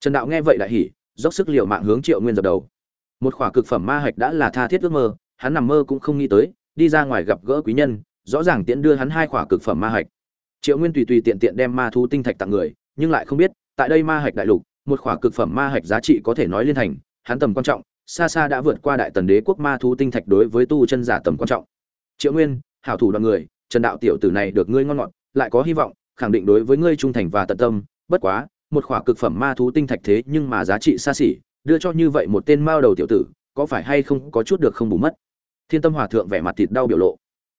trần đạo nghe vậy đại hỉ, dốc sức liều mạng hướng triệu nguyên dập đầu. Một khỏa cực phẩm ma hạch đã là tha thiết ước mơ, hắn nằm mơ cũng không nghĩ tới, đi ra ngoài gặp gỡ quý nhân, rõ ràng tiễn đưa hắn hai khỏa cực phẩm ma hạch. Triệu nguyên tùy tùy tiện tiện đem ma thú tinh thạch tặng người, nhưng lại không biết, tại đây ma hạch đại lục, một khỏa cực phẩm ma hạch giá trị có thể nói liên thành, hắn tầm quan trọng, xa xa đã vượt qua đại tần đế quốc ma thú tinh thạch đối với tu chân giả tầm quan trọng. Triệu nguyên, hảo thủ đoàn người, trần đạo tiểu tử này được ngươi ngon ngọt, lại có hy vọng, khẳng định đối với ngươi trung thành và tận tâm, bất quá một khỏa cực phẩm ma thú tinh thạch thế nhưng mà giá trị xa xỉ, đưa cho như vậy một tên mao đầu tiểu tử, có phải hay không có chút được không bù mất? Thiên tâm hòa thượng vẻ mặt thịt đau biểu lộ.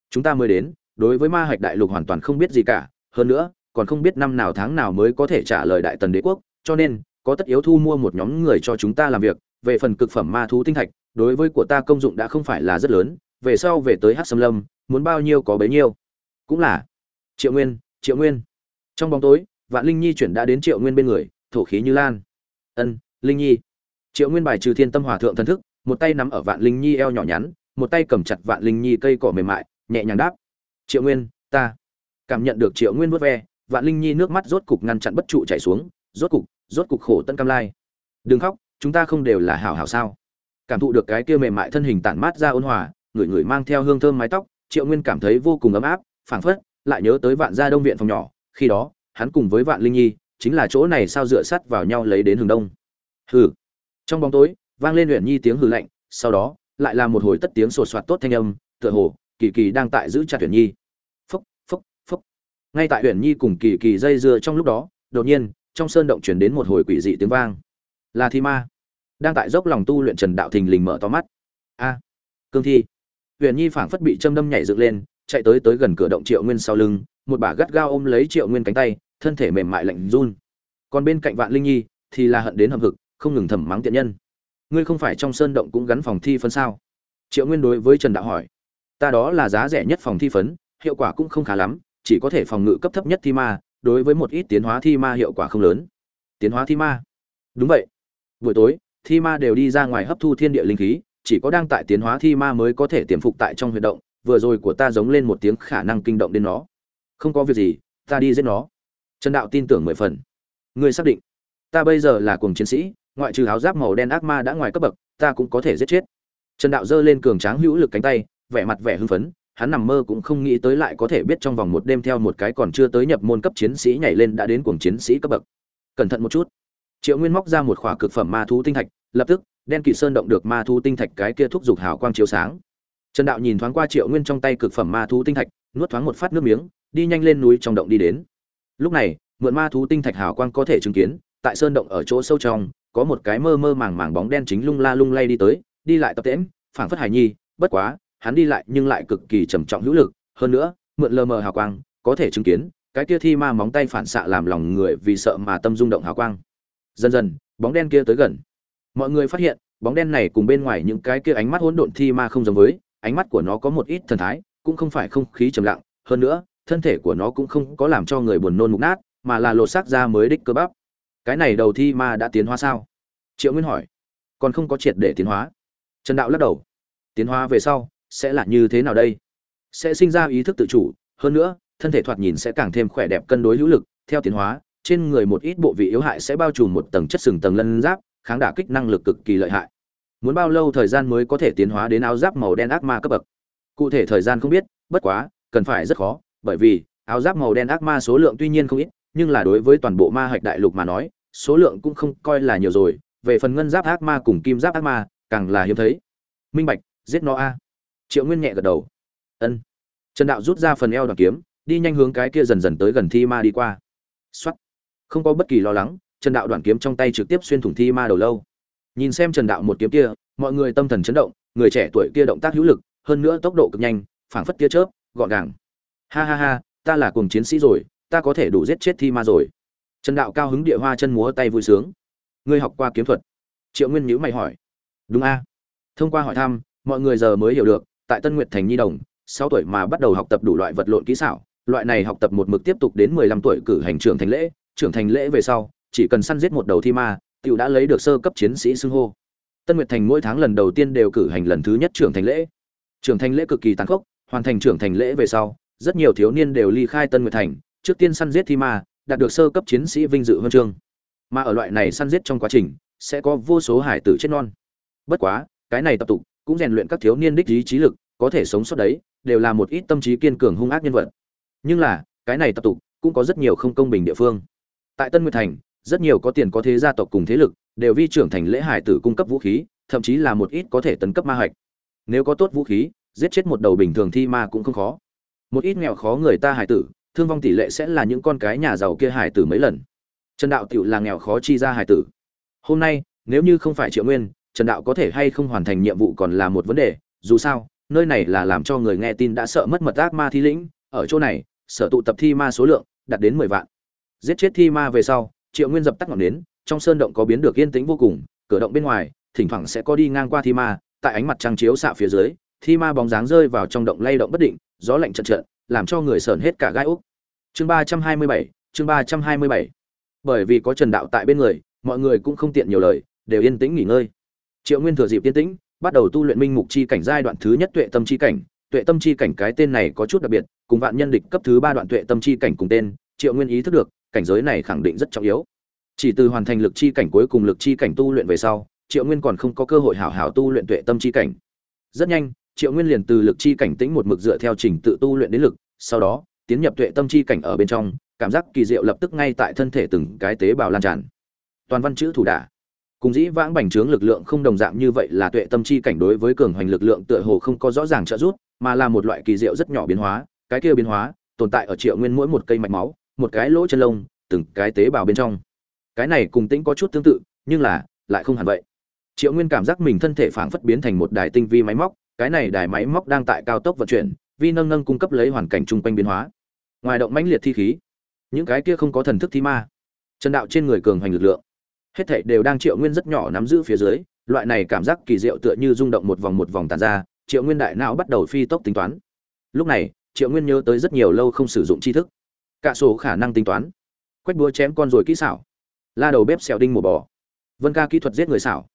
Chúng ta mới đến, đối với ma hạch đại lục hoàn toàn không biết gì cả, hơn nữa, còn không biết năm nào tháng nào mới có thể trả lời đại tần đế quốc, cho nên, có tất yếu thu mua một nhóm người cho chúng ta làm việc, về phần cực phẩm ma thú tinh thạch, đối với của ta công dụng đã không phải là rất lớn, về sau về tới Hắc Sâm lâm, muốn bao nhiêu có bấy nhiêu. Cũng là, triệu nguyên triệu nguyên. Trong bóng tối vạn linh nhi chuyển đã đến triệu nguyên bên người, thổ khí như lan. Ân, linh nhi. Triệu nguyên bài trừ thiên tâm hòa thượng thần thức, một tay nắm ở vạn linh nhi eo nhỏ nhắn, một tay cầm chặt vạn linh nhi cây cỏ mềm mại, nhẹ nhàng đáp. Triệu nguyên, ta. Cảm nhận được triệu nguyên vớt ve, vạn linh nhi nước mắt rốt cục ngăn chặn bất trụ chảy xuống, rốt cục rốt cục khổ tân cam lai. Đừng khóc, chúng ta không đều là hảo hảo sao? Cảm thụ được cái kia mềm mại thân hình tản mát ra ôn hòa, người người mang theo hương thơm mái tóc, triệu nguyên cảm thấy vô cùng ấm áp, phảng phất lại nhớ tới vạn gia đông viện phòng nhỏ, khi đó hắn cùng với vạn linh nhi, chính là chỗ này sao dựa sắt vào nhau lấy đến hướng đông. Hừ. Trong bóng tối, vang lên luyện nhi tiếng hừ lạnh, sau đó, lại là một hồi tất tiếng sột soạt tốt thanh âm, tựa hồ, kỳ kỳ đang tại giữ chặt luyện nhi. Phúc phúc phúc. Ngay tại luyện nhi cùng kỳ kỳ dây dưa trong lúc đó, đột nhiên, trong sơn động chuyển đến một hồi quỷ dị tiếng vang. Là thi ma. Đang tại dốc lòng tu luyện trần đạo thình lình mở to mắt. A. Cương thi. Luyện nhi phảng phất bị châm đâm nhảy dựng lên, chạy tới tới gần cửa động triệu nguyên sau lưng một bà gắt gao ôm lấy triệu nguyên cánh tay, thân thể mềm mại lạnh run. Còn bên cạnh vạn linh nhi thì là hận đến hầm hực, không ngừng thầm mắng tiện nhân. Ngươi không phải trong sơn động cũng gắn phòng thi phấn sao? Triệu nguyên đối với trần đạo hỏi. Ta đó là giá rẻ nhất phòng thi phấn, hiệu quả cũng không khá lắm, chỉ có thể phòng ngự cấp thấp nhất thi ma, đối với một ít tiến hóa thi ma hiệu quả không lớn. Tiến hóa thi ma? Đúng vậy. Buổi tối, thi ma đều đi ra ngoài hấp thu thiên địa linh khí, chỉ có đang tại tiến hóa thi ma mới có thể tiềm phục tại trong huyệt động, vừa rồi của ta giống lên một tiếng khả năng kinh động đến nó không có việc gì, ta đi giết nó. Trần đạo tin tưởng mười phần. Ngươi xác định, ta bây giờ là cuồng chiến sĩ, ngoại trừ áo giáp màu đen ác ma đã ngoài cấp bậc, ta cũng có thể giết chết. Trần đạo giơ lên cường tráng hữu lực cánh tay, vẻ mặt vẻ hưng phấn, hắn nằm mơ cũng không nghĩ tới lại có thể biết trong vòng một đêm theo một cái còn chưa tới nhập môn cấp chiến sĩ nhảy lên đã đến cuồng chiến sĩ cấp bậc. Cẩn thận một chút. Triệu nguyên móc ra một khỏa cực phẩm ma thú tinh thạch, lập tức, đen kỳ sơn động được ma thú tinh thạch cái kia thúc giục hào quang chiếu sáng. Trần đạo nhìn thoáng qua triệu nguyên trong tay cực phẩm ma thú tinh thạch nuốt thoáng một phát nước miếng, đi nhanh lên núi trong động đi đến. Lúc này, mượn ma thú tinh thạch hào quang có thể chứng kiến, tại sơn động ở chỗ sâu trong, có một cái mơ mơ màng màng bóng đen chính lung la lung lay đi tới, đi lại tập tễm phảng phất hải nhi, bất quá, hắn đi lại nhưng lại cực kỳ trầm trọng hữu lực, hơn nữa, mượn lờ mờ hào quang, có thể chứng kiến, cái kia thi ma móng tay phản xạ làm lòng người vì sợ mà tâm rung động hào quang. Dần dần, bóng đen kia tới gần. Mọi người phát hiện, bóng đen này cùng bên ngoài những cái kia ánh mắt hỗn độn thi ma không giống với, ánh mắt của nó có một ít thần thái cũng không phải không khí trầm lặng, hơn nữa, thân thể của nó cũng không có làm cho người buồn nôn mục nát, mà là lột xác ra mới đích cơ bắp. Cái này đầu thi ma đã tiến hóa sao? Triệu nguyên hỏi. Còn không có triệt để tiến hóa. Trần đạo lắc đầu. Tiến hóa về sau, sẽ là như thế nào đây? Sẽ sinh ra ý thức tự chủ, hơn nữa, thân thể thoạt nhìn sẽ càng thêm khỏe đẹp cân đối hữu lực. Theo tiến hóa, trên người một ít bộ vị yếu hại sẽ bao trùm một tầng chất sừng tầng lân giáp, kháng đả kích năng lực cực kỳ lợi hại. Muốn bao lâu thời gian mới có thể tiến hóa đến áo giáp màu đen ác ma cấp bậc? Cụ thể thời gian không biết, bất quá, cần phải rất khó, bởi vì, áo giáp màu đen ác ma số lượng tuy nhiên không ít, nhưng là đối với toàn bộ ma hạch đại lục mà nói, số lượng cũng không coi là nhiều rồi. Về phần ngân giáp ác ma cùng kim giáp ác ma, càng là hiếm thấy. Minh bạch, giết nó a. Triệu nguyên nhẹ gật đầu. Ân. Trần đạo rút ra phần eo đoàn kiếm, đi nhanh hướng cái kia dần dần tới gần thi ma đi qua. Xuất không có bất kỳ lo lắng, trần đạo đoàn kiếm trong tay trực tiếp xuyên thủng thi ma đầu lâu. Nhìn xem trần đạo một kiếm kia, mọi người tâm thần chấn động, người trẻ tuổi kia động tác hữu lực hơn nữa tốc độ cực nhanh, phảng phất tia chớp, gọn gàng. Ha ha ha, ta là cùng chiến sĩ rồi, ta có thể đủ giết chết thi ma rồi. Trần đạo cao hứng địa hoa chân múa tay vui sướng. Ngươi học qua kiếm thuật? Triệu nguyên nhữ mày hỏi. Đúng a. Thông qua hỏi thăm, mọi người giờ mới hiểu được, tại tân nguyệt thành nhi đồng, sáu tuổi mà bắt đầu học tập đủ loại vật lộn kỹ xảo, loại này học tập một mực tiếp tục đến mười lăm tuổi cử hành trưởng thành lễ, trưởng thành lễ về sau, chỉ cần săn giết một đầu thi ma, tiểu đã lấy được sơ cấp chiến sĩ xưng hô. Tân nguyệt thành mỗi tháng lần đầu tiên đều cử hành lần thứ nhất trưởng thành lễ trưởng thành lễ cực kỳ tàn khốc, hoàn thành trưởng thành lễ về sau, rất nhiều thiếu niên đều ly khai tân nguyệt thành, trước tiên săn giết thi ma, đạt được sơ cấp chiến sĩ vinh dự huân chương. Mà ở loại này săn giết trong quá trình, sẽ có vô số hải tử chết non. Bất quá, cái này tập tục cũng rèn luyện các thiếu niên đích ý trí lực, có thể sống sót đấy, đều là một ít tâm trí kiên cường hung ác nhân vật. Nhưng là, cái này tập tục cũng có rất nhiều không công bình địa phương. Tại tân nguyệt thành, rất nhiều có tiền có thế gia tộc cùng thế lực đều vi trưởng thành lễ hải tử cung cấp vũ khí, thậm chí là một ít có thể tấn cấp ma hạch nếu có tốt vũ khí, giết chết một đầu bình thường thi ma cũng không khó. Một ít nghèo khó người ta hải tử, thương vong tỷ lệ sẽ là những con cái nhà giàu kia hải tử mấy lần. Trần đạo tựu là nghèo khó chi ra hải tử. Hôm nay, nếu như không phải triệu nguyên, trần đạo có thể hay không hoàn thành nhiệm vụ còn là một vấn đề, dù sao, nơi này là làm cho người nghe tin đã sợ mất mật ác ma thi lĩnh, ở chỗ này, sở tụ tập thi ma số lượng, đạt đến mười vạn. Giết chết thi ma về sau, triệu nguyên dập tắt ngọn nến, trong sơn động có biến được yên tĩnh vô cùng, cửa động bên ngoài, thỉnh thoảng sẽ có đi ngang qua thi ma tại ánh mặt trăng chiếu xạ phía dưới, thi ma bóng dáng rơi vào trong động lay động bất định, gió lạnh trận trận làm cho người sởn hết cả gai úc. Chương ba trăm hai mươi bảy, chương ba trăm hai mươi bảy. Bởi vì có trần đạo tại bên người, mọi người cũng không tiện nhiều lời, đều yên tĩnh nghỉ ngơi. Triệu nguyên thừa dịp yên tĩnh, bắt đầu tu luyện minh mục chi cảnh giai đoạn thứ nhất tuệ tâm chi cảnh. Tuệ tâm chi cảnh cái tên này có chút đặc biệt, cùng vạn nhân địch cấp thứ ba đoạn tuệ tâm chi cảnh cùng tên, triệu nguyên ý thức được, cảnh giới này khẳng định rất trọng yếu. Chỉ từ hoàn thành lực chi cảnh cuối cùng lực chi cảnh tu luyện về sau triệu nguyên còn không có cơ hội hảo hảo tu luyện tuệ tâm chi cảnh. Rất nhanh, triệu nguyên liền từ lực chi cảnh tĩnh một mực dựa theo trình tự tu luyện đến lực, sau đó, tiến nhập tuệ tâm chi cảnh ở bên trong, cảm giác kỳ diệu lập tức ngay tại thân thể từng cái tế bào lan tràn. Toàn văn chữ thủ đả. Cùng dĩ vãng bành trướng lực lượng không đồng dạng như vậy là tuệ tâm chi cảnh đối với cường hoành lực lượng tựa hồ không có rõ ràng trợ giúp, mà là một loại kỳ diệu rất nhỏ biến hóa, cái kia biến hóa, tồn tại ở triệu nguyên mỗi một cây mạch máu, một cái lỗ chân lông, từng cái tế bào bên trong. Cái này cùng tĩnh có chút tương tự, nhưng là, lại không hẳn vậy triệu nguyên cảm giác mình thân thể phảng phất biến thành một đài tinh vi máy móc, cái này đài máy móc đang tại cao tốc vận chuyển, vi nâng nâng cung cấp lấy hoàn cảnh chung quanh biến hóa. Ngoài động mãnh liệt thi khí, những cái kia không có thần thức thi ma Trần đạo trên người cường hoành lực lượng. Hết thảy đều đang triệu nguyên rất nhỏ nắm giữ phía dưới, loại này cảm giác kỳ diệu tựa như rung động một vòng một vòng tàn ra, triệu nguyên đại não bắt đầu phi tốc tính toán. Lúc này, triệu nguyên nhớ tới rất nhiều lâu không sử dụng tri thức. Cả số khả năng tính toán. Quách búa chém con rồi kỹ xảo. La đầu bếp xẹo đinh mổ bò. Vân ca kỹ thuật giết người xảo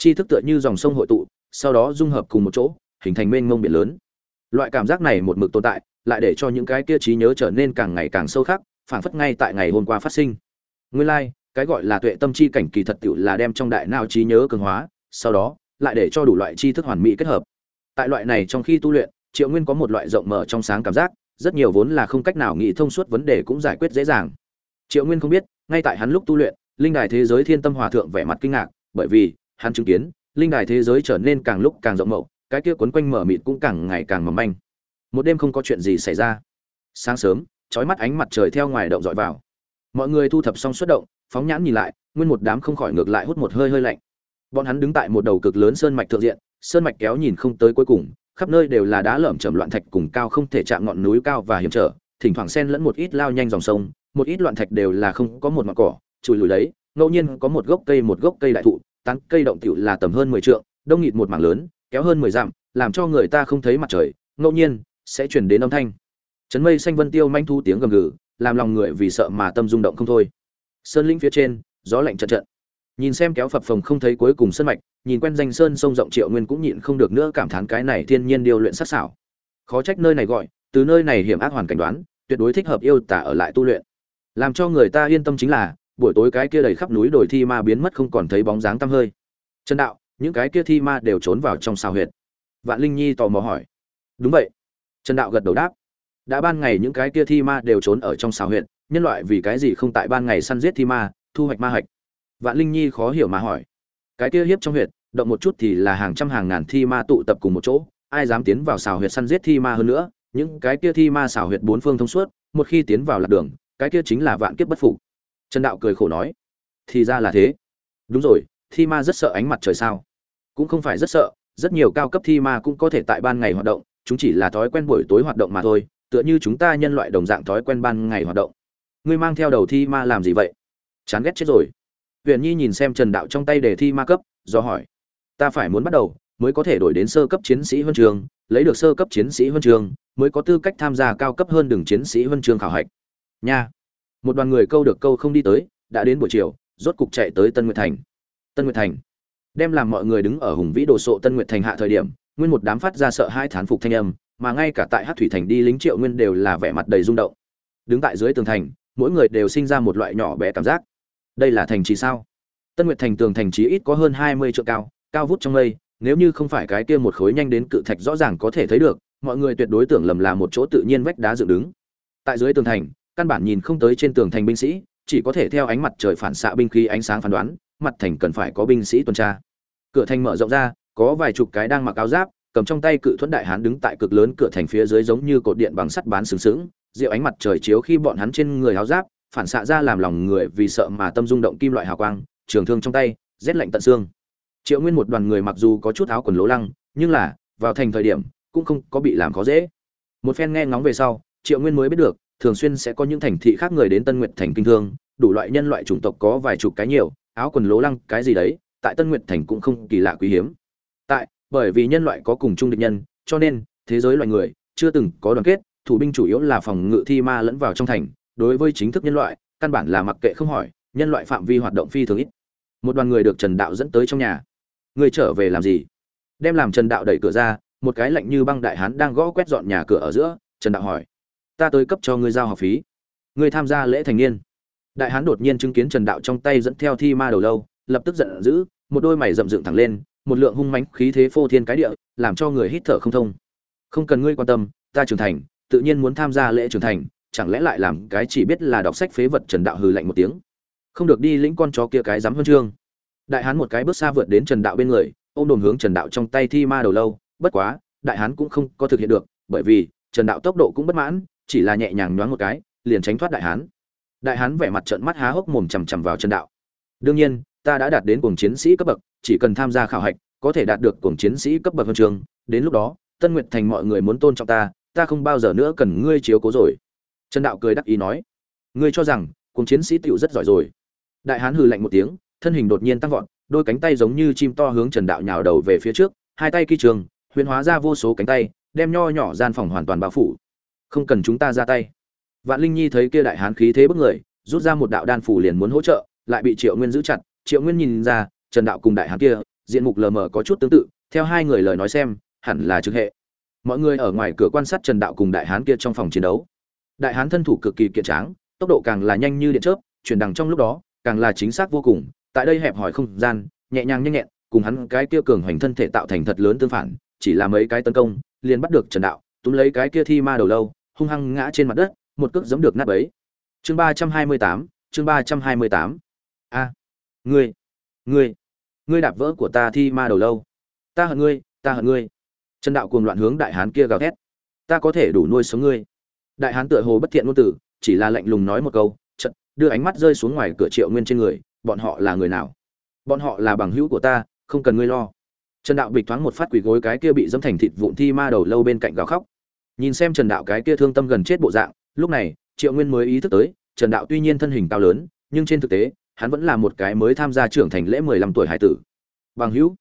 tri thức tựa như dòng sông hội tụ sau đó dung hợp cùng một chỗ hình thành mênh mông biển lớn. Loại cảm giác này một mực tồn tại lại để cho những cái kia trí nhớ trở nên càng ngày càng sâu khắc phảng phất ngay tại ngày hôm qua phát sinh. Nguyên lai、like, cái gọi là tuệ tâm chi cảnh kỳ thật tiệu là đem trong đại não trí nhớ cường hóa sau đó lại để cho đủ loại tri thức hoàn mỹ kết hợp. Tại loại này trong khi tu luyện triệu nguyên có một loại rộng mở trong sáng cảm giác rất nhiều vốn là không cách nào nghĩ thông suốt vấn đề cũng giải quyết dễ dàng. Triệu nguyên không biết ngay tại hắn lúc tu luyện linh đài thế giới thiên tâm hòa thượng vẻ mặt kinh ngạc bởi vì hắn chứng kiến, linh đài thế giới trở nên càng lúc càng rộng mậu cái kia quấn quanh mở mịt cũng càng ngày càng mỏng manh. Một đêm không có chuyện gì xảy ra. Sáng sớm trói mắt ánh mặt trời theo ngoài động dọi vào. Mọi người thu thập xong xuất động, phóng nhãn nhìn lại, nguyên một đám không khỏi ngược lại hút một hơi hơi lạnh. Bọn hắn đứng tại một đầu cực lớn sơn mạch thượng diện, sơn mạch kéo nhìn không tới cuối cùng, khắp nơi đều là đá lởm chởm loạn thạch cùng cao không thể chạm ngọn núi cao và hiểm trở, thỉnh thoảng xen lẫn một ít lao nhanh dòng sông, một ít loạn thạch đều là không có một mặt cỏ, chùi lùi lấy ngẫu nhiên có một gốc cây một gốc cây đại thụ tán cây động tiểu là tầm hơn mười trượng, đông nghịt một mảng lớn, kéo hơn mười dặm, làm cho người ta không thấy mặt trời, ngẫu nhiên, sẽ truyền đến âm thanh. Chấn mây xanh vân tiêu manh thu tiếng gầm gừ, làm lòng người vì sợ mà tâm rung động không thôi. Sơn lĩnh phía trên, gió lạnh trận trận. Nhìn xem kéo phập phồng không thấy cuối cùng sơn mạch, nhìn quen danh sơn sông rộng triệu nguyên cũng nhịn không được nữa cảm thán cái này thiên nhiên điều luyện sắc sảo. Khó trách nơi này gọi, từ nơi này hiểm ác hoàn cảnh đoán, tuyệt đối thích hợp yêu tà ở lại tu luyện. Làm cho người ta yên tâm chính là buổi tối cái kia đầy khắp núi đồi thi ma biến mất không còn thấy bóng dáng tăm hơi. Trần đạo, những cái kia thi ma đều trốn vào trong xào huyệt. Vạn linh nhi tò mò hỏi. Đúng vậy. Trần đạo gật đầu đáp. Đã ban ngày những cái kia thi ma đều trốn ở trong xào huyệt, nhân loại vì cái gì không tại ban ngày săn giết thi ma, thu hoạch ma hạch vạn linh nhi khó hiểu mà hỏi. Cái kia hiếp trong huyệt, động một chút thì là hàng trăm hàng ngàn thi ma tụ tập cùng một chỗ, ai dám tiến vào xào huyệt săn giết thi ma hơn nữa? Những cái kia thi ma xào huyệt bốn phương thông suốt, một khi tiến vào lạc đường, cái kia chính là vạn kiếp bất phục trần đạo cười khổ nói, thì ra là thế. Đúng rồi, thi ma rất sợ ánh mặt trời sao? Cũng không phải rất sợ, rất nhiều cao cấp thi ma cũng có thể tại ban ngày hoạt động, chúng chỉ là thói quen buổi tối hoạt động mà thôi, tựa như chúng ta nhân loại đồng dạng thói quen ban ngày hoạt động. Ngươi mang theo đầu thi ma làm gì vậy? Chán ghét chết rồi. Huyền nhi nhìn xem trần đạo trong tay đề thi ma cấp, do hỏi, ta phải muốn bắt đầu mới có thể đổi đến sơ cấp chiến sĩ huân trường, lấy được sơ cấp chiến sĩ huân trường mới có tư cách tham gia cao cấp hơn đường chiến sĩ huân trường khảo hạch. Nha một đoàn người câu được câu không đi tới, đã đến buổi chiều, rốt cục chạy tới tân nguyệt thành. Tân nguyệt thành. Đem làm mọi người đứng ở hùng vĩ đồ sộ tân nguyệt thành hạ thời điểm, nguyên một đám phát ra sợ hai thán phục thanh âm, mà ngay cả tại hát thủy thành đi lính triệu nguyên đều là vẻ mặt đầy rung động. Đứng tại dưới tường thành, mỗi người đều sinh ra một loại nhỏ bé cảm giác. Đây là thành trì sao? Tân nguyệt thành tường thành trì ít có hơn hai mươi triệu cao cao vút trong mây, nếu như không phải cái kia một khối nhanh đến cự thạch rõ ràng có thể thấy được, mọi người tuyệt đối tưởng lầm là một chỗ tự nhiên vách đá dựng đứng. Tại dưới tường thành căn bản nhìn không tới trên tường thành binh sĩ, chỉ có thể theo ánh mặt trời phản xạ binh khí ánh sáng phán đoán, mặt thành cần phải có binh sĩ tuần tra. Cửa thành mở rộng ra, có vài chục cái đang mặc áo giáp, cầm trong tay cự thuẫn đại hán đứng tại cực lớn cửa thành phía dưới giống như cột điện bằng sắt bán sừng sững, rượu ánh mặt trời chiếu khi bọn hắn trên người áo giáp, phản xạ ra làm lòng người vì sợ mà tâm rung động kim loại hào quang, trường thương trong tay, rét lạnh tận xương. Triệu nguyên một đoàn người mặc dù có chút áo quần lố lăng, nhưng là, vào thành thời điểm, cũng không có bị làm khó dễ. Một phen nghe ngóng về sau, triệu nguyên mới biết được thường xuyên sẽ có những thành thị khác người đến tân nguyệt thành kinh thương, đủ loại nhân loại chủng tộc có vài chục cái nhiều, áo quần lố lăng, cái gì đấy, tại tân nguyệt thành cũng không kỳ lạ quý hiếm. Tại, bởi vì nhân loại có cùng chung địch nhân, cho nên, thế giới loài người, chưa từng có đoàn kết, thủ binh chủ yếu là phòng ngự thi ma lẫn vào trong thành, đối với chính thức nhân loại, căn bản là mặc kệ không hỏi, nhân loại phạm vi hoạt động phi thường ít. Một đoàn người được trần đạo dẫn tới trong nhà. Người trở về làm gì? Đem làm trần đạo đẩy cửa ra, một cái lạnh như băng đại hán đang gõ quét dọn nhà cửa ở giữa, trần đạo hỏi ta tới cấp cho ngươi giao học phí. Ngươi tham gia lễ thành niên. Đại hán đột nhiên chứng kiến trần đạo trong tay dẫn theo thi ma đầu lâu, lập tức giận dữ, một đôi mày rậm dựng thẳng lên, một lượng hung mãnh khí thế phô thiên cái địa, làm cho người hít thở không thông. Không cần ngươi quan tâm, ta trưởng thành, tự nhiên muốn tham gia lễ trưởng thành, chẳng lẽ lại làm cái chỉ biết là đọc sách phế vật trần đạo hừ lạnh một tiếng. Không được đi lĩnh con chó kia cái dám huân chương. Đại hán một cái bước xa vượt đến trần đạo bên người, ôm đồn hướng trần đạo trong tay thi ma đầu lâu, bất quá, đại hán cũng không có thực hiện được, bởi vì trần đạo tốc độ cũng bất mãn chỉ là nhẹ nhàng nhoáng một cái, liền tránh thoát đại hán. Đại hán vẻ mặt trợn mắt há hốc mồm chằm chằm vào chân đạo. Đương nhiên, ta đã đạt đến cuồng chiến sĩ cấp bậc, chỉ cần tham gia khảo hạch, có thể đạt được cuồng chiến sĩ cấp bậc huân trường đến lúc đó, tân nguyệt thành mọi người muốn tôn trọng ta ta không bao giờ nữa cần ngươi chiếu cố rồi. Trần đạo cười đắc ý nói, ngươi cho rằng, cuồng chiến sĩ tựu rất giỏi rồi. Đại hán hừ lạnh một tiếng, thân hình đột nhiên tăng vọt, đôi cánh tay giống như chim to hướng trần đạo nhào đầu về phía trước, hai tay kỳ trường, huyền hóa ra vô số cánh tay, đem nho nhỏ gian phòng hoàn toàn bao phủ không cần chúng ta ra tay. Vạn linh nhi thấy kia đại hán khí thế bức người, rút ra một đạo đan phủ liền muốn hỗ trợ, lại bị triệu nguyên giữ chặt. Triệu nguyên nhìn ra, trần đạo cùng đại hán kia, diện mục lờ mờ có chút tương tự, theo hai người lời nói xem, hẳn là trực hệ. Mọi người ở ngoài cửa quan sát trần đạo cùng đại hán kia trong phòng chiến đấu. Đại hán thân thủ cực kỳ kiện tráng, tốc độ càng là nhanh như điện chớp, chuyển đằng trong lúc đó, càng là chính xác vô cùng, tại đây hẹp hỏi không gian, nhẹ nhàng nhanh nhẹn, cùng hắn cái kia cường hoành thân thể tạo thành thật lớn tương phản, chỉ là mấy cái tấn công, liền bắt được trần đạo, túm lấy cái kia thi ma đầu lâu hung hăng ngã trên mặt đất, một cước giẫm được nát bấy. Chương ba trăm hai mươi tám, chương ba trăm hai mươi tám. A, ngươi ngươi ngươi đạp vỡ của ta thi ma đầu lâu. Ta hận ngươi, ta hận ngươi. Trần đạo cuồng loạn hướng đại hán kia gào thét. Ta có thể đủ nuôi sống ngươi. Đại hán tựa hồ bất thiện ngôn tử chỉ là lạnh lùng nói một câu chật đưa ánh mắt rơi xuống ngoài cửa triệu nguyên trên người, bọn họ là người nào? Bọn họ là bằng hữu của ta, không cần ngươi lo. Trần đạo bịch thoáng một phát quỳ gối cái kia bị dẫm thành thịt vụn thi ma đầu lâu bên cạnh gào khóc nhìn xem trần đạo cái kia thương tâm gần chết bộ dạng, lúc này, triệu nguyên mới ý thức tới, trần đạo tuy nhiên thân hình cao lớn, nhưng trên thực tế, hắn vẫn là một cái mới tham gia trưởng thành lễ mười lăm tuổi hải tử. Bằng hữu,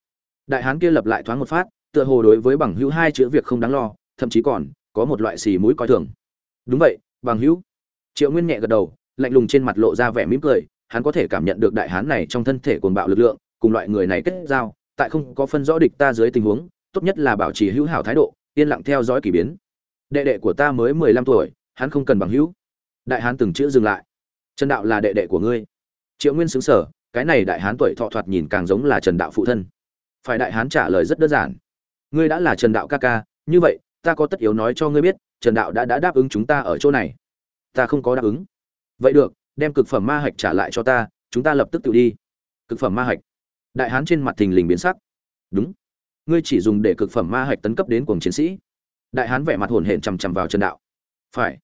đại hán kia lập lại thoáng một phát, tựa hồ đối với bằng hữu hai chữ việc không đáng lo, thậm chí còn có một loại xì mũi coi thường. Đúng vậy, bằng hữu. Triệu nguyên nhẹ gật đầu, lạnh lùng trên mặt lộ ra vẻ mỉm cười, hắn có thể cảm nhận được đại hán này trong thân thể cuồng bạo lực lượng, cùng loại người này kết giao, tại không có phân rõ địch ta dưới tình huống, tốt nhất là bảo trì hữu hảo thái độ, yên lặng theo dõi kỳ biến đệ đệ của ta mới mười lăm tuổi, hắn không cần bằng hữu. Đại hán từng chữ dừng lại. Trần đạo là đệ đệ của ngươi. Triệu nguyên xứng sở, cái này đại hán tuổi thọ thoạt nhìn càng giống là trần đạo phụ thân. Phải đại hán trả lời rất đơn giản. Ngươi đã là trần đạo ca ca, như vậy, ta có tất yếu nói cho ngươi biết, trần đạo đã đã đáp ứng chúng ta ở chỗ này. Ta không có đáp ứng. Vậy được, đem cực phẩm ma hạch trả lại cho ta, chúng ta lập tức tự đi. Cực phẩm ma hạch. Đại hán trên mặt thình lình biến sắc. Đúng. Ngươi chỉ dùng để cực phẩm ma hạch tấn cấp đến cuồng chiến sĩ đại hán vẻ mặt hổn hển chằm chằm vào trần đạo. Phải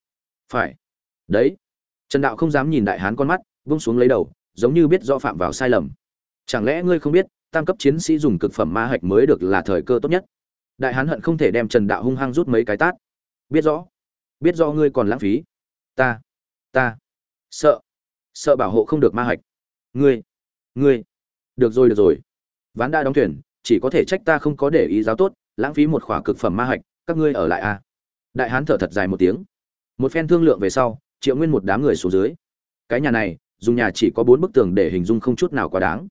phải. Đấy. Trần đạo không dám nhìn đại hán con mắt, vung xuống lấy đầu, giống như biết do phạm vào sai lầm. Chẳng lẽ ngươi không biết, tam cấp chiến sĩ dùng cực phẩm ma hạch mới được là thời cơ tốt nhất? Đại hán hận không thể đem trần đạo hung hăng rút mấy cái tát. Biết rõ. Biết rõ ngươi còn lãng phí. Ta ta. Sợ. Sợ bảo hộ không được ma hạch. Ngươi ngươi. Được rồi được rồi. Ván đã đóng thuyền, chỉ có thể trách ta không có để ý giáo tốt, lãng phí một khỏa cực phẩm ma hạch các ngươi ở lại a à? đại hán thở thật dài một tiếng. Một phen thương lượng về sau, triệu nguyên một đám người xuống dưới. Cái nhà này, dùng nhà chỉ có bốn bức tường để hình dung không chút nào quá đáng.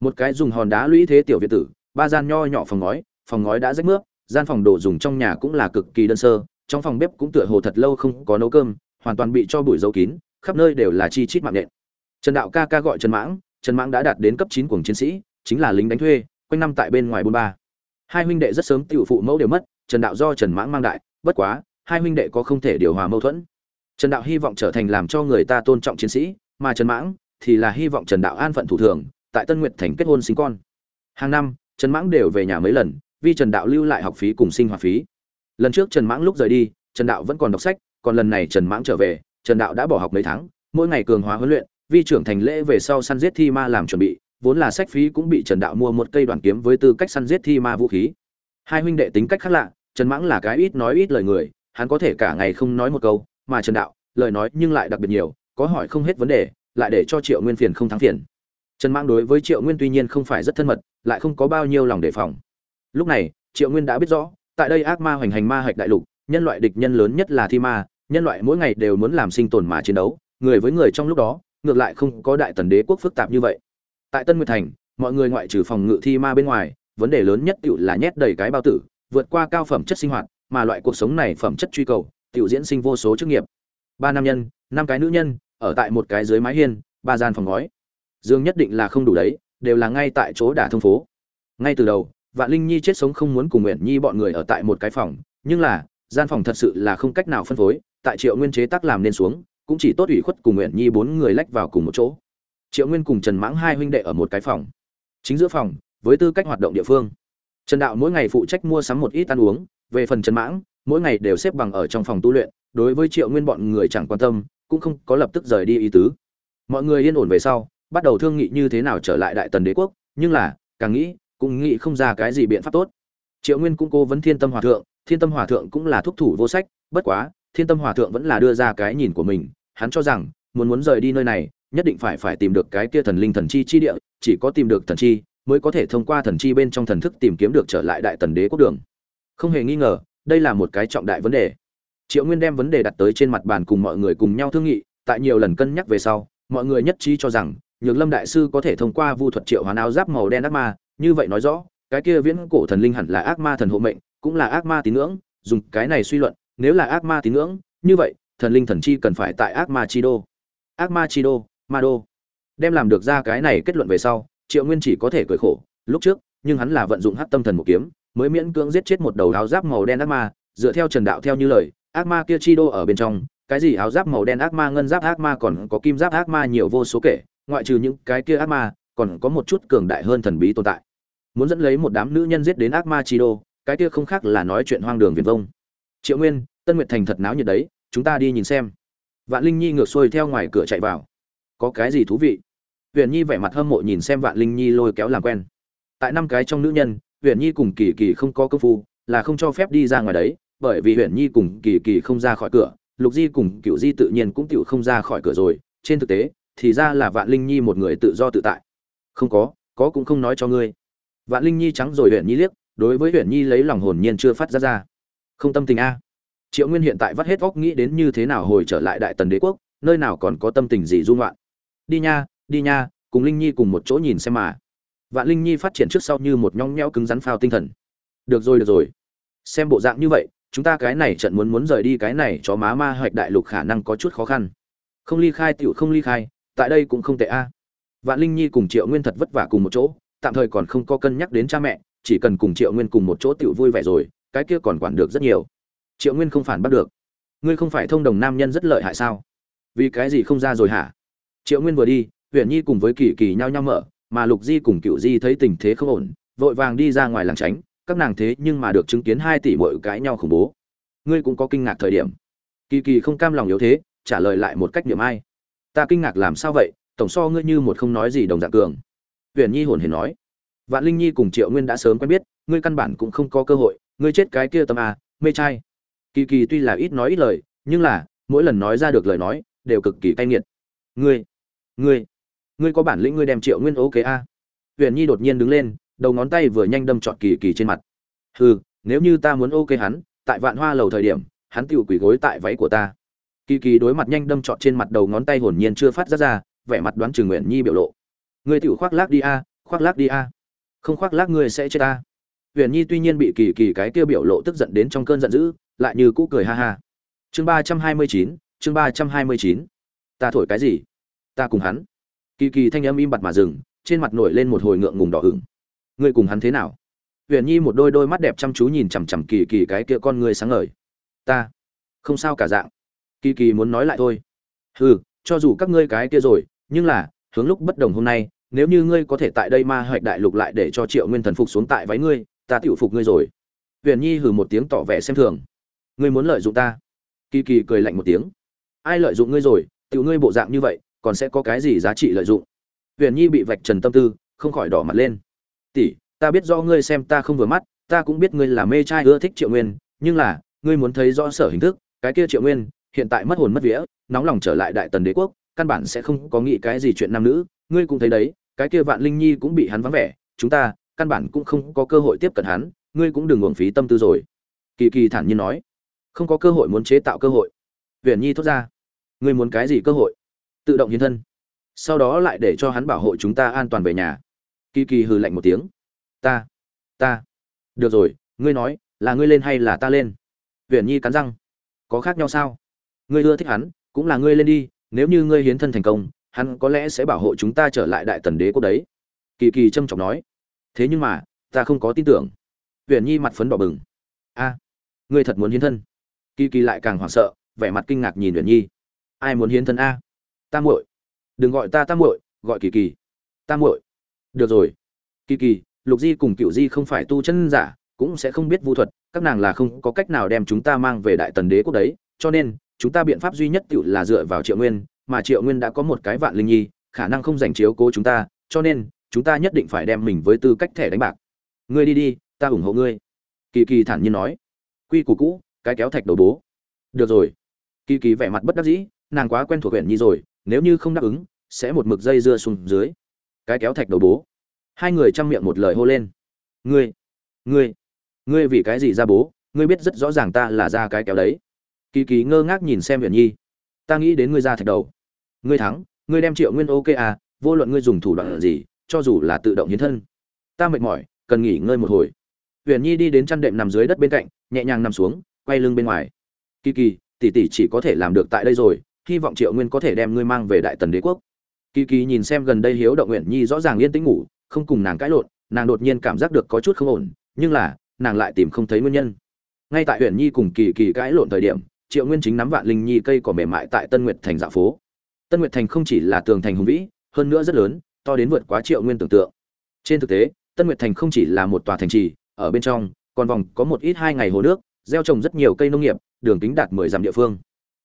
Một cái dùng hòn đá lũy thế tiểu việt tử, ba gian nho nhỏ phòng ngói phòng ngói đã rách mướp, gian phòng đồ dùng trong nhà cũng là cực kỳ đơn sơ, trong phòng bếp cũng tựa hồ thật lâu không có nấu cơm, hoàn toàn bị cho bụi dấu kín, khắp nơi đều là chi chít mạng nện. Trần đạo ca ca gọi trần mãng trần mãng đã đạt đến cấp chín cuồng chiến sĩ, chính là lính đánh thuê, quanh năm tại bên ngoài bôn ba. Hai huynh đệ rất sớm tiểu phụ mẫu đều mất trần đạo do trần mãng mang đại, bất quá, hai huynh đệ có không thể điều hòa mâu thuẫn. Trần đạo hy vọng trở thành làm cho người ta tôn trọng chiến sĩ, mà trần mãng thì là hy vọng trần đạo an phận thủ thường, tại tân nguyệt thành kết hôn sinh con. Hàng năm, trần mãng đều về nhà mấy lần, vì trần đạo lưu lại học phí cùng sinh hoạt phí. Lần trước trần mãng lúc rời đi, trần đạo vẫn còn đọc sách, còn lần này trần mãng trở về, trần đạo đã bỏ học mấy tháng, mỗi ngày cường hóa huấn luyện vi trưởng thành lễ về sau săn giết thi ma làm chuẩn bị, vốn là sách phí cũng bị trần đạo mua một cây đoàn kiếm với tư cách săn giết thi ma vũ khí hai huynh đệ tính cách khác lạ, trần mãng là cái ít nói ít lời người, hắn có thể cả ngày không nói một câu, mà trần đạo, lời nói nhưng lại đặc biệt nhiều, có hỏi không hết vấn đề, lại để cho triệu nguyên phiền không thắng phiền. Trần mãng đối với triệu nguyên tuy nhiên không phải rất thân mật, lại không có bao nhiêu lòng đề phòng. Lúc này, triệu nguyên đã biết rõ, tại đây ác ma hoành hành ma hạch đại lục, nhân loại địch nhân lớn nhất là thi ma, nhân loại mỗi ngày đều muốn làm sinh tồn mà chiến đấu, người với người trong lúc đó, ngược lại không có đại tần đế quốc phức tạp như vậy. Tại tân nguyệt thành, mọi người ngoại trừ phòng ngự thi ma bên ngoài vấn đề lớn nhất tựu là nhét đầy cái bao tử, vượt qua cao phẩm chất sinh hoạt, mà loại cuộc sống này phẩm chất truy cầu, tiểu diễn sinh vô số chức nghiệp. Ba nam nhân, năm cái nữ nhân, ở tại một cái dưới mái hiên, ba gian phòng ngói. Dương nhất định là không đủ đấy, đều là ngay tại chỗ đả thông phố. Ngay từ đầu, vạn linh nhi chết sống không muốn cùng nguyện nhi bọn người ở tại một cái phòng, nhưng là, gian phòng thật sự là không cách nào phân phối, tại triệu nguyên chế tác làm nên xuống, cũng chỉ tốt ủy khuất cùng nguyện nhi bốn người lách vào cùng một chỗ. Triệu nguyên cùng trần mãng hai huynh đệ ở một cái phòng. Chính giữa phòng với tư cách hoạt động địa phương. Trần đạo mỗi ngày phụ trách mua sắm một ít ăn uống, về phần trần mãng, mỗi ngày đều xếp bằng ở trong phòng tu luyện, đối với triệu nguyên bọn người chẳng quan tâm, cũng không có lập tức rời đi ý tứ. Mọi người yên ổn về sau, bắt đầu thương nghị như thế nào trở lại đại tần đế quốc, nhưng là, càng nghĩ, cũng nghĩ không ra cái gì biện pháp tốt. Triệu nguyên cũng cố vấn thiên tâm hòa thượng, thiên tâm hòa thượng cũng là thúc thủ vô sách, bất quá, thiên tâm hòa thượng vẫn là đưa ra cái nhìn của mình, hắn cho rằng, muốn muốn rời đi nơi này, nhất định phải phải tìm được cái kia thần linh thần chi chi địa, chỉ có tìm được thần chi mới có thể thông qua thần chi bên trong thần thức tìm kiếm được trở lại đại tần đế quốc đường. Không hề nghi ngờ, đây là một cái trọng đại vấn đề. Triệu nguyên đem vấn đề đặt tới trên mặt bàn cùng mọi người cùng nhau thương nghị, tại nhiều lần cân nhắc về sau, mọi người nhất trí cho rằng, nhược lâm đại sư có thể thông qua vu thuật triệu hoán áo giáp màu đen ác ma, như vậy nói rõ, cái kia viễn cổ thần linh hẳn là ác ma thần hộ mệnh, cũng là ác ma tín ngưỡng, dùng cái này suy luận, nếu là ác ma tín ngưỡng, như vậy, thần linh thần chi cần phải tại ác ma chi đô. Ác ma chi đô, ma đô. Đem làm được ra cái này kết luận về sau triệu nguyên chỉ có thể cười khổ, lúc trước, nhưng hắn là vận dụng hát tâm thần một kiếm, mới miễn cưỡng giết chết một đầu áo giáp màu đen ác ma, dựa theo trần đạo theo như lời, ác ma kia chi đô ở bên trong, cái gì áo giáp màu đen ác ma, ngân giáp ác ma còn có kim giáp ác ma nhiều vô số kể, ngoại trừ những cái kia ác ma, còn có một chút cường đại hơn thần bí tồn tại. Muốn dẫn lấy một đám nữ nhân giết đến ác ma chi đô, cái kia không khác là nói chuyện hoang đường viền vông. Triệu nguyên, tân nguyệt thành thật náo nhiệt đấy, chúng ta đi nhìn xem. Vạn linh nhi ngược xuôi theo ngoài cửa chạy vào. Có cái gì thú vị? Huyền nhi vẻ mặt hâm mộ nhìn xem vạn linh nhi lôi kéo làm quen. Tại năm cái trong nữ nhân, huyền nhi cùng kỳ kỳ không có công phu, là không cho phép đi ra ngoài đấy, bởi vì huyền nhi cùng kỳ kỳ không ra khỏi cửa, lục di cùng cựu di tự nhiên cũng tự không ra khỏi cửa rồi. Trên thực tế, thì ra là vạn linh nhi một người tự do tự tại. Không có có cũng không nói cho ngươi. Vạn linh nhi trắng rồi huyền nhi liếc, đối với huyền nhi lấy lòng hồn nhiên chưa phát ra ra. Không tâm tình a. Triệu nguyên hiện tại vắt hết óc nghĩ đến như thế nào hồi trở lại đại tần đế quốc, nơi nào còn có tâm tình gì dung loạn đi nha đi nha, cùng linh nhi cùng một chỗ nhìn xem mà. Vạn linh nhi phát triển trước sau như một nhong nhẽo cứng rắn phao tinh thần. Được rồi được rồi. Xem bộ dạng như vậy, chúng ta cái này trận muốn muốn rời đi cái này cho má ma hoạch đại lục khả năng có chút khó khăn. Không ly khai tựu không ly khai, tại đây cũng không tệ a. Vạn linh nhi cùng triệu nguyên thật vất vả cùng một chỗ, tạm thời còn không có cân nhắc đến cha mẹ, chỉ cần cùng triệu nguyên cùng một chỗ tựu vui vẻ rồi, cái kia còn quản được rất nhiều. Triệu nguyên không phản bắt được. Ngươi không phải thông đồng nam nhân rất lợi hại sao? Vì cái gì không ra rồi hả? Triệu nguyên vừa đi huyện nhi cùng với kỳ kỳ nhao nhao mở mà lục di cùng cựu di thấy tình thế không ổn vội vàng đi ra ngoài làng tránh các nàng thế nhưng mà được chứng kiến hai tỷ bội cãi nhau khủng bố. Ngươi cũng có kinh ngạc thời điểm. Kỳ kỳ không cam lòng yếu thế trả lời lại một cách niệm ai. Ta kinh ngạc làm sao vậy tổng so ngươi như một không nói gì đồng dạng cường. Huyền nhi hồn hề nói. Vạn linh nhi cùng triệu nguyên đã sớm quen biết ngươi căn bản cũng không có cơ hội ngươi chết cái kia tâm à, mê trai. Kỳ kỳ tuy là ít nói ít lời nhưng là mỗi lần nói ra được lời nói đều cực kỳ cay nghiệt. Ngươi ngươi ngươi có bản lĩnh ngươi đem triệu nguyên ok a? Huyền nhi đột nhiên đứng lên, đầu ngón tay vừa nhanh đâm trọn kỳ kỳ trên mặt. Hừ, nếu như ta muốn ok hắn, tại vạn hoa lầu thời điểm, hắn tự quỳ gối tại váy của ta. Kỳ kỳ đối mặt nhanh đâm trọn trên mặt đầu ngón tay hồn nhiên chưa phát ra ra, vẻ mặt đoán trừ nguyện nhi biểu lộ. Ngươi tự khoác lác đi a, khoác lác đi a. Không khoác lác ngươi sẽ chết ta. Huyền nhi tuy nhiên bị kỳ kỳ cái kia biểu lộ tức giận đến trong cơn giận dữ, lại như cũ cười ha ha. Chương ba trăm hai mươi chín, chương ba trăm hai mươi chín. Ta thổi cái gì? Ta cùng hắn kỳ kỳ thanh âm im bặt mà dừng, trên mặt nổi lên một hồi ngượng ngùng đỏ hửng ngươi cùng hắn thế nào? Huyền nhi một đôi đôi mắt đẹp chăm chú nhìn chằm chằm kỳ kỳ cái kia con ngươi sáng ngời. Ta, không sao cả dạng. Kỳ kỳ muốn nói lại thôi. Hừ, cho dù các ngươi cái kia rồi, nhưng là, hướng lúc bất đồng hôm nay, nếu như ngươi có thể tại đây ma hoạch đại lục lại để cho triệu nguyên thần phục xuống tại váy ngươi, ta tiểu phục ngươi rồi. Huyền nhi hừ một tiếng tỏ vẻ xem thường. Ngươi muốn lợi dụng ta. Kỳ kỳ cười lạnh một tiếng. Ai lợi dụng ngươi rồi? Tiểu ngươi bộ dạng như vậy còn sẽ có cái gì giá trị lợi dụng? Huyền nhi bị vạch trần tâm tư, không khỏi đỏ mặt lên. Tỷ, ta biết do ngươi xem ta không vừa mắt, ta cũng biết ngươi là mê trai ưa thích triệu nguyên, nhưng là, ngươi muốn thấy rõ sở hình thức, cái kia triệu nguyên, hiện tại mất hồn mất vía, nóng lòng trở lại đại tần đế quốc, căn bản sẽ không có nghĩ cái gì chuyện nam nữ, ngươi cũng thấy đấy, cái kia vạn linh nhi cũng bị hắn vắng vẻ, chúng ta, căn bản cũng không có cơ hội tiếp cận hắn, ngươi cũng đừng uổng phí tâm tư rồi. Kỳ kỳ thản nhiên nói. Không có cơ hội muốn chế tạo cơ hội. Huyền nhi thốt ra. Ngươi muốn cái gì cơ hội? Tự động hiến thân. Sau đó lại để cho hắn bảo hộ chúng ta an toàn về nhà. Kỳ kỳ hừ lạnh một tiếng. Ta ta. Được rồi, ngươi nói, là ngươi lên hay là ta lên? Huyền nhi cắn răng. Có khác nhau sao? Ngươi ưa thích hắn, cũng là ngươi lên đi, nếu như ngươi hiến thân thành công, hắn có lẽ sẽ bảo hộ chúng ta trở lại đại tần đế quốc đấy. Kỳ kỳ trâm trọng nói. Thế nhưng mà, ta không có tin tưởng. Huyền nhi mặt phấn đỏ bừng. A, ngươi thật muốn hiến thân. Kỳ kỳ lại càng hoảng sợ, vẻ mặt kinh ngạc nhìn huyền nhi. Ai muốn hiến thân a? Ta muội. Đừng gọi ta ta muội, gọi kỳ kỳ. Ta muội. Được rồi. Kỳ kỳ, lục di cùng cựu di không phải tu chân giả, cũng sẽ không biết vu thuật, các nàng là không có cách nào đem chúng ta mang về đại tần đế quốc đấy, cho nên, chúng ta biện pháp duy nhất tự là dựa vào triệu nguyên, mà triệu nguyên đã có một cái vạn linh nhi, khả năng không giành chiếu cố chúng ta, cho nên, chúng ta nhất định phải đem mình với tư cách thẻ đánh bạc. Ngươi đi đi, ta ủng hộ ngươi. Kỳ kỳ thản nhiên nói. Quy củ cũ, cái kéo thạch đầu bố. Được rồi. Kỳ kỳ vẻ mặt bất đắc dĩ, nàng quá quen thuộc huyện nhi rồi nếu như không đáp ứng, sẽ một mực dây dưa xuống dưới. Cái kéo thạch đầu bố. Hai người chăm miệng một lời hô lên. Ngươi ngươi ngươi vì cái gì ra bố? Ngươi biết rất rõ ràng ta là ra cái kéo đấy. Kỳ kỳ ngơ ngác nhìn xem huyền nhi. Ta nghĩ đến ngươi ra thạch đầu. Ngươi thắng, ngươi đem triệu nguyên ok à vô luận ngươi dùng thủ đoạn gì, cho dù là tự động hiến thân. Ta mệt mỏi, cần nghỉ ngơi một hồi. Huyền nhi đi đến chăn đệm nằm dưới đất bên cạnh, nhẹ nhàng nằm xuống, quay lưng bên ngoài. Kỳ kỳ, tỷ tỷ chỉ có thể làm được tại đây rồi hy vọng triệu nguyên có thể đem ngươi mang về đại tần đế quốc. Kỳ kỳ nhìn xem gần đây hiếu động nguyện nhi rõ ràng yên tĩnh ngủ, không cùng nàng cãi lộn, nàng đột nhiên cảm giác được có chút không ổn, nhưng là, nàng lại tìm không thấy nguyên nhân. Ngay tại huyện nhi cùng kỳ kỳ cãi lộn thời điểm, triệu nguyên chính nắm vạn linh nhi cây cỏ mềm mại tại tân nguyệt thành dạ phố. Tân nguyệt thành không chỉ là tường thành hùng vĩ, hơn nữa rất lớn, to đến vượt quá triệu nguyên tưởng tượng. Trên thực tế, tân nguyệt thành không chỉ là một tòa thành trì, ở bên trong, còn vòng có một ít hai ngày hồ nước, gieo trồng rất nhiều cây nông nghiệp, đường kính đạt mười dặm địa phương.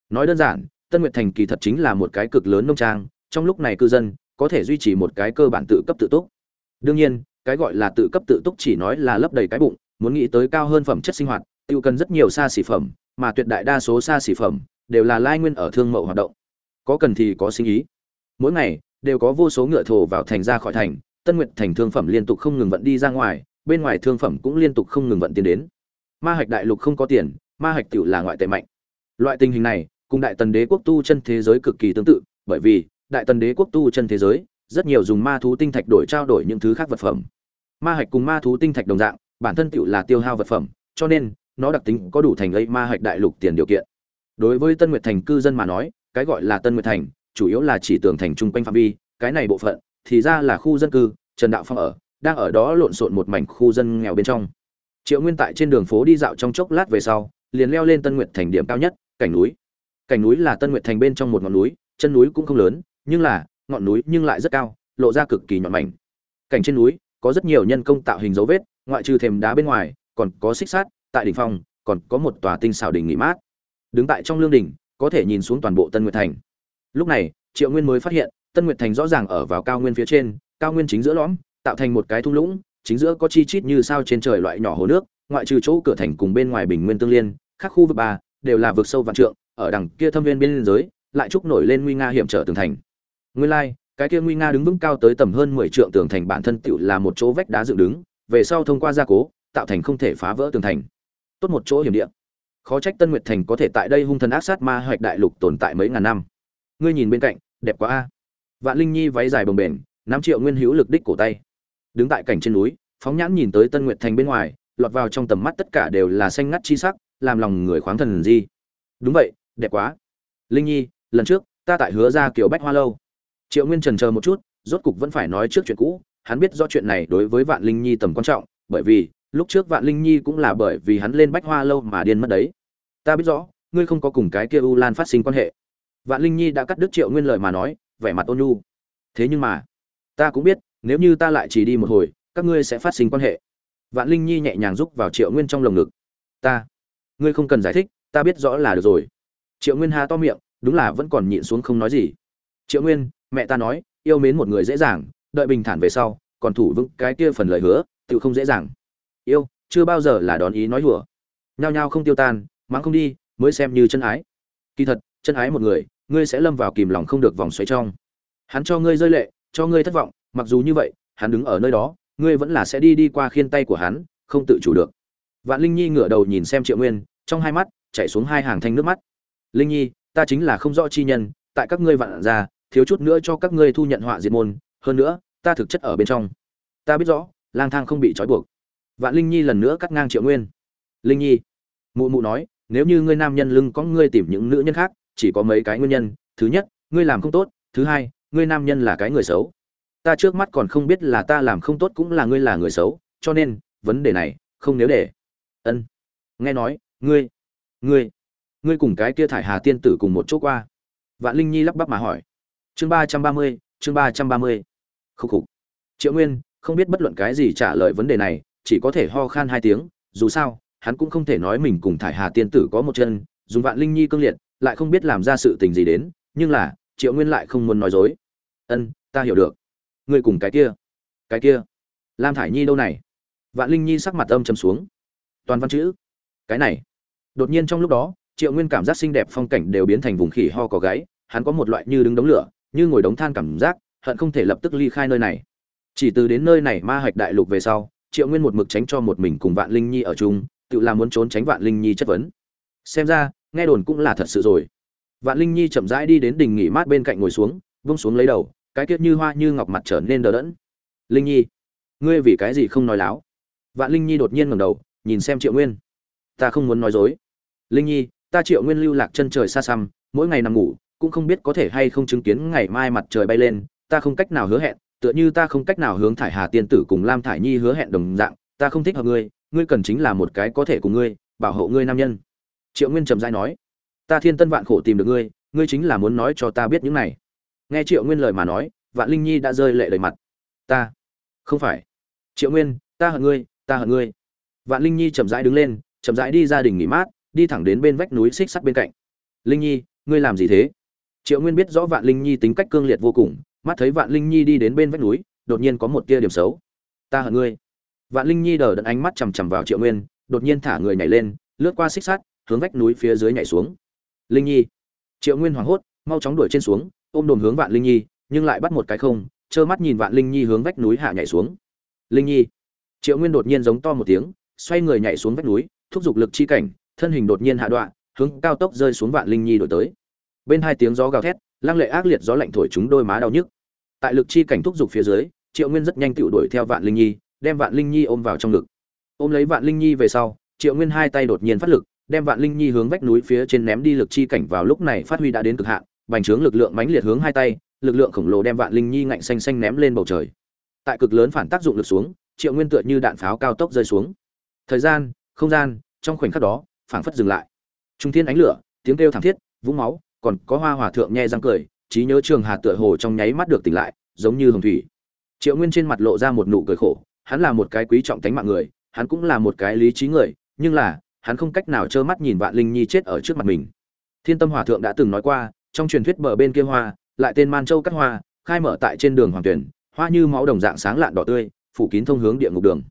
Nói đơn giản tân nguyệt thành kỳ thật chính là một cái cực lớn nông trang, trong lúc này cư dân có thể duy trì một cái cơ bản tự cấp tự túc. Đương nhiên, cái gọi là tự cấp tự túc chỉ nói là lấp đầy cái bụng, muốn nghĩ tới cao hơn phẩm chất sinh hoạt, tiêu cần rất nhiều xa xỉ phẩm, mà tuyệt đại đa số xa xỉ phẩm đều là lai nguyên ở thương mậu hoạt động. Có cần thì có sinh ý. Mỗi ngày, đều có vô số ngựa thổ vào thành ra khỏi thành, tân nguyệt thành thương phẩm liên tục không ngừng vận đi ra ngoài, bên ngoài thương phẩm cũng liên tục không ngừng vận tiền đến. Ma hạch đại lục không có tiền, ma hạch tiểu là ngoại tệ mạnh. Loại tình hình này cùng đại tần đế quốc tu chân thế giới cực kỳ tương tự, bởi vì, đại tần đế quốc tu chân thế giới, rất nhiều dùng ma thú tinh thạch đổi trao đổi những thứ khác vật phẩm. Ma hạch cùng ma thú tinh thạch đồng dạng, bản thân tựu là tiêu hao vật phẩm, cho nên, nó đặc tính có đủ thành gây ma hạch đại lục tiền điều kiện. Đối với tân nguyệt thành cư dân mà nói, cái gọi là tân nguyệt thành, chủ yếu là chỉ tường thành chung quanh phạm vi, cái này bộ phận, thì ra là khu dân cư, trần đạo phong ở, đang ở đó lộn xộn một mảnh khu dân nghèo bên trong. Triệu nguyên tại trên đường phố đi dạo trong chốc lát về sau, liền leo lên tân nguyệt thành điểm cao nhất, cảnh núi cảnh núi là tân nguyệt thành bên trong một ngọn núi, chân núi cũng không lớn, nhưng là, ngọn núi nhưng lại rất cao, lộ ra cực kỳ nhọn mảnh. Cảnh trên núi, có rất nhiều nhân công tạo hình dấu vết, ngoại trừ thềm đá bên ngoài, còn có xích sát tại đỉnh phong, còn có một tòa tinh xảo đỉnh nghỉ mát. Đứng tại trong lương đỉnh, có thể nhìn xuống toàn bộ tân nguyệt thành. Lúc này, triệu nguyên mới phát hiện, tân nguyệt thành rõ ràng ở vào cao nguyên phía trên, cao nguyên chính giữa lõm, tạo thành một cái thung lũng, chính giữa có chi chít như sao trên trời loại nhỏ hồ nước, ngoại trừ chỗ cửa thành cùng bên ngoài bình nguyên tương liên các khu vực ba, đều là vực sâu vạn trượng ở đằng kia thâm viên biên giới, lại trúc nổi lên nguy nga hiểm trở tường thành. Nguyên lai, cái kia nguy nga đứng vững cao tới tầm hơn mười trượng tường thành bản thân tựu là một chỗ vách đá dựng đứng, về sau thông qua gia cố, tạo thành không thể phá vỡ tường thành. Tốt một chỗ hiểm địa. Khó trách tân nguyệt thành có thể tại đây hung thần ác sát ma hoạch đại lục tồn tại mấy ngàn năm. Ngươi nhìn bên cạnh, đẹp quá a. Vạn linh nhi váy dài bồng bềnh, năm triệu nguyên hữu lực đích cổ tay. Đứng tại cảnh trên núi, phóng nhãn nhìn tới tân nguyệt thành bên ngoài, lọt vào trong tầm mắt tất cả đều là xanh ngắt chi sắc, làm lòng người khoáng thần di đúng vậy đẹp quá. Linh nhi, lần trước, ta tại hứa ra kiểu bách hoa lâu. Triệu nguyên trần chờ một chút, rốt cục vẫn phải nói trước chuyện cũ, hắn biết do chuyện này đối với vạn linh nhi tầm quan trọng, bởi vì, lúc trước vạn linh nhi cũng là bởi vì hắn lên bách hoa lâu mà điên mất đấy. Ta biết rõ, ngươi không có cùng cái kia u lan phát sinh quan hệ. Vạn linh nhi đã cắt đứt triệu nguyên lời mà nói, vẻ mặt ôn nhu. Thế nhưng mà, ta cũng biết, nếu như ta lại chỉ đi một hồi, các ngươi sẽ phát sinh quan hệ. Vạn linh nhi nhẹ nhàng rúc vào triệu nguyên trong lồng ngực. Ta, ngươi không cần giải thích, ta biết rõ là được rồi triệu nguyên hà to miệng, đúng là vẫn còn nhịn xuống không nói gì. Triệu nguyên, mẹ ta nói, yêu mến một người dễ dàng, đợi bình thản về sau, còn thủ vững cái kia phần lời hứa, tự không dễ dàng. Yêu, chưa bao giờ là đón ý nói hùa nhao nhao không tiêu tan, mắng không đi, mới xem như chân ái. Kỳ thật, chân ái một người, ngươi sẽ lâm vào kìm lòng không được vòng xoáy trong. Hắn cho ngươi rơi lệ, cho ngươi thất vọng, mặc dù như vậy, hắn đứng ở nơi đó, ngươi vẫn là sẽ đi đi qua khiên tay của hắn, không tự chủ được. Vạn linh nhi ngửa đầu nhìn xem triệu nguyên, trong hai mắt chảy xuống hai hàng thanh nước mắt linh nhi, ta chính là không rõ chi nhân, tại các ngươi vạn ra thiếu chút nữa cho các ngươi thu nhận họa diệt môn, hơn nữa, ta thực chất ở bên trong. Ta biết rõ, lang thang không bị trói buộc. Vạn linh nhi lần nữa cắt ngang triệu nguyên. Linh nhi, mụ mụ nói, nếu như ngươi nam nhân lưng có ngươi tìm những nữ nhân khác, chỉ có mấy cái nguyên nhân. Thứ nhất, ngươi làm không tốt. Thứ hai, ngươi nam nhân là cái người xấu. Ta trước mắt còn không biết là ta làm không tốt cũng là ngươi là người xấu, cho nên, vấn đề này không nếu để. Ân. Nghe nói, ngươi ngươi ngươi cùng cái kia thải hà tiên tử cùng một chỗ qua. Vạn linh nhi lắp bắp mà hỏi. Chương ba trăm ba mươi, chương ba trăm ba mươi. Khúc khục. Triệu nguyên, không biết bất luận cái gì trả lời vấn đề này, chỉ có thể ho khan hai tiếng, dù sao, hắn cũng không thể nói mình cùng thải hà tiên tử có một chân, dùng vạn linh nhi cương liệt, lại không biết làm ra sự tình gì đến, nhưng là, triệu nguyên lại không muốn nói dối. Ân, ta hiểu được. Ngươi cùng cái kia. Cái kia. Lam thải nhi đâu này? Vạn linh nhi sắc mặt âm chấm xuống. Toàn văn chữ. Cái này. Đột nhiên trong lúc đó triệu nguyên cảm giác xinh đẹp phong cảnh đều biến thành vùng khỉ ho có gáy, hắn có một loại như đứng đống lửa, như ngồi đống than cảm giác, hận không thể lập tức ly khai nơi này. Chỉ từ đến nơi này ma hạch đại lục về sau, triệu nguyên một mực tránh cho một mình cùng vạn linh nhi ở chung, tự làm muốn trốn tránh vạn linh nhi chất vấn. Xem ra, nghe đồn cũng là thật sự rồi. Vạn linh nhi chậm rãi đi đến đình nghỉ mát bên cạnh ngồi xuống, vung xuống lấy đầu, cái tiết như hoa như ngọc mặt trở nên đờ đẫn. Linh nhi, ngươi vì cái gì không nói láo? Vạn linh nhi đột nhiên ngẩng đầu, nhìn xem triệu nguyên. Ta không muốn nói dối. Linh nhi ta triệu nguyên lưu lạc chân trời xa xăm, mỗi ngày nằm ngủ, cũng không biết có thể hay không chứng kiến ngày mai mặt trời bay lên, ta không cách nào hứa hẹn, tựa như ta không cách nào hướng thải hà tiên tử cùng lam thải nhi hứa hẹn đồng dạng, ta không thích hợp ngươi ngươi cần chính là một cái có thể cùng ngươi, bảo hộ ngươi nam nhân. Triệu nguyên trầm dai nói, ta thiên tân vạn khổ tìm được ngươi ngươi chính là muốn nói cho ta biết những này. Nghe triệu nguyên lời mà nói, vạn linh nhi đã rơi lệ đầy mặt. Ta, không phải. Triệu nguyên, ta hận ngươi, ta hận ngươi. Vạn linh nhi chậm rãi đứng lên, chậm rãi đi gia đình nghỉ mát đi thẳng đến bên vách núi xích sắt bên cạnh. Linh nhi, ngươi làm gì thế? Triệu nguyên biết rõ vạn linh nhi tính cách cương liệt vô cùng, mắt thấy vạn linh nhi đi đến bên vách núi, đột nhiên có một tia điểm xấu. Ta hận ngươi. Vạn linh nhi đờ đẫn ánh mắt chằm chằm vào triệu nguyên, đột nhiên thả người nhảy lên, lướt qua xích sắt, hướng vách núi phía dưới nhảy xuống. Linh nhi. Triệu nguyên hoảng hốt, mau chóng đuổi trên xuống, ôm đồn hướng vạn linh nhi, nhưng lại bắt một cái không, trơ mắt nhìn vạn linh nhi hướng vách núi hạ nhảy xuống. Linh nhi. Triệu nguyên đột nhiên giống to một tiếng, xoay người nhảy xuống vách núi, thúc giục lực chi cảnh thân hình đột nhiên hạ đoạn, hướng cao tốc rơi xuống vạn linh nhi đổi tới. Bên hai tiếng gió gào thét, lăng lệ ác liệt gió lạnh thổi chúng đôi má đau nhức. Tại lực chi cảnh thúc giục phía dưới, triệu nguyên rất nhanh tự đuổi theo vạn linh nhi, đem vạn linh nhi ôm vào trong ngực. Ôm lấy vạn linh nhi về sau, triệu nguyên hai tay đột nhiên phát lực, đem vạn linh nhi hướng vách núi phía trên ném đi lực chi cảnh vào lúc này phát huy đã đến cực hạn, bành trướng lực lượng mãnh liệt hướng hai tay, lực lượng khổng lồ đem vạn linh nhi ngạnh xanh xanh ném lên bầu trời. Tại cực lớn phản tác dụng lực xuống, triệu nguyên tựa như đạn pháo cao tốc rơi xuống. Thời gian, không gian, trong khoảnh khắc đó phảng phất dừng lại. Trung thiên ánh lửa, tiếng kêu thảm thiết, vũng máu, còn có hoa hòa thượng nhe răng cười, trí nhớ trường hà tựa hồ trong nháy mắt được tỉnh lại, giống như hồng thủy. Triệu nguyên trên mặt lộ ra một nụ cười khổ, hắn là một cái quý trọng tánh mạng người, hắn cũng là một cái lý trí người, nhưng là, hắn không cách nào trơ mắt nhìn vạn linh nhi chết ở trước mặt mình. Thiên tâm hòa thượng đã từng nói qua, trong truyền thuyết bờ bên kia hoa, lại tên man châu cắt hoa, khai mở tại trên đường hoàng tuyển, hoa như máu đồng dạng sáng lạn đỏ tươi, phủ kín thông hướng địa ngục đường.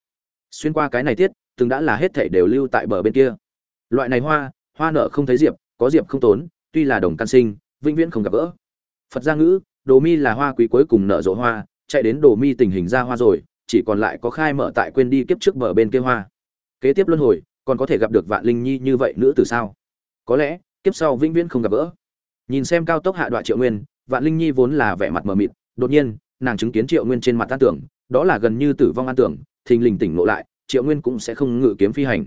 Xuyên qua cái này tiết, từng đã là hết thảy đều lưu tại bờ bên kia loại này hoa hoa nở không thấy diệp, có diệp không tốn, tuy là đồng căn sinh, vĩnh viễn không gặp gỡ. Phật gia ngữ, đồ mi là hoa quý cuối cùng nở rộ hoa, chạy đến đồ mi tình hình ra hoa rồi, chỉ còn lại có khai mở tại quên đi kiếp trước bờ bên kia hoa. Kế tiếp luân hồi, còn có thể gặp được vạn linh nhi như vậy nữa từ sao? Có lẽ, kiếp sau vĩnh viễn không gặp gỡ. Nhìn xem cao tốc hạ đoạn triệu nguyên, vạn linh nhi vốn là vẻ mặt mờ mịt, đột nhiên, nàng chứng kiến triệu nguyên trên mặt tan tưởng, đó là gần như tử vong an tưởng, thình lình tỉnh ngộ lại, triệu nguyên cũng sẽ không ngự kiếm phi hành.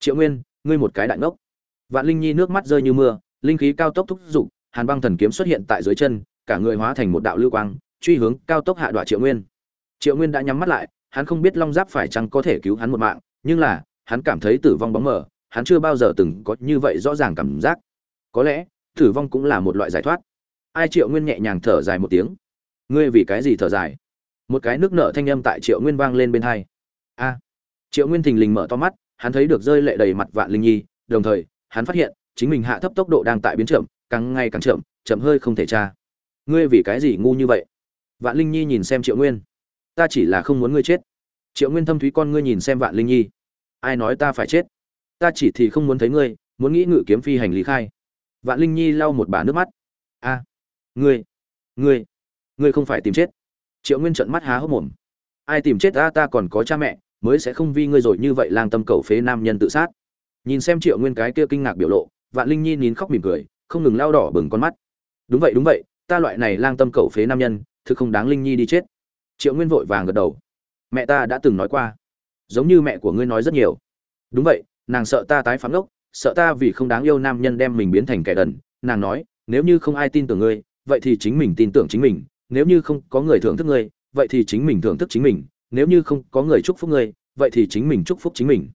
Triệu nguyên ngươi một cái đại ngốc. Vạn linh nhi nước mắt rơi như mưa, linh khí cao tốc thúc giục, hàn băng thần kiếm xuất hiện tại dưới chân, cả người hóa thành một đạo lưu quang, truy hướng cao tốc hạ đọa triệu nguyên. Triệu nguyên đã nhắm mắt lại, hắn không biết long giáp phải chăng có thể cứu hắn một mạng, nhưng là, hắn cảm thấy tử vong bóng mờ, hắn chưa bao giờ từng có như vậy rõ ràng cảm giác. Có lẽ, tử vong cũng là một loại giải thoát. Ai triệu nguyên nhẹ nhàng thở dài một tiếng. Ngươi vì cái gì thở dài? Một cái nước nợ thanh âm tại triệu nguyên vang lên bên hai. A. Triệu nguyên thình lình mở to mắt hắn thấy được rơi lệ đầy mặt vạn linh nhi, đồng thời, hắn phát hiện, chính mình hạ thấp tốc độ đang tại biến chậm, càng ngày càng chậm chậm hơi không thể tra. Ngươi vì cái gì ngu như vậy? Vạn linh nhi nhìn xem triệu nguyên. Ta chỉ là không muốn ngươi chết. Triệu nguyên thâm thúy con ngươi nhìn xem vạn linh nhi. Ai nói ta phải chết? Ta chỉ thì không muốn thấy ngươi, muốn nghĩ ngự kiếm phi hành lý khai. Vạn linh nhi lau một bà nước mắt. A, ngươi ngươi ngươi không phải tìm chết. Triệu nguyên trận mắt há hốc mồm. Ai tìm chết ta ta còn có cha mẹ mới sẽ không vì ngươi rồi như vậy lang tâm cầu phế nam nhân tự sát. Nhìn xem triệu nguyên cái kia kinh ngạc biểu lộ, vạn linh nhi nín khóc mỉm cười, không ngừng lao đỏ bừng con mắt. Đúng vậy đúng vậy, ta loại này lang tâm cầu phế nam nhân, thực không đáng linh nhi đi chết. Triệu nguyên vội vàng gật đầu. Mẹ ta đã từng nói qua, giống như mẹ của ngươi nói rất nhiều. Đúng vậy, nàng sợ ta tái phạm lốc sợ ta vì không đáng yêu nam nhân đem mình biến thành kẻ đần. Nàng nói, nếu như không ai tin tưởng ngươi, vậy thì chính mình tin tưởng chính mình, nếu như không có người thưởng thức ngươi, vậy thì chính mình thưởng thức chính mình nếu như không có người chúc phúc ngươi, vậy thì chính mình chúc phúc chính mình.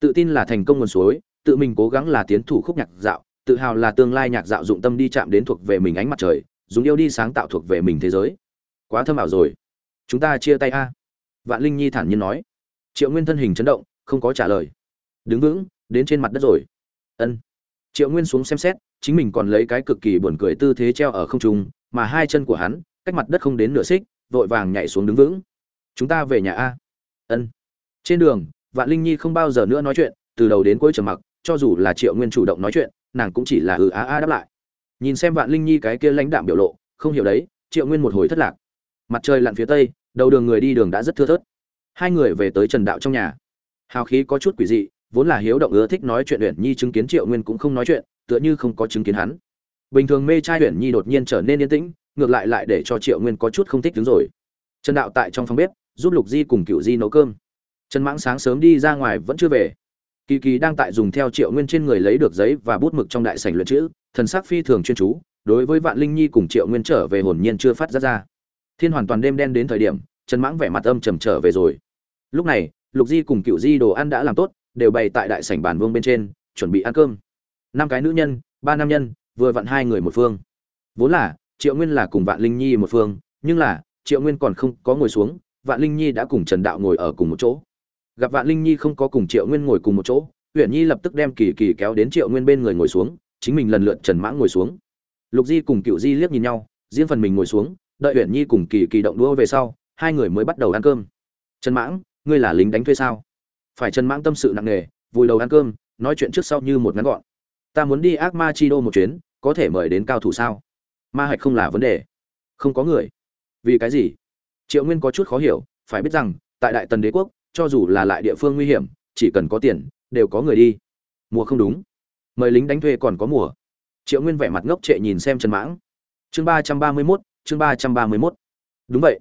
Tự tin là thành công nguồn suối, tự mình cố gắng là tiến thủ khúc nhạc dạo, tự hào là tương lai nhạc dạo dụng tâm đi chạm đến thuộc về mình ánh mặt trời, dùng yêu đi sáng tạo thuộc về mình thế giới. Quá thâm ảo rồi. Chúng ta chia tay a. Vạn linh nhi thản nhiên nói. Triệu nguyên thân hình chấn động, không có trả lời. Đứng vững, đến trên mặt đất rồi. Ân. Triệu nguyên xuống xem xét, chính mình còn lấy cái cực kỳ buồn cười tư thế treo ở không trung, mà hai chân của hắn, cách mặt đất không đến nửa xích, vội vàng nhảy xuống đứng vững chúng ta về nhà a. Ân. Trên đường, vạn linh nhi không bao giờ nữa nói chuyện, từ đầu đến cuối trầm mặc, cho dù là triệu nguyên chủ động nói chuyện, nàng cũng chỉ là ừ á á đáp lại. Nhìn xem vạn linh nhi cái kia lãnh đạm biểu lộ, không hiểu đấy, triệu nguyên một hồi thất lạc. Mặt trời lặn phía tây, đầu đường người đi đường đã rất thưa thớt. Hai người về tới trần đạo trong nhà. Hào khí có chút quỷ dị, vốn là hiếu động ưa thích nói chuyện uyển nhi chứng kiến triệu nguyên cũng không nói chuyện, tựa như không có chứng kiến hắn. Bình thường mê trai uyển nhi đột nhiên trở nên yên tĩnh, ngược lại lại để cho triệu nguyên có chút không thích đứng rồi. Trần đạo tại trong phòng bếp giúp lục di cùng cựu di nấu cơm. Trần mãng sáng sớm đi ra ngoài vẫn chưa về. Kỳ kỳ đang tại dùng theo triệu nguyên trên người lấy được giấy và bút mực trong đại sảnh luyện chữ, thần sắc phi thường chuyên chú, đối với vạn linh nhi cùng triệu nguyên trở về hồn nhiên chưa phát ra ra. Thiên hoàn toàn đêm đen đến thời điểm, trần mãng vẻ mặt âm trầm trở về rồi. Lúc này, lục di cùng cựu di đồ ăn đã làm tốt, đều bày tại đại sảnh bàn vương bên trên, chuẩn bị ăn cơm. Năm cái nữ nhân, ba nam nhân, vừa vặn hai người một phương. Vốn là, triệu nguyên là cùng vạn linh nhi một phương, nhưng là, triệu nguyên còn không có ngồi xuống vạn linh nhi đã cùng trần đạo ngồi ở cùng một chỗ. Gặp vạn linh nhi không có cùng triệu nguyên ngồi cùng một chỗ huyện nhi lập tức đem kỳ kỳ kéo đến triệu nguyên bên người ngồi xuống, chính mình lần lượt trần mãng ngồi xuống. Lục di cùng cựu di liếc nhìn nhau, riêng phần mình ngồi xuống, đợi huyện nhi cùng kỳ kỳ động đũa về sau, hai người mới bắt đầu ăn cơm. Trần mãng, ngươi là lính đánh thuê sao? Phải. Trần mãng tâm sự nặng nề, vùi đầu ăn cơm, nói chuyện trước sau như một ngắn gọn. Ta muốn đi ác ma chi đô một chuyến, có thể mời đến cao thủ sao? Ma hạch không là vấn đề. Không có người. Vì cái gì? Triệu nguyên có chút khó hiểu, phải biết rằng, tại đại tần đế quốc, cho dù là lại địa phương nguy hiểm, chỉ cần có tiền, đều có người đi. Mùa không đúng. Mời lính đánh thuê còn có mùa. Triệu nguyên vẻ mặt ngốc trệ nhìn xem trần mãng. Chương ba trăm ba mươi mốt, chương ba trăm ba mươi mốt. Đúng vậy.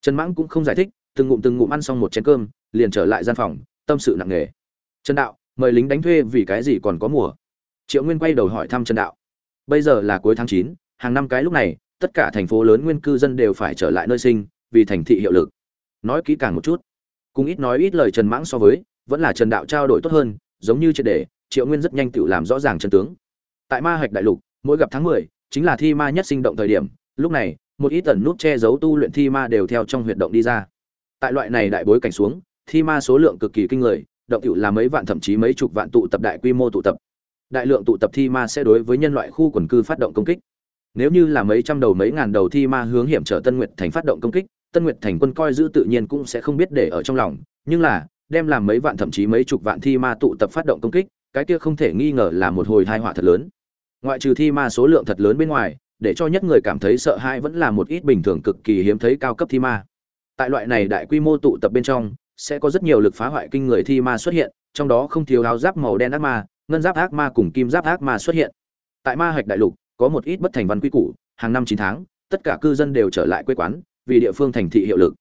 Trần mãng cũng không giải thích, từng ngụm từng ngụm ăn xong một chén cơm, liền trở lại gian phòng, tâm sự nặng nề. Trần đạo, mời lính đánh thuê vì cái gì còn có mùa? Triệu nguyên quay đầu hỏi thăm trần đạo. Bây giờ là cuối tháng chín, hàng năm cái lúc này, tất cả thành phố lớn nguyên cư dân đều phải trở lại nơi sinh vì thành thị hiệu lực. Nói kỹ càng một chút, cùng ít nói ít lời trần mãng so với, vẫn là trần đạo trao đổi tốt hơn, giống như triệt đề, triệu nguyên rất nhanh tự làm rõ ràng chân tướng. Tại ma hạch đại lục, mỗi gặp tháng mười, chính là thi ma nhất sinh động thời điểm, lúc này, một ít tần nút che giấu tu luyện thi ma đều theo trong huyệt động đi ra. Tại loại này đại bối cảnh xuống, thi ma số lượng cực kỳ kinh người, động cựu là mấy vạn thậm chí mấy chục vạn tụ tập đại quy mô tụ tập. Đại lượng tụ tập thi ma sẽ đối với nhân loại khu quần cư phát động công kích. Nếu như là mấy trăm đầu mấy ngàn đầu thi ma hướng hiểm trở tân nguyệt thành phát động công kích tân nguyệt thành quân coi giữ tự nhiên cũng sẽ không biết để ở trong lòng, nhưng là, đem làm mấy vạn thậm chí mấy chục vạn thi ma tụ tập phát động công kích, cái kia không thể nghi ngờ là một hồi tai họa thật lớn. Ngoại trừ thi ma số lượng thật lớn bên ngoài, để cho nhất người cảm thấy sợ hãi vẫn là một ít bình thường cực kỳ hiếm thấy cao cấp thi ma. Tại loại này đại quy mô tụ tập bên trong, sẽ có rất nhiều lực phá hoại kinh người thi ma xuất hiện, trong đó không thiếu áo giáp màu đen ác ma, ngân giáp ác ma cùng kim giáp ác ma xuất hiện. Tại ma hạch đại lục, có một ít bất thành văn quy củ, hàng năm chín tháng, tất cả cư dân đều trở lại quê quán vì địa phương thành thị hiệu lực.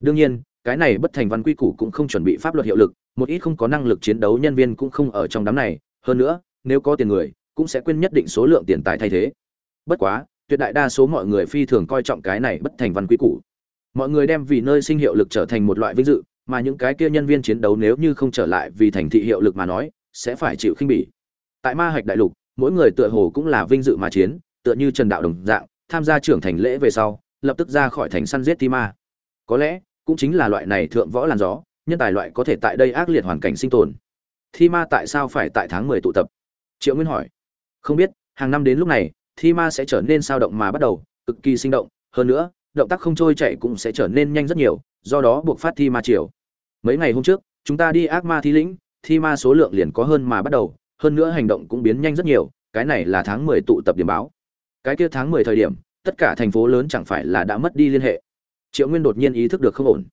Đương nhiên, cái này bất thành văn quy củ cũng không chuẩn bị pháp luật hiệu lực, một ít không có năng lực chiến đấu nhân viên cũng không ở trong đám này, hơn nữa, nếu có tiền người, cũng sẽ quên nhất định số lượng tiền tài thay thế. Bất quá, tuyệt đại đa số mọi người phi thường coi trọng cái này bất thành văn quy củ. Mọi người đem vì nơi sinh hiệu lực trở thành một loại vinh dự, mà những cái kia nhân viên chiến đấu nếu như không trở lại vì thành thị hiệu lực mà nói, sẽ phải chịu khinh bỉ. Tại ma hạch đại lục, mỗi người tựa hồ cũng là vinh dự mà chiến, tựa như trần đạo đồng dạng, tham gia trưởng thành lễ về sau lập tức ra khỏi thành săn giết ti ma có lẽ, cũng chính là loại này thượng võ làn gió, nhân tài loại có thể tại đây ác liệt hoàn cảnh sinh tồn. Thi ma tại sao phải tại tháng mười tụ tập? Triệu nguyên hỏi. Không biết, hàng năm đến lúc này thi ma sẽ trở nên sao động mà bắt đầu, cực kỳ sinh động. Hơn nữa, động tác không trôi chạy cũng sẽ trở nên nhanh rất nhiều, do đó buộc phát thi ma chiều. Mấy ngày hôm trước, chúng ta đi ác ma thi lĩnh thi ma số lượng liền có hơn mà bắt đầu, hơn nữa hành động cũng biến nhanh rất nhiều, cái này là tháng mười tụ tập điểm báo. Cái kia tháng mười thời điểm tất cả thành phố lớn chẳng phải là đã mất đi liên hệ. Triệu nguyên đột nhiên ý thức được không ổn.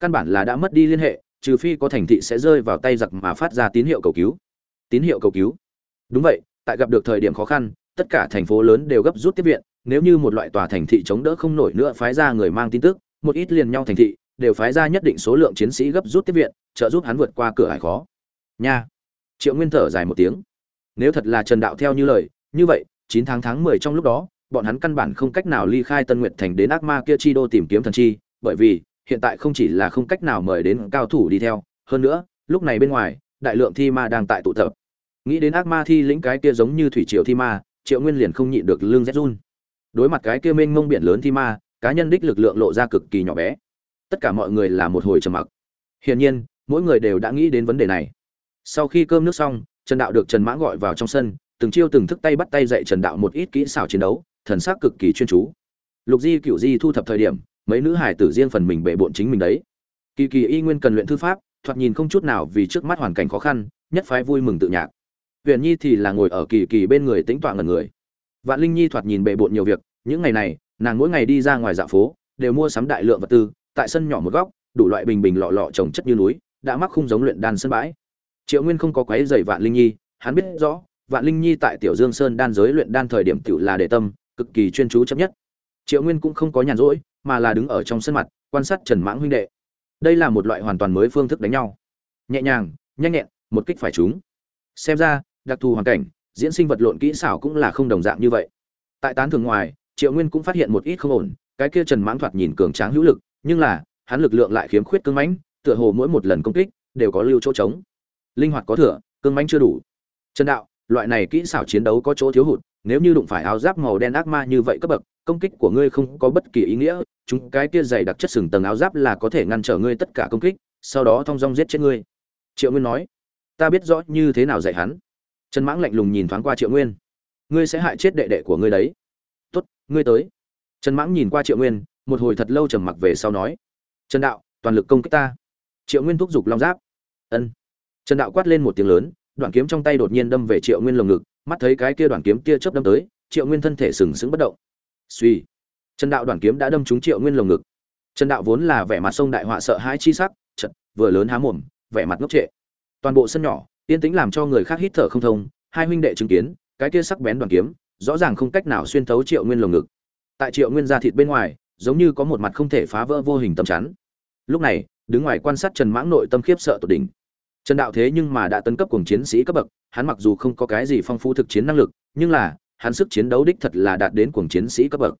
Căn bản là đã mất đi liên hệ, trừ phi có thành thị sẽ rơi vào tay giặc mà phát ra tín hiệu cầu cứu. Tín hiệu cầu cứu? Đúng vậy, tại gặp được thời điểm khó khăn, tất cả thành phố lớn đều gấp rút tiếp viện, nếu như một loại tòa thành thị chống đỡ không nổi nữa phái ra người mang tin tức, một ít liền nhau thành thị, đều phái ra nhất định số lượng chiến sĩ gấp rút tiếp viện, trợ giúp hắn vượt qua cửa hải khó. Nha. Triệu nguyên thở dài một tiếng. Nếu thật là trần đạo theo như lời, như vậy, chín tháng tháng mười trong lúc đó bọn hắn căn bản không cách nào ly khai tân nguyệt thành đến ác ma kia chi đô tìm kiếm thần chi, bởi vì, hiện tại không chỉ là không cách nào mời đến cao thủ đi theo, hơn nữa, lúc này bên ngoài, đại lượng thi ma đang tại tụ tập. Nghĩ đến ác ma thi lĩnh cái kia giống như thủy triều thi ma, triệu nguyên liền không nhịn được lương rét run. Đối mặt cái kia mênh mông biển lớn thi ma, cá nhân đích lực lượng lộ ra cực kỳ nhỏ bé. Tất cả mọi người là một hồi trầm mặc. Hiển nhiên, mỗi người đều đã nghĩ đến vấn đề này. Sau khi cơm nước xong, trần đạo được trần mã gọi vào trong sân, từng chiêu từng thức tay bắt tay dạy trần đạo một ít kỹ xảo chiến đấu thần sắc cực kỳ chuyên chú. Lục di cựu di thu thập thời điểm, mấy nữ hải tử riêng phần mình bệ bộn chính mình đấy. Kỳ kỳ y nguyên cần luyện thư pháp, thoạt nhìn không chút nào vì trước mắt hoàn cảnh khó khăn, nhất phái vui mừng tự nhạc. Huyền nhi thì là ngồi ở kỳ kỳ bên người tính toạ ngần người. Vạn linh nhi thoạt nhìn bệ bộn nhiều việc, những ngày này, nàng mỗi ngày đi ra ngoài dạ phố, đều mua sắm đại lượng vật tư, tại sân nhỏ một góc, đủ loại bình bình lọ lọ trồng chất như núi, đã mắc khung giống luyện đan sân bãi. Triệu nguyên không có quấy dày vạn linh nhi, hắn biết rõ, vạn linh nhi tại tiểu dương sơn đan giới luyện đan thời điểm tiểu là để tâm cực kỳ chuyên chú chấp nhất. Triệu nguyên cũng không có nhàn rỗi, mà là đứng ở trong sân mặt, quan sát trần mãng huynh đệ. Đây là một loại hoàn toàn mới phương thức đánh nhau. Nhẹ nhàng, nhanh nhẹn, một kích phải chúng. xem ra, đặc thù hoàn cảnh, diễn sinh vật lộn kỹ xảo cũng là không đồng dạng như vậy. Tại tán thường ngoài, triệu nguyên cũng phát hiện một ít không ổn, cái kia trần mãng thoạt nhìn cường tráng hữu lực, nhưng là, hắn lực lượng lại khiếm khuyết cương mãnh, tựa hồ mỗi một lần công kích, đều có lưu chỗ trống. Linh hoạt có thừa cương mãnh chưa đủ. Trần đạo, loại này kỹ xảo chiến đấu có chỗ thiếu hụt nếu như đụng phải áo giáp màu đen ác ma như vậy cấp bậc, công kích của ngươi không có bất kỳ ý nghĩa, chúng cái kia dày đặc chất sừng tầng áo giáp là có thể ngăn trở ngươi tất cả công kích, sau đó thong dong giết chết ngươi. Triệu nguyên nói. Ta biết rõ như thế nào dạy hắn. Trần mãng lạnh lùng nhìn thoáng qua triệu nguyên. Ngươi sẽ hại chết đệ đệ của ngươi đấy. Tốt, ngươi tới. Trần mãng nhìn qua triệu nguyên, một hồi thật lâu trầm mặc về sau nói. Trần đạo, toàn lực công kích ta. Triệu nguyên thúc giục long giáp. Ân. Trần đạo quát lên một tiếng lớn, đoạn kiếm trong tay đột nhiên đâm về triệu nguyên lồng ngực mắt thấy cái kia đoạn kiếm kia chớp đâm tới, triệu nguyên thân thể sừng sững bất động. Suy trần đạo đoạn kiếm đã đâm trúng triệu nguyên lồng ngực. Trần đạo vốn là vẻ mặt sông đại họa sợ hãi chi sắc chật vừa lớn há mồm, vẻ mặt ngốc trệ. Toàn bộ sân nhỏ, yên tĩnh làm cho người khác hít thở không thông, hai huynh đệ chứng kiến, cái kia sắc bén đoạn kiếm, rõ ràng không cách nào xuyên thấu triệu nguyên lồng ngực. Tại triệu nguyên da thịt bên ngoài, giống như có một mặt không thể phá vỡ vô hình tầm chắn. Lúc này, đứng ngoài quan sát trần mãng nội tâm khiếp sợ tột đỉnh. Trần đạo thế nhưng mà đã tấn cấp cùng chiến sĩ cấp bậc hắn mặc dù không có cái gì phong phú thực chiến năng lực, nhưng là, hắn sức chiến đấu đích thật là đạt đến cuồng chiến sĩ cấp bậc.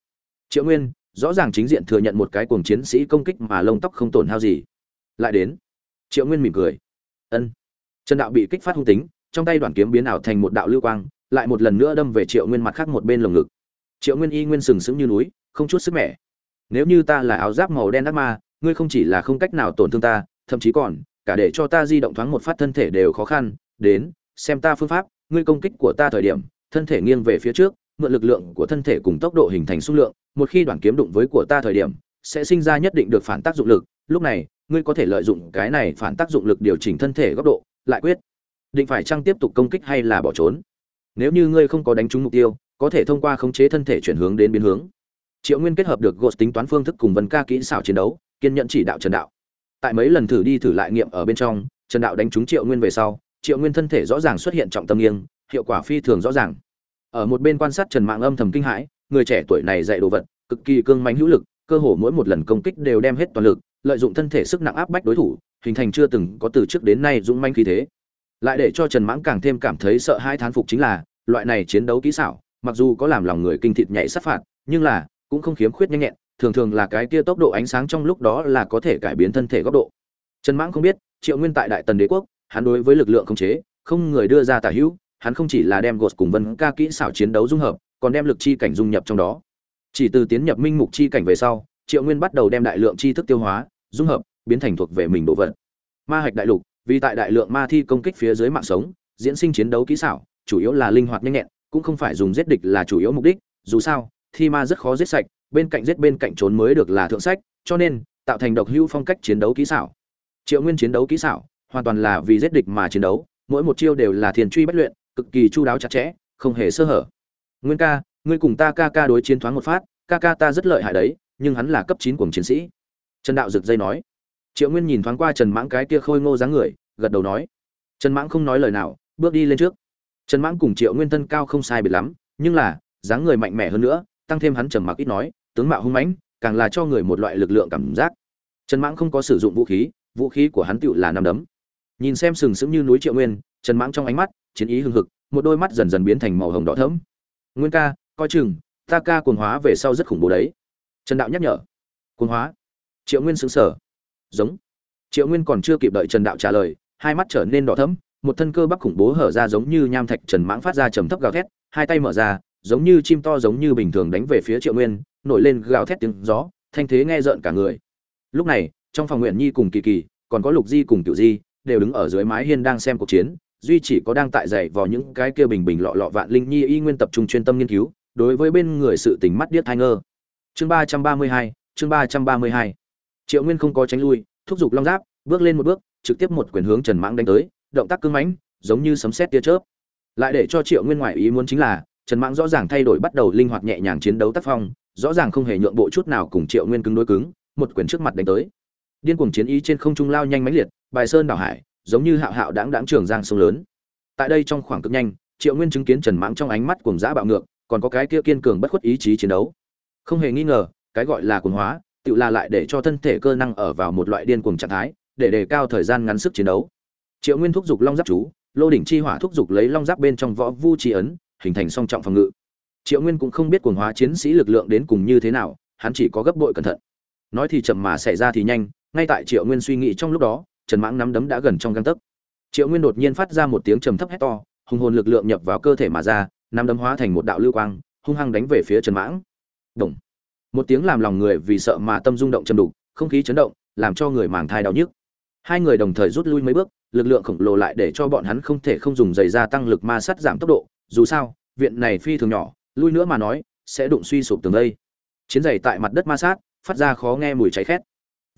Triệu nguyên, rõ ràng chính diện thừa nhận một cái cuồng chiến sĩ công kích mà lông tóc không tổn hao gì. Lại đến, triệu nguyên mỉm cười. Ân. Trần đạo bị kích phát hung tính, trong tay đoàn kiếm biến ảo thành một đạo lưu quang, lại một lần nữa đâm về triệu nguyên mặt khác một bên lồng ngực. Triệu nguyên y nguyên sừng sững như núi, không chút sức mẻ. Nếu như ta là áo giáp màu đen ác ma, ngươi không chỉ là không cách nào tổn thương ta, thậm chí còn, cả để cho ta di động thoáng một phát thân thể đều khó khăn, đến xem ta phương pháp, ngươi công kích của ta thời điểm, thân thể nghiêng về phía trước, mượn lực lượng của thân thể cùng tốc độ hình thành xung lượng, một khi đoạn kiếm đụng với của ta thời điểm, sẽ sinh ra nhất định được phản tác dụng lực, lúc này, ngươi có thể lợi dụng cái này phản tác dụng lực điều chỉnh thân thể góc độ, lại quyết định phải chăng tiếp tục công kích hay là bỏ trốn. Nếu như ngươi không có đánh trúng mục tiêu, có thể thông qua khống chế thân thể chuyển hướng đến biến hướng. Triệu nguyên kết hợp được gột tính toán phương thức cùng vân ca kỹ xảo chiến đấu, kiên nhẫn chỉ đạo trần đạo. Tại mấy lần thử đi thử lại nghiệm ở bên trong, trần đạo đánh trúng triệu nguyên về sau triệu nguyên thân thể rõ ràng xuất hiện trọng tâm nghiêng, hiệu quả phi thường rõ ràng. Ở một bên quan sát trần mạng âm thầm kinh hãi, người trẻ tuổi này dạy đồ vật, cực kỳ cương mánh hữu lực, cơ hồ mỗi một lần công kích đều đem hết toàn lực, lợi dụng thân thể sức nặng áp bách đối thủ, hình thành chưa từng có từ trước đến nay dũng manh khí thế. Lại để cho trần mãng càng thêm cảm thấy sợ hai thán phục chính là, loại này chiến đấu kỹ xảo, mặc dù có làm lòng người kinh thịt nhảy sát phạt, nhưng là, cũng không khiếm khuyết nhanh nhẹn, thường thường là cái kia tốc độ ánh sáng trong lúc đó là có thể cải biến thân thể góc độ. Trần mãng không biết, triệu nguyên tại đại tần đế quốc hắn đối với lực lượng khống chế, không người đưa ra tả hữu, hắn không chỉ là đem gột cùng vân ca kỹ xảo chiến đấu dung hợp, còn đem lực chi cảnh dung nhập trong đó chỉ từ tiến nhập minh mục chi cảnh về sau, triệu nguyên bắt đầu đem đại lượng chi thức tiêu hóa, dung hợp, biến thành thuộc về mình độ vận. ma hạch đại lục, vì tại đại lượng ma thi công kích phía dưới mạng sống, diễn sinh chiến đấu kỹ xảo, chủ yếu là linh hoạt nhanh nhẹn, cũng không phải dùng giết địch là chủ yếu mục đích, dù sao, thi ma rất khó giết sạch, bên cạnh giết bên cạnh trốn mới được là thượng sách, cho nên, tạo thành độc hữu phong cách chiến đấu kỹ xảo triệu nguyên chiến đấu kỹ xảo hoàn toàn là vì giết địch mà chiến đấu, mỗi một chiêu đều là thiền truy bất luyện, cực kỳ chu đáo chặt chẽ, không hề sơ hở. Nguyên ca, ngươi cùng ta ca ca đối chiến thoáng một phát, ca ca ta rất lợi hại đấy, nhưng hắn là cấp chín của chiến sĩ. Trần đạo rực dây nói. Triệu nguyên nhìn thoáng qua trần mãng cái kia khôi ngô dáng người, gật đầu nói. Trần mãng không nói lời nào, bước đi lên trước. Trần mãng cùng triệu nguyên thân cao không sai biệt lắm, nhưng là, dáng người mạnh mẽ hơn nữa, tăng thêm hắn trầm mặc ít nói, tướng mạo hung mãnh, càng là cho người một loại lực lượng cảm giác. Trần mãng không có sử dụng vũ khí vũ khí của hắn tựu là năm đấm nhìn xem sừng sững như núi triệu nguyên, trần mãng trong ánh mắt, chiến ý hưng hực, một đôi mắt dần dần biến thành màu hồng đỏ thẫm. Nguyên ca, coi chừng, ta ca cuồng hóa về sau rất khủng bố đấy. Trần đạo nhắc nhở. Cuồng hóa. Triệu nguyên sững sờ. Giống. Triệu nguyên còn chưa kịp đợi trần đạo trả lời, hai mắt trở nên đỏ thẫm, một thân cơ bắp khủng bố hở ra giống như nham thạch trần mãng phát ra trầm thấp gào thét, hai tay mở ra, giống như chim to giống như bình thường đánh về phía triệu nguyên, nổi lên gào thét tiếng gió, thanh thế nghe rợn cả người. Lúc này, trong phòng nguyện nhi cùng kỳ kỳ, còn có lục di cùng tiểu di đều đứng ở dưới mái hiên đang xem cuộc chiến, duy chỉ có đang tại dạy vào những cái kia bình bình lọ lọ vạn linh nhi y nguyên tập trung chuyên tâm nghiên cứu, đối với bên người sự tình mắt điếc thai ngơ. Chương ba trăm ba mươi hai, chương ba trăm ba mươi hai. Triệu nguyên không có tránh lui, thúc giục long giáp, bước lên một bước, trực tiếp một quyền hướng trần mãng đánh tới, động tác cưng mãnh, giống như sấm sét tia chớp. Lại để cho triệu nguyên ngoại ý muốn chính là, trần mãng rõ ràng thay đổi bắt đầu linh hoạt nhẹ nhàng chiến đấu tác phong, rõ ràng không hề nhượng bộ chút nào cùng triệu nguyên cứng đối cứng, một quyền trước mặt đánh tới điên cuồng chiến ý trên không trung lao nhanh mãnh liệt, bài sơn đảo hải, giống như hạo hạo đáng đáng trường giang sông lớn. Tại đây trong khoảng cực nhanh, triệu nguyên chứng kiến trần mãng trong ánh mắt cuồng dã bạo ngược, còn có cái kia kiên cường bất khuất ý chí chiến đấu. Không hề nghi ngờ, cái gọi là cuồng hóa tự là lại để cho thân thể cơ năng ở vào một loại điên cuồng trạng thái, để đề cao thời gian ngắn sức chiến đấu. Triệu nguyên thúc giục long giáp chú, lô đỉnh chi hỏa thúc giục lấy long giáp bên trong võ vu chi ấn, hình thành song trọng phòng ngự. Triệu nguyên cũng không biết cuồng hóa chiến sĩ lực lượng đến cùng như thế nào, hắn chỉ có gấp bội cẩn thận. Nói thì chậm mà xảy ra thì nhanh ngay tại triệu nguyên suy nghĩ trong lúc đó, trần mãng nắm đấm đã gần trong găng tấc. Triệu nguyên đột nhiên phát ra một tiếng trầm thấp hét to, hùng hồn lực lượng nhập vào cơ thể mà ra, nắm đấm hóa thành một đạo lưu quang, hung hăng đánh về phía trần mãng. Động. một tiếng làm lòng người vì sợ mà tâm rung động châm đục, không khí chấn động, làm cho người màng thai đau nhức. Hai người đồng thời rút lui mấy bước, lực lượng khổng lồ lại để cho bọn hắn không thể không dùng giày ra tăng lực ma sát giảm tốc độ. Dù sao, viện này phi thường nhỏ, lui nữa mà nói, sẽ đụng suy sụp tường đây. Chiến giày tại mặt đất ma sát, phát ra khó nghe mùi cháy khét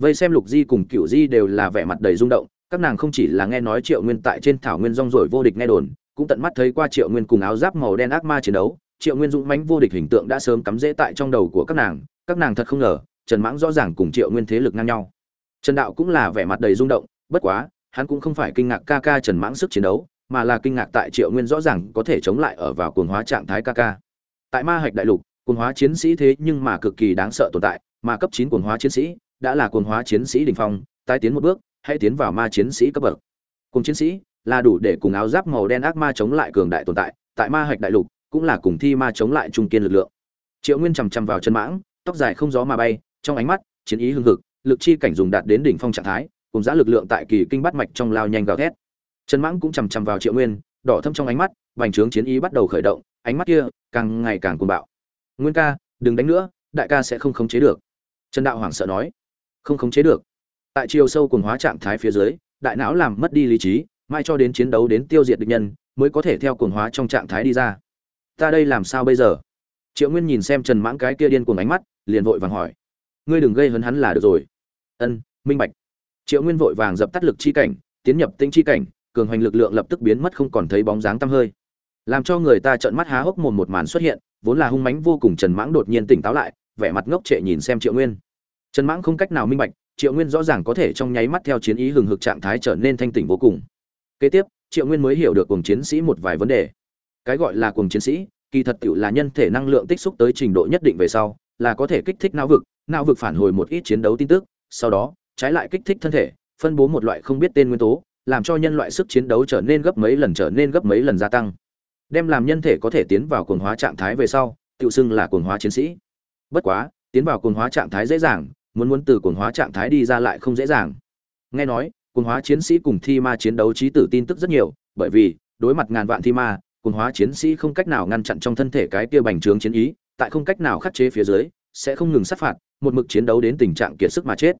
vây xem lục di cùng cựu di đều là vẻ mặt đầy rung động, các nàng không chỉ là nghe nói triệu nguyên tại trên thảo nguyên rong rổi vô địch nghe đồn, cũng tận mắt thấy qua triệu nguyên cùng áo giáp màu đen ác ma chiến đấu. Triệu nguyên dũng mánh vô địch hình tượng đã sớm cắm rễ tại trong đầu của các nàng các nàng thật không ngờ, trần mãng rõ ràng cùng triệu nguyên thế lực ngang nhau. Trần đạo cũng là vẻ mặt đầy rung động, bất quá, hắn cũng không phải kinh ngạc ca ca trần mãng sức chiến đấu, mà là kinh ngạc tại triệu nguyên rõ ràng có thể chống lại ở vào cuồng hóa trạng thái ca ca. Tại ma hạch đại lục, cuồng hóa chiến sĩ thế nhưng mà cực kỳ đáng sợ tồn tại, mà cấp chín cuồng hóa chiến sĩ đã là cuồng hóa chiến sĩ đỉnh phong, tái tiến một bước, hãy tiến vào ma chiến sĩ cấp bậc. Cùng chiến sĩ là đủ để cùng áo giáp màu đen ác ma chống lại cường đại tồn tại, tại ma hạch đại lục cũng là cùng thi ma chống lại trung kiên lực lượng. Triệu Nguyên chầm chậm vào chân mãng, tóc dài không gió mà bay, trong ánh mắt chiến ý hưng hực, lực chi cảnh dùng đạt đến đỉnh phong trạng thái, cùng giá lực lượng tại kỳ kinh bát mạch trong lao nhanh gào thét. Chân mãng cũng chầm chậm vào Triệu Nguyên, đỏ thâm trong ánh mắt, vành trướng chiến ý bắt đầu khởi động, ánh mắt kia càng ngày càng cuồng bạo. "Nguyên ca, đừng đánh nữa, đại ca sẽ không khống chế được." Trần Đạo hoàng sợ nói không khống chế được. Tại chiều sâu cuồng hóa trạng thái phía dưới, đại não làm mất đi lý trí, mai cho đến chiến đấu đến tiêu diệt địch nhân, mới có thể theo cuồng hóa trong trạng thái đi ra. Ta đây làm sao bây giờ? Triệu nguyên nhìn xem trần mãng cái kia điên cuồng ánh mắt, liền vội vàng hỏi. Ngươi đừng gây hấn hắn là được rồi. Ân, minh bạch. Triệu nguyên vội vàng dập tắt lực chi cảnh, tiến nhập tinh chi cảnh, cường hoành lực lượng lập tức biến mất không còn thấy bóng dáng tăm hơi. Làm cho người ta trợn mắt há hốc mồm một màn xuất hiện, vốn là hung mãnh vô cùng trần mãng đột nhiên tỉnh táo lại, vẻ mặt ngốc trệ nhìn xem triệu nguyên trần mãng không cách nào minh bạch, triệu nguyên rõ ràng có thể trong nháy mắt theo chiến ý hừng hực trạng thái trở nên thanh tỉnh vô cùng. Kế tiếp, triệu nguyên mới hiểu được cùng chiến sĩ một vài vấn đề. Cái gọi là cùng chiến sĩ, kỳ thật tự là nhân thể năng lượng tích xúc tới trình độ nhất định về sau, là có thể kích thích não vực não vực phản hồi một ít chiến đấu tin tức, sau đó, trái lại kích thích thân thể, phân bố một loại không biết tên nguyên tố, làm cho nhân loại sức chiến đấu trở nên gấp mấy lần trở nên gấp mấy lần gia tăng. Đem làm nhân thể có thể tiến vào cuồng hóa trạng thái về sau, tự xưng là cuồng hóa chiến sĩ. Bất quá, tiến vào cuồng hóa trạng thái dễ dàng muốn muốn từ cuồng hóa trạng thái đi ra lại không dễ dàng. Nghe nói, cuồng hóa chiến sĩ cùng thi ma chiến đấu trí tử tin tức rất nhiều, bởi vì, đối mặt ngàn vạn thi ma, cuồng hóa chiến sĩ không cách nào ngăn chặn trong thân thể cái kia bành trướng chiến ý, tại không cách nào khắc chế phía dưới, sẽ không ngừng sát phạt, một mực chiến đấu đến tình trạng kiệt sức mà chết.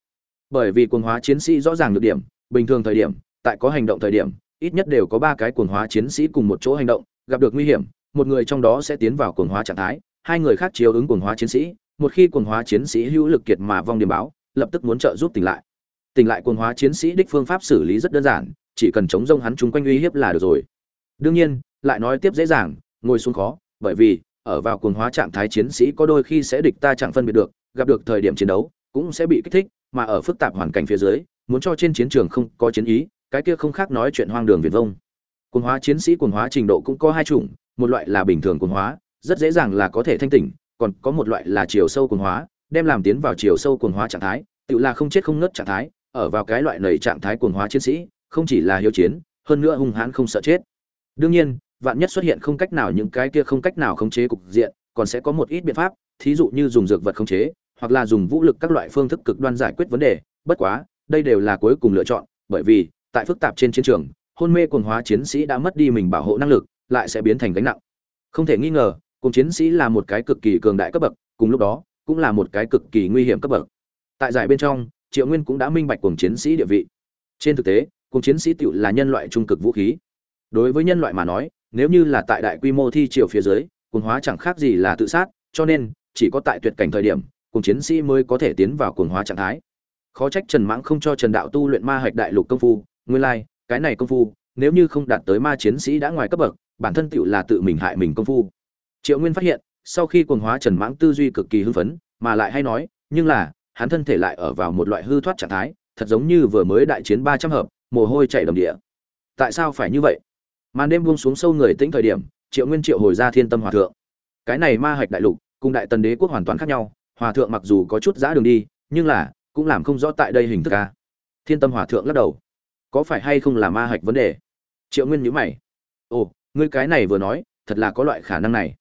Bởi vì cuồng hóa chiến sĩ rõ ràng được điểm, bình thường thời điểm, tại có hành động thời điểm, ít nhất đều có ba cái cuồng hóa chiến sĩ cùng một chỗ hành động, gặp được nguy hiểm, một người trong đó sẽ tiến vào cuồng hóa trạng thái, hai người khác chiếu ứng cuồng hóa chiến sĩ một khi quần hóa chiến sĩ hữu lực kiệt mà vong điểm báo, lập tức muốn trợ giúp tỉnh lại. Tỉnh lại quần hóa chiến sĩ đích phương pháp xử lý rất đơn giản, chỉ cần chống rông hắn chung quanh uy hiếp là được rồi. Đương nhiên, lại nói tiếp dễ dàng, ngồi xuống khó, bởi vì, ở vào cuồng hóa trạng thái chiến sĩ có đôi khi sẽ địch ta chẳng phân biệt được, gặp được thời điểm chiến đấu, cũng sẽ bị kích thích, mà ở phức tạp hoàn cảnh phía dưới, muốn cho trên chiến trường không có chiến ý, cái kia không khác nói chuyện hoang đường viền vông. Cuồng hóa chiến sĩ cuồng hóa trình độ cũng có hai chủng, một loại là bình thường cuồng hóa, rất dễ dàng là có thể thanh tỉnh còn có một loại là chiều sâu cuồng hóa, đem làm tiến vào chiều sâu cuồng hóa trạng thái, tự là không chết không ngất trạng thái, ở vào cái loại nảy trạng thái cuồng hóa chiến sĩ, không chỉ là hiếu chiến, hơn nữa hung hãn không sợ chết. Đương nhiên, vạn nhất xuất hiện không cách nào những cái kia không cách nào khống chế cục diện, còn sẽ có một ít biện pháp, thí dụ như dùng dược vật khống chế, hoặc là dùng vũ lực các loại phương thức cực đoan giải quyết vấn đề. Bất quá, đây đều là cuối cùng lựa chọn, bởi vì, tại phức tạp trên chiến trường, hôn mê quần hóa chiến sĩ đã mất đi mình bảo hộ năng lực, lại sẽ biến thành gánh nặng. Không thể nghi ngờ cùng chiến sĩ là một cái cực kỳ cường đại cấp bậc, cùng lúc đó, cũng là một cái cực kỳ nguy hiểm cấp bậc. Tại giải bên trong, triệu nguyên cũng đã minh bạch cùng chiến sĩ địa vị. Trên thực tế, cùng chiến sĩ tựu là nhân loại trung cực vũ khí. Đối với nhân loại mà nói, nếu như là tại đại quy mô thi triều phía dưới, cùng hóa chẳng khác gì là tự sát, cho nên, chỉ có tại tuyệt cảnh thời điểm, cùng chiến sĩ mới có thể tiến vào cuồng hóa trạng thái. Khó trách trần mãng không cho trần đạo tu luyện ma hạch đại lục công phu, nguyên lai, cái này công phu, nếu như không đạt tới ma chiến sĩ đã ngoài cấp bậc, bản thân tựu là tự mình hại mình công phu triệu nguyên phát hiện, sau khi quần hóa trần mãng tư duy cực kỳ hưng phấn, mà lại hay nói, nhưng là, hắn thân thể lại ở vào một loại hư thoát trạng thái, thật giống như vừa mới đại chiến ba trăm hợp, mồ hôi chảy đầm địa. Tại sao phải như vậy? Màn đêm buông xuống sâu người tĩnh thời điểm, triệu nguyên triệu hồi ra thiên tâm hòa thượng. Cái này ma hạch đại lục, cùng đại tần đế quốc hoàn toàn khác nhau, hòa thượng mặc dù có chút giã đường đi, nhưng là, cũng làm không rõ tại đây hình thức ca thiên tâm hòa thượng lắc đầu. Có phải hay không là ma hạch vấn đề? Triệu nguyên nhữ mày. Ồ, ngươi cái này vừa nói, thật là có loại khả năng này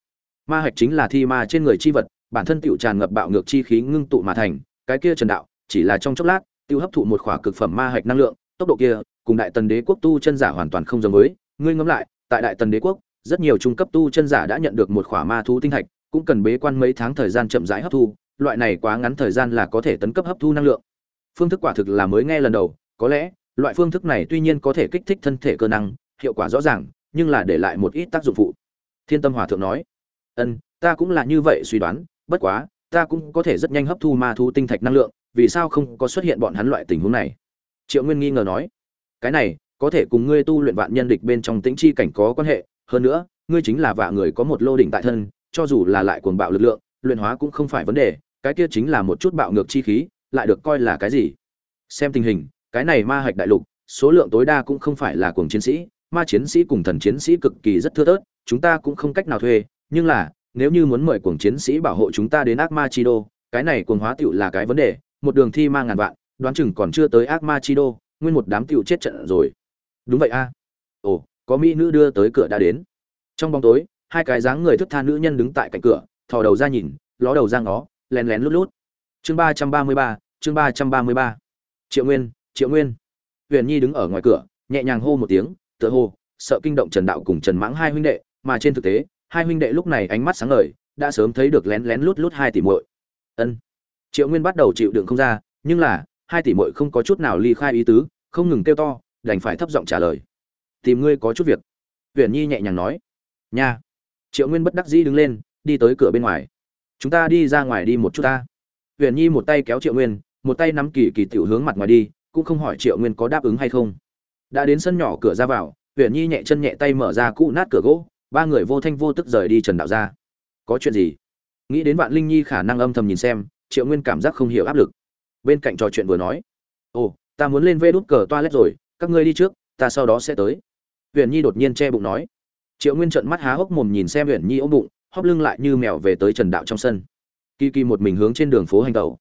ma hạch chính là thi ma trên người chi vật, bản thân tựu tràn ngập bạo ngược chi khí ngưng tụ mà thành, cái kia trần đạo, chỉ là trong chốc lát, tiêu hấp thụ một khỏa cực phẩm ma hạch năng lượng, tốc độ kia, cùng đại tần đế quốc tu chân giả hoàn toàn không giống với. Ngươi ngẫm lại, tại đại tần đế quốc, rất nhiều trung cấp tu chân giả đã nhận được một khỏa ma thú tinh thạch cũng cần bế quan mấy tháng thời gian chậm rãi hấp thu, loại này quá ngắn thời gian là có thể tấn cấp hấp thu năng lượng. Phương thức quả thực là mới nghe lần đầu, có lẽ, loại phương thức này tuy nhiên có thể kích thích thân thể cơ năng, hiệu quả rõ ràng, nhưng là để lại một ít tác dụng phụ. Thiên tâm hòa thượng nói ân, ta cũng là như vậy suy đoán, bất quá, ta cũng có thể rất nhanh hấp thu ma thu tinh thạch năng lượng, vì sao không có xuất hiện bọn hắn loại tình huống này? Triệu nguyên nghi ngờ nói. Cái này, có thể cùng ngươi tu luyện vạn nhân địch bên trong tĩnh chi cảnh có quan hệ, hơn nữa, ngươi chính là vạ người có một lô đỉnh tại thân, cho dù là lại cuồng bạo lực lượng, luyện hóa cũng không phải vấn đề, cái kia chính là một chút bạo ngược chi khí, lại được coi là cái gì? Xem tình hình, cái này ma hạch đại lục, số lượng tối đa cũng không phải là cuồng chiến sĩ, ma chiến sĩ cùng thần chiến sĩ cực kỳ rất thưa thớt, chúng ta cũng không cách nào thuê nhưng là, nếu như muốn mời cuồng chiến sĩ bảo hộ chúng ta đến ác ma chi đô, cái này cuồng hóa tựu là cái vấn đề. Một đường thi ma ngàn vạn, đoán chừng còn chưa tới ác ma chi đô, nguyên một đám tựu chết trận rồi. Đúng vậy a. Ồ, có mỹ nữ đưa tới cửa đã đến. Trong bóng tối, hai cái dáng người thức tha nữ nhân đứng tại cạnh cửa, thò đầu ra nhìn, ló đầu ra ngó, lén lén lút lút. Chương ba trăm ba mươi ba, chương ba trăm ba mươi ba. Triệu nguyên triệu nguyên. Huyền nhi đứng ở ngoài cửa, nhẹ nhàng hô một tiếng, tựa hồ, sợ kinh động trần đạo cùng trần mãng hai huynh đệ, mà trên thực tế hai huynh đệ lúc này ánh mắt sáng ngời, đã sớm thấy được lén lén lút lút hai tỷ muội. Ân. Triệu nguyên bắt đầu chịu đựng không ra, nhưng là, hai tỷ muội không có chút nào ly khai ý tứ, không ngừng kêu to, đành phải thấp giọng trả lời. Tìm ngươi có chút việc. Huyền nhi nhẹ nhàng nói. Nha. Triệu nguyên bất đắc dĩ đứng lên, đi tới cửa bên ngoài. Chúng ta đi ra ngoài đi một chút ta. Huyền nhi một tay kéo triệu nguyên, một tay nắm kỳ kỳ tiểu hướng mặt ngoài đi, cũng không hỏi triệu nguyên có đáp ứng hay không. Đã đến sân nhỏ cửa ra vào, huyền nhi nhẹ chân nhẹ tay mở ra cũ nát cửa gỗ ba người vô thanh vô tức rời đi trần đạo ra có chuyện gì? Nghĩ đến vạn linh nhi khả năng âm thầm nhìn xem, triệu nguyên cảm giác không hiểu áp lực. Bên cạnh trò chuyện vừa nói, ồ, ta muốn lên vê đút cờ toilet rồi, các ngươi đi trước, ta sau đó sẽ tới. Huyền nhi đột nhiên che bụng nói. Triệu nguyên trợn mắt há hốc mồm nhìn xem huyền nhi ôm bụng, hóp lưng lại như mèo về tới trần đạo trong sân. Kỳ kỳ một mình hướng trên đường phố hành tẩu.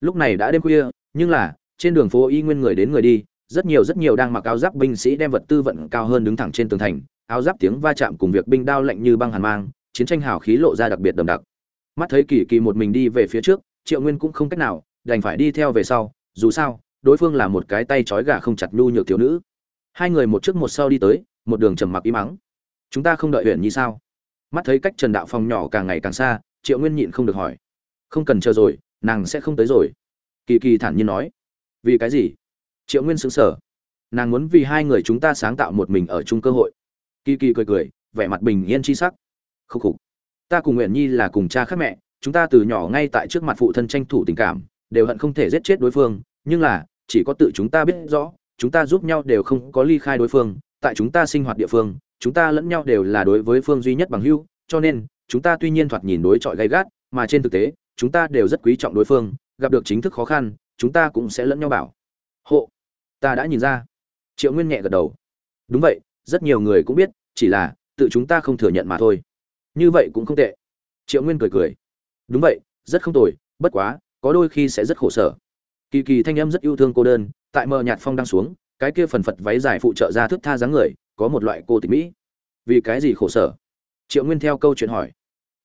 Lúc này đã đêm khuya, nhưng là, trên đường phố y nguyên người đến người đi, rất nhiều rất nhiều đang mặc áo giáp binh sĩ đem vật tư vận cao hơn đứng thẳng trên tường thành áo giáp tiếng va chạm cùng việc binh đao lạnh như băng hàn mang, chiến tranh hào khí lộ ra đặc biệt đậm đặc. Mắt thấy kỳ kỳ một mình đi về phía trước, triệu nguyên cũng không cách nào, đành phải đi theo về sau, dù sao, đối phương là một cái tay trói gà không chặt nhu nhược thiếu nữ. Hai người một trước một sau đi tới, một đường trầm mặc im mắng chúng ta không đợi huyện như sao? Mắt thấy cách trần đạo phòng nhỏ càng ngày càng xa, triệu nguyên nhịn không được hỏi. Không cần chờ rồi, nàng sẽ không tới rồi. Kỳ kỳ thản nhiên nói. Vì cái gì? Triệu nguyên sững sờ. Nàng muốn vì hai người chúng ta sáng tạo một mình ở chung cơ hội kỳ kỳ cười cười, vẻ mặt bình yên chi sắc. Khúc khục. Ta cùng nguyện nhi là cùng cha khác mẹ, chúng ta từ nhỏ ngay tại trước mặt phụ thân tranh thủ tình cảm, đều hận không thể giết chết đối phương. Nhưng là, chỉ có tự chúng ta biết rõ, chúng ta giúp nhau đều không có ly khai đối phương. Tại chúng ta sinh hoạt địa phương, chúng ta lẫn nhau đều là đối với phương duy nhất bằng hữu. Cho nên, chúng ta tuy nhiên thoạt nhìn đối chọi gay gắt, mà trên thực tế, chúng ta đều rất quý trọng đối phương. Gặp được chính thức khó khăn, chúng ta cũng sẽ lẫn nhau bảo. Hộ. Ta đã nhìn ra. Triệu nguyên nhẹ gật đầu. Đúng vậy rất nhiều người cũng biết, chỉ là, tự chúng ta không thừa nhận mà thôi. Như vậy cũng không tệ. Triệu nguyên cười cười. Đúng vậy, rất không tồi, bất quá, có đôi khi sẽ rất khổ sở. Kỳ kỳ thanh âm rất yêu thương cô đơn, tại mờ nhạt phong đang xuống, cái kia phần phật váy dài phụ trợ ra thức tha dáng người, có một loại cô tịch mỹ. Vì cái gì khổ sở? Triệu nguyên theo câu chuyện hỏi.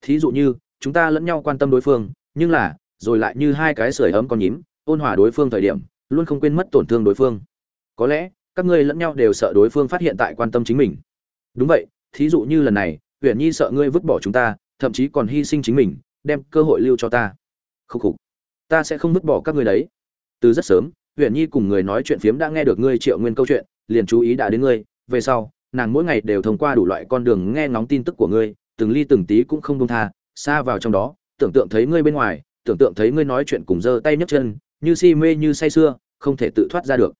Thí dụ như, chúng ta lẫn nhau quan tâm đối phương, nhưng là, rồi lại như hai cái sưởi ấm con nhím, ôn hòa đối phương thời điểm, luôn không quên mất tổn thương đối phương. Có lẽ các ngươi lẫn nhau đều sợ đối phương phát hiện tại quan tâm chính mình. Đúng vậy, thí dụ như lần này huyền nhi sợ ngươi vứt bỏ chúng ta, thậm chí còn hy sinh chính mình, đem cơ hội lưu cho ta. Khúc khục. Ta sẽ không vứt bỏ các ngươi đấy. Từ rất sớm huyền nhi cùng người nói chuyện phiếm đã nghe được ngươi triệu nguyên câu chuyện, liền chú ý đã đến ngươi. Về sau, nàng mỗi ngày đều thông qua đủ loại con đường nghe ngóng tin tức của ngươi, từng ly từng tí cũng không đông tha, xa vào trong đó, tưởng tượng thấy ngươi bên ngoài, tưởng tượng thấy ngươi nói chuyện cùng giơ tay nhấc chân, như si mê như say sưa, không thể tự thoát ra được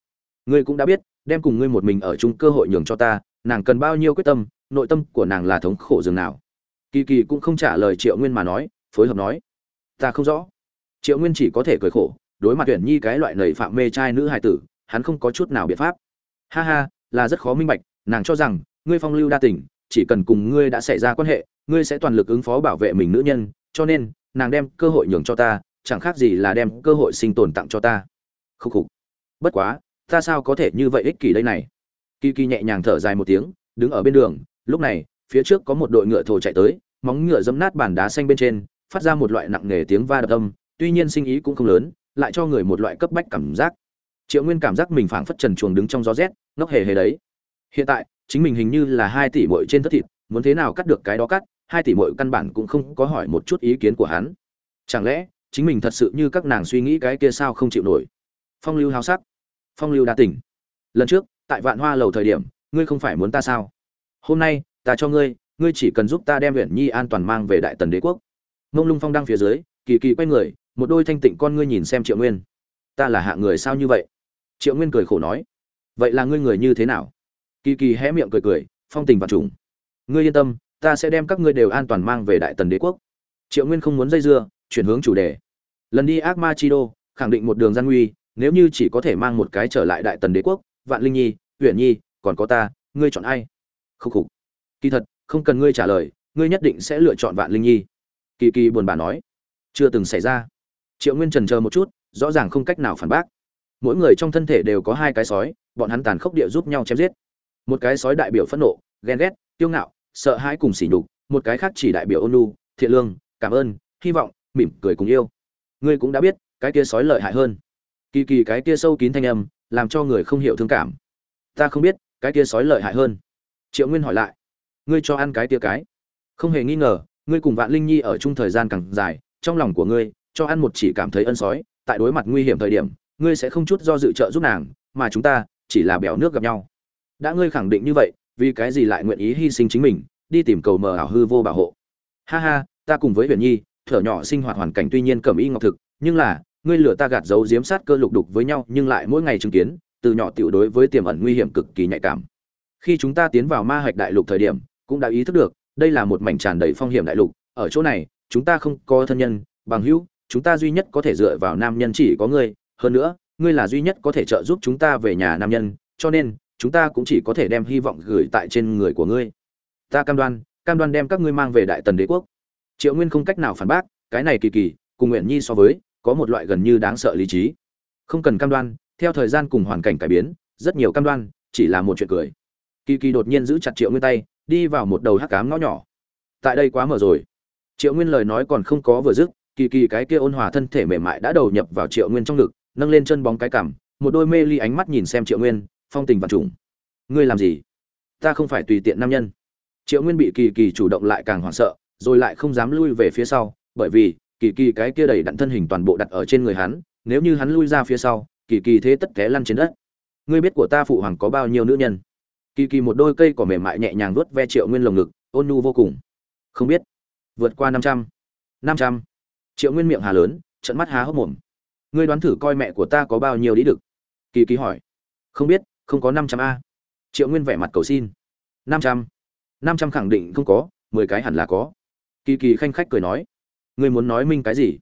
ngươi cũng đã biết, đem cùng ngươi một mình ở chung cơ hội nhường cho ta, nàng cần bao nhiêu quyết tâm, nội tâm của nàng là thống khổ dường nào? Kỳ kỳ cũng không trả lời triệu nguyên mà nói, phối hợp nói, ta không rõ. Triệu nguyên chỉ có thể cười khổ, đối mặt tuyển nhi cái loại nầy phạm mê trai nữ hài tử, hắn không có chút nào biện pháp. Ha ha, là rất khó minh bạch, nàng cho rằng, ngươi phong lưu đa tình, chỉ cần cùng ngươi đã xảy ra quan hệ, ngươi sẽ toàn lực ứng phó bảo vệ mình nữ nhân, cho nên, nàng đem cơ hội nhường cho ta, chẳng khác gì là đem cơ hội sinh tồn tặng cho ta. Khúc khục. Bất quá ta sao có thể như vậy ích kỷ đây này? Kỳ kỳ nhẹ nhàng thở dài một tiếng, đứng ở bên đường, lúc này, phía trước có một đội ngựa thổ chạy tới, móng ngựa dẫm nát bàn đá xanh bên trên, phát ra một loại nặng nề tiếng va đập âm, tuy nhiên sinh ý cũng không lớn, lại cho người một loại cấp bách cảm giác. Triệu nguyên cảm giác mình phảng phất trần chuồng đứng trong gió rét, ngốc hề hề đấy. Hiện tại, chính mình hình như là hai tỷ bội trên thất thịt, muốn thế nào cắt được cái đó cắt, hai tỷ bội căn bản cũng không có hỏi một chút ý kiến của hắn. Chẳng lẽ, chính mình thật sự như các nàng suy nghĩ cái kia sao không chịu nổi? Phong lưu háo sắc phong lưu đa tỉnh lần trước, tại vạn hoa lầu thời điểm, ngươi không phải muốn ta sao? Hôm nay, ta cho ngươi ngươi chỉ cần giúp ta đem huyện nhi an toàn mang về đại tần đế quốc. Mông lung phong đang phía dưới, kỳ kỳ quay người, một đôi thanh tịnh con ngươi nhìn xem triệu nguyên. Ta là hạ người sao như vậy? Triệu nguyên cười khổ nói. Vậy là ngươi người như thế nào? Kỳ kỳ hé miệng cười cười, phong tình và trùng. Ngươi yên tâm, ta sẽ đem các ngươi đều an toàn mang về đại tần đế quốc. Triệu nguyên không muốn dây dưa, chuyển hướng chủ đề. Lần đi ác ma chi đô, khẳng định một đường gian nguy nếu như chỉ có thể mang một cái trở lại đại tần đế quốc, vạn linh nhi huyện nhi, còn có ta, ngươi chọn ai? Khúc khục. Kỳ thật, không cần ngươi trả lời, ngươi nhất định sẽ lựa chọn vạn linh nhi. Kỳ kỳ buồn bã nói. Chưa từng xảy ra. Triệu nguyên trần chờ một chút, rõ ràng không cách nào phản bác. Mỗi người trong thân thể đều có hai cái sói, bọn hắn tàn khốc địa giúp nhau chém giết. Một cái sói đại biểu phẫn nộ, ghen ghét, kiêu ngạo, sợ hãi cùng sỉ nhục, một cái khác chỉ đại biểu ôn nhu, thiện lương, cảm ơn, hy vọng, mỉm cười cùng yêu. Ngươi cũng đã biết, cái kia sói lợi hại hơn kỳ kỳ cái kia sâu kín thanh âm, làm cho người không hiểu thương cảm. Ta không biết, cái kia sói lợi hại hơn. Triệu nguyên hỏi lại. Ngươi cho ăn cái kia cái. Không hề nghi ngờ, ngươi cùng vạn linh nhi ở chung thời gian càng dài, trong lòng của ngươi, cho ăn một chỉ cảm thấy ân sói, tại đối mặt nguy hiểm thời điểm, ngươi sẽ không chút do dự trợ giúp nàng, mà chúng ta chỉ là bèo nước gặp nhau. Đã ngươi khẳng định như vậy, vì cái gì lại nguyện ý hy sinh chính mình, đi tìm cầu mờ ảo hư vô bảo hộ? Ha ha, ta cùng với huyền nhi, thở nhỏ sinh hoạt hoàn cảnh tuy nhiên cẩm y ngọc thực, nhưng là ngươi lửa ta gạt giấu giếm sát cơ lục đục với nhau, nhưng lại mỗi ngày chứng kiến, từ nhỏ tiểu đối với tiềm ẩn nguy hiểm cực kỳ nhạy cảm. Khi chúng ta tiến vào ma hạch đại lục thời điểm, cũng đã ý thức được, đây là một mảnh tràn đầy phong hiểm đại lục. Ở chỗ này, chúng ta không có thân nhân, bằng hữu, chúng ta duy nhất có thể dựa vào nam nhân chỉ có ngươi. Hơn nữa, ngươi là duy nhất có thể trợ giúp chúng ta về nhà nam nhân, cho nên, chúng ta cũng chỉ có thể đem hy vọng gửi tại trên người của ngươi. Ta cam đoan cam đoan đem các ngươi mang về đại tần đế quốc. Triệu nguyên không cách nào phản bác, cái này kỳ kỳ, cùng nguyện nhi so với có một loại gần như đáng sợ lý trí. Không cần cam đoan, theo thời gian cùng hoàn cảnh cải biến, rất nhiều cam đoan, chỉ là một chuyện cười. Kỳ kỳ đột nhiên giữ chặt triệu nguyên tay, đi vào một đầu hắc cám ngõ nhỏ. Tại đây quá mở rồi. Triệu nguyên lời nói còn không có vừa dứt, kỳ kỳ cái kia ôn hòa thân thể mềm mại đã đầu nhập vào triệu nguyên trong ngực, nâng lên chân bóng cái cằm, một đôi mê ly ánh mắt nhìn xem triệu nguyên, phong tình và trùng. Ngươi làm gì? Ta không phải tùy tiện nam nhân. Triệu nguyên bị kỳ kỳ chủ động lại càng hoảng sợ, rồi lại không dám lui về phía sau, bởi vì kỳ kỳ cái kia đầy đặn thân hình toàn bộ đặt ở trên người hắn, nếu như hắn lui ra phía sau, kỳ kỳ thế tất té lăn trên đất. Ngươi biết của ta phụ hoàng có bao nhiêu nữ nhân? Kỳ kỳ một đôi cây cỏ mềm mại nhẹ nhàng vuốt ve triệu nguyên lồng ngực, ôn nhu vô cùng. Không biết. Vượt qua năm trăm. Năm trăm. Triệu nguyên miệng hà lớn trận mắt há hốc mồm. Ngươi đoán thử coi mẹ của ta có bao nhiêu lý đực kỳ kỳ hỏi. Không biết, không có năm trăm a. Triệu nguyên vẻ mặt cầu xin. Năm trăm. Năm trăm khẳng định không có, mười cái hẳn là có. Kỳ kỳ khanh khách cười nói ngươi muốn nói minh cái gì?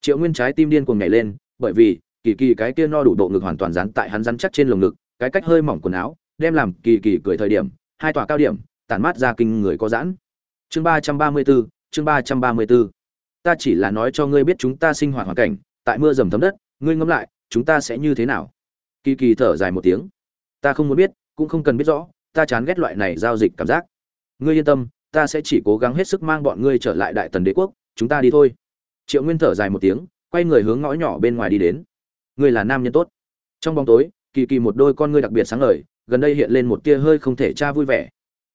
Triệu nguyên trái tim điên cuồng nhảy lên, bởi vì, kỳ kỳ cái kia no đủ độ ngực hoàn toàn dán tại hắn rắn chắc trên lồng ngực, cái cách hơi mỏng quần áo, đem làm kỳ kỳ cười thời điểm, hai tòa cao điểm, tản mát ra kinh người có giãn. Chương ba trăm ba mươi bốn chương ba trăm ba mươi bốn ta chỉ là nói cho ngươi biết chúng ta sinh hoạt hoàn cảnh, tại mưa dầm thấm đất, ngươi ngẫm lại, chúng ta sẽ như thế nào? Kỳ kỳ thở dài một tiếng. Ta không muốn biết, cũng không cần biết rõ, ta chán ghét loại này giao dịch cảm giác. Ngươi yên tâm, ta sẽ chỉ cố gắng hết sức mang bọn ngươi trở lại đại tần đế quốc chúng ta đi thôi. Triệu nguyên thở dài một tiếng, quay người hướng ngõ nhỏ bên ngoài đi đến. Ngươi là nam nhân tốt. Trong bóng tối, kỳ kỳ một đôi con ngươi đặc biệt sáng ngời, gần đây hiện lên một tia hơi không thể cha vui vẻ.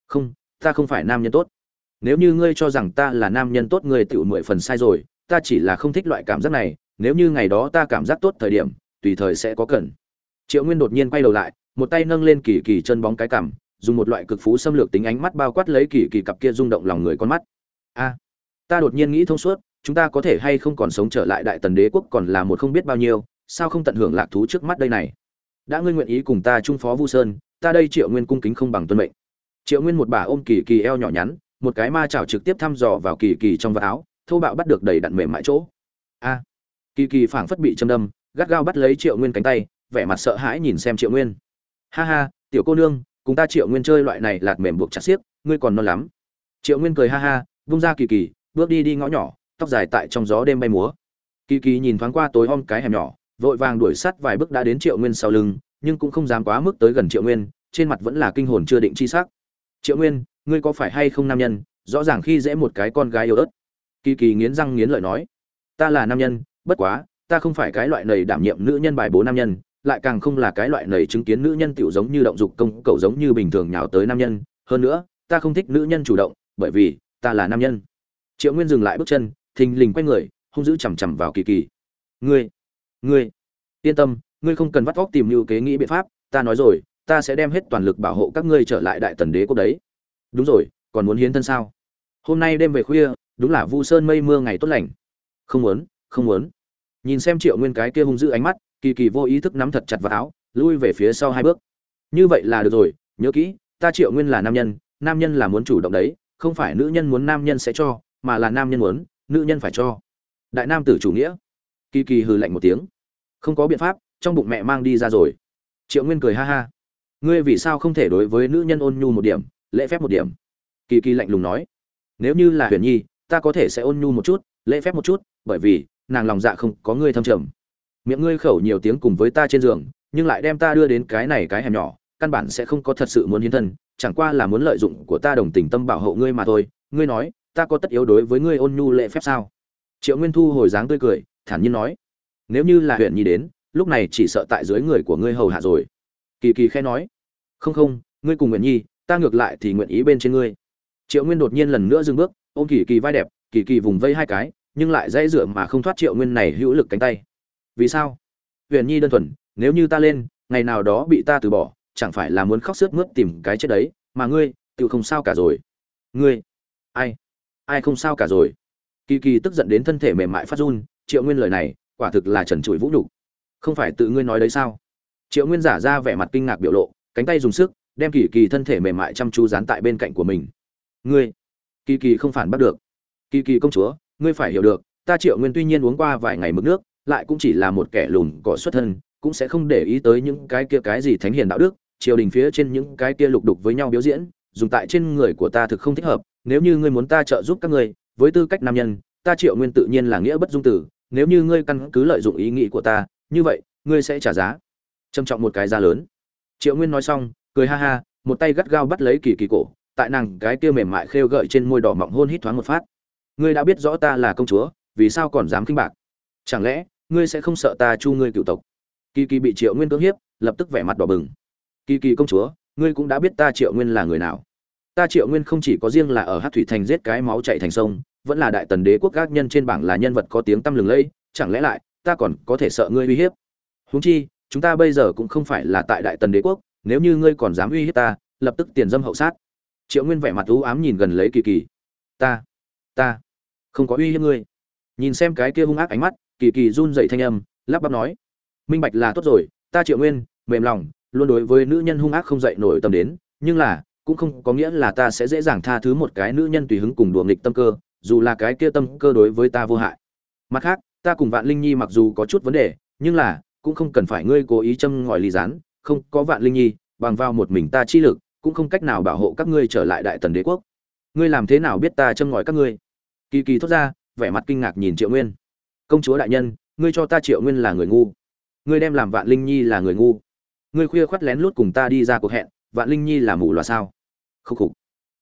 Không, ta không phải nam nhân tốt. Nếu như ngươi cho rằng ta là nam nhân tốt, ngươi tựu mười phần sai rồi, ta chỉ là không thích loại cảm giác này, nếu như ngày đó ta cảm giác tốt thời điểm, tùy thời sẽ có cần. Triệu nguyên đột nhiên quay đầu lại, một tay nâng lên kỳ kỳ chân bóng cái cằm, dùng một loại cực phú xâm lược tính ánh mắt bao quát lấy kỳ kỳ cặp kia rung động lòng người con mắt. A! Ta đột nhiên nghĩ thông suốt, chúng ta có thể hay không còn sống trở lại đại tần đế quốc còn là một không biết bao nhiêu, sao không tận hưởng lạc thú trước mắt đây này? Đã ngươi nguyện ý cùng ta trung phó vu sơn, ta đây triệu nguyên cung kính không bằng tuân mệnh. Triệu nguyên một bà ôm kỳ kỳ eo nhỏ nhắn, một cái ma chảo trực tiếp thăm dò vào kỳ kỳ trong vạt áo, thô bạo bắt được đầy đặn mềm mại chỗ. A! Kỳ kỳ phảng phất bị châm đâm, gắt gao bắt lấy triệu nguyên cánh tay, vẻ mặt sợ hãi nhìn xem triệu nguyên. Ha ha, tiểu cô nương, cùng ta triệu nguyên chơi loại này lạt mềm buộc chặt xiếc, ngươi còn non lắm. Triệu nguyên cười ha ha, vung ra kỳ kỳ bước đi đi ngõ nhỏ, tóc dài tại trong gió đêm bay múa. Kỳ kỳ nhìn thoáng qua tối om cái hẻm nhỏ, vội vàng đuổi sát vài bước đã đến triệu nguyên sau lưng, nhưng cũng không dám quá mức tới gần triệu nguyên, trên mặt vẫn là kinh hồn chưa định chi sắc. Triệu nguyên, ngươi có phải hay không nam nhân? Rõ ràng khi dễ một cái con gái yêu ớt. Kỳ kỳ nghiến răng nghiến lợi nói. Ta là nam nhân, bất quá, ta không phải cái loại nầy đảm nhiệm nữ nhân bài bố nam nhân, lại càng không là cái loại nầy chứng kiến nữ nhân tiểu giống như động dục công, cậu giống như bình thường nhào tới nam nhân. Hơn nữa, ta không thích nữ nhân chủ động, bởi vì ta là nam nhân triệu nguyên dừng lại bước chân, thình lình quay người, hung dữ chằm chằm vào kỳ kỳ. Ngươi ngươi, yên tâm, ngươi không cần vắt vóc tìm mưu kế nghĩ biện pháp, ta nói rồi, ta sẽ đem hết toàn lực bảo hộ các ngươi trở lại đại tần đế quốc đấy. Đúng rồi, còn muốn hiến thân sao? Hôm nay đêm về khuya, đúng là vu sơn mây mưa ngày tốt lành. Không muốn không muốn. Nhìn xem triệu nguyên cái kia hung dữ ánh mắt, kỳ kỳ vô ý thức nắm thật chặt vào áo, lui về phía sau hai bước. Như vậy là được rồi, nhớ kỹ, ta triệu nguyên là nam nhân nam nhân là muốn chủ động đấy, không phải nữ nhân muốn nam nhân sẽ cho mà là nam nhân muốn, nữ nhân phải cho. Đại nam tử chủ nghĩa. Kỳ kỳ hừ lạnh một tiếng. Không có biện pháp, trong bụng mẹ mang đi ra rồi. Triệu nguyên cười ha ha. Ngươi vì sao không thể đối với nữ nhân ôn nhu một điểm, lễ phép một điểm? Kỳ kỳ lạnh lùng nói. Nếu như là huyền nhi, ta có thể sẽ ôn nhu một chút, lễ phép một chút, bởi vì, nàng lòng dạ không có ngươi thâm trầm. Miệng ngươi khẩu nhiều tiếng cùng với ta trên giường, nhưng lại đem ta đưa đến cái này cái hẻm nhỏ, căn bản sẽ không có thật sự muốn hiến thân, chẳng qua là muốn lợi dụng của ta đồng tình tâm bảo hộ ngươi mà thôi. Ngươi nói ta có tất yếu đối với ngươi ôn nhu lễ phép sao? Triệu nguyên thu hồi dáng tươi cười, thản nhiên nói. Nếu như là huyện nhi đến, lúc này chỉ sợ tại dưới người của ngươi hầu hạ rồi. Kỳ kỳ khẽ nói. Không không, ngươi cùng nguyện nhi, ta ngược lại thì nguyện ý bên trên ngươi. Triệu nguyên đột nhiên lần nữa dừng bước, ôm kỳ kỳ vai đẹp, kỳ kỳ vùng vây hai cái, nhưng lại dãy dựa mà không thoát triệu nguyên này hữu lực cánh tay. Vì sao? Huyền nhi đơn thuần, nếu như ta lên, ngày nào đó bị ta từ bỏ, chẳng phải là muốn khóc sướt mướt tìm cái chết đấy, mà ngươi tự không sao cả rồi. Ngươi, ai? Ai không sao cả rồi. Kỳ kỳ tức giận đến thân thể mềm mại phát run, triệu nguyên lời này, quả thực là trần trụi vũ nhục. Không phải tự ngươi nói đấy sao? Triệu nguyên giả ra vẻ mặt kinh ngạc biểu lộ, cánh tay dùng sức, đem kỳ kỳ thân thể mềm mại chăm chú dán tại bên cạnh của mình. Ngươi, kỳ kỳ không phản bắt được. Kỳ kỳ công chúa, ngươi phải hiểu được, ta triệu nguyên tuy nhiên uống qua vài ngày mực nước, lại cũng chỉ là một kẻ lùn cỏ xuất thân, cũng sẽ không để ý tới những cái kia cái gì thánh hiền đạo đức, triều đình phía trên những cái kia lục đục với nhau biểu diễn, dùng tại trên người của ta thực không thích hợp nếu như ngươi muốn ta trợ giúp các ngươi, với tư cách nam nhân, ta triệu nguyên tự nhiên là nghĩa bất dung tử, nếu như ngươi căn cứ lợi dụng ý nghĩ của ta, như vậy, ngươi sẽ trả giá. Trầm trọng một cái giá lớn. Triệu nguyên nói xong, cười ha ha, một tay gắt gao bắt lấy kỳ kỳ cổ, tại nàng cái kia mềm mại khêu gợi trên môi đỏ mọng hôn hít thoáng một phát. Ngươi đã biết rõ ta là công chúa, vì sao còn dám khinh bạc? Chẳng lẽ, ngươi sẽ không sợ ta chu ngươi cựu tộc? Kỳ kỳ bị triệu nguyên cưỡng hiếp, lập tức vẻ mặt đỏ bừng. Kỳ kỳ công chúa, ngươi cũng đã biết ta triệu nguyên là người nào ta triệu nguyên không chỉ có riêng là ở hát thủy thành giết cái máu chạy thành sông, vẫn là đại tần đế quốc các nhân trên bảng là nhân vật có tiếng tăm lừng lẫy, chẳng lẽ lại, ta còn có thể sợ ngươi uy hiếp? Huống chi, chúng ta bây giờ cũng không phải là tại đại tần đế quốc, nếu như ngươi còn dám uy hiếp ta, lập tức tiền dâm hậu sát. Triệu nguyên vẻ mặt u ám nhìn gần lấy kỳ kỳ. Ta ta không có uy hiếp ngươi. Nhìn xem cái kia hung ác ánh mắt, kỳ kỳ run dậy thanh âm, lắp bắp nói, minh bạch là tốt rồi, ta triệu nguyên, mềm lòng, luôn đối với nữ nhân hung ác không dậy nổi tâm đến, nhưng là cũng không có nghĩa là ta sẽ dễ dàng tha thứ một cái nữ nhân tùy hứng cùng đùa nghịch tâm cơ, dù là cái kia tâm cơ đối với ta vô hại. Mặt khác, ta cùng vạn linh nhi mặc dù có chút vấn đề, nhưng là, cũng không cần phải ngươi cố ý châm ngòi ly rán, không, có vạn linh nhi, bằng vào một mình ta chi lực, cũng không cách nào bảo hộ các ngươi trở lại đại tần đế quốc. Ngươi làm thế nào biết ta châm ngòi các ngươi? Kỳ kỳ thốt ra, vẻ mặt kinh ngạc nhìn triệu nguyên. Công chúa đại nhân, ngươi cho ta triệu nguyên là người ngu. Ngươi đem làm vạn linh nhi là người ngu. Ngươi khuya khoắt lén lút cùng ta đi ra cuộc hẹn, vạn linh nhi là mù loà sao? Khúc khục.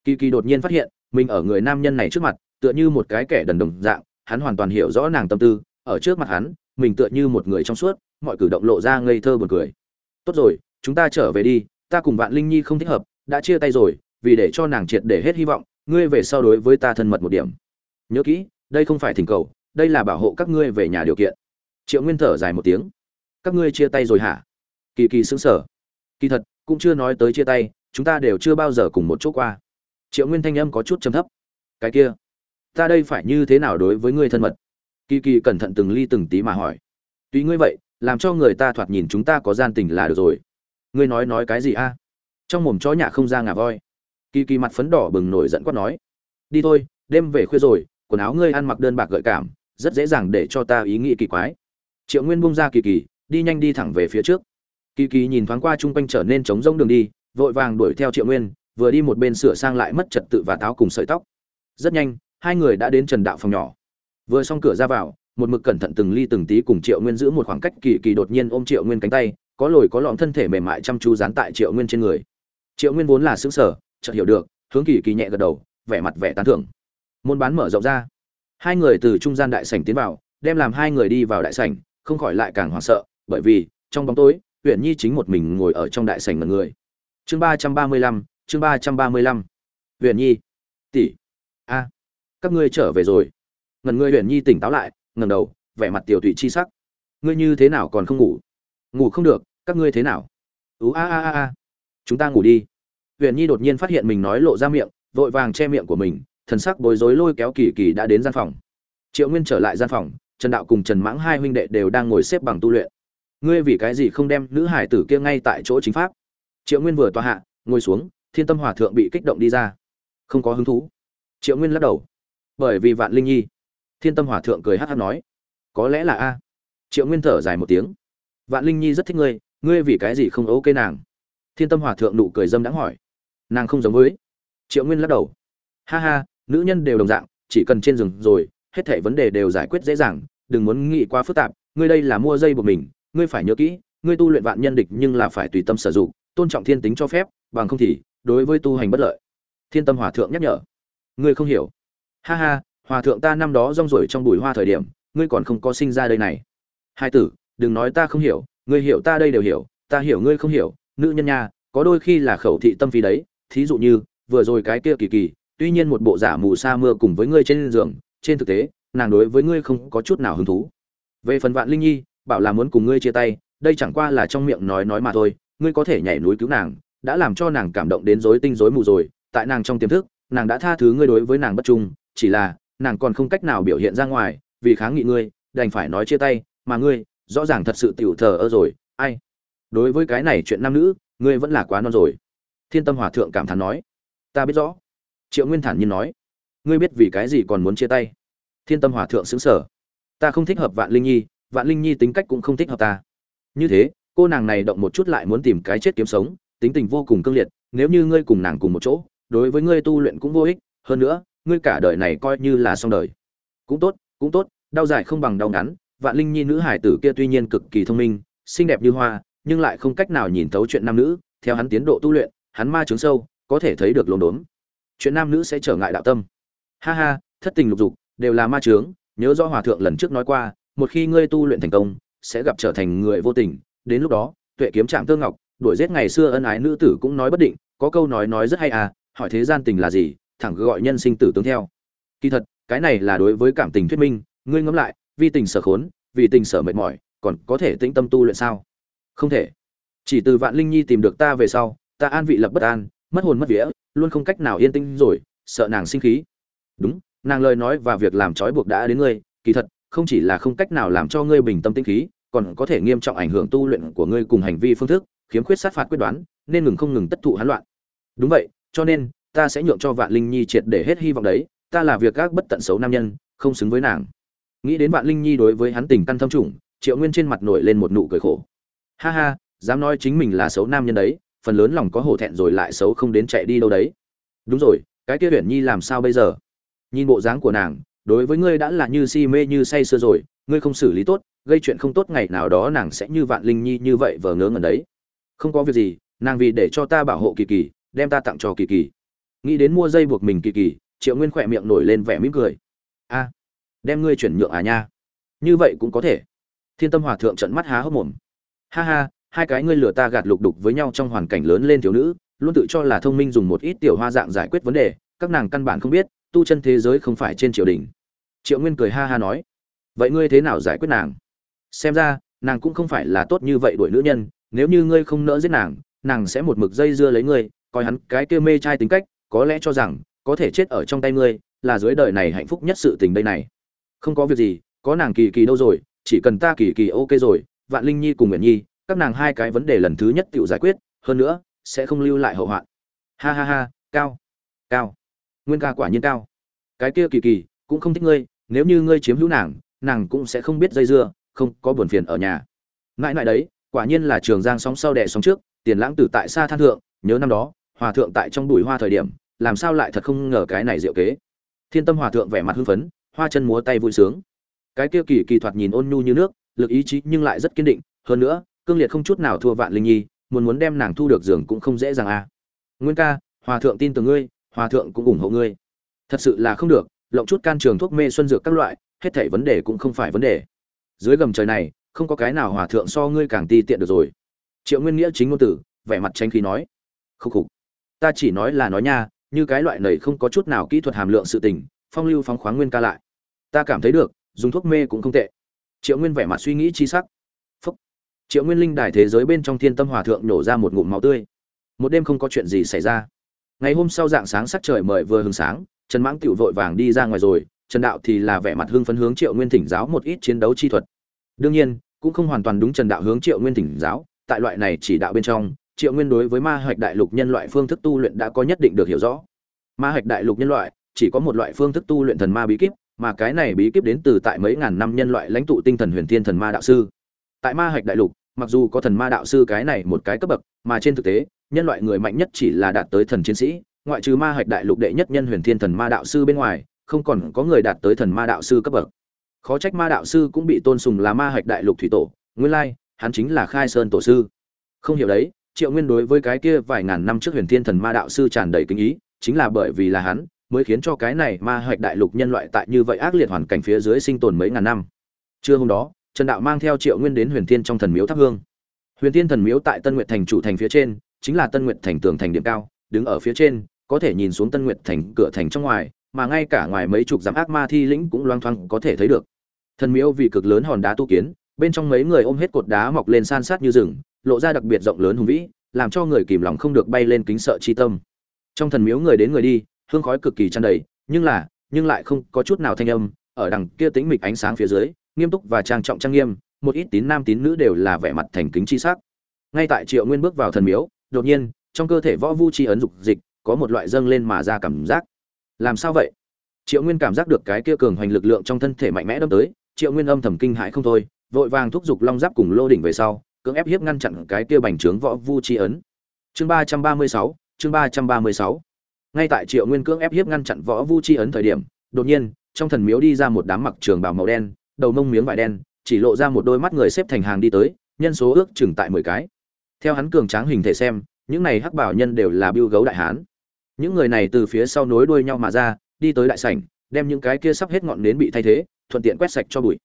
Kỳ kỳ đột nhiên phát hiện, mình ở người nam nhân này trước mặt, tựa như một cái kẻ đần đồng dạng, hắn hoàn toàn hiểu rõ nàng tâm tư, ở trước mặt hắn, mình tựa như một người trong suốt, mọi cử động lộ ra ngây thơ buồn cười. Tốt rồi, chúng ta trở về đi, ta cùng vạn linh nhi không thích hợp, đã chia tay rồi, vì để cho nàng triệt để hết hy vọng, ngươi về sau đối với ta thân mật một điểm. Nhớ kỹ, đây không phải thỉnh cầu, đây là bảo hộ các ngươi về nhà điều kiện. Triệu nguyên thở dài một tiếng. Các ngươi chia tay rồi hả? Kỳ kỳ xứng sở kỳ thật, cũng chưa nói tới chia tay chúng ta đều chưa bao giờ cùng một chỗ qua. Triệu nguyên thanh âm có chút trầm thấp. Cái kia, ta đây phải như thế nào đối với ngươi thân mật? Kỳ kỳ cẩn thận từng ly từng tí mà hỏi. Tuy ngươi vậy, làm cho người ta thoạt nhìn chúng ta có gian tình là được rồi. Ngươi nói nói cái gì a? Trong mồm chó nhà không ra ngà voi. Kỳ kỳ mặt phấn đỏ bừng nổi giận quát nói. Đi thôi, đêm về khuya rồi, quần áo ngươi ăn mặc đơn bạc gợi cảm, rất dễ dàng để cho ta ý nghĩ kỳ quái. Triệu nguyên bung ra kỳ kỳ, đi nhanh đi thẳng về phía trước. Kỳ kỳ nhìn thoáng qua chung quanh trở nên trống rỗng đường đi vội vàng đuổi theo triệu nguyên, vừa đi một bên sửa sang lại mất trật tự và táo cùng sợi tóc. Rất nhanh, hai người đã đến trần đạo phòng nhỏ. Vừa xong cửa ra vào, một mực cẩn thận từng ly từng tí cùng triệu nguyên giữ một khoảng cách kỳ kỳ đột nhiên ôm triệu nguyên cánh tay, có lồi có lõm thân thể mềm mại chăm chú dán tại triệu nguyên trên người. Triệu nguyên vốn là xứng sở chợt hiểu được, hướng kỳ kỳ nhẹ gật đầu, vẻ mặt vẻ tán thưởng. Môn bán mở rộng ra. Hai người từ trung gian đại sảnh tiến vào, đem làm hai người đi vào đại sảnh, không khỏi lại càng hoảng sợ, bởi vì trong bóng tối huyện nhi chính một mình ngồi ở trong đại sảnh ngần người chương ba trăm ba mươi lăm, chương ba trăm ba mươi lăm. Huyện nhi. Tỷ. A. Các ngươi trở về rồi. Ngần ngươi huyền nhi tỉnh táo lại, ngẩng đầu, vẻ mặt tiểu tụy chi sắc. Ngươi như thế nào còn không ngủ? Ngủ không được, các ngươi thế nào? Ú a a a a. Chúng ta ngủ đi. Huyền nhi đột nhiên phát hiện mình nói lộ ra miệng, vội vàng che miệng của mình, thần sắc bối rối lôi kéo kỳ kỳ đã đến gian phòng. Triệu nguyên trở lại gian phòng, trần đạo cùng trần mãng hai huynh đệ đều đang ngồi xếp bằng tu luyện. Ngươi vì cái gì không đem nữ hải tử kia ngay tại chỗ chính pháp? Triệu nguyên vừa tòa hạ, ngồi xuống, thiên tâm hòa thượng bị kích động đi ra. Không có hứng thú. Triệu nguyên lắc đầu. Bởi vì vạn linh nhi. Thiên tâm hòa thượng cười hát hát nói. Có lẽ là a. Triệu nguyên thở dài một tiếng. Vạn linh nhi rất thích ngươi ngươi vì cái gì không ok nàng? Thiên tâm hòa thượng nụ cười dâm đãng hỏi. Nàng không giống với. Triệu nguyên lắc đầu. Ha ha, nữ nhân đều đồng dạng, chỉ cần trên rừng rồi, hết thảy vấn đề đều giải quyết dễ dàng, đừng muốn nghĩ quá phức tạp, ngươi đây là mua dây buộc mình, ngươi phải nhớ kỹ, ngươi tu luyện vạn nhân địch nhưng là phải tùy tâm sử dụng tôn trọng thiên tính cho phép, bằng không thì, đối với tu hành bất lợi. Thiên tâm hòa thượng nhắc nhở. Ngươi không hiểu. Ha ha, hòa thượng ta năm đó rong rổi trong bụi hoa thời điểm, ngươi còn không có sinh ra đây này. Hai tử, đừng nói ta không hiểu, ngươi hiểu ta đây đều hiểu, ta hiểu ngươi không hiểu, nữ nhân nha, có đôi khi là khẩu thị tâm phí đấy, thí dụ như, vừa rồi cái kia kỳ kỳ, tuy nhiên một bộ giả mù sa mưa cùng với ngươi trên giường, trên thực tế, nàng đối với ngươi không có chút nào hứng thú. Về phần vạn linh nhi, bảo là muốn cùng ngươi chia tay, đây chẳng qua là trong miệng nói nói mà thôi ngươi có thể nhảy núi cứu nàng, đã làm cho nàng cảm động đến rối tinh rối mù rồi, tại nàng trong tiềm thức, nàng đã tha thứ ngươi đối với nàng bất trung, chỉ là, nàng còn không cách nào biểu hiện ra ngoài, vì kháng nghị ngươi, đành phải nói chia tay, mà ngươi, rõ ràng thật sự tiểu thờ ơ rồi, ai? Đối với cái này chuyện nam nữ, ngươi vẫn là quá non rồi. Thiên tâm hòa thượng cảm thán nói. Ta biết rõ. Triệu nguyên thản nhiên nói. Ngươi biết vì cái gì còn muốn chia tay? Thiên tâm hòa thượng xứng sở ta không thích hợp vạn linh nhi, vạn linh nhi tính cách cũng không thích hợp ta. Như thế cô nàng này động một chút lại muốn tìm cái chết kiếm sống, tính tình vô cùng cương liệt, nếu như ngươi cùng nàng cùng một chỗ, đối với ngươi tu luyện cũng vô ích, hơn nữa, ngươi cả đời này coi như là xong đời. Cũng tốt cũng tốt, đau dài không bằng đau ngắn, vạn linh nhi nữ hải tử kia tuy nhiên cực kỳ thông minh, xinh đẹp như hoa, nhưng lại không cách nào nhìn thấu chuyện nam nữ, theo hắn tiến độ tu luyện, hắn ma trướng sâu, có thể thấy được lồn đốn. Chuyện nam nữ sẽ trở ngại đạo tâm. Ha ha, thất tình lục dục, đều là ma trướng nhớ do hòa thượng lần trước nói qua, một khi ngươi tu luyện thành công, sẽ gặp trở thành người vô tình đến lúc đó, tuệ kiếm trạm tương ngọc, đuổi giết ngày xưa ân ái nữ tử cũng nói bất định, có câu nói nói rất hay à hỏi thế gian tình là gì, thẳng gọi nhân sinh tử tướng theo. Kỳ thật, cái này là đối với cảm tình thuyết minh, ngươi ngẫm lại, vì tình sở khốn, vì tình sở mệt mỏi, còn có thể tĩnh tâm tu luyện sao? Không thể. Chỉ từ vạn linh nhi tìm được ta về sau, ta an vị lập bất an, mất hồn mất vía, luôn không cách nào yên tĩnh rồi, sợ nàng sinh khí. Đúng, nàng lời nói và việc làm trói buộc đã đến ngươi, kỳ thật, không chỉ là không cách nào làm cho ngươi bình tâm tĩnh khí còn có thể nghiêm trọng ảnh hưởng tu luyện của ngươi cùng hành vi phương thức, khiếm khuyết sát phạt quyết đoán, nên ngừng không ngừng tất thụ hán loạn. Đúng vậy, cho nên, ta sẽ nhượng cho vạn linh nhi triệt để hết hy vọng đấy, ta là việc các bất tận xấu nam nhân, không xứng với nàng. Nghĩ đến vạn linh nhi đối với hắn tình căn thâm trùng, triệu nguyên trên mặt nổi lên một nụ cười khổ. Ha ha, dám nói chính mình là xấu nam nhân đấy, phần lớn lòng có hổ thẹn rồi lại xấu không đến chạy đi đâu đấy. Đúng rồi, cái kia huyền nhi làm sao bây giờ? Nhìn bộ dáng của nàng đối với ngươi đã là như si mê như say sưa rồi, ngươi không xử lý tốt, gây chuyện không tốt ngày nào đó nàng sẽ như vạn linh nhi như vậy vờ ngớ ngẩn đấy. Không có việc gì, nàng vì để cho ta bảo hộ kỳ kỳ, đem ta tặng cho kỳ kỳ. Nghĩ đến mua dây buộc mình kỳ kỳ, triệu nguyên khỏe miệng nổi lên vẻ mỉm cười. A, đem ngươi chuyển nhượng à nha. Như vậy cũng có thể. Thiên tâm hòa thượng trận mắt há hốc mồm. Ha ha, hai cái ngươi lừa ta gạt lục đục với nhau trong hoàn cảnh lớn lên thiếu nữ, luôn tự cho là thông minh dùng một ít tiểu hoa dạng giải quyết vấn đề, các nàng căn bản không biết, tu chân thế giới không phải trên triều đình triệu nguyên cười ha ha nói, vậy ngươi thế nào giải quyết nàng? Xem ra, nàng cũng không phải là tốt như vậy đuổi nữ nhân, nếu như ngươi không nỡ giết nàng nàng sẽ một mực dây dưa lấy ngươi, coi hắn cái kia mê trai tính cách, có lẽ cho rằng, có thể chết ở trong tay ngươi, là dưới đời này hạnh phúc nhất sự tình đây này. Không có việc gì, có nàng kỳ kỳ đâu rồi, chỉ cần ta kỳ kỳ ok rồi, vạn linh nhi cùng nguyện nhi, các nàng hai cái vấn đề lần thứ nhất tự giải quyết, hơn nữa, sẽ không lưu lại hậu hoạn. Ha ha ha, cao cao, nguyên ca quả nhiên cao. Cái kia kỳ kỳ, cũng không thích ngươi nếu như ngươi chiếm hữu nàng nàng cũng sẽ không biết dây dưa, không có buồn phiền ở nhà. Mãi mãi đấy, quả nhiên là trường giang sóng sau đẻ sóng trước, tiền lãng tử tại xa than thượng, nhớ năm đó, hòa thượng tại trong bụi hoa thời điểm, làm sao lại thật không ngờ cái này diệu kế. Thiên tâm hòa thượng vẻ mặt hưng phấn, hoa chân múa tay vui sướng. Cái kia kỳ kỳ thoạt nhìn ôn nhu như nước, lực ý chí nhưng lại rất kiên định, hơn nữa, cương liệt không chút nào thua vạn linh nhi, muốn muốn đem nàng thu được giường cũng không dễ dàng à. Nguyên ca, hòa thượng tin tưởng ngươi, hòa thượng cũng ủng hộ ngươi. Thật sự là không được lộng chút can trường thuốc mê xuân dược các loại, hết thảy vấn đề cũng không phải vấn đề. Dưới gầm trời này, không có cái nào hòa thượng so ngươi càng ti tiện được rồi. Triệu nguyên nghĩa chính ngôn tử, vẻ mặt tranh khí nói. Khúc khục. Ta chỉ nói là nói nha, như cái loại này không có chút nào kỹ thuật hàm lượng sự tình, phong lưu phóng khoáng nguyên ca lại. Ta cảm thấy được, dùng thuốc mê cũng không tệ. Triệu nguyên vẻ mặt suy nghĩ chi sắc. Phúc. Triệu nguyên linh đài thế giới bên trong thiên tâm hòa thượng nổ ra một ngụm máu tươi. Một đêm không có chuyện gì xảy ra ngày hôm sau dạng sáng sắc trời mời vừa hừng sáng, trần mãng tựu vội vàng đi ra ngoài rồi, trần đạo thì là vẻ mặt hưng phấn hướng triệu nguyên thỉnh giáo một ít chiến đấu chi thuật. Đương nhiên, cũng không hoàn toàn đúng trần đạo hướng triệu nguyên thỉnh giáo, tại loại này chỉ đạo bên trong, triệu nguyên đối với ma hạch đại lục nhân loại phương thức tu luyện đã có nhất định được hiểu rõ. Ma hạch đại lục nhân loại, chỉ có một loại phương thức tu luyện thần ma bí kíp, mà cái này bí kíp đến từ tại mấy ngàn năm nhân loại lãnh tụ tinh thần huyền thiên thần ma đạo sư. Tại ma hạch đại lục, mặc dù có thần ma đạo sư cái này một cái cấp bậc, mà trên thực tế nhân loại người mạnh nhất chỉ là đạt tới thần chiến sĩ, ngoại trừ ma hạch đại lục đệ nhất nhân huyền thiên thần ma đạo sư bên ngoài, không còn có người đạt tới thần ma đạo sư cấp bậc. Khó trách ma đạo sư cũng bị tôn sùng là ma hạch đại lục thủy tổ, nguyên lai, hắn chính là khai sơn tổ sư. Không hiểu đấy, triệu nguyên đối với cái kia vài ngàn năm trước huyền thiên thần ma đạo sư tràn đầy kinh ý, chính là bởi vì là hắn, mới khiến cho cái này ma hạch đại lục nhân loại tại như vậy ác liệt hoàn cảnh phía dưới sinh tồn mấy ngàn năm. Trưa hôm đó, trần đạo mang theo triệu nguyên đến huyền thiên trong thần miếu thắp hương. Huyền thiên thần miếu tại tân nguyệt thành chủ thành phía trên chính là tân nguyệt thành tường thành điểm cao, đứng ở phía trên, có thể nhìn xuống tân nguyệt thành cửa thành trong ngoài, mà ngay cả ngoài mấy chục dặm ác ma thi lĩnh cũng loang thoáng có thể thấy được. Thần miếu vì cực lớn hòn đá tu kiến, bên trong mấy người ôm hết cột đá mọc lên san sát như rừng, lộ ra đặc biệt rộng lớn hùng vĩ, làm cho người kìm lòng không được bay lên kính sợ chi tâm. Trong thần miếu người đến người đi, hương khói cực kỳ tràn đầy, nhưng là, nhưng lại không có chút nào thanh âm, ở đằng kia tĩnh mịch ánh sáng phía dưới, nghiêm túc và trang trọng trang nghiêm, một ít tín nam tín nữ đều là vẻ mặt thành kính chi sắc. Ngay tại triệu nguyên bước vào thần miếu đột nhiên, trong cơ thể võ vu chi ấn dục dịch, có một loại dâng lên mà ra cảm giác. Làm sao vậy? Triệu nguyên cảm giác được cái kia cường hoành lực lượng trong thân thể mạnh mẽ đâm tới, triệu nguyên âm thầm kinh hãi không thôi, vội vàng thúc giục long giáp cùng lô đỉnh về sau, cưỡng ép hiếp ngăn chặn cái kia bành trướng võ vu chi ấn. Chương ba trăm ba mươi sáu, chương ba trăm ba mươi sáu. Ngay tại triệu nguyên cưỡng ép hiếp ngăn chặn võ vu chi ấn thời điểm, đột nhiên, trong thần miếu đi ra một đám mặc trường bào màu đen, đầu mông miếng vải đen, chỉ lộ ra một đôi mắt người xếp thành hàng đi tới, nhân số ước chừng tại mười cái theo hắn cường tráng hình thể xem, những này hắc bảo nhân đều là biêu gấu đại hán. Những người này từ phía sau nối đuôi nhau mà ra, đi tới đại sảnh, đem những cái kia sắp hết ngọn nến bị thay thế, thuận tiện quét sạch cho bụi.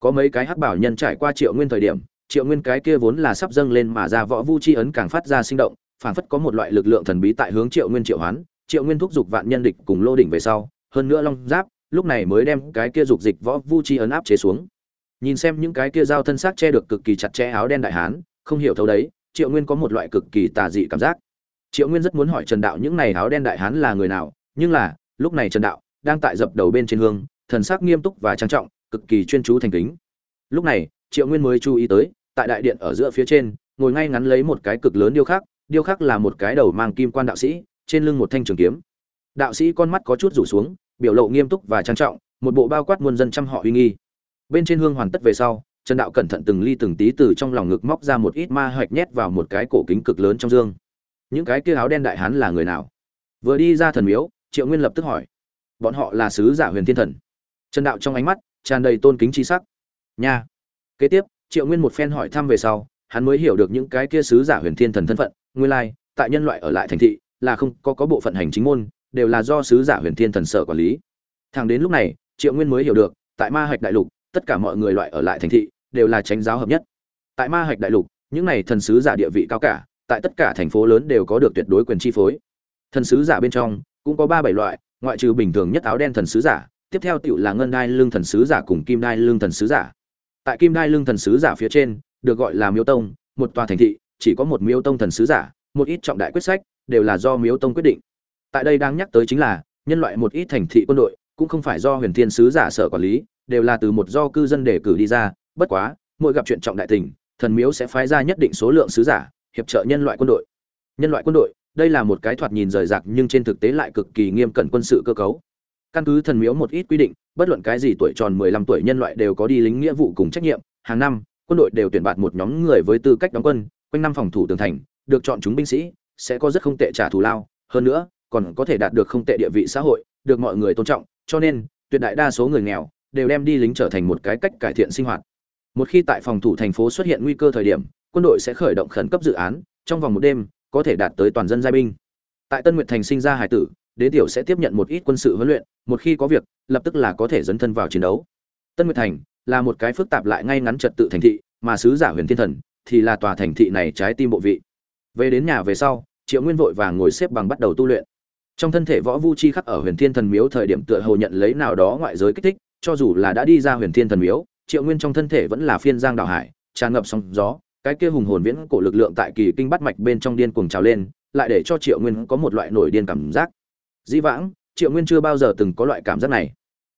Có mấy cái hắc bảo nhân trải qua triệu nguyên thời điểm, triệu nguyên cái kia vốn là sắp dâng lên mà ra võ vu chi ấn càng phát ra sinh động, phảng phất có một loại lực lượng thần bí tại hướng triệu nguyên triệu hoán. Triệu nguyên thúc giục vạn nhân địch cùng lô đỉnh về sau, hơn nữa long giáp, lúc này mới đem cái kia dục dịch võ vu chi ấn áp chế xuống. Nhìn xem những cái kia giao thân xác che được cực kỳ chặt chẽ áo đen đại hán, không hiểu thấu đấy triệu nguyên có một loại cực kỳ tà dị cảm giác. Triệu nguyên rất muốn hỏi trần đạo những này áo đen đại hán là người nào, nhưng là, lúc này trần đạo đang tại dập đầu bên trên hương, thần sắc nghiêm túc và trang trọng, cực kỳ chuyên chú thành kính. Lúc này, triệu nguyên mới chú ý tới, tại đại điện ở giữa phía trên, ngồi ngay ngắn lấy một cái cực lớn điêu khắc điêu khắc là một cái đầu mang kim quan đạo sĩ, trên lưng một thanh trường kiếm. Đạo sĩ con mắt có chút rủ xuống, biểu lộ nghiêm túc và trang trọng, một bộ bao quát muôn dân trăm họ uy nghi. Bên trên hương hoàn tất về sau trần đạo cẩn thận từng ly từng tí từ trong lòng ngực móc ra một ít ma hạch nhét vào một cái cổ kính cực lớn trong dương. Những cái kia áo đen đại hán là người nào? Vừa đi ra thần miếu, triệu nguyên lập tức hỏi. Bọn họ là sứ giả huyền thiên thần. Trần đạo trong ánh mắt tràn đầy tôn kính tri sắc. Nha. Kế tiếp, triệu nguyên một phen hỏi thăm về sau, hắn mới hiểu được những cái kia sứ giả huyền thiên thần thân phận, nguyên lai, tại nhân loại ở lại thành thị là không có có bộ phận hành chính môn, đều là do sứ giả huyền thiên thần sở quản lý. Thẳng đến lúc này, triệu nguyên mới hiểu được, tại ma hạch đại lục, tất cả mọi người loại ở lại thành thị đều là tránh giáo hợp nhất. Tại ma hạch đại lục, những này thần sứ giả địa vị cao cả, tại tất cả thành phố lớn đều có được tuyệt đối quyền chi phối. Thần sứ giả bên trong, cũng có ba bảy loại, ngoại trừ bình thường nhất áo đen thần sứ giả, tiếp theo tựu là ngân đai lương thần sứ giả cùng kim đai lương thần sứ giả. Tại kim đai lương thần sứ giả phía trên, được gọi là miếu tông, một tòa thành thị, chỉ có một miếu tông thần sứ giả, một ít trọng đại quyết sách, đều là do miếu tông quyết định. Tại đây đang nhắc tới chính là, nhân loại một ít thành thị quân đội, cũng không phải do huyền thiên sứ giả sở quản lý, đều là từ một do cư dân đề cử đi ra bất quá, mỗi gặp chuyện trọng đại tình, thần miếu sẽ phái ra nhất định số lượng sứ giả, hiệp trợ nhân loại quân đội. Nhân loại quân đội, đây là một cái thoạt nhìn rời rạc nhưng trên thực tế lại cực kỳ nghiêm cẩn quân sự cơ cấu. Căn cứ thần miếu một ít quy định, bất luận cái gì tuổi tròn 15 tuổi nhân loại đều có đi lính nghĩa vụ cùng trách nhiệm. Hàng năm, quân đội đều tuyển bạt một nhóm người với tư cách đóng quân, quanh năm phòng thủ tường thành, được chọn chúng binh sĩ, sẽ có rất không tệ trả thù lao. Hơn nữa, còn có thể đạt được không tệ địa vị xã hội, được mọi người tôn trọng. Cho nên, tuyệt đại đa số người nghèo, đều đem đi lính trở thành một cái cách cải thiện sinh hoạt một khi tại phòng thủ thành phố xuất hiện nguy cơ thời điểm, quân đội sẽ khởi động khẩn cấp dự án, trong vòng một đêm, có thể đạt tới toàn dân giai binh. Tại tân nguyệt thành sinh ra hải tử, đến tiểu sẽ tiếp nhận một ít quân sự huấn luyện, một khi có việc, lập tức là có thể dấn thân vào chiến đấu. Tân nguyệt thành là một cái phức tạp lại ngay ngắn trật tự thành thị, mà sứ giả huyền thiên thần thì là tòa thành thị này trái tim bộ vị. Về đến nhà về sau, triệu nguyên vội vàng ngồi xếp bằng bắt đầu tu luyện. Trong thân thể võ vu chi khắc ở huyền thiên thần miếu thời điểm tựa hồ nhận lấy nào đó ngoại giới kích thích, cho dù là đã đi ra huyền thiên thần miếu triệu nguyên trong thân thể vẫn là phiên giang đảo hải, tràn ngập sóng gió, cái kia hùng hồn viễn cổ lực lượng tại kỳ kinh bắt mạch bên trong điên cuồng trào lên, lại để cho triệu nguyên có một loại nổi điên cảm giác. Dĩ vãng, triệu nguyên chưa bao giờ từng có loại cảm giác này.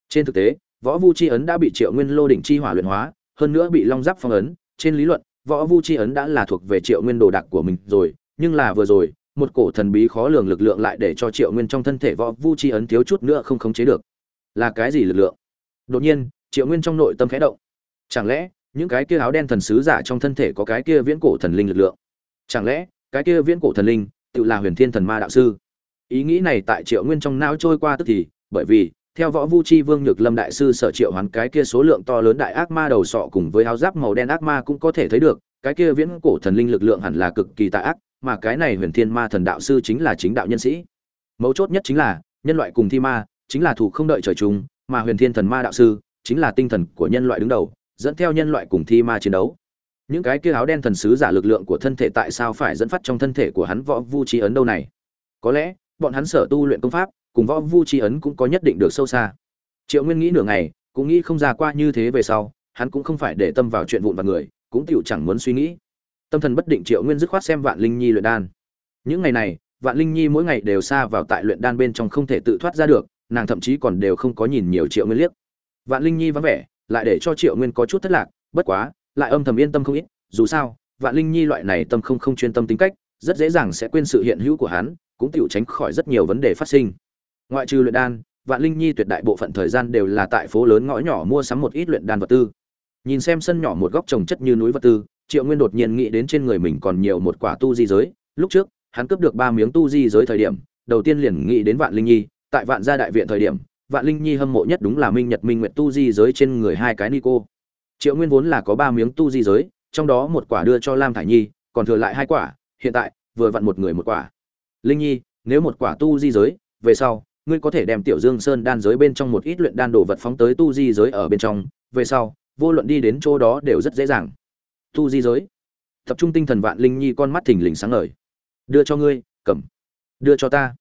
Trên thực tế, võ vu chi ấn đã bị triệu nguyên lô đỉnh chi hỏa luyện hóa, hơn nữa bị long giáp phong ấn. Trên lý luận, võ vu chi ấn đã là thuộc về triệu nguyên đồ đạc của mình rồi, nhưng là vừa rồi, một cổ thần bí khó lường lực lượng lại để cho triệu nguyên trong thân thể võ vu chi ấn thiếu chút nữa không khống chế được. Là cái gì lực lượng? Đột nhiên triệu nguyên trong nội tâm khẽ động. Chẳng lẽ những cái kia áo đen thần sứ giả trong thân thể có cái kia viễn cổ thần linh lực lượng? Chẳng lẽ cái kia viễn cổ thần linh tự là huyền thiên thần ma đạo sư? Ý nghĩ này tại triệu nguyên trong não trôi qua tức thì bởi vì theo võ vu chi vương nhược lâm đại sư sở triệu hoán cái kia số lượng to lớn đại ác ma đầu sọ cùng với áo giáp màu đen ác ma cũng có thể thấy được cái kia viễn cổ thần linh lực lượng hẳn là cực kỳ tà ác mà cái này huyền thiên ma thần đạo sư chính là chính đạo nhân sĩ. Mấu chốt nhất chính là nhân loại cùng thi ma chính là thủ không đợi trời chúng, mà huyền thiên thần ma đạo sư chính là tinh thần của nhân loại đứng đầu, dẫn theo nhân loại cùng thi ma chiến đấu. Những cái kia áo đen thần sứ giả lực lượng của thân thể tại sao phải dẫn phát trong thân thể của hắn võ vu chi ấn đâu này? Có lẽ, bọn hắn sở tu luyện công pháp, cùng võ vu chi ấn cũng có nhất định được sâu xa. Triệu nguyên nghĩ nửa ngày, cũng nghĩ không ra qua như thế về sau, hắn cũng không phải để tâm vào chuyện vụn vặt người, cũng tựu chẳng muốn suy nghĩ. Tâm thần bất định triệu nguyên dứt khoát xem vạn linh nhi luyện đan. Những ngày này, vạn linh nhi mỗi ngày đều xa vào tại luyện đan bên trong không thể tự thoát ra được, nàng thậm chí còn đều không có nhìn nhiều triệu nguyên liếc vạn linh nhi vắng vẻ, lại để cho triệu nguyên có chút thất lạc, bất quá, lại âm thầm yên tâm không ít, dù sao, vạn linh nhi loại này tâm không không chuyên tâm tính cách, rất dễ dàng sẽ quên sự hiện hữu của hắn, cũng tựu tránh khỏi rất nhiều vấn đề phát sinh. Ngoại trừ luyện đan, vạn linh nhi tuyệt đại bộ phận thời gian đều là tại phố lớn ngõ nhỏ mua sắm một ít luyện đan vật tư. Nhìn xem sân nhỏ một góc trồng chất như núi vật tư, triệu nguyên đột nhiên nghĩ đến trên người mình còn nhiều một quả tu di giới. Lúc trước, hắn cướp được ba miếng tu di giới thời điểm, đầu tiên liền nghĩ đến vạn linh nhi, tại vạn gia đại viện thời điểm vạn linh nhi hâm mộ nhất đúng là minh nhật minh nguyệt tu di giới trên người hai cái ni cô triệu nguyên vốn là có ba miếng tu di giới, trong đó một quả đưa cho lam thải nhi, còn thừa lại hai quả, hiện tại, vừa vặn một người một quả. Linh nhi, nếu một quả tu di giới, về sau, ngươi có thể đem tiểu dương sơn đan giới bên trong một ít luyện đan đồ vật phóng tới tu di giới ở bên trong, về sau, vô luận đi đến chỗ đó đều rất dễ dàng. Tu di giới. Tập trung tinh thần vạn linh nhi con mắt thình lình sáng ngời. Đưa cho ngươi, cầm. Đưa cho ta.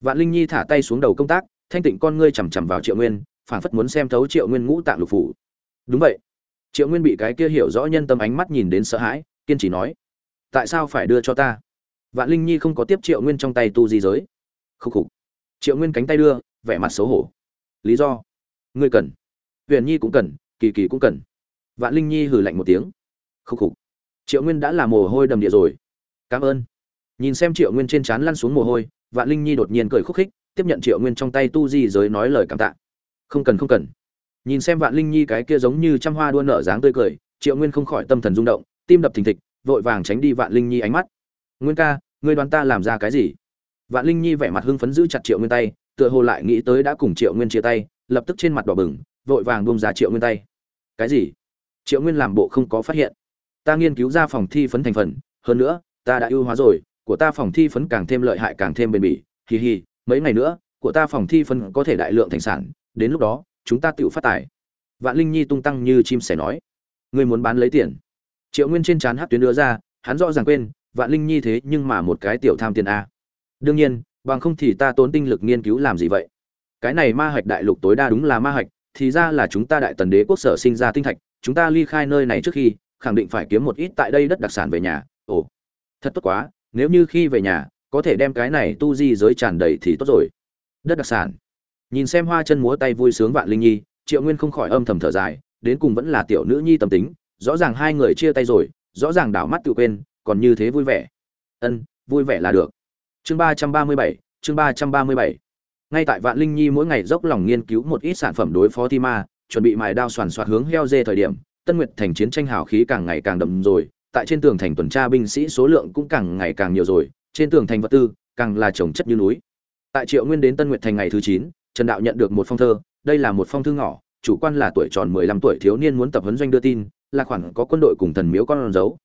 Vạn linh nhi thả tay xuống đầu công tác thanh tịnh con ngươi chằm chằm vào triệu nguyên, phảng phất muốn xem thấu triệu nguyên ngũ tạng lục phủ. Đúng vậy. Triệu nguyên bị cái kia hiểu rõ nhân tâm ánh mắt nhìn đến sợ hãi, kiên trì nói, tại sao phải đưa cho ta? Vạn linh nhi không có tiếp triệu nguyên trong tay tu di giới. Khúc khục. Triệu nguyên cánh tay đưa, vẻ mặt xấu hổ. Lý do? Ngươi cần. Huyền nhi cũng cần, kỳ kỳ cũng cần. Vạn linh nhi hừ lạnh một tiếng. Khúc khục. Triệu nguyên đã là mồ hôi đầm địa rồi. Cảm ơn. Nhìn xem triệu nguyên trên trán lăn xuống mồ hôi, vạn linh nhi đột nhiên cười khúc khích tiếp nhận triệu nguyên trong tay tu di giới nói lời cảm tạ. Không cần không cần. Nhìn xem vạn linh nhi cái kia giống như trăm hoa đua nở dáng tươi cười, triệu nguyên không khỏi tâm thần rung động, tim đập thình thịch, vội vàng tránh đi vạn linh nhi ánh mắt. Nguyên ca, ngươi đoán ta làm ra cái gì? Vạn linh nhi vẻ mặt hưng phấn giữ chặt triệu nguyên tay, tựa hồ lại nghĩ tới đã cùng triệu nguyên chia tay, lập tức trên mặt đỏ bừng, vội vàng bông ra triệu nguyên tay. Cái gì? Triệu nguyên làm bộ không có phát hiện. Ta nghiên cứu ra phòng thi phấn thành phần, hơn nữa, ta đã ưu hóa rồi, của ta phòng thi phấn càng thêm lợi hại càng thêm bền bỉ, hì hì mấy ngày nữa, của ta phòng thi phân có thể đại lượng thành sản, đến lúc đó, chúng ta tự phát tài. Vạn linh nhi tung tăng như chim sẻ nói. Ngươi muốn bán lấy tiền? Triệu nguyên trên trán hát tuyến đưa ra, hắn rõ ràng quên, vạn linh nhi thế nhưng mà một cái tiểu tham tiền a. Đương nhiên, bằng không thì ta tốn tinh lực nghiên cứu làm gì vậy? Cái này ma hạch đại lục tối đa đúng là ma hạch, thì ra là chúng ta đại tần đế quốc sở sinh ra tinh thạch, chúng ta ly khai nơi này trước khi, khẳng định phải kiếm một ít tại đây đất đặc sản về nhà. Ồ, thật tốt quá, nếu như khi về nhà có thể đem cái này tu di giới tràn đầy thì tốt rồi. Đất đặc sản. Nhìn xem hoa chân múa tay vui sướng vạn linh nhi, triệu nguyên không khỏi âm thầm thở dài, đến cùng vẫn là tiểu nữ nhi tâm tính, rõ ràng hai người chia tay rồi, rõ ràng đảo mắt tự quên, còn như thế vui vẻ. Ân, vui vẻ là được. Chương ba trăm ba mươi bảy, chương ba trăm ba mươi bảy. Ngay tại vạn linh nhi mỗi ngày dốc lòng nghiên cứu một ít sản phẩm đối phó thi ma, chuẩn bị mài đao soàn soạt hướng heo dê thời điểm, tân nguyệt thành chiến tranh hào khí càng ngày càng đậm rồi, tại trên tường thành tuần tra binh sĩ số lượng cũng càng ngày càng nhiều rồi trên tường thành vật tư, càng là trồng chất như núi. Tại triệu nguyên đến tân nguyệt thành ngày thứ chín, trần đạo nhận được một phong thơ, đây là một phong thư ngỏ, chủ quan là tuổi tròn mười lăm tuổi thiếu niên muốn tập huấn doanh đưa tin, là khoản có quân đội cùng thần miếu con giấu.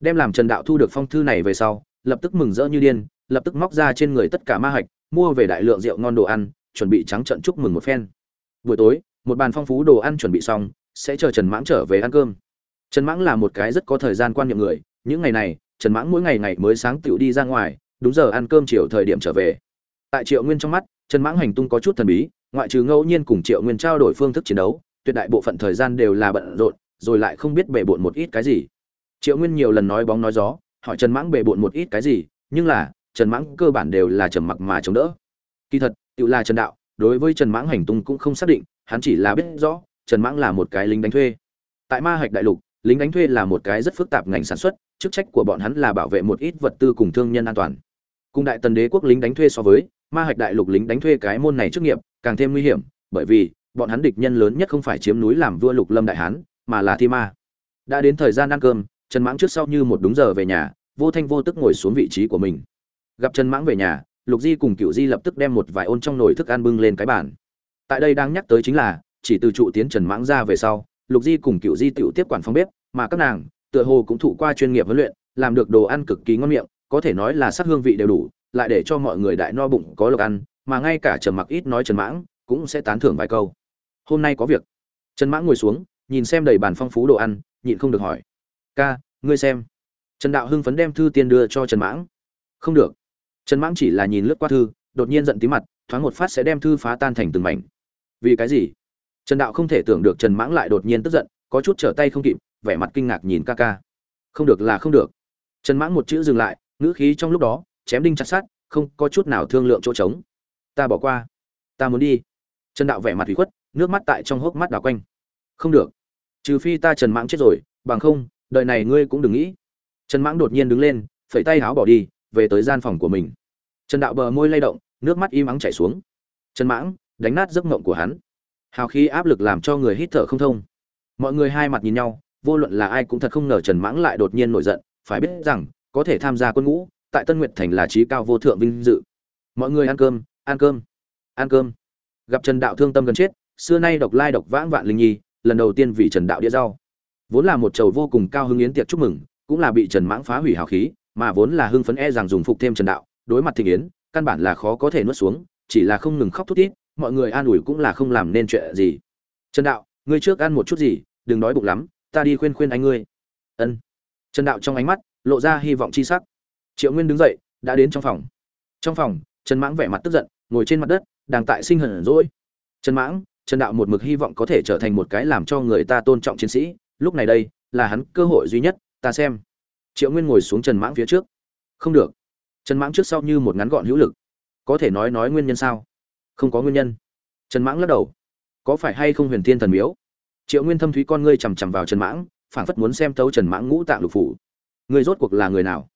Đem làm trần đạo thu được phong thư này về sau, lập tức mừng rỡ như điên, lập tức móc ra trên người tất cả ma hạch, mua về đại lượng rượu ngon đồ ăn, chuẩn bị trắng trận chúc mừng một phen. Buổi tối, một bàn phong phú đồ ăn chuẩn bị xong, sẽ chờ trần mãng trở về ăn cơm. Trần mãng là một cái rất có thời gian quan niệm người, những ngày này trần mãng mỗi ngày ngày mới sáng tựu đi ra ngoài, đúng giờ ăn cơm chiều thời điểm trở về. Tại triệu nguyên trong mắt, trần mãng hành tung có chút thần bí, ngoại trừ ngẫu nhiên cùng triệu nguyên trao đổi phương thức chiến đấu, tuyệt đại bộ phận thời gian đều là bận rộn, rồi lại không biết bề bội một ít cái gì. Triệu nguyên nhiều lần nói bóng nói gió, hỏi trần mãng bề bội một ít cái gì, nhưng là, trần mãng cơ bản đều là trầm mặc mà chống đỡ. Kỳ thật, tự là trần đạo, đối với trần mãng hành tung cũng không xác định, hắn chỉ là biết rõ, trần mãng là một cái lính đánh thuê. Tại ma hạch đại lục, lính đánh thuê là một cái rất phức tạp ngành sản xuất chức trách của bọn hắn là bảo vệ một ít vật tư cùng thương nhân an toàn. Cùng đại tần đế quốc lính đánh thuê so với, ma hạch đại lục lính đánh thuê cái môn này chức nghiệp càng thêm nguy hiểm, bởi vì bọn hắn địch nhân lớn nhất không phải chiếm núi làm vua lục lâm đại hán, mà là thi ma. Đã đến thời gian ăn cơm, trần mãng trước sau như một đúng giờ về nhà, vô thanh vô tức ngồi xuống vị trí của mình. Gặp trần mãng về nhà, lục di cùng cựu di lập tức đem một vài ôn trong nồi thức ăn bưng lên cái bàn. Tại đây đang nhắc tới chính là, chỉ từ trụ tiến trần mãng ra về sau, lục di cùng cựu di tiểu tiếp quản phòng bếp, mà các nàng tựa hồ cũng thụ qua chuyên nghiệp huấn luyện, làm được đồ ăn cực kỳ ngon miệng, có thể nói là sắc hương vị đều đủ, lại để cho mọi người đại no bụng có lộc ăn, mà ngay cả trần mặc ít nói trần mãng cũng sẽ tán thưởng vài câu. Hôm nay có việc. Trần mãng ngồi xuống, nhìn xem đầy bàn phong phú đồ ăn, nhịn không được hỏi. Ca, ngươi xem. Trần đạo hưng phấn đem thư tiên đưa cho trần mãng. Không được. Trần mãng chỉ là nhìn lướt qua thư, đột nhiên giận tí mặt, thoáng một phát sẽ đem thư phá tan thành từng mảnh. Vì cái gì? Trần đạo không thể tưởng được trần mãng lại đột nhiên tức giận, có chút trở tay không kịp vẻ mặt kinh ngạc nhìn ca ca. Không được là không được. Trần mãng một chữ dừng lại, ngữ khí trong lúc đó, chém đinh chặt sát không có chút nào thương lượng chỗ trống. Ta bỏ qua. Ta muốn đi. Trần đạo vẻ mặt hủy khuất, nước mắt tại trong hốc mắt đảo quanh. Không được. Trừ phi ta trần mãng chết rồi, bằng không, đời này ngươi cũng đừng nghĩ. Trần mãng đột nhiên đứng lên, phẩy tay háo bỏ đi, về tới gian phòng của mình. Trần đạo bờ môi lay động, nước mắt im ắng chảy xuống. Trần mãng, đánh nát giấc mộng của hắn. Hào khí áp lực làm cho người hít thở không thông. Mọi người hai mặt nhìn nhau vô luận là ai cũng thật không ngờ trần mãng lại đột nhiên nổi giận, phải biết rằng, có thể tham gia quân ngũ, tại tân nguyệt thành là trí cao vô thượng vinh dự. Mọi người ăn cơm ăn cơm ăn cơm. Gặp trần đạo thương tâm gần chết, xưa nay độc lai độc vãng vạn linh nhi, lần đầu tiên vì trần đạo đĩa rau. Vốn là một chầu vô cùng cao hứng yến tiệc chúc mừng, cũng là bị trần mãng phá hủy hào khí, mà vốn là hưng phấn e rằng dùng phục thêm trần đạo, đối mặt thịnh yến, căn bản là khó có thể nuốt xuống, chỉ là không ngừng khóc thút thít, mọi người an ủi cũng là không làm nên chuyện gì. Trần đạo, ngươi trước ăn một chút gì, đừng đói bụng lắm ta đi khuyên khuyên anh ngươi. Ân. Trần đạo trong ánh mắt lộ ra hy vọng chi sắc. Triệu nguyên đứng dậy, đã đến trong phòng. Trong phòng, trần mãng vẻ mặt tức giận, ngồi trên mặt đất, đang tại sinh hận rỗi trần mãng, trần đạo một mực hy vọng có thể trở thành một cái làm cho người ta tôn trọng chiến sĩ. Lúc này đây, là hắn cơ hội duy nhất, ta xem. Triệu nguyên ngồi xuống trần mãng phía trước. Không được. Trần mãng trước sau như một ngắn gọn hữu lực. Có thể nói nói nguyên nhân sao? Không có nguyên nhân. Trần mãng lắc đầu. Có phải hay không huyền thiên thần miếu? Triệu nguyên thâm thúy con ngươi chằm chằm vào trần mãng, phảng phất muốn xem tấu trần mãng ngũ tạng lục phủ. Ngươi rốt cuộc là người nào?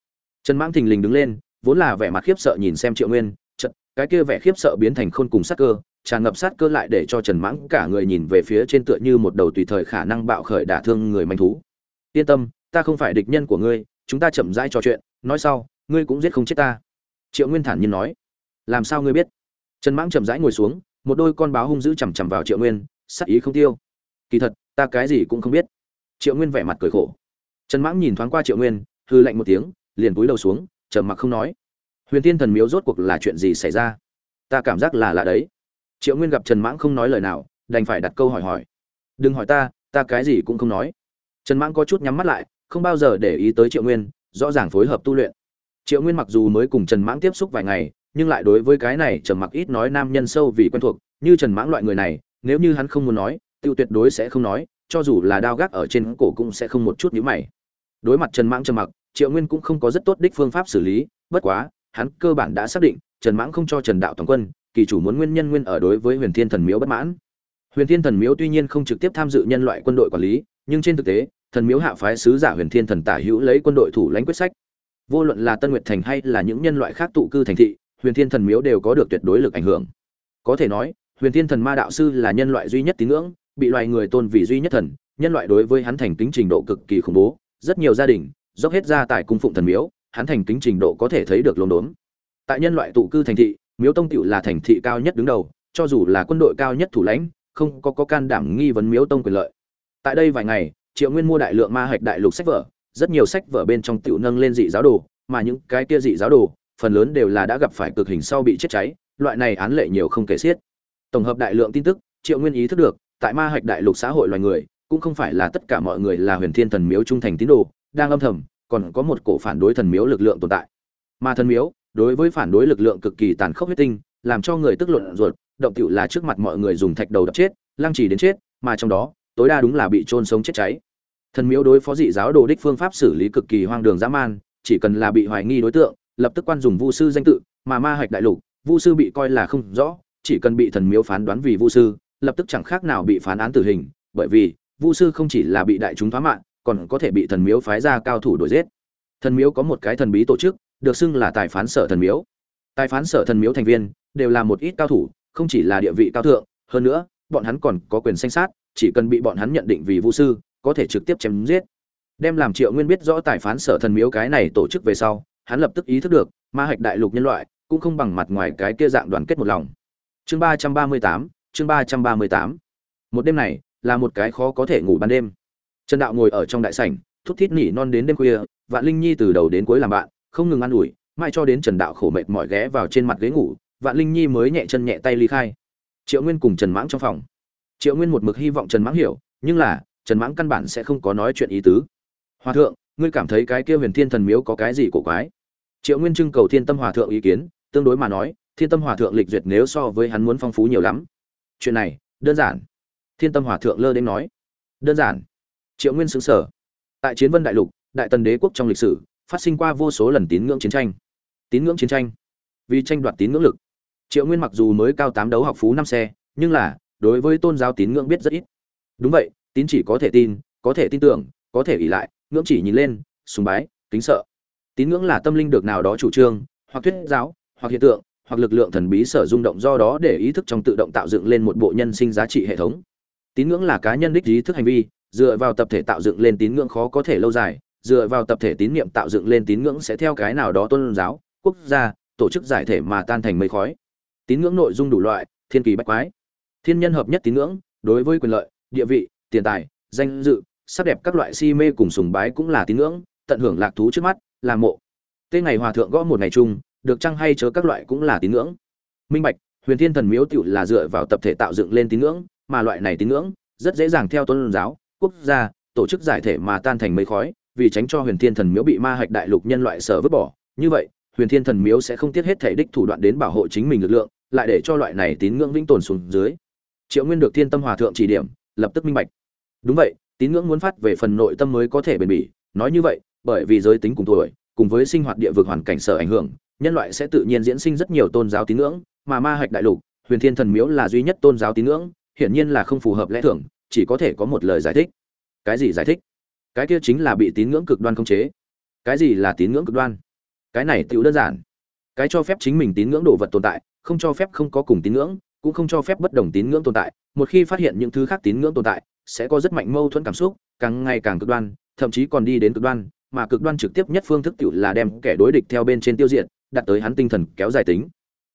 Trần mãng thình lình đứng lên, vốn là vẻ mặt khiếp sợ nhìn xem triệu nguyên trận cái kia vẻ khiếp sợ biến thành khôn cùng sát cơ, tràn ngập sát cơ lại để cho trần mãng cả người nhìn về phía trên tựa như một đầu tùy thời khả năng bạo khởi đả thương người manh thú. Yên tâm, ta không phải địch nhân của ngươi, chúng ta chậm rãi trò chuyện, nói sau, ngươi cũng giết không chết ta. Triệu nguyên thản nhiên nói. Làm sao ngươi biết? Trần mãng chậm rãi ngồi xuống, một đôi con báo hung dữ chằm chằm vào triệu nguyên, sắc ý không tiêu kỳ thật, ta cái gì cũng không biết. Triệu nguyên vẻ mặt cười khổ. Trần mãng nhìn thoáng qua triệu nguyên hư lạnh một tiếng, liền cúi đầu xuống, trầm mặc không nói. Huyền tiên thần miếu rốt cuộc là chuyện gì xảy ra? Ta cảm giác là lạ đấy. Triệu nguyên gặp trần mãng không nói lời nào, đành phải đặt câu hỏi hỏi. Đừng hỏi ta ta cái gì cũng không nói. Trần mãng có chút nhắm mắt lại, không bao giờ để ý tới triệu nguyên, rõ ràng phối hợp tu luyện. Triệu nguyên mặc dù mới cùng trần mãng tiếp xúc vài ngày, nhưng lại đối với cái này trầm mặc ít nói nam nhân sâu vì quen thuộc, như trần mãng loại người này, nếu như hắn không muốn nói tiêu tuyệt đối sẽ không nói, cho dù là đao gác ở trên cổ cũng sẽ không một chút nhíu mày. Đối mặt trần mãng trầm mặc, triệu nguyên cũng không có rất tốt đích phương pháp xử lý, bất quá, hắn cơ bản đã xác định, trần mãng không cho trần đạo toàn quân, kỳ chủ muốn nguyên nhân nguyên ở đối với huyền thiên thần miếu bất mãn. Huyền thiên thần miếu tuy nhiên không trực tiếp tham dự nhân loại quân đội quản lý, nhưng trên thực tế, thần miếu hạ phái sứ giả huyền thiên thần tả hữu lấy quân đội thủ lãnh quyết sách. Vô luận là tân nguyệt thành hay là những nhân loại khác tụ cư thành thị, huyền thiên thần miếu đều có được tuyệt đối lực ảnh hưởng. Có thể nói, huyền thiên thần ma đạo sư là nhân loại duy nhất tín ngưỡng bị loài người tôn vì duy nhất thần nhân loại đối với hắn thành kính trình độ cực kỳ khủng bố rất nhiều gia đình dốc hết ra tại cung phụng thần miếu hắn thành kính trình độ có thể thấy được lồn đốn. Tại nhân loại tụ cư thành thị miếu tông tựu là thành thị cao nhất đứng đầu cho dù là quân đội cao nhất thủ lãnh không có, có can đảm nghi vấn miếu tông quyền lợi. Tại đây vài ngày triệu nguyên mua đại lượng ma hạch đại lục sách vở rất nhiều sách vở bên trong tựu nâng lên dị giáo đồ mà những cái kia dị giáo đồ phần lớn đều là đã gặp phải cực hình sau bị chết cháy loại này án lệ nhiều không kể xiết. Tổng hợp đại lượng tin tức triệu nguyên ý thức được tại ma hạch đại lục xã hội loài người, cũng không phải là tất cả mọi người là huyền thiên thần miếu trung thành tín đồ, đang âm thầm, còn có một cổ phản đối thần miếu lực lượng tồn tại. Mà thần miếu, đối với phản đối lực lượng cực kỳ tàn khốc huyết tinh, làm cho người tức luận ruột, động tựu là trước mặt mọi người dùng thạch đầu đập chết, lăng trì đến chết, mà trong đó, tối đa đúng là bị trôn sống chết cháy. Thần miếu đối phó dị giáo đồ đích phương pháp xử lý cực kỳ hoang đường dã man, chỉ cần là bị hoài nghi đối tượng, lập tức quan dùng vu sư danh tự, mà ma hạch đại lục, vu sư bị coi là không rõ, chỉ cần bị thần miếu phán đoán vì vu sư lập tức chẳng khác nào bị phán án tử hình, bởi vì, vu sư không chỉ là bị đại chúng phá mạng, còn có thể bị thần miếu phái ra cao thủ đuổi giết. Thần miếu có một cái thần bí tổ chức, được xưng là tài phán sở thần miếu. Tài phán sở thần miếu thành viên, đều là một ít cao thủ, không chỉ là địa vị cao thượng, hơn nữa, bọn hắn còn có quyền sanh sát, chỉ cần bị bọn hắn nhận định vì vu sư, có thể trực tiếp chém giết. Đem làm triệu nguyên biết rõ tài phán sở thần miếu cái này tổ chức về sau, hắn lập tức ý thức được, ma hạch đại lục nhân loại cũng không bằng mặt ngoài cái kia dạng đoàn kết một lòng. Chương ba trăm ba mươi tám chương ba trăm ba mươi tám. Một đêm này, là một cái khó có thể ngủ ban đêm. Trần đạo ngồi ở trong đại sảnh, thút thít nỉ non đến đêm khuya, vạn linh nhi từ đầu đến cuối làm bạn, không ngừng ă n ủi, mãi cho đến trần đạo khổ mệt mỏi ghé vào trên mặt ghế ngủ, vạn linh nhi mới nhẹ chân nhẹ tay ly khai. Triệu nguyên cùng trần mãng trong phòng. Triệu nguyên một mực hy vọng trần mãng hiểu, nhưng là, trần mãng căn bản sẽ không có nói chuyện ý tứ. Hòa thượng, ngươi cảm thấy cái kia huyền thiên thần miếu có cái gì cổ quái? Triệu nguyên trưng cầu thiên tâm hòa thượng ý kiến, tương đối mà nói, thiên tâm hòa thượng lịch duyệt nếu so với hắn muốn phong phú nhiều lắm chuyện này, đơn giản. Thiên tâm hòa thượng lơ đến nói. Đơn giản. Triệu nguyên xứng sở tại chiến vân đại lục, đại tần đế quốc trong lịch sử, phát sinh qua vô số lần tín ngưỡng chiến tranh. Tín ngưỡng chiến tranh. Vì tranh đoạt tín ngưỡng lực. Triệu nguyên mặc dù mới cao tám đấu học phú năm xe, nhưng là, đối với tôn giáo tín ngưỡng biết rất ít. Đúng vậy, tín chỉ có thể tin, có thể tin tưởng, có thể ỉ lại, ngưỡng chỉ nhìn lên, sùng bái, kính sợ. Tín ngưỡng là tâm linh được nào đó chủ trương, hoặc thuyết giáo, hoặc hiện tượng hoặc lực lượng thần bí sở rung động do đó để ý thức trong tự động tạo dựng lên một bộ nhân sinh giá trị hệ thống. Tín ngưỡng là cá nhân đích ý thức hành vi, dựa vào tập thể tạo dựng lên tín ngưỡng khó có thể lâu dài, dựa vào tập thể tín niệm tạo dựng lên tín ngưỡng sẽ theo cái nào đó tôn giáo, quốc gia, tổ chức giải thể mà tan thành mây khói. Tín ngưỡng nội dung đủ loại, thiên kỳ bách quái. Thiên nhân hợp nhất tín ngưỡng, đối với quyền lợi, địa vị, tiền tài, danh dự, sắc đẹp các loại si mê cùng sùng bái cũng là tín ngưỡng, tận hưởng lạc thú trước mắt, là mộ. Tên ngày hòa thượng gõ một ngày chung được chăng hay chớ các loại cũng là tín ngưỡng. Minh bạch, huyền thiên thần miếu tựu là dựa vào tập thể tạo dựng lên tín ngưỡng, mà loại này tín ngưỡng, rất dễ dàng theo tôn giáo, quốc gia, tổ chức giải thể mà tan thành mây khói, vì tránh cho huyền thiên thần miếu bị ma hạch đại lục nhân loại sở vứt bỏ. Như vậy, huyền thiên thần miếu sẽ không tiếc hết thể đích thủ đoạn đến bảo hộ chính mình lực lượng, lại để cho loại này tín ngưỡng vĩnh tồn xuống dưới. Triệu nguyên được thiên tâm hòa thượng chỉ điểm, lập tức minh bạch. Đúng vậy, tín ngưỡng muốn phát về phần nội tâm mới có thể bền bỉ. Nói như vậy, bởi vì giới tính cùng tuổi, cùng với sinh hoạt địa vực hoàn cảnh sở ảnh hưởng nhân loại sẽ tự nhiên diễn sinh rất nhiều tôn giáo tín ngưỡng, mà ma hạch đại lục, huyền thiên thần miếu là duy nhất tôn giáo tín ngưỡng, hiển nhiên là không phù hợp lẽ thường, chỉ có thể có một lời giải thích. Cái gì giải thích? Cái kia chính là bị tín ngưỡng cực đoan khống chế. Cái gì là tín ngưỡng cực đoan? Cái này tiểu đơn giản. Cái cho phép chính mình tín ngưỡng đồ vật tồn tại, không cho phép không có cùng tín ngưỡng, cũng không cho phép bất đồng tín ngưỡng tồn tại. Một khi phát hiện những thứ khác tín ngưỡng tồn tại, sẽ có rất mạnh mâu thuẫn cảm xúc, càng ngày càng cực đoan, thậm chí còn đi đến cực đoan, mà cực đoan trực tiếp nhất phương thức tiểu là đem kẻ đối địch theo bên trên tiêu diệt đặt tới hắn tinh thần kéo dài tính.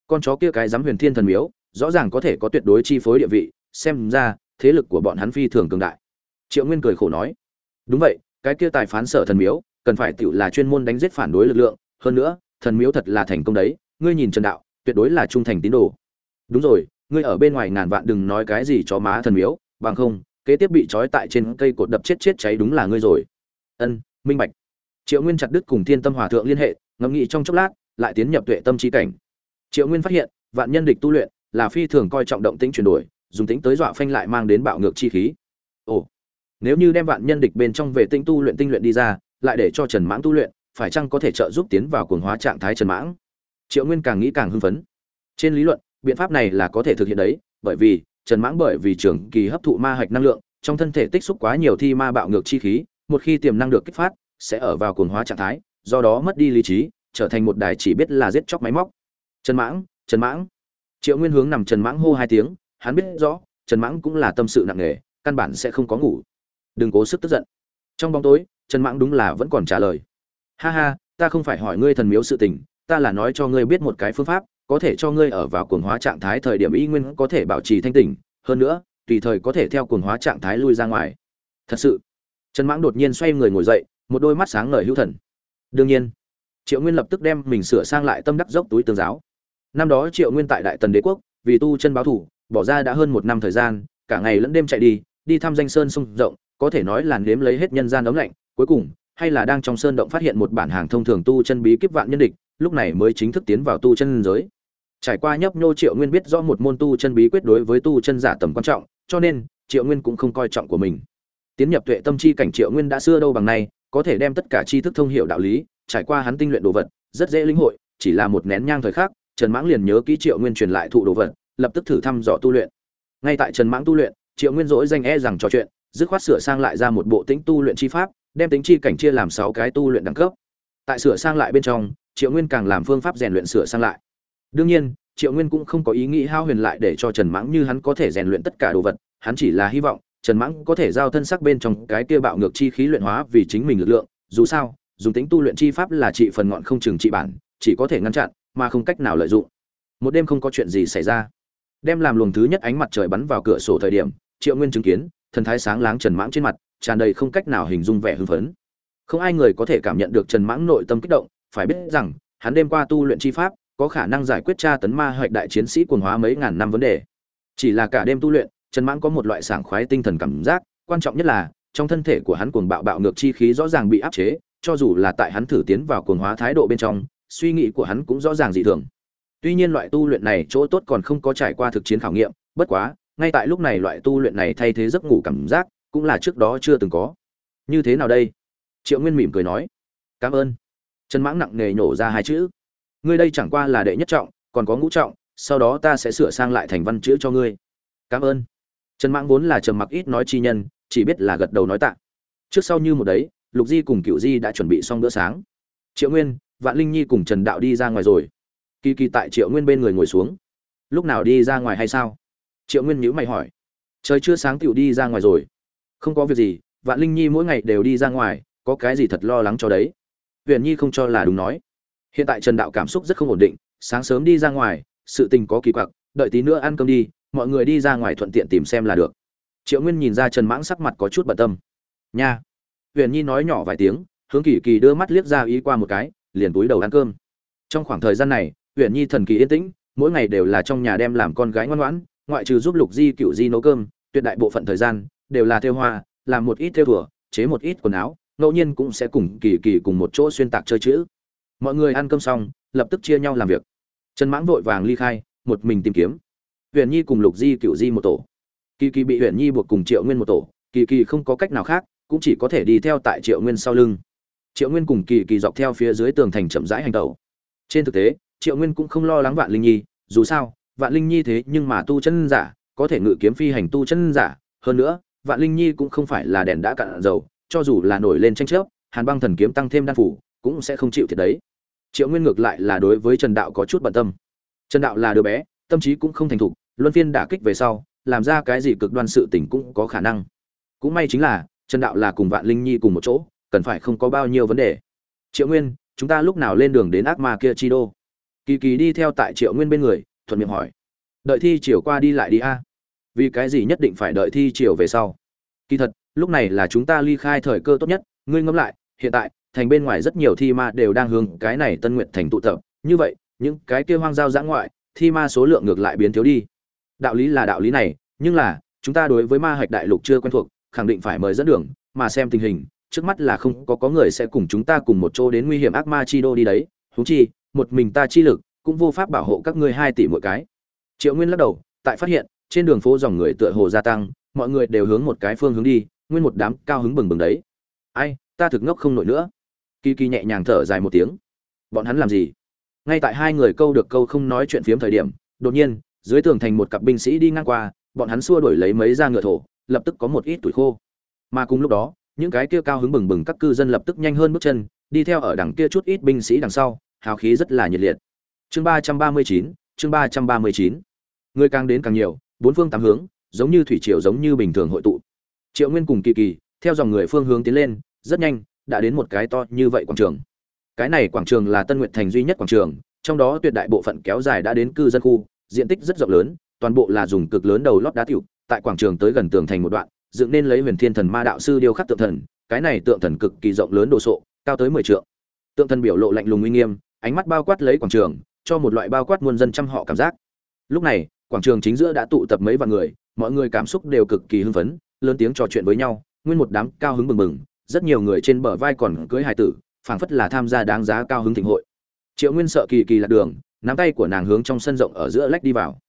Con chó kia cái dám huyền thiên thần miếu, rõ ràng có thể có tuyệt đối chi phối địa vị, xem ra, thế lực của bọn hắn phi thường cường đại. Triệu nguyên cười khổ nói, đúng vậy, cái kia tài phán sở thần miếu, cần phải tự là chuyên môn đánh giết phản đối lực lượng, hơn nữa, thần miếu thật là thành công đấy, ngươi nhìn trần đạo, tuyệt đối là trung thành tín đồ. Đúng rồi, ngươi ở bên ngoài ngàn vạn đừng nói cái gì chó má thần miếu, bằng không, kế tiếp bị trói tại trên cây cột đập chết chết cháy đúng là ngươi rồi. Ân, minh bạch. Triệu nguyên chặt đứt cùng thiên tâm hòa thượng liên hệ, ngẫm nghĩ trong chốc lát lại tiến nhập tuệ tâm trí cảnh. Triệu nguyên phát hiện, vạn nhân địch tu luyện là phi thường coi trọng động tĩnh chuyển đổi, dùng tính tới dọa phanh lại mang đến bạo ngược chi khí. Ồ, nếu như đem vạn nhân địch bên trong về tinh tu luyện tinh luyện đi ra, lại để cho trần mãng tu luyện, phải chăng có thể trợ giúp tiến vào cuồng hóa trạng thái trần mãng? Triệu nguyên càng nghĩ càng hưng phấn. Trên lý luận, biện pháp này là có thể thực hiện đấy, bởi vì trần mãng bởi vì trường kỳ hấp thụ ma hạch năng lượng, trong thân thể tích xúc quá nhiều thi ma bạo ngược chi khí, một khi tiềm năng được kích phát, sẽ ở vào cuồng hóa trạng thái, do đó mất đi lý trí trở thành một đài chỉ biết là giết chóc máy móc. Trần mãng trần mãng. Triệu nguyên hướng nằm trần mãng hô hai tiếng, hắn biết rõ, trần mãng cũng là tâm sự nặng nề, căn bản sẽ không có ngủ. Đừng cố sức tức giận. Trong bóng tối, trần mãng đúng là vẫn còn trả lời. Ha ha, ta không phải hỏi ngươi thần miếu sự tình, ta là nói cho ngươi biết một cái phương pháp, có thể cho ngươi ở vào cuồng hóa trạng thái thời điểm y nguyên có thể bảo trì thanh tỉnh, hơn nữa, tùy thời có thể theo cuồng hóa trạng thái lui ra ngoài. Thật sự. Trần mãng đột nhiên xoay người ngồi dậy, một đôi mắt sáng ngời hữu thần. Đương nhiên triệu nguyên lập tức đem mình sửa sang lại tâm đắc dốc túi tương giáo. Năm đó triệu nguyên tại đại tần đế quốc, vì tu chân báo thủ, bỏ ra đã hơn một năm thời gian, cả ngày lẫn đêm chạy đi đi thăm danh sơn sông rộng, có thể nói là nếm lấy hết nhân gian ấm lạnh. Cuối cùng, hay là đang trong sơn động phát hiện một bản hàng thông thường tu chân bí kíp vạn nhân địch, lúc này mới chính thức tiến vào tu chân giới. Trải qua nhấp nhô, triệu nguyên biết rõ một môn tu chân bí quyết đối với tu chân giả tầm quan trọng, cho nên triệu nguyên cũng không coi trọng của mình. Tiến nhập tuệ tâm chi cảnh, triệu nguyên đã xưa đâu bằng nay, có thể đem tất cả tri thức thông hiểu đạo lý trải qua hắn tinh luyện đồ vật, rất dễ linh hội, chỉ là một nén nhang thời khắc, trần mãng liền nhớ ký triệu nguyên truyền lại thụ đồ vật, lập tức thử thăm dò tu luyện. Ngay tại trần mãng tu luyện, triệu nguyên dỗi danh e rằng trò chuyện, dứt khoát sửa sang lại ra một bộ tính tu luyện chi pháp, đem tính chi cảnh chia làm sáu cái tu luyện đẳng cấp. Tại sửa sang lại bên trong, triệu nguyên càng làm phương pháp rèn luyện sửa sang lại. Đương nhiên, triệu nguyên cũng không có ý nghĩ hao huyền lại để cho trần mãng như hắn có thể rèn luyện tất cả đồ vật, hắn chỉ là hy vọng trần mãng có thể giao thân sắc bên trong cái kia bạo ngược chi khí luyện hóa vì chính mình lực lượng, dù sao dùng tính tu luyện chi pháp là trị phần ngọn không chừng trị bản, chỉ có thể ngăn chặn, mà không cách nào lợi dụng. Một đêm không có chuyện gì xảy ra. Đem làm luồng thứ nhất ánh mặt trời bắn vào cửa sổ thời điểm, triệu nguyên chứng kiến, thần thái sáng láng trần mãng trên mặt, tràn đầy không cách nào hình dung vẻ hưng phấn. Không ai người có thể cảm nhận được trần mãng nội tâm kích động, phải biết rằng, hắn đêm qua tu luyện chi pháp, có khả năng giải quyết tra tấn ma hoạch đại chiến sĩ quần hóa mấy ngàn năm vấn đề. Chỉ là cả đêm tu luyện, trần mãng có một loại sảng khoái tinh thần cảm giác, quan trọng nhất là, trong thân thể của hắn cuồng bạo bạo ngược chi khí rõ ràng bị áp chế cho dù là tại hắn thử tiến vào cuồng hóa thái độ bên trong, suy nghĩ của hắn cũng rõ ràng dị thường. Tuy nhiên loại tu luyện này chỗ tốt còn không có trải qua thực chiến khảo nghiệm, bất quá, ngay tại lúc này loại tu luyện này thay thế giấc ngủ cảm giác cũng là trước đó chưa từng có. Như thế nào đây? Triệu nguyên mỉm cười nói. Cảm ơn. Trần mãng nặng nề nhổ ra hai chữ. Ngươi đây chẳng qua là đệ nhất trọng, còn có ngũ trọng, sau đó ta sẽ sửa sang lại thành văn chữ cho ngươi. Cảm ơn. Trần mãng vốn là trầm mặc ít nói chi nhân, chỉ biết là gật đầu nói tạ. Trước sau như một đấy lục di cùng cựu di đã chuẩn bị xong bữa sáng. Triệu nguyên, vạn linh nhi cùng trần đạo đi ra ngoài rồi. Kỳ kỳ tại triệu nguyên bên người ngồi xuống. Lúc nào đi ra ngoài hay sao? Triệu nguyên nhữ mày hỏi. Trời chưa sáng tựu đi ra ngoài rồi. Không có việc gì, vạn linh nhi mỗi ngày đều đi ra ngoài, có cái gì thật lo lắng cho đấy? Huyền nhi không cho là đúng nói. Hiện tại trần đạo cảm xúc rất không ổn định, sáng sớm đi ra ngoài, sự tình có kỳ quặc, đợi tí nữa ăn cơm đi, mọi người đi ra ngoài thuận tiện tìm xem là được. Triệu nguyên nhìn ra trần mãng sắc mặt có chút bận tâm. Nha huyền nhi nói nhỏ vài tiếng, hướng kỳ kỳ đưa mắt liếc ra ý qua một cái, liền túi đầu ăn cơm. Trong khoảng thời gian này, huyền nhi thần kỳ yên tĩnh, mỗi ngày đều là trong nhà đem làm con gái ngoan ngoãn, ngoại trừ giúp lục di cựu di nấu cơm, tuyệt đại bộ phận thời gian, đều là theo hoa, làm một ít theo thùa chế một ít quần áo, ngẫu nhiên cũng sẽ cùng kỳ kỳ cùng một chỗ xuyên tạc chơi chữ. Mọi người ăn cơm xong, lập tức chia nhau làm việc. Trần mãng vội vàng ly khai, một mình tìm kiếm. Huyền nhi cùng lục di cựu di một tổ. Kỳ kỳ bị huyền nhi buộc cùng triệu nguyên một tổ, kỳ kỳ không có cách nào khác cũng chỉ có thể đi theo tại triệu nguyên sau lưng. Triệu nguyên cùng kỳ kỳ dọc theo phía dưới tường thành chậm rãi hành tẩu. Trên thực tế, triệu nguyên cũng không lo lắng vạn linh nhi, dù sao, vạn linh nhi thế nhưng mà tu chân giả, có thể ngự kiếm phi hành tu chân giả. Hơn nữa, vạn linh nhi cũng không phải là đèn đã cạn dầu, cho dù là nổi lên tranh chấp hàn băng thần kiếm tăng thêm đan phủ, cũng sẽ không chịu thiệt đấy. Triệu nguyên ngược lại là đối với trần đạo có chút bận tâm. Trần đạo là đứa bé, tâm trí cũng không thành thục, luân phiên đả kích về sau, làm ra cái gì cực đoan sự tình cũng có khả năng. Cũng may chính là trần đạo là cùng vạn linh nhi cùng một chỗ, cần phải không có bao nhiêu vấn đề. Triệu nguyên, chúng ta lúc nào lên đường đến ác ma kia chi đô? Kỳ kỳ đi theo tại triệu nguyên bên người, thuận miệng hỏi. Đợi thi chiều qua đi lại đi a. Vì cái gì nhất định phải đợi thi chiều về sau? Kỳ thật, lúc này là chúng ta ly khai thời cơ tốt nhất, ngươi ngẫm lại, hiện tại, thành bên ngoài rất nhiều thi ma đều đang hướng cái này tân nguyện thành tụ tập. Như vậy, những cái kia hoang giao giã ngoại, thi ma số lượng ngược lại biến thiếu đi. Đạo lý là đạo lý này, nhưng là, chúng ta đối với ma hạch đại lục chưa quen thuộc khẳng định phải mời dẫn đường, mà xem tình hình, trước mắt là không có có người sẽ cùng chúng ta cùng một chỗ đến nguy hiểm ác ma chi đô đi đấy. Huống chi, một mình ta chi lực cũng vô pháp bảo hộ các ngươi hai tỷ mỗi cái. Triệu nguyên lắc đầu, tại phát hiện, trên đường phố dòng người tựa hồ gia tăng, mọi người đều hướng một cái phương hướng đi, nguyên một đám cao hứng bừng bừng đấy. Ai, ta thực ngốc không nổi nữa. Kỳ kỳ nhẹ nhàng thở dài một tiếng. Bọn hắn làm gì? Ngay tại hai người câu được câu không nói chuyện phiếm thời điểm, đột nhiên, dưới tường thành một cặp binh sĩ đi ngang qua, bọn hắn xua đuổi lấy mấy da ngựa thổ lập tức có một ít tuổi khô. Mà cùng lúc đó, những cái kia cao hứng bừng bừng các cư dân lập tức nhanh hơn bước chân, đi theo ở đằng kia chút ít binh sĩ đằng sau, hào khí rất là nhiệt liệt. Chương ba trăm ba mươi chín, chương ba trăm ba mươi chín. Người càng đến càng nhiều, bốn phương tám hướng, giống như thủy triều giống như bình thường hội tụ. Triệu nguyên cùng kỳ kỳ, theo dòng người phương hướng tiến lên, rất nhanh, đã đến một cái to như vậy quảng trường. Cái này quảng trường là tân nguyện thành duy nhất quảng trường, trong đó tuyệt đại bộ phận kéo dài đã đến cư dân khu, diện tích rất rộng lớn, toàn bộ là dùng cực lớn đầu lót đá tiểu tại quảng trường tới gần tường thành một đoạn, dựng nên lấy huyền thiên thần ma đạo sư điêu khắc tượng thần, cái này tượng thần cực kỳ rộng lớn đồ sộ, cao tới mười trượng. Tượng thần biểu lộ lạnh lùng uy nghiêm, ánh mắt bao quát lấy quảng trường, cho một loại bao quát muôn dân trăm họ cảm giác. Lúc này, quảng trường chính giữa đã tụ tập mấy vạn người, mọi người cảm xúc đều cực kỳ hưng phấn, lớn tiếng trò chuyện với nhau, nguyên một đám cao hứng bừng bừng, rất nhiều người trên bờ vai còn cưới hài tử, phảng phất là tham gia đáng giá cao hứng thịnh hội. Triệu nguyên sợ kỳ kỳ lạc đường, nắm tay của nàng hướng trong sân rộng ở giữa lách đi vào.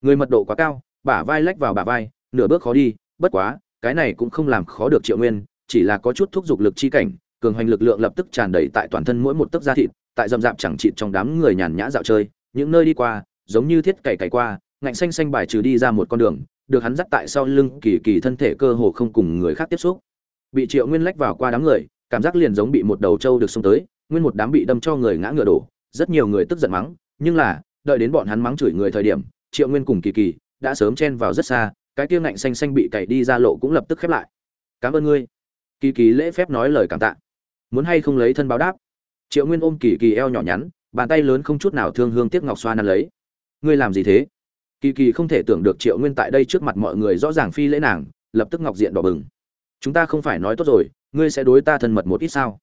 Người mật độ quá cao bả vai lách vào bả vai, nửa bước khó đi, bất quá, cái này cũng không làm khó được triệu nguyên, chỉ là có chút thúc giục lực chi cảnh, cường hoành lực lượng lập tức tràn đầy tại toàn thân mỗi một tấc da thịt, tại dầm rạp chẳng chịt trong đám người nhàn nhã dạo chơi, những nơi đi qua, giống như thiết cày cày qua, ngạnh xanh xanh bài trừ đi ra một con đường, được hắn dắt tại sau lưng kỳ kỳ thân thể cơ hồ không cùng người khác tiếp xúc. Bị triệu nguyên lách vào qua đám người, cảm giác liền giống bị một đầu trâu được xông tới, nguyên một đám bị đâm cho người ngã ngựa đổ, rất nhiều người tức giận mắng, nhưng là, đợi đến bọn hắn mắng chửi người thời điểm, triệu nguyên cùng kỳ kỳ đã sớm chen vào rất xa, cái kia ngạnh xanh xanh bị cày đi ra lộ cũng lập tức khép lại. Cảm ơn ngươi. Kỳ kỳ lễ phép nói lời cảm tạ. Muốn hay không lấy thân báo đáp? Triệu nguyên ôm kỳ kỳ eo nhỏ nhắn, bàn tay lớn không chút nào thương hương tiếc ngọc xoa năn lấy. Ngươi làm gì thế? Kỳ kỳ không thể tưởng được triệu nguyên tại đây trước mặt mọi người rõ ràng phi lễ nàng, lập tức ngọc diện đỏ bừng. Chúng ta không phải nói tốt rồi, ngươi sẽ đối ta thân mật một ít sao?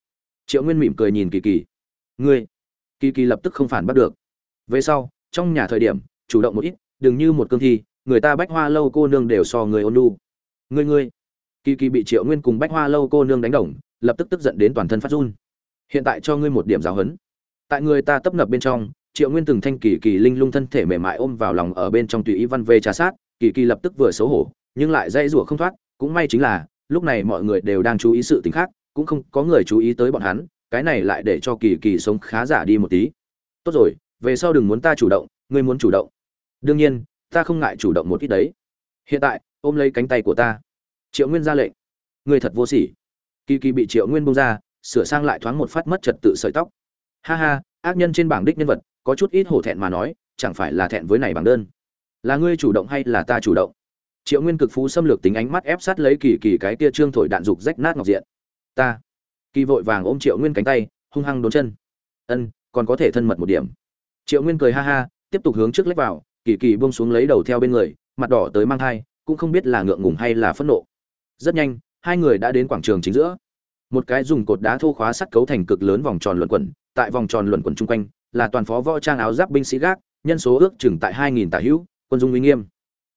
Triệu nguyên mỉm cười nhìn kỳ kỳ. Ngươi. Kỳ kỳ lập tức không phản bắt được. Về sau, trong nhà thời điểm, chủ động một ít, đừng như một cương thi người ta bách hoa lâu cô nương đều so người ôn lu ngươi ngươi. Kỳ kỳ bị triệu nguyên cùng bách hoa lâu cô nương đánh đồng, lập tức tức giận đến toàn thân phát run. Hiện tại cho ngươi một điểm giáo hấn tại người ta tấp nập bên trong, triệu nguyên từng thanh kỳ kỳ linh lung thân thể mềm mại ôm vào lòng ở bên trong tùy ý văn vê trà sát, kỳ kỳ lập tức vừa xấu hổ, nhưng lại dây rủa không thoát, cũng may chính là, lúc này mọi người đều đang chú ý sự tình khác, cũng không có người chú ý tới bọn hắn, cái này lại để cho kỳ kỳ sống khá giả đi một tí. Tốt rồi, về sau đừng muốn ta chủ động, ngươi muốn chủ động. Đương nhiên ta không ngại chủ động một ít đấy. Hiện tại, ôm lấy cánh tay của ta. Triệu nguyên ra lệnh. Ngươi thật vô sỉ. Kỳ kỳ bị triệu nguyên bông ra, sửa sang lại thoáng một phát mất trật tự sợi tóc. Ha ha, ác nhân trên bảng đích nhân vật, có chút ít hổ thẹn mà nói, chẳng phải là thẹn với này bằng đơn. Là ngươi chủ động hay là ta chủ động? Triệu nguyên cực phú xâm lược tính ánh mắt ép sát lấy kỳ kỳ cái tia trương thổi đạn dục rách nát ngọc diện. Ta. Kỳ vội vàng ôm triệu nguyên cánh tay, hung hăng đốn chân. Ân, còn có thể thân mật một điểm. Triệu nguyên cười ha ha, tiếp tục hướng trước lách vào kỳ kỳ buông xuống lấy đầu theo bên người, mặt đỏ tới mang thai, cũng không biết là ngượng ngùng hay là phẫn nộ. Rất nhanh, hai người đã đến quảng trường chính giữa. Một cái dùng cột đá thô khóa sắt cấu thành cực lớn vòng tròn luẩn quẩn, tại vòng tròn luẩn quẩn chung quanh, là toàn phó võ trang áo giáp binh sĩ gác, nhân số ước chừng tại hai nghìn tả hữu, quân dung uy nghiêm.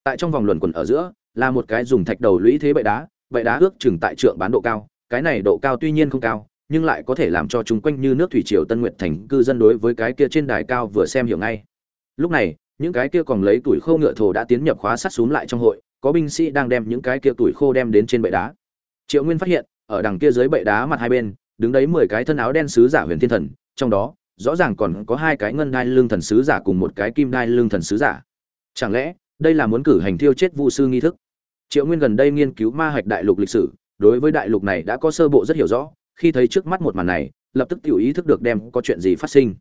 Tại trong vòng luẩn quẩn ở giữa, là một cái dùng thạch đầu lũy thế bệ đá bệ đá ước chừng tại trượng bán độ cao, cái này độ cao tuy nhiên không cao, nhưng lại có thể làm cho chúng quanh như nước thủy triều tân nguyệt thành cư dân đối với cái kia trên đài cao vừa xem hiểu ngay. Lúc này những cái kia còn lấy tuổi khô ngựa thổ đã tiến nhập khóa sắt xuống lại trong hội, có binh sĩ đang đem những cái kia tuổi khô đem đến trên bệ đá. Triệu nguyên phát hiện, ở đằng kia dưới bệ đá mặt hai bên, đứng đấy mười cái thân áo đen sứ giả huyền thiên thần, trong đó, rõ ràng còn có hai cái ngân đai lương thần sứ giả cùng một cái kim đai lương thần sứ giả. Chẳng lẽ, đây là muốn cử hành thiêu chết vu sư nghi thức? Triệu nguyên gần đây nghiên cứu ma hạch đại lục lịch sử, đối với đại lục này đã có sơ bộ rất hiểu rõ, khi thấy trước mắt một màn này, lập tức tiểu ý thức được đem có chuyện gì phát sinh.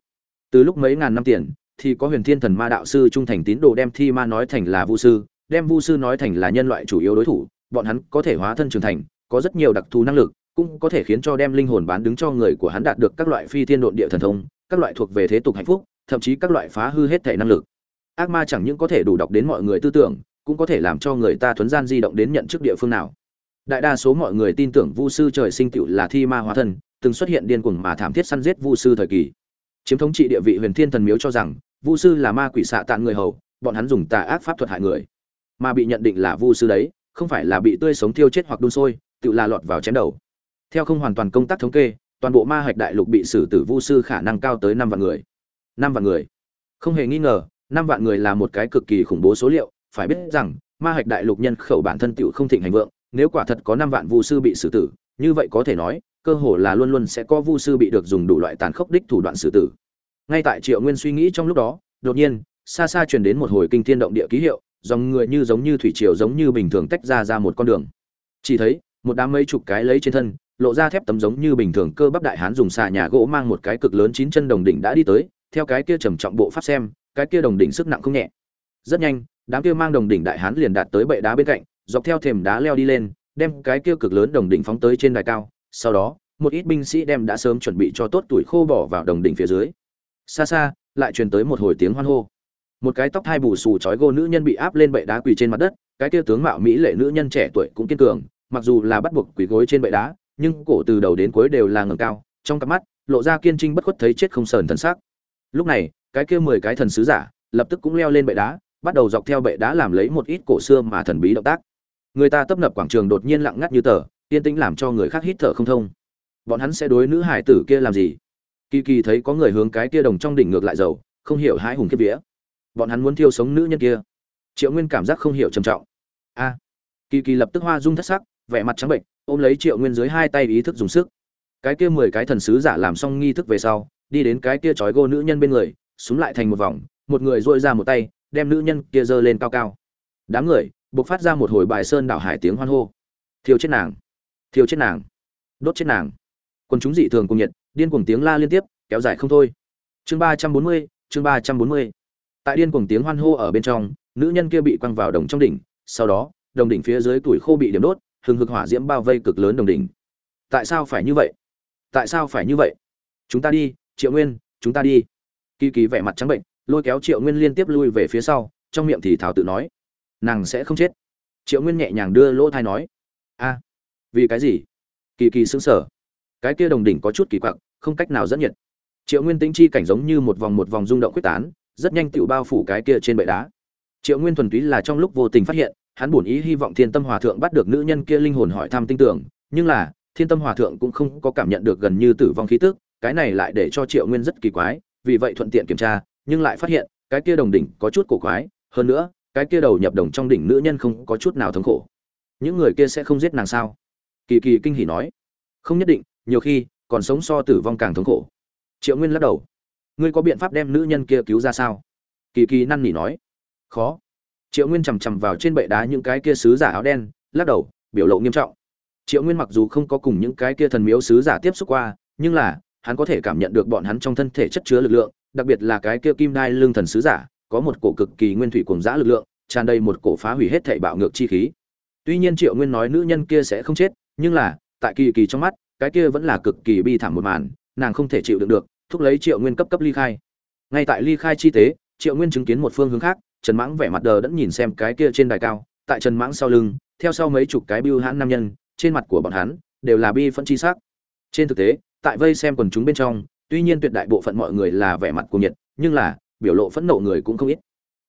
Từ lúc mấy ngàn năm tiền thì có huyền thiên thần ma đạo sư trung thành tín đồ đem thi ma nói thành là vu sư, đem vu sư nói thành là nhân loại chủ yếu đối thủ, bọn hắn có thể hóa thân trưởng thành, có rất nhiều đặc thù năng lực, cũng có thể khiến cho đem linh hồn bán đứng cho người của hắn đạt được các loại phi thiên độn địa thần thông, các loại thuộc về thế tục hạnh phúc, thậm chí các loại phá hư hết thể năng lực. Ác ma chẳng những có thể đủ đọc đến mọi người tư tưởng, cũng có thể làm cho người ta thuấn gian di động đến nhận chức địa phương nào. Đại đa số mọi người tin tưởng vu sư trời sinh cựu là thi ma hóa thân, từng xuất hiện điên cuồng mà thảm thiết săn giết vu sư thời kỳ. Chiếm thống trị địa vị huyền thiên thần miếu cho rằng vu sư là ma quỷ xạ tạn người hầu, bọn hắn dùng tà ác pháp thuật hại người. Mà bị nhận định là vu sư đấy, không phải là bị tươi sống thiêu chết hoặc đun sôi, tự là lọt vào chém đầu. Theo không hoàn toàn công tác thống kê, toàn bộ ma hạch đại lục bị xử tử vu sư khả năng cao tới năm vạn người. Năm vạn người. Không hề nghi ngờ, năm vạn người là một cái cực kỳ khủng bố số liệu, phải biết rằng, ma hạch đại lục nhân khẩu bản thân tựu không thịnh hành vượng, nếu quả thật có năm vạn vu sư bị xử tử, như vậy có thể nói, cơ hồ là luôn luôn sẽ có vu sư bị được dùng đủ loại tàn khốc đích thủ đoạn xử tử ngay tại triệu nguyên suy nghĩ trong lúc đó, đột nhiên, xa xa truyền đến một hồi kinh thiên động địa ký hiệu, dòng người như giống như thủy triều giống như bình thường tách ra ra một con đường. Chỉ thấy, một đám mấy chục cái lấy trên thân, lộ ra thép tấm giống như bình thường cơ bắp đại hán dùng xà nhà gỗ mang một cái cực lớn chín chân đồng đỉnh đã đi tới, theo cái kia trầm trọng bộ pháp xem, cái kia đồng đỉnh sức nặng không nhẹ. Rất nhanh, đám kia mang đồng đỉnh đại hán liền đạt tới bệ đá bên cạnh, dọc theo thềm đá leo đi lên, đem cái kia cực lớn đồng đỉnh phóng tới trên đài cao, sau đó, một ít binh sĩ đem đã sớm chuẩn bị cho tốt tuổi khô bỏ vào đồng đỉnh phía dưới xa xa, lại truyền tới một hồi tiếng hoan hô. Một cái tóc hai bù xù trói gô nữ nhân bị áp lên bệ đá quỳ trên mặt đất, cái kia tướng mạo mỹ lệ nữ nhân trẻ tuổi cũng kiên cường, mặc dù là bắt buộc quỳ gối trên bệ đá, nhưng cổ từ đầu đến cuối đều là ngầm cao, trong cặp mắt, lộ ra kiên trinh bất khuất thấy chết không sờn thần sắc. Lúc này, cái kia mười cái thần sứ giả, lập tức cũng leo lên bệ đá, bắt đầu dọc theo bệ đá làm lấy một ít cổ xưa mà thần bí động tác. Người ta tấp nập quảng trường đột nhiên lặng ngắt như tờ, yên tĩnh làm cho người khác hít thở không thông. Bọn hắn sẽ đối nữ hải tử kia làm gì? Kỳ kỳ thấy có người hướng cái kia đồng trong đỉnh ngược lại dầu, không hiểu hái hùng kiếp vía. Bọn hắn muốn thiêu sống nữ nhân kia. Triệu nguyên cảm giác không hiểu trầm trọng. A. Kỳ kỳ lập tức hoa dung thất sắc, vẻ mặt trắng bệnh ôm lấy triệu nguyên dưới hai tay ý thức dùng sức. Cái kia mười cái thần sứ giả làm xong nghi thức về sau, đi đến cái kia trói gô nữ nhân bên người, súng lại thành một vòng, một người dội ra một tay, đem nữ nhân kia giơ lên cao cao. Đám người buộc phát ra một hồi bài sơn đảo hải tiếng hoan hô. Thiêu chết nàng. Thiêu chết nàng. Đốt chết nàng. Quân chúng dị thường cùng nhiệt điên cuồng tiếng la liên tiếp, kéo dài không thôi. Chương ba trăm bốn mươi, chương ba trăm bốn mươi. Tại điên cuồng tiếng hoan hô ở bên trong, nữ nhân kia bị quăng vào đồng trong đỉnh, sau đó, đồng đỉnh phía dưới tuổi khô bị điểm đốt, hừng hực hỏa diễm bao vây cực lớn đồng đỉnh. Tại sao phải như vậy? Tại sao phải như vậy? Chúng ta đi, triệu nguyên, chúng ta đi. Kỳ kỳ vẻ mặt trắng bệnh, lôi kéo triệu nguyên liên tiếp lui về phía sau, trong miệng thì thảo tự nói, nàng sẽ không chết. Triệu nguyên nhẹ nhàng đưa lỗ thai nói, a, vì cái gì? Kỳ kỳ xứng sở cái kia đồng đỉnh có chút kỳ quặc, không cách nào dẫn nhiệt. Triệu nguyên tĩnh chi cảnh giống như một vòng một vòng rung động quyết tán, rất nhanh tựu bao phủ cái kia trên bệ đá. Triệu nguyên thuần túy là trong lúc vô tình phát hiện, hắn bổn ý hy vọng thiên tâm hòa thượng bắt được nữ nhân kia linh hồn hỏi thăm tinh tưởng, nhưng là, thiên tâm hòa thượng cũng không có cảm nhận được gần như tử vong khí tức, cái này lại để cho triệu nguyên rất kỳ quái, vì vậy thuận tiện kiểm tra, nhưng lại phát hiện, cái kia đồng đỉnh có chút cổ quái, hơn nữa, cái kia đầu nhập đồng trong đỉnh nữ nhân không có chút nào thống khổ. Những người kia sẽ không giết nàng sao? Kỳ kỳ kinh hỉ nói. Không nhất định nhiều khi còn sống so tử vong càng thống khổ. Triệu nguyên lắc đầu. Ngươi có biện pháp đem nữ nhân kia cứu ra sao? Kỳ kỳ năn nỉ nói. Khó. Triệu nguyên chằm chằm vào trên bệ đá những cái kia sứ giả áo đen, lắc đầu, biểu lộ nghiêm trọng. Triệu nguyên mặc dù không có cùng những cái kia thần miếu sứ giả tiếp xúc qua, nhưng là, hắn có thể cảm nhận được bọn hắn trong thân thể chất chứa lực lượng, đặc biệt là cái kia kim đai lương thần sứ giả, có một cổ cực kỳ nguyên thủy cùng giã lực lượng, tràn đầy một cổ phá hủy hết thảy bạo ngược chi khí. Tuy nhiên triệu nguyên nói nữ nhân kia sẽ không chết, nhưng là, tại kỳ kỳ trong mắt cái kia vẫn là cực kỳ bi thảm một màn, nàng không thể chịu đựng được, thúc lấy triệu nguyên cấp cấp ly khai. Ngay tại ly khai chi tế, triệu nguyên chứng kiến một phương hướng khác, trần mãng vẻ mặt đờ đẫn nhìn xem cái kia trên đài cao, tại trần mãng sau lưng, theo sau mấy chục cái bưu hãn nam nhân, trên mặt của bọn hắn, đều là bi phẫn chi sắc. Trên thực tế, tại vây xem quần chúng bên trong, tuy nhiên tuyệt đại bộ phận mọi người là vẻ mặt cuồng nhiệt, nhưng là, biểu lộ phẫn nộ người cũng không ít.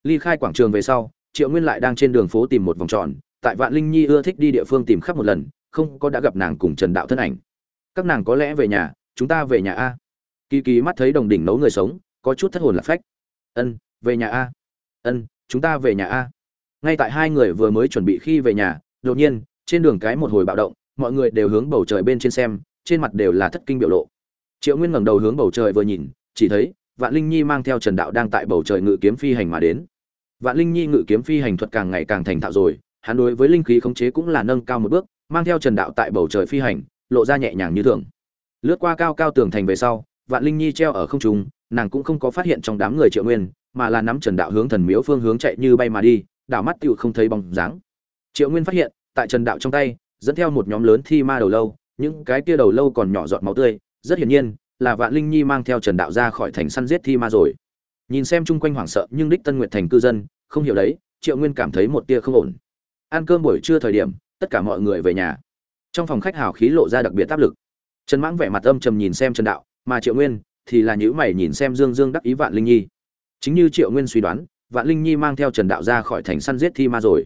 Ly khai quảng trường về sau, triệu nguyên lại đang trên đường phố tìm một vòng tròn, tại vạn linh nhi ưa thích đi địa phương tìm khắp một lần, không có đã gặp nàng cùng trần đạo thân ảnh các nàng có lẽ về nhà, chúng ta về nhà a. Kỳ kỳ mắt thấy đồng đỉnh nấu người sống, có chút thất hồn lạc phách. Ân, về nhà a. Ân, chúng ta về nhà a. Ngay tại hai người vừa mới chuẩn bị khi về nhà, đột nhiên, trên đường cái một hồi bạo động, mọi người đều hướng bầu trời bên trên xem, trên mặt đều là thất kinh biểu lộ. Triệu nguyên ngẩng đầu hướng bầu trời vừa nhìn, chỉ thấy, vạn linh nhi mang theo trần đạo đang tại bầu trời ngự kiếm phi hành mà đến. Vạn linh nhi ngự kiếm phi hành thuật càng ngày càng thành thạo rồi, hắn đối với linh khí khống chế cũng là nâng cao một bước, mang theo trần đạo tại bầu trời phi hành lộ ra nhẹ nhàng như thường. Lướt qua cao cao tường thành về sau, vạn linh nhi treo ở không trung, nàng cũng không có phát hiện trong đám người triệu nguyên, mà là nắm trần đạo hướng thần miếu phương hướng chạy như bay mà đi, đảo mắt tựu không thấy bóng dáng. Triệu nguyên phát hiện, tại trần đạo trong tay, dẫn theo một nhóm lớn thi ma đầu lâu, những cái kia đầu lâu còn nhỏ giọt máu tươi, rất hiển nhiên là vạn linh nhi mang theo trần đạo ra khỏi thành săn giết thi ma rồi. Nhìn xem chung quanh hoảng sợ nhưng đích tân nguyệt thành cư dân, không hiểu đấy, triệu nguyên cảm thấy một tia không ổn. Ăn cơm buổi trưa thời điểm, tất cả mọi người về nhà trong phòng khách hào khí lộ ra đặc biệt áp lực. Trần mãng vẻ mặt âm trầm nhìn xem trần đạo, mà triệu nguyên thì là nhữ mày nhìn xem dương dương đắc ý vạn linh nhi. Chính như triệu nguyên suy đoán, vạn linh nhi mang theo trần đạo ra khỏi thành săn giết thi ma rồi.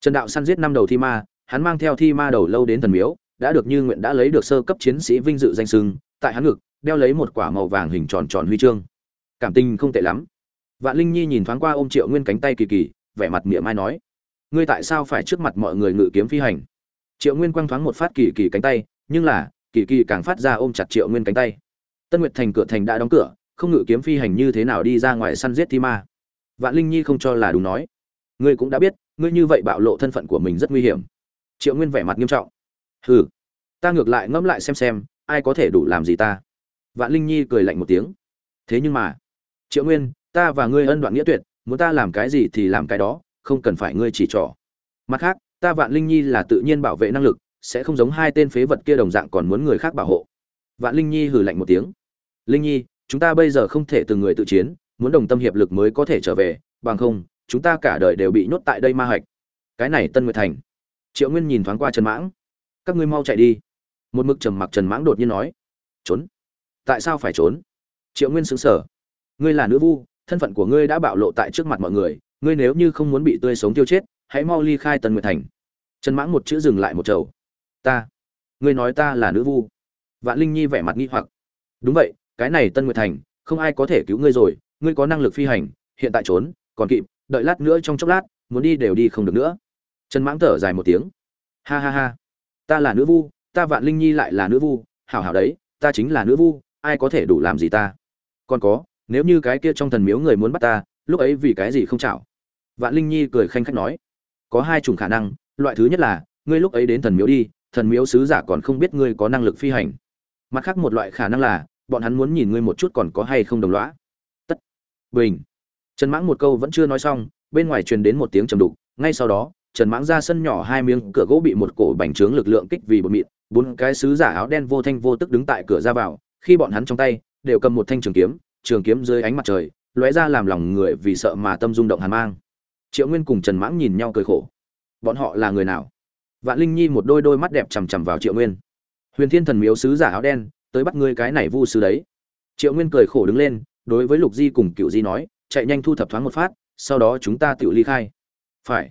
Trần đạo săn giết năm đầu thi ma, hắn mang theo thi ma đầu lâu đến thần miếu, đã được như nguyện đã lấy được sơ cấp chiến sĩ vinh dự danh sưng tại hắn ngực, đeo lấy một quả màu vàng hình tròn tròn huy chương. Cảm tình không tệ lắm. Vạn linh nhi nhìn thoáng qua ôm triệu nguyên cánh tay kỳ kỳ, vẻ mặt mỉa mai nói, ngươi tại sao phải trước mặt mọi người ngự kiếm phi hành? Triệu nguyên quăng thoáng một phát kỳ kỳ cánh tay, nhưng là, kỳ kỳ càng phát ra ôm chặt triệu nguyên cánh tay. Tân nguyệt thành cửa thành đã đóng cửa, không ngự kiếm phi hành như thế nào đi ra ngoài săn giết thi ma. Vạn linh nhi không cho là đúng nói. Ngươi cũng đã biết, ngươi như vậy bạo lộ thân phận của mình rất nguy hiểm. Triệu nguyên vẻ mặt nghiêm trọng. Hừ, ta ngược lại ngẫm lại xem xem, ai có thể đủ làm gì ta? Vạn linh nhi cười lạnh một tiếng. Thế nhưng mà, triệu nguyên, ta và ngươi ân đoạn nghĩa tuyệt, muốn ta làm cái gì thì làm cái đó, không cần phải ngươi chỉ trỏ. Mặt khác ta vạn linh nhi là tự nhiên bảo vệ năng lực, sẽ không giống hai tên phế vật kia đồng dạng còn muốn người khác bảo hộ. Vạn linh nhi hừ lạnh một tiếng. Linh nhi, chúng ta bây giờ không thể từng người tự chiến, muốn đồng tâm hiệp lực mới có thể trở về, bằng không, chúng ta cả đời đều bị nhốt tại đây ma hạch cái này tân nguyệt thành. Triệu nguyên nhìn thoáng qua trần mãng. Các ngươi mau chạy đi. Một mực trầm mặc trần mãng đột nhiên nói. Trốn. Tại sao phải trốn? Triệu nguyên xứng sở ngươi là nữ vu, thân phận của ngươi đã bạo lộ tại trước mặt mọi người, ngươi nếu như không muốn bị tươi sống tiêu chết, hãy mau ly khai tân nguyệt thành trần mãng một chữ dừng lại một chầu ta, ngươi nói ta là nữ vu. Vạn linh nhi vẻ mặt nghi hoặc. Đúng vậy, cái này tân nguyệt thành, không ai có thể cứu ngươi rồi, ngươi có năng lực phi hành, hiện tại trốn, còn kịp, đợi lát nữa trong chốc lát, muốn đi đều đi không được nữa. Trần mãng thở dài một tiếng. Ha ha ha, ta là nữ vu, ta vạn linh nhi lại là nữ vu, hảo hảo đấy, ta chính là nữ vu, ai có thể đủ làm gì ta? Còn có, nếu như cái kia trong thần miếu người muốn bắt ta, lúc ấy vì cái gì không chảo? Vạn linh nhi cười khanh khách nói. Có hai chủng khả năng loại thứ nhất là, ngươi lúc ấy đến thần miếu đi, thần miếu sứ giả còn không biết ngươi có năng lực phi hành. Mặt khác một loại khả năng là, bọn hắn muốn nhìn ngươi một chút còn có hay không đồng lõa. Tất. Bình. Trần mãng một câu vẫn chưa nói xong, bên ngoài truyền đến một tiếng trầm đục, ngay sau đó, trần mãng ra sân nhỏ hai miếng cửa gỗ bị một cổ bành trướng lực lượng kích vì bột mịn, bốn cái sứ giả áo đen vô thanh vô tức đứng tại cửa ra vào, khi bọn hắn trong tay, đều cầm một thanh trường kiếm trường kiếm dưới ánh mặt trời, lóe ra làm lòng người vì sợ mà tâm rung động hàn mang. Triệu nguyên cùng trần mãng nhìn nhau cười khổ bọn họ là người nào? Vạn linh nhi một đôi đôi mắt đẹp chằm chằm vào triệu nguyên. Huyền thiên thần miếu sứ giả áo đen, tới bắt ngươi cái này vu sứ đấy. Triệu nguyên cười khổ đứng lên, đối với lục di cùng cựu di nói, chạy nhanh thu thập thoáng một phát, sau đó chúng ta tự ly khai. Phải.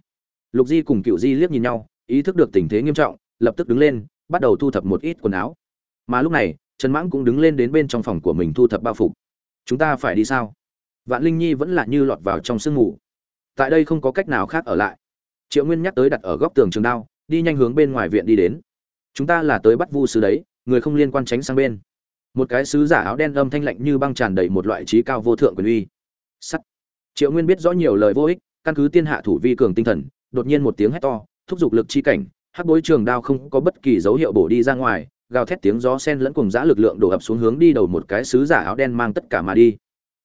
Lục di cùng cựu di liếc nhìn nhau, ý thức được tình thế nghiêm trọng, lập tức đứng lên, bắt đầu thu thập một ít quần áo. Mà lúc này, trần mãng cũng đứng lên đến bên trong phòng của mình thu thập bao phục. Chúng ta phải đi sao? Vạn linh nhi vẫn là như lọt vào trong sương mù. Tại đây không có cách nào khác ở lại triệu nguyên nhắc tới đặt ở góc tường trường đao, đi nhanh hướng bên ngoài viện đi đến. Chúng ta là tới bắt vu sứ đấy, người không liên quan tránh sang bên. Một cái sứ giả áo đen âm thanh lạnh như băng tràn đầy một loại trí cao vô thượng quyền uy. Sắt. Triệu nguyên biết rõ nhiều lời vô ích, căn cứ tiên hạ thủ vi cường tinh thần, đột nhiên một tiếng hét to, thúc giục lực chi cảnh, hắc bối trường đao không có bất kỳ dấu hiệu bổ đi ra ngoài, gào thét tiếng gió sen lẫn cùng giã lực lượng đổ ập xuống hướng đi đầu một cái sứ giả áo đen mang tất cả mà đi.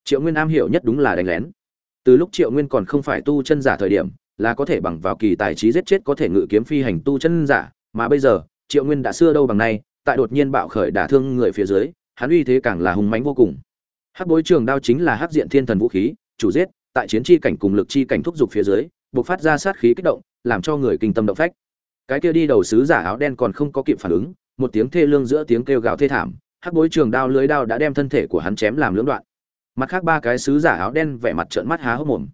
Triệu nguyên am hiểu nhất đúng là đánh lén. Từ lúc triệu nguyên còn không phải tu chân giả thời điểm là có thể bằng vào kỳ tài trí giết chết có thể ngự kiếm phi hành tu chân giả, mà bây giờ, triệu nguyên đã xưa đâu bằng nay, tại đột nhiên bạo khởi đả thương người phía dưới, hắn uy thế càng là hùng mãnh vô cùng. Hắc bối trường đao chính là hắc diện thiên thần vũ khí, chủ giết, tại chiến chi cảnh cùng lực chi cảnh thúc giục phía dưới, bộc phát ra sát khí kích động, làm cho người kinh tâm động phách. Cái kia đi đầu sứ giả áo đen còn không có kịp phản ứng, một tiếng thê lương giữa tiếng kêu gào thê thảm, hắc bối trường đao lưới đao đã đem thân thể của hắn chém làm lưỡng đoạn. Mặt khác ba cái sứ giả áo đen vẻ mặt trợn mắt há hốc mồm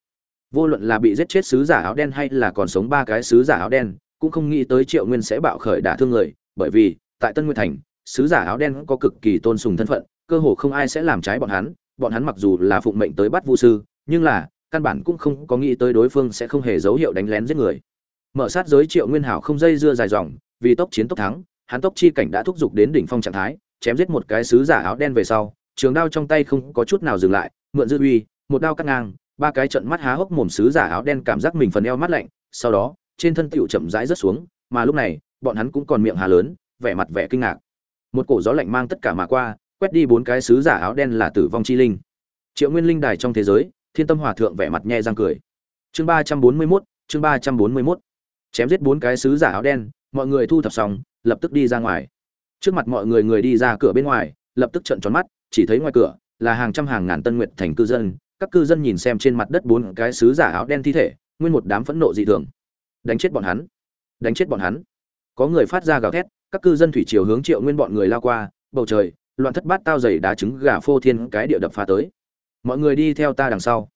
vô luận là bị giết chết sứ giả áo đen hay là còn sống ba cái sứ giả áo đen, cũng không nghĩ tới triệu nguyên sẽ bạo khởi đả thương người, bởi vì, tại tân nguyên thành, sứ giả áo đen có cực kỳ tôn sùng thân phận, cơ hồ không ai sẽ làm trái bọn hắn bọn hắn mặc dù là phụng mệnh tới bắt vu sư, nhưng là, căn bản cũng không có nghĩ tới đối phương sẽ không hề dấu hiệu đánh lén giết người. Mở sát giới triệu nguyên hảo không dây dưa dài dòng, vì tốc chiến tốc thắng, hắn tốc chi cảnh đã thúc giục đến đỉnh phong trạng thái, chém giết một cái sứ giả áo đen về sau, trường đao trong tay không có chút nào dừng lại, mượn dư uy, một đao cắt ngang ba cái trận mắt há hốc mồm sứ giả áo đen cảm giác mình phần eo mắt lạnh, sau đó, trên thân tựu chậm rãi rớt xuống, mà lúc này, bọn hắn cũng còn miệng hà lớn, vẻ mặt vẻ kinh ngạc. Một cổ gió lạnh mang tất cả mà qua, quét đi bốn cái sứ giả áo đen là tử vong chi linh. Triệu nguyên linh đài trong thế giới, thiên tâm hòa thượng vẻ mặt nhe răng cười. Chương ba trăm bốn mươi mốt, chương ba trăm bốn mươi mốt. Chém giết bốn cái sứ giả áo đen, mọi người thu thập xong, lập tức đi ra ngoài. Trước mặt mọi người người đi ra cửa bên ngoài, lập tức trận tròn mắt, chỉ thấy ngoài cửa là hàng trăm hàng ngàn tân nguyệt thành cư dân các cư dân nhìn xem trên mặt đất bốn cái sứ giả áo đen thi thể, nguyên một đám phẫn nộ dị thường. Đánh chết bọn hắn. Đánh chết bọn hắn. Có người phát ra gào thét, các cư dân thủy chiều hướng triệu nguyên bọn người lao qua, bầu trời, loạn thất bát tao dày đá trứng gà phô thiên cái địa đập phá tới. Mọi người đi theo ta đằng sau.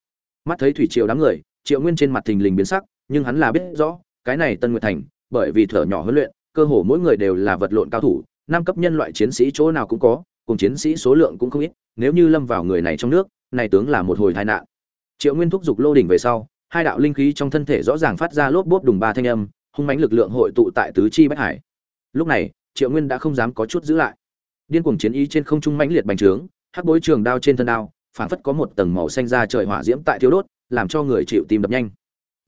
Mắt thấy thủy triều đám người, triệu nguyên trên mặt thình lình biến sắc, nhưng hắn là biết rõ, cái này tân nguyệt thành, bởi vì thở nhỏ huấn luyện, cơ hồ mỗi người đều là vật lộn cao thủ, năm cấp nhân loại chiến sĩ chỗ nào cũng có, cùng chiến sĩ số lượng cũng không ít, nếu như lâm vào người này trong nước này tướng là một hồi tai nạn. Triệu nguyên thúc giục lô đỉnh về sau, hai đạo linh khí trong thân thể rõ ràng phát ra lốp bốp đùng ba thanh âm, hung mãnh lực lượng hội tụ tại tứ chi bách hải. Lúc này, triệu nguyên đã không dám có chút giữ lại. Điên cuồng chiến ý trên không trung mãnh liệt bành trướng, hắc bối trường đao trên thân đao, phảng phất có một tầng màu xanh ra trời hỏa diễm tại thiếu đốt, làm cho người chịu tìm đập nhanh.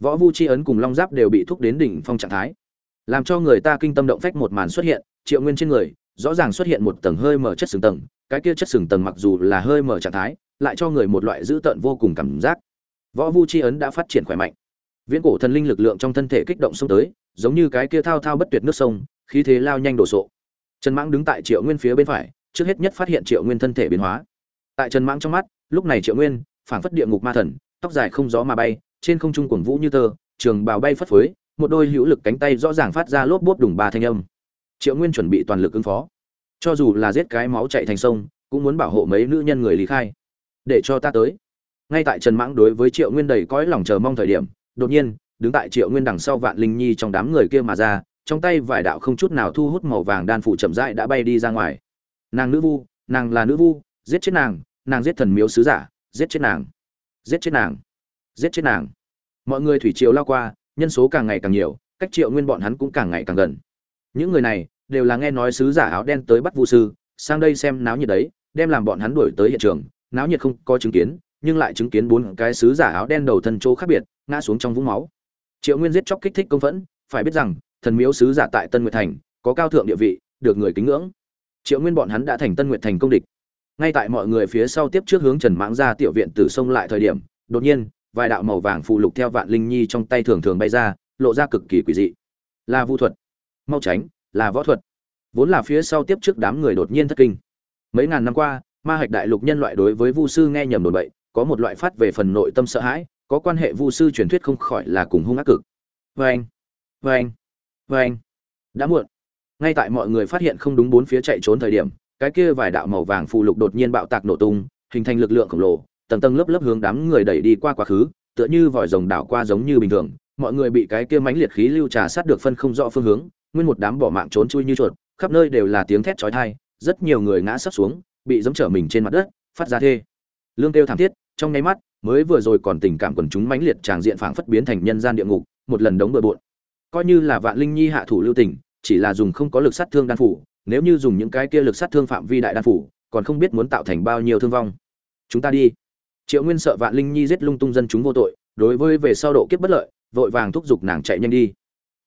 Võ vu chi ấn cùng long giáp đều bị thúc đến đỉnh phong trạng thái. Làm cho người ta kinh tâm động phách một màn xuất hiện, triệu nguyên trên người, rõ ràng xuất hiện một tầng hơi mở chất sừng tầng, cái kia chất sừng tầng mặc dù là hơi mở trạng thái lại cho người một loại dữ tợn vô cùng cảm giác. Võ vu chi ấn đã phát triển khỏe mạnh. Viễn cổ thần linh lực lượng trong thân thể kích động xông tới, giống như cái kia thao thao bất tuyệt nước sông, khí thế lao nhanh đổ sộ. Trần mãng đứng tại triệu nguyên phía bên phải, trước hết nhất phát hiện triệu nguyên thân thể biến hóa. Tại trần mãng trong mắt, lúc này triệu nguyên, phảng phất địa ngục ma thần, tóc dài không gió mà bay, trên không trung cuồng vũ như tơ, trường bào bay phất phới, một đôi hữu lực cánh tay rõ ràng phát ra lốp bốp đùng ba thanh âm. Triệu nguyên chuẩn bị toàn lực ứng phó. Cho dù là giết cái máu chạy thành sông, cũng muốn bảo hộ mấy nữ nhân người lý khai để cho ta tới. Ngay tại trần mãng đối với triệu nguyên đầy cõi lòng chờ mong thời điểm, đột nhiên, đứng tại triệu nguyên đằng sau vạn linh nhi trong đám người kia mà ra, trong tay vài đạo không chút nào thu hút màu vàng đan phủ chậm rãi đã bay đi ra ngoài. Nàng nữ vu, nàng là nữ vu, giết chết nàng nàng giết thần miếu sứ giả, giết chết nàng, giết chết nàng, giết chết nàng. Mọi người thủy triều lao qua, nhân số càng ngày càng nhiều, cách triệu nguyên bọn hắn cũng càng ngày càng gần. Những người này, đều là nghe nói sứ giả áo đen tới bắt vu sư, sang đây xem náo nhiệt đấy, đem làm bọn hắn đuổi tới hiện trường náo nhiệt không có chứng kiến, nhưng lại chứng kiến bốn cái sứ giả áo đen đầu thân chỗ khác biệt, ngã xuống trong vũng máu. Triệu nguyên giết chóc kích thích công phẫn, phải biết rằng, thần miếu sứ giả tại tân nguyệt thành, có cao thượng địa vị, được người kính ngưỡng. Triệu nguyên bọn hắn đã thành tân nguyệt thành công địch. Ngay tại mọi người phía sau tiếp trước hướng trần mãng ra tiểu viện tử sông lại thời điểm, đột nhiên, vài đạo màu vàng phụ lục theo vạn linh nhi trong tay thường thường bay ra, lộ ra cực kỳ quỷ dị. Là vu thuật, mau tránh, là võ thuật. Vốn là phía sau tiếp trước đám người đột nhiên thất kinh. Mấy ngàn năm qua ma hạch đại lục nhân loại đối với vu sư nghe nhầm đồn bậy, có một loại phát về phần nội tâm sợ hãi, có quan hệ vu sư truyền thuyết không khỏi là cùng hung ác cực. Vê anh vê anh vê anh đã muộn. Ngay tại mọi người phát hiện không đúng bốn phía chạy trốn thời điểm, cái kia vài đạo màu vàng phù lục đột nhiên bạo tạc nổ tung, hình thành lực lượng khổng lồ, tầng tầng lớp lớp hướng đám người đẩy đi qua quá khứ, tựa như vòi rồng đảo qua giống như bình thường. Mọi người bị cái kia mãnh liệt khí lưu trà sát được phân không rõ phương hướng, nguyên một đám bỏ mạng trốn chui như chuột, khắp nơi đều là tiếng thét chói tai, rất nhiều người ngã sấp xuống bị giẫm trở mình trên mặt đất, phát ra thê. Lương kêu thảm thiết, trong nháy mắt, mới vừa rồi còn tình cảm quần chúng mãnh liệt tràng diện phảng phất biến thành nhân gian địa ngục, một lần đống bừa bộn. Coi như là vạn linh nhi hạ thủ lưu tình, chỉ là dùng không có lực sát thương đan phủ, nếu như dùng những cái kia lực sát thương phạm vi đại đan phủ, còn không biết muốn tạo thành bao nhiêu thương vong. Chúng ta đi. Triệu nguyên sợ vạn linh nhi giết lung tung dân chúng vô tội, đối với về sau độ kiếp bất lợi, vội vàng thúc giục nàng chạy nhanh đi.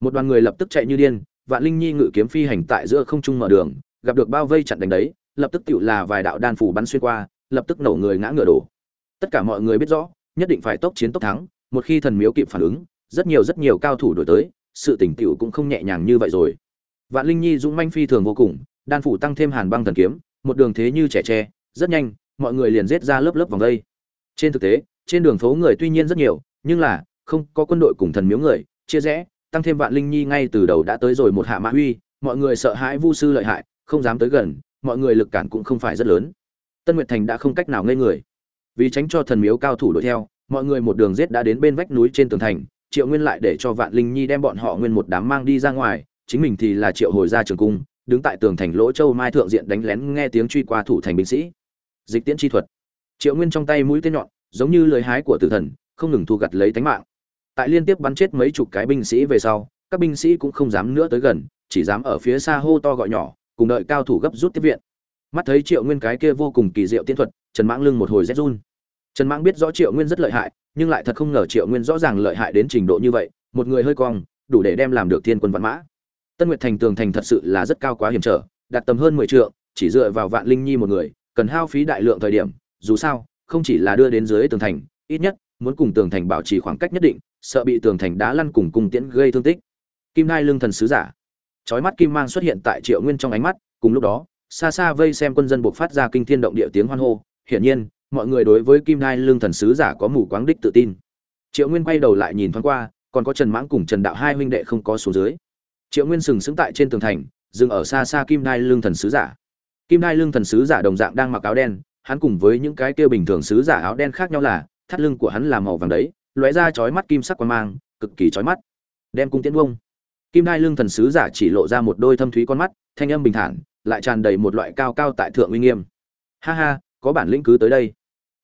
Một đoàn người lập tức chạy như điên, vạn linh nhi ngự kiếm phi hành tại giữa không trung mở đường, gặp được bao vây chặn đánh đấy lập tức tựu là vài đạo đan phủ bắn xuyên qua, lập tức nổ người ngã ngửa đổ. Tất cả mọi người biết rõ, nhất định phải tốc chiến tốc thắng, một khi thần miếu kịp phản ứng, rất nhiều rất nhiều cao thủ đổi tới, sự tỉnh tựu cũng không nhẹ nhàng như vậy rồi. Vạn linh nhi, dũng manh phi thường vô cùng, đan phủ tăng thêm hàn băng thần kiếm, một đường thế như trẻ tre, rất nhanh, mọi người liền giết ra lớp lớp vòng đây. Trên thực tế, trên đường phố người tuy nhiên rất nhiều, nhưng là, không có quân đội cùng thần miếu người, chia rẽ, tăng thêm vạn linh nhi ngay từ đầu đã tới rồi một hạ mã huy mọi người sợ hãi vu sư lợi hại, không dám tới gần mọi người lực cản cũng không phải rất lớn. Tân nguyệt thành đã không cách nào ngây người. Vì tránh cho thần miếu cao thủ đuổi theo, mọi người một đường giết đã đến bên vách núi trên tường thành, triệu nguyên lại để cho vạn linh nhi đem bọn họ nguyên một đám mang đi ra ngoài, chính mình thì là triệu hồi ra trường cung, đứng tại tường thành lỗ châu mai thượng diện đánh lén nghe tiếng truy qua thủ thành binh sĩ. Dịch tiễn chi thuật. Triệu nguyên trong tay mũi tên nhọn, giống như lời hái của tử thần, không ngừng thu gặt lấy tánh mạng. Tại liên tiếp bắn chết mấy chục cái binh sĩ về sau, các binh sĩ cũng không dám nữa tới gần, chỉ dám ở phía xa hô to gọi nhỏ cùng đợi cao thủ gấp rút tiếp viện. Mắt thấy triệu nguyên cái kia vô cùng kỳ diệu tiên thuật, trần mãng lưng một hồi rét run. Trần mãng biết rõ triệu nguyên rất lợi hại, nhưng lại thật không ngờ triệu nguyên rõ ràng lợi hại đến trình độ như vậy, một người hơi cong, đủ để đem làm được thiên quân vạn mã. Tân nguyệt thành tường thành thật sự là rất cao quá hiểm trở đạt tầm hơn mười trượng, chỉ dựa vào vạn linh nhi một người, cần hao phí đại lượng thời điểm, dù sao, không chỉ là đưa đến dưới tường thành, ít nhất, muốn cùng tường thành bảo trì khoảng cách nhất định, sợ bị tường thành đá lăn cùng cung tiễn gây thương tích. Kim nai lương thần sứ giả chói mắt kim mang xuất hiện tại triệu nguyên trong ánh mắt, cùng lúc đó, xa xa vây xem quân dân buộc phát ra kinh thiên động địa tiếng hoan hô. Hiển nhiên, mọi người đối với kim nai lương thần sứ giả có mù quáng đích tự tin. Triệu nguyên quay đầu lại nhìn thoáng qua, còn có trần mãng cùng trần đạo hai huynh đệ không có xuống dưới. Triệu nguyên sừng sững tại trên tường thành, dừng ở xa xa kim nai lương thần sứ giả. Kim nai lương thần sứ giả đồng dạng đang mặc áo đen, hắn cùng với những cái kia bình thường sứ giả áo đen khác nhau là, thắt lưng của hắn là màu vàng đấy, lóe ra chói mắt kim sắc quang mang, cực kỳ chói mắt. Đem cung tiễn vung kim Đai lương thần sứ giả chỉ lộ ra một đôi thâm thúy con mắt, thanh âm bình thản, lại tràn đầy một loại cao cao tại thượng uy nghiêm. Ha ha, có bản lĩnh cứ tới đây.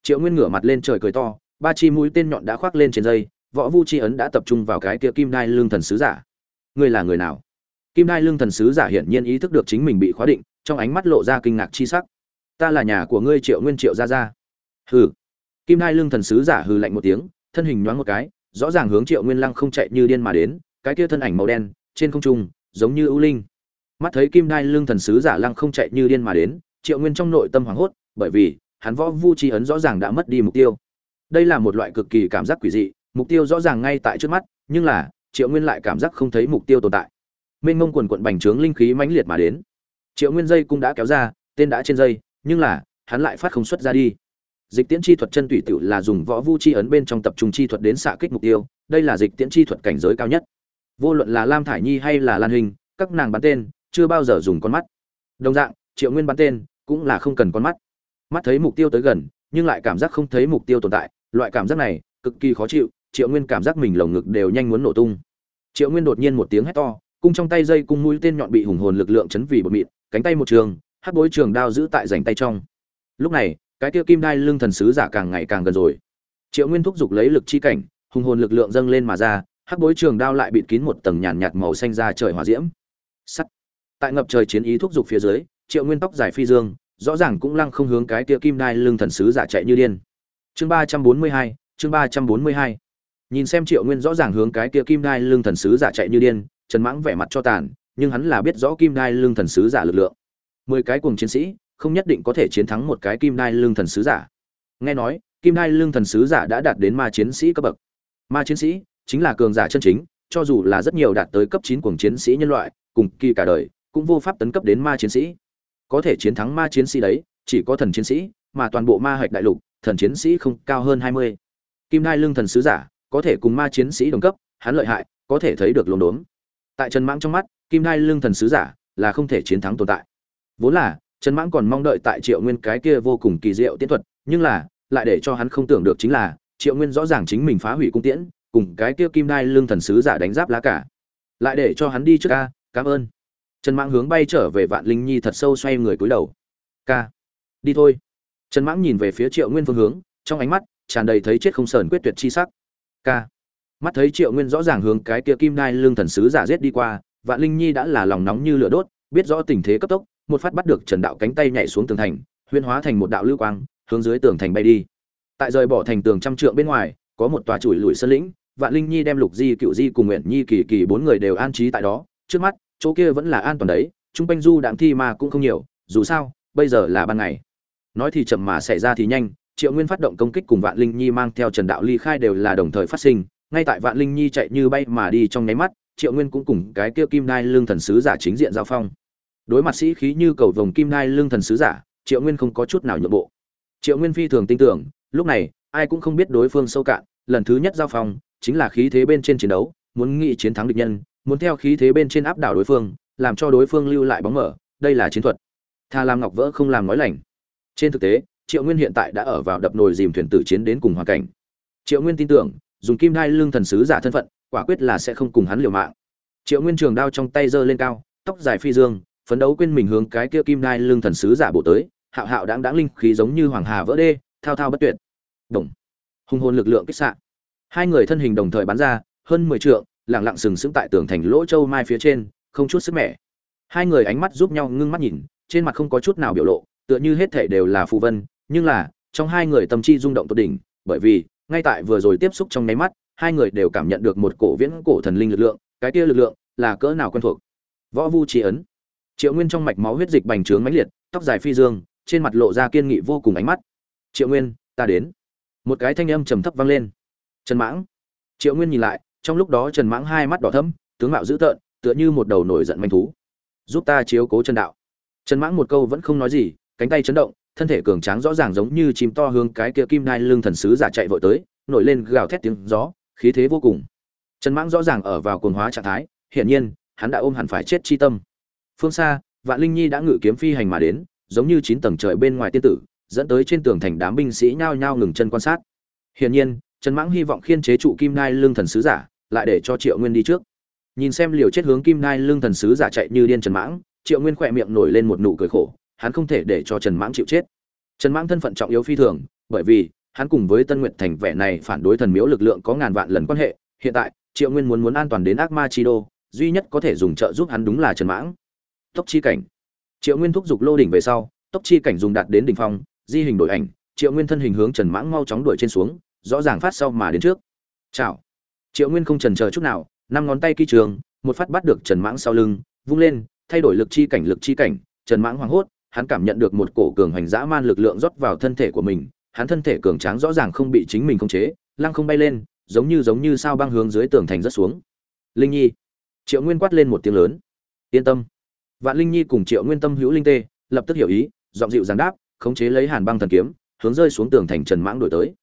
Triệu nguyên ngửa mặt lên trời cười to, ba chi mũi tên nhọn đã khoác lên trên dây, võ vu chi ấn đã tập trung vào cái kia kim đai lương thần sứ giả. Ngươi là người nào? Kim đai lương thần sứ giả hiển nhiên ý thức được chính mình bị khóa định, trong ánh mắt lộ ra kinh ngạc chi sắc. Ta là nhà của ngươi triệu nguyên triệu gia gia. Hừ. Kim đai lương thần sứ giả hừ lạnh một tiếng, thân hình nhoáng một cái, rõ ràng hướng triệu nguyên lăng không chạy như điên mà đến, cái kia thân ảnh màu đen trên không trung, giống như ưu linh. Mắt thấy kim đai lương thần sứ giả lăng không chạy như điên mà đến, triệu nguyên trong nội tâm hoảng hốt, bởi vì, hắn võ vu chi ấn rõ ràng đã mất đi mục tiêu. Đây là một loại cực kỳ cảm giác quỷ dị, mục tiêu rõ ràng ngay tại trước mắt, nhưng là, triệu nguyên lại cảm giác không thấy mục tiêu tồn tại. Mênh mông quần quận bành trướng linh khí mãnh liệt mà đến. Triệu nguyên dây cũng đã kéo ra, tên đã trên dây, nhưng là, hắn lại phát không xuất ra đi. Dịch tiễn chi thuật chân tùy tự là dùng võ vu chi ấn bên trong tập trung chi thuật đến xạ kích mục tiêu, đây là dịch tiễn chi thuật cảnh giới cao nhất vô luận là lam thải nhi hay là lan hình, các nàng bắn tên, chưa bao giờ dùng con mắt. Đồng dạng, triệu nguyên bắn tên cũng là không cần con mắt. Mắt thấy mục tiêu tới gần, nhưng lại cảm giác không thấy mục tiêu tồn tại. Loại cảm giác này, cực kỳ khó chịu, triệu nguyên cảm giác mình lồng ngực đều nhanh muốn nổ tung. Triệu nguyên đột nhiên một tiếng hét to, cung trong tay dây cung mũi tên nhọn bị hùng hồn lực lượng chấn vì bột mịn, cánh tay một trường hát bối trường đao giữ tại rảnh tay trong. Lúc này, cái kia kim đai lưng thần sứ giả càng ngày càng gần rồi. Triệu nguyên thúc giục lấy lực chi cảnh, hùng hồn lực lượng dâng lên mà ra hắc bối trường đao lại bịt kín một tầng nhàn nhạt màu xanh ra trời hỏa diễm. Sắt. Tại ngập trời chiến ý thúc giục phía dưới, triệu nguyên tóc dài phi dương, rõ ràng cũng lăng không hướng cái kia kim đai lưng thần sứ giả chạy như điên. Chương ba trăm bốn mươi hai, chương ba trăm bốn mươi hai. Nhìn xem triệu nguyên rõ ràng hướng cái kia kim đai lưng thần sứ giả chạy như điên, trần mãng vẻ mặt cho tàn, nhưng hắn là biết rõ kim đai lưng thần sứ giả lực lượng. Mười cái cùng chiến sĩ, không nhất định có thể chiến thắng một cái kim đai lưng thần sứ giả. Nghe nói, kim đai lưng thần sứ giả đã đạt đến ma chiến sĩ cấp bậc. Ma chiến sĩ chính là cường giả chân chính, cho dù là rất nhiều đạt tới cấp chín cuồng chiến sĩ nhân loại, cùng kỳ cả đời, cũng vô pháp tấn cấp đến ma chiến sĩ. Có thể chiến thắng ma chiến sĩ đấy, chỉ có thần chiến sĩ, mà toàn bộ ma hạch đại lục, thần chiến sĩ không cao hơn hai mươi. Kim đai Lương thần sứ giả, có thể cùng ma chiến sĩ đồng cấp, hắn lợi hại, có thể thấy được lồn đốn. Tại trần mãng trong mắt, kim đai Lương thần sứ giả là không thể chiến thắng tồn tại. Vốn là, trần mãng còn mong đợi tại triệu nguyên cái kia vô cùng kỳ diệu tiến thuật, nhưng là, lại để cho hắn không tưởng được chính là, triệu nguyên rõ ràng chính mình phá hủy cung tiễn cùng cái kia kim đai lương thần sứ giả đánh giáp lá cả. Lại để cho hắn đi trước ca cảm ơn. Trần mãng hướng bay trở về vạn linh nhi thật sâu xoay người cúi đầu. Ca, đi thôi. Trần mãng nhìn về phía triệu nguyên phương hướng, trong ánh mắt tràn đầy thấy chết không sờn quyết tuyệt chi sắc. Ca, mắt thấy triệu nguyên rõ ràng hướng cái kia kim đai lương thần sứ giả giết đi qua, vạn linh nhi đã là lòng nóng như lửa đốt, biết rõ tình thế cấp tốc, một phát bắt được trần đạo cánh tay nhảy xuống tường thành huyên hóa thành một đạo lưu quang, hướng dưới tường thành bay đi. Tại rời bỏ thành tường trăm trượng bên ngoài, có một tòa chùi lùi sân lĩnh vạn linh nhi đem lục di, cựu di cùng nguyện nhi, kỳ kỳ bốn người đều an trí tại đó. Trước mắt, chỗ kia vẫn là an toàn đấy, chung quanh du đạm thi mà cũng không nhiều, dù sao, bây giờ là ban ngày. Nói thì chậm mà xảy ra thì nhanh, triệu nguyên phát động công kích cùng vạn linh nhi mang theo trần đạo ly khai đều là đồng thời phát sinh. Ngay tại vạn linh nhi chạy như bay mà đi trong nháy mắt, triệu nguyên cũng cùng cái kia kim đai lương thần sứ giả chính diện giao phong. Đối mặt sĩ khí như cầu vồng kim đai lương thần sứ giả, triệu nguyên không có chút nào nhượng bộ. Triệu nguyên phi thường tin tưởng, lúc này, ai cũng không biết đối phương sâu cạn, lần thứ nhất giao phong chính là khí thế bên trên chiến đấu, muốn nghị chiến thắng địch nhân, muốn theo khí thế bên trên áp đảo đối phương, làm cho đối phương lưu lại bóng mở, đây là chiến thuật. Tha Lam ngọc vỡ không làm nói lành. Trên thực tế, triệu nguyên hiện tại đã ở vào đập nồi dìm thuyền tử chiến đến cùng hoàn cảnh. Triệu nguyên tin tưởng, dùng kim đai lương thần sứ giả thân phận, quả quyết là sẽ không cùng hắn liều mạng. Triệu nguyên trường đao trong tay giơ lên cao, tóc dài phi dương, phấn đấu quên mình hướng cái kia kim đai lương thần sứ giả bộ tới, hạo hạo đãng đãng linh khí giống như hoàng hà vỡ đê, thao thao bất tuyệt. Đồng. Hung hồn lực lượng kích xạ hai người thân hình đồng thời bắn ra, hơn mười trượng lẳng lặng sừng sững tại tường thành lỗ châu mai phía trên, không chút sức mẻ. Hai người ánh mắt giúp nhau ngưng mắt nhìn, trên mặt không có chút nào biểu lộ, tựa như hết thể đều là phù vân, nhưng là, trong hai người tâm chi rung động tột đỉnh, bởi vì, ngay tại vừa rồi tiếp xúc trong nháy mắt, hai người đều cảm nhận được một cổ viễn cổ thần linh lực lượng, cái kia lực lượng là cỡ nào quen thuộc. Võ vu trí ấn. Triệu nguyên trong mạch máu huyết dịch bành trướng mãnh liệt, tóc dài phi dương, trên mặt lộ ra kiên nghị vô cùng ánh mắt. Triệu nguyên, ta đến. Một cái thanh âm trầm thấp vang lên trần mãng. Triệu nguyên nhìn lại, trong lúc đó trần mãng hai mắt đỏ thẫm, tướng mạo dữ tợn, tựa như một đầu nổi giận manh thú. Giúp ta chiếu cố chân đạo. Trần mãng một câu vẫn không nói gì, cánh tay chấn động, thân thể cường tráng rõ ràng giống như chim to hướng cái kia kim đai lưng thần sứ giả chạy vội tới, nổi lên gào thét tiếng gió, khí thế vô cùng. Trần mãng rõ ràng ở vào cuồng hóa trạng thái, hiển nhiên, hắn đã ôm hẳn phải chết chi tâm. Phương xa, vạn linh nhi đã ngự kiếm phi hành mà đến, giống như chín tầng trời bên ngoài tiên tử, dẫn tới trên tường thành đám binh sĩ nhao nhao ngừng chân quan sát. Hiển nhiên trần mãng hy vọng khiên chế trụ kim đai Lương thần sứ giả, lại để cho triệu nguyên đi trước. Nhìn xem liều chết hướng kim đai Lương thần sứ giả chạy như điên trần mãng, triệu nguyên khỏe miệng nổi lên một nụ cười khổ, hắn không thể để cho trần mãng chịu chết. Trần mãng thân phận trọng yếu phi thường, bởi vì hắn cùng với tân Nguyệt thành vẻ này phản đối thần miếu lực lượng có ngàn vạn lần quan hệ, hiện tại, triệu nguyên muốn muốn an toàn đến ác ma chi đô, duy nhất có thể dùng trợ giúp hắn đúng là trần mãng. Tốc chi cảnh. Triệu nguyên thúc giục lô đỉnh về sau, tốc chi cảnh dùng đạt đến đỉnh phong, di hình đổi ảnh, triệu nguyên thân hình hướng trần mãng mau chóng đuổi trên xuống rõ ràng phát sau mà đến trước. Chào. Triệu nguyên không trần chờ chút nào, năm ngón tay ki trường, một phát bắt được trần mãng sau lưng, vung lên, thay đổi lực chi cảnh, lực chi cảnh. Trần mãng hoảng hốt, hắn cảm nhận được một cổ cường hành dã man lực lượng rót vào thân thể của mình, hắn thân thể cường tráng rõ ràng không bị chính mình khống chế, lăng không bay lên, giống như giống như sao băng hướng dưới tường thành rất xuống. Linh nhi. Triệu nguyên quát lên một tiếng lớn. Yên tâm. Vạn linh nhi cùng triệu nguyên tâm hữu linh tê, lập tức hiểu ý, giọng dịu dàng đáp, khống chế lấy hàn băng thần kiếm, hướng rơi xuống tường thành trần mãng đổi tới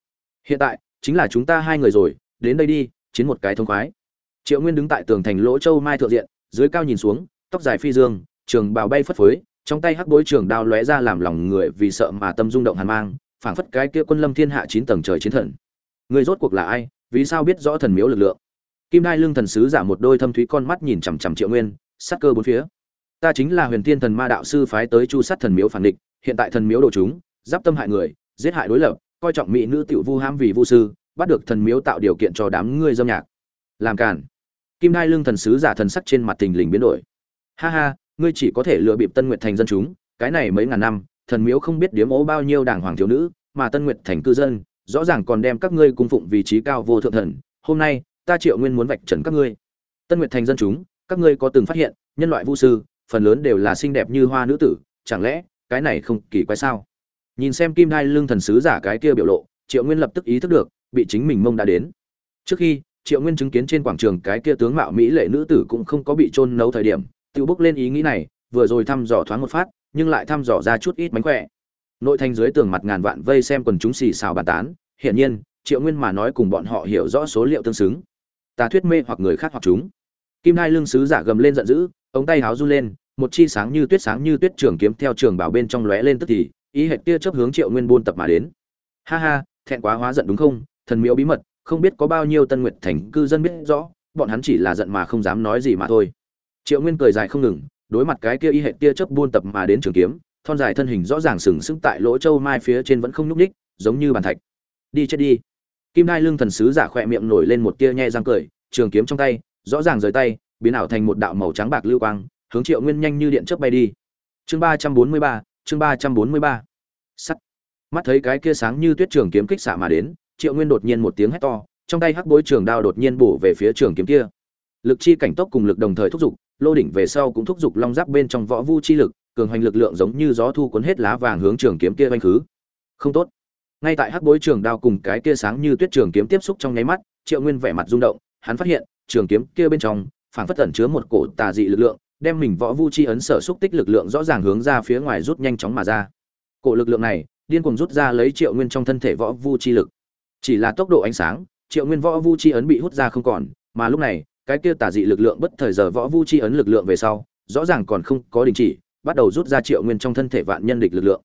hiện tại, chính là chúng ta hai người rồi, đến đây đi, chiến một cái thông khoái. Triệu nguyên đứng tại tường thành lỗ châu mai thượng diện, dưới cao nhìn xuống, tóc dài phi dương, trường bào bay phất phới, trong tay hắc bối trường đao lóe ra làm lòng người vì sợ mà tâm rung động hàn mang, phảng phất cái kia quân lâm thiên hạ chín tầng trời chiến thần. Người rốt cuộc là ai, vì sao biết rõ thần miếu lực lượng? Kim đai lương thần sứ giả một đôi thâm thúy con mắt nhìn chằm chằm triệu nguyên sát cơ bốn phía. Ta chính là huyền thiên thần ma đạo sư phái tới chu sát thần miếu phản địch, hiện tại thần miếu đồ chúng, giáp tâm hại người, giết hại đối lập coi trọng mỹ nữ tiểu vu ham vì vu sư, bắt được thần miếu tạo điều kiện cho đám ngươi dâm nhạc. Làm cản kim đai lương thần sứ giả thần sắc trên mặt tình lình biến đổi. Ha ha, ngươi chỉ có thể lừa bịp tân nguyệt thành dân chúng, cái này mấy ngàn năm, thần miếu không biết điếm ố bao nhiêu đảng hoàng thiếu nữ, mà tân nguyệt thành cư dân, rõ ràng còn đem các ngươi cung phụng vị trí cao vô thượng thần, hôm nay, ta triệu nguyên muốn vạch trần các ngươi. Tân nguyệt thành dân chúng, các ngươi có từng phát hiện, nhân loại vu sư, phần lớn đều là xinh đẹp như hoa nữ tử, chẳng lẽ, cái này không kỳ quái sao? Nhìn xem kim đai lương thần sứ giả cái kia biểu lộ, triệu nguyên lập tức ý thức được, bị chính mình mông đã đến. Trước khi, triệu nguyên chứng kiến trên quảng trường cái kia tướng mạo mỹ lệ nữ tử cũng không có bị trôn nấu thời điểm tự bốc lên ý nghĩ này, vừa rồi thăm dò thoáng một phát, nhưng lại thăm dò ra chút ít mánh khỏe. Nội thành dưới tường mặt ngàn vạn vây xem quần chúng xì xào bàn tán, hiển nhiên, triệu nguyên mà nói cùng bọn họ hiểu rõ số liệu tương xứng. Ta thuyết mê hoặc người khác hoặc chúng. Kim hai lương sứ giả gầm lên giận dữ, ống tay háo run lên, một chi sáng như tuyết sáng như tuyết trường kiếm theo trường bảo bên trong lóe lên tức thì ý hệt tia chớp hướng triệu nguyên buôn tập mà đến. Ha ha, thẹn quá hóa giận đúng không? Thần miếu bí mật, không biết có bao nhiêu tân nguyệt thành cư dân biết rõ, bọn hắn chỉ là giận mà không dám nói gì mà thôi. Triệu nguyên cười dài không ngừng, đối mặt cái kia y hệ tia chớp buôn tập mà đến trường kiếm, thon dài thân hình rõ ràng sừng sững tại lỗ châu mai phía trên vẫn không nhúc ních giống như bàn thạch. Đi chết đi. Kim đai lưng thần sứ giả khỏe miệng nổi lên một tia nhe răng cười, trường kiếm trong tay, rõ ràng rời tay, biến ảo thành một đạo màu trắng bạc lưu quang, hướng triệu nguyên nhanh như điện chớp bay đi. Chương ba trăm bốn mươi ba chương ba trăm bốn mươi ba. Sắt. Mắt thấy cái kia sáng như tuyết trường kiếm kích xạ mà đến, triệu nguyên đột nhiên một tiếng hét to, trong tay hắc bối trường đao đột nhiên bổ về phía trường kiếm kia. Lực chi cảnh tốc cùng lực đồng thời thúc giục, lô đỉnh về sau cũng thúc giục long giáp bên trong võ vu chi lực, cường hoành lực lượng giống như gió thu cuốn hết lá vàng hướng trường kiếm kia vanh khứ. Không tốt. Ngay tại hắc bối trường đao cùng cái kia sáng như tuyết trường kiếm tiếp xúc trong nháy mắt, triệu nguyên vẻ mặt rung động, hắn phát hiện, trường kiếm kia bên trong, phảng phất tẩn chứa một cổ tà dị lực lượng đem mình võ vu chi ấn sở xúc tích lực lượng rõ ràng hướng ra phía ngoài rút nhanh chóng mà ra. Cổ lực lượng này, điên cuồng rút ra lấy triệu nguyên trong thân thể võ vu chi lực. Chỉ là tốc độ ánh sáng, triệu nguyên võ vu chi ấn bị hút ra không còn, mà lúc này, cái kia tà dị lực lượng bất thời giờ võ vu chi ấn lực lượng về sau, rõ ràng còn không có đình chỉ, bắt đầu rút ra triệu nguyên trong thân thể vạn nhân địch lực lượng.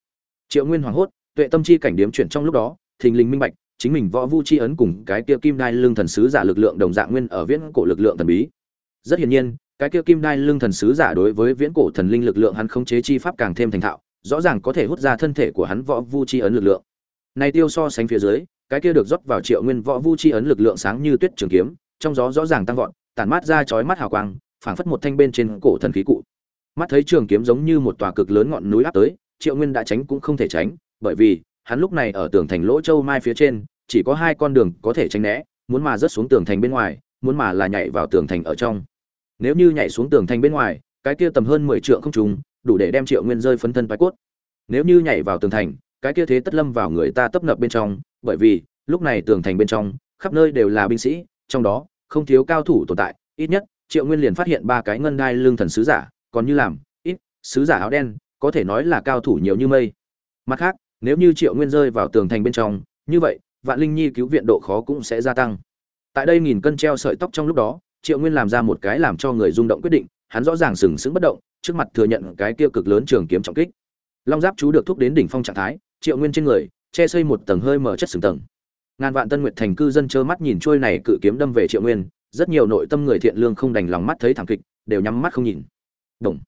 Triệu nguyên hoảng hốt, tuệ tâm chi cảnh điếm chuyển trong lúc đó, thình lình minh bạch, chính mình võ vu chi ấn cùng cái kia kim đai lương thần sứ giả lực lượng đồng dạng nguyên ở viễn cổ lực lượng thần bí. Rất hiển nhiên cái kia kim đai lương thần sứ giả đối với viễn cổ thần linh lực lượng hắn khống chế chi pháp càng thêm thành thạo, rõ ràng có thể hút ra thân thể của hắn võ vu chi ấn lực lượng. Này tiêu so sánh phía dưới, cái kia được rót vào triệu nguyên võ vu chi ấn lực lượng sáng như tuyết trường kiếm, trong gió rõ ràng tăng vọt, tản mát ra chói mắt hào quang, phảng phất một thanh bên trên cổ thần khí cụ. Mắt thấy trường kiếm giống như một tòa cực lớn ngọn núi áp tới, triệu nguyên đã tránh cũng không thể tránh, bởi vì, hắn lúc này ở tường thành lỗ châu mai phía trên, chỉ có hai con đường có thể tránh né, muốn mà rớt xuống tường thành bên ngoài, muốn mà là nhảy vào tường thành ở trong nếu như nhảy xuống tường thành bên ngoài, cái kia tầm hơn mười trượng không trùng, đủ để đem triệu nguyên rơi phấn thân bái cốt. Nếu như nhảy vào tường thành, cái kia thế tất lâm vào người ta tấp nập bên trong, bởi vì, lúc này tường thành bên trong, khắp nơi đều là binh sĩ, trong đó, không thiếu cao thủ tồn tại, ít nhất, triệu nguyên liền phát hiện ba cái ngân đai lương thần sứ giả, còn như làm, ít, sứ giả áo đen, có thể nói là cao thủ nhiều như mây. Mặt khác, nếu như triệu nguyên rơi vào tường thành bên trong, như vậy, vạn linh nhi cứu viện độ khó cũng sẽ gia tăng. Tại đây nghìn cân treo sợi tóc trong lúc đó triệu nguyên làm ra một cái làm cho người rung động quyết định, hắn rõ ràng sừng sững bất động, trước mặt thừa nhận cái kia cực lớn trường kiếm trọng kích. Long giáp chú được thúc đến đỉnh phong trạng thái, triệu nguyên trên người, che xây một tầng hơi mở chất sừng tầng. Ngàn vạn tân nguyệt thành cư dân trơ mắt nhìn trôi này cự kiếm đâm về triệu nguyên, rất nhiều nội tâm người thiện lương không đành lòng mắt thấy thảm kịch, đều nhắm mắt không nhìn. Động.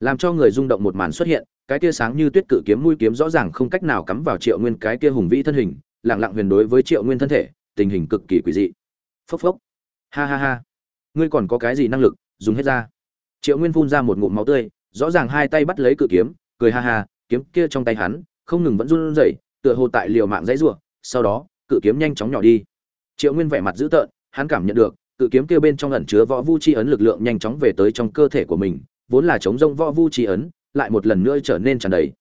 làm cho người rung động một màn xuất hiện, cái kia sáng như tuyết cự kiếm mũi kiếm rõ ràng không cách nào cắm vào triệu nguyên cái kia hùng vĩ thân hình, lặng lặng huyền đối với triệu nguyên thân thể, tình hình cực kỳ quỷ dị. Phốc phốc. Ha ha ha ngươi còn có cái gì năng lực, dùng hết ra. Triệu nguyên phun ra một ngụm máu tươi, rõ ràng hai tay bắt lấy cự kiếm, cười ha ha, kiếm kia trong tay hắn, không ngừng vẫn run rẩy, tựa hồ tại liều mạng dãy rủa, sau đó, cự kiếm nhanh chóng nhỏ đi. Triệu nguyên vẻ mặt dữ tợn, hắn cảm nhận được, cự kiếm kia bên trong ẩn chứa võ vu chi ấn lực lượng nhanh chóng về tới trong cơ thể của mình, vốn là chống rông võ vu chi ấn, lại một lần nữa trở nên tràn đầy.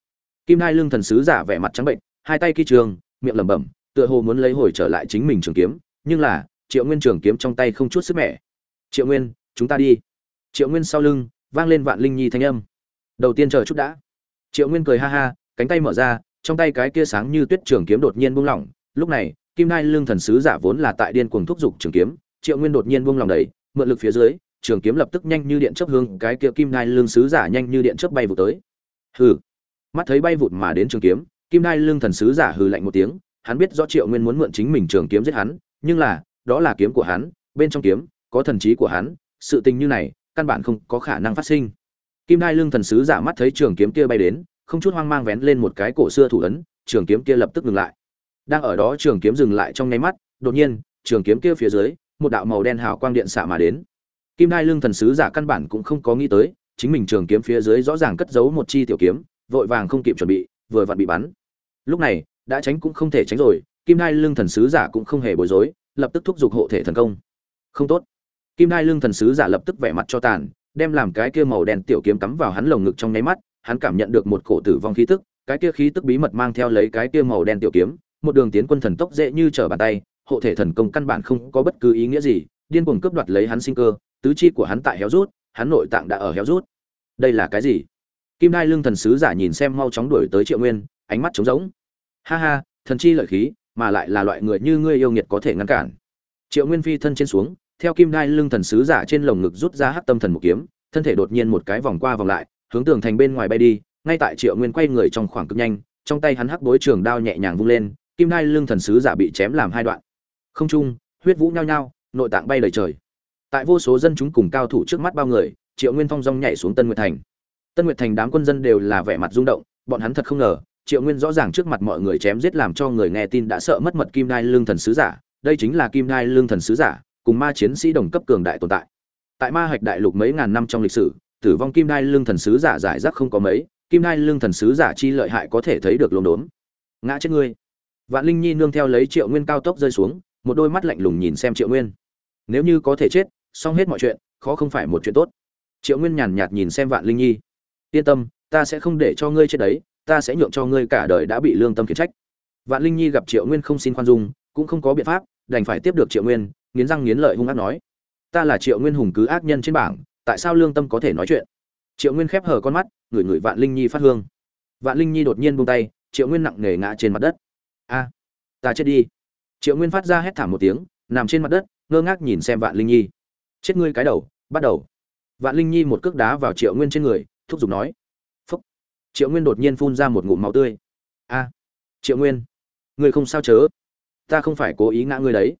Kim hai lương thần sứ giả vẻ mặt trắng bệnh, hai tay kỳ trường, miệng lẩm bẩm, tựa hồ muốn lấy hồi trở lại chính mình trường kiếm, nhưng là, triệu nguyên trường kiếm trong tay không chút sức mẻ triệu nguyên, chúng ta đi. Triệu nguyên sau lưng vang lên vạn linh nhi thanh âm. Đầu tiên chờ chút đã. Triệu nguyên cười ha ha, cánh tay mở ra, trong tay cái kia sáng như tuyết trường kiếm đột nhiên buông lỏng. Lúc này, kim nai lương thần sứ giả vốn là tại điên cuồng thúc giục trường kiếm, triệu nguyên đột nhiên buông lỏng đầy mượn lực phía dưới, trường kiếm lập tức nhanh như điện chớp hương cái kia kim nai lương sứ giả nhanh như điện chớp bay vụt tới. Hừ. Mắt thấy bay vụt mà đến trường kiếm, kim nai lương thần sứ giả hừ lạnh một tiếng, hắn biết rõ triệu nguyên muốn mượn chính mình trường kiếm giết hắn, nhưng là, đó là kiếm của hắn, bên trong kiếm có thần trí của hắn, sự tình như này, căn bản không có khả năng phát sinh. Kim Đai lương thần sứ giả mắt thấy trường kiếm kia bay đến, không chút hoang mang vén lên một cái cổ xưa thủ ấn, trường kiếm kia lập tức ngừng lại. Đang ở đó trường kiếm dừng lại trong nháy mắt, đột nhiên, trường kiếm kia phía dưới, một đạo màu đen hào quang điện xạ mà đến. Kim Đai lương thần sứ giả căn bản cũng không có nghĩ tới, chính mình trường kiếm phía dưới rõ ràng cất giấu một chi tiểu kiếm, vội vàng không kịp chuẩn bị, vừa vặn bị bắn. Lúc này, đã tránh cũng không thể tránh rồi, kim Đai lương thần sứ giả cũng không hề bối rối, lập tức thúc giục hộ thể thần công. Không tốt kim Đai lương thần sứ giả lập tức vẻ mặt cho tàn, đem làm cái kia màu đen tiểu kiếm cắm vào hắn lồng ngực trong nháy mắt, hắn cảm nhận được một cổ tử vong khí tức, cái kia khí tức bí mật mang theo lấy cái kia màu đen tiểu kiếm, một đường tiến quân thần tốc dễ như trở bàn tay, hộ thể thần công căn bản không có bất cứ ý nghĩa gì, điên cuồng cướp đoạt lấy hắn sinh cơ, tứ chi của hắn tại héo rút, hắn nội tạng đã ở héo rút. Đây là cái gì? Kim đai lương thần sứ giả nhìn xem mau chóng đuổi tới triệu nguyên, ánh mắt trống rỗng. Ha ha, thần chi lợi khí, mà lại là loại người như ngươi yêu nghiệt có thể ngăn cản. Triệu nguyên phi thân trên xuống theo kim đai lưng thần sứ giả trên lồng ngực rút ra hắc tâm thần một kiếm, thân thể đột nhiên một cái vòng qua vòng lại, hướng tường thành bên ngoài bay đi, ngay tại triệu nguyên quay người trong khoảng cực nhanh, trong tay hắn hắc bối trường đao nhẹ nhàng vung lên, kim đai lưng thần sứ giả bị chém làm hai đoạn. Không trung, huyết vũ nhao nhao, nội tạng bay lời trời. Tại vô số dân chúng cùng cao thủ trước mắt bao người, triệu nguyên phong dong nhảy xuống tân nguyệt thành. Tân nguyệt thành đám quân dân đều là vẻ mặt rung động, bọn hắn thật không ngờ, triệu nguyên rõ ràng trước mặt mọi người chém giết làm cho người nghe tin đã sợ mất mật kim đai lương thần sứ giả, đây chính là kim đai lương thần sứ giả cùng ma chiến sĩ đồng cấp cường đại tồn tại. Tại ma hạch đại lục mấy ngàn năm trong lịch sử, tử vong kim đai lương thần sứ giả giải rác không có mấy, kim đai lương thần sứ giả chi lợi hại có thể thấy được lồn đốn. Ngã chết ngươi. Vạn linh nhi nương theo lấy triệu nguyên cao tốc rơi xuống, một đôi mắt lạnh lùng nhìn xem triệu nguyên. Nếu như có thể chết, xong hết mọi chuyện, khó không phải một chuyện tốt. Triệu nguyên nhàn nhạt nhìn xem vạn linh nhi. Yên tâm, ta sẽ không để cho ngươi chết đấy, ta sẽ nhượng cho ngươi cả đời đã bị lương tâm khiển trách. Vạn linh nhi gặp triệu nguyên không xin khoan dung, cũng không có biện pháp, đành phải tiếp được triệu nguyên nghiến răng nghiến lợi hung ác nói, ta là triệu nguyên hùng cứ ác nhân trên bảng, tại sao lương tâm có thể nói chuyện? Triệu nguyên khép hờ con mắt, ngửi ngửi vạn linh nhi phát hương. Vạn linh nhi đột nhiên buông tay, triệu nguyên nặng nề ngã trên mặt đất. A, ta chết đi. Triệu nguyên phát ra hét thảm một tiếng, nằm trên mặt đất, ngơ ngác nhìn xem vạn linh nhi. Chết ngươi cái đầu, bắt đầu. Vạn linh nhi một cước đá vào triệu nguyên trên người, thúc giục nói. Phúc. Triệu nguyên đột nhiên phun ra một ngụm máu tươi. A, triệu nguyên, ngươi không sao chớ. Ta không phải cố ý ngã ngươi đấy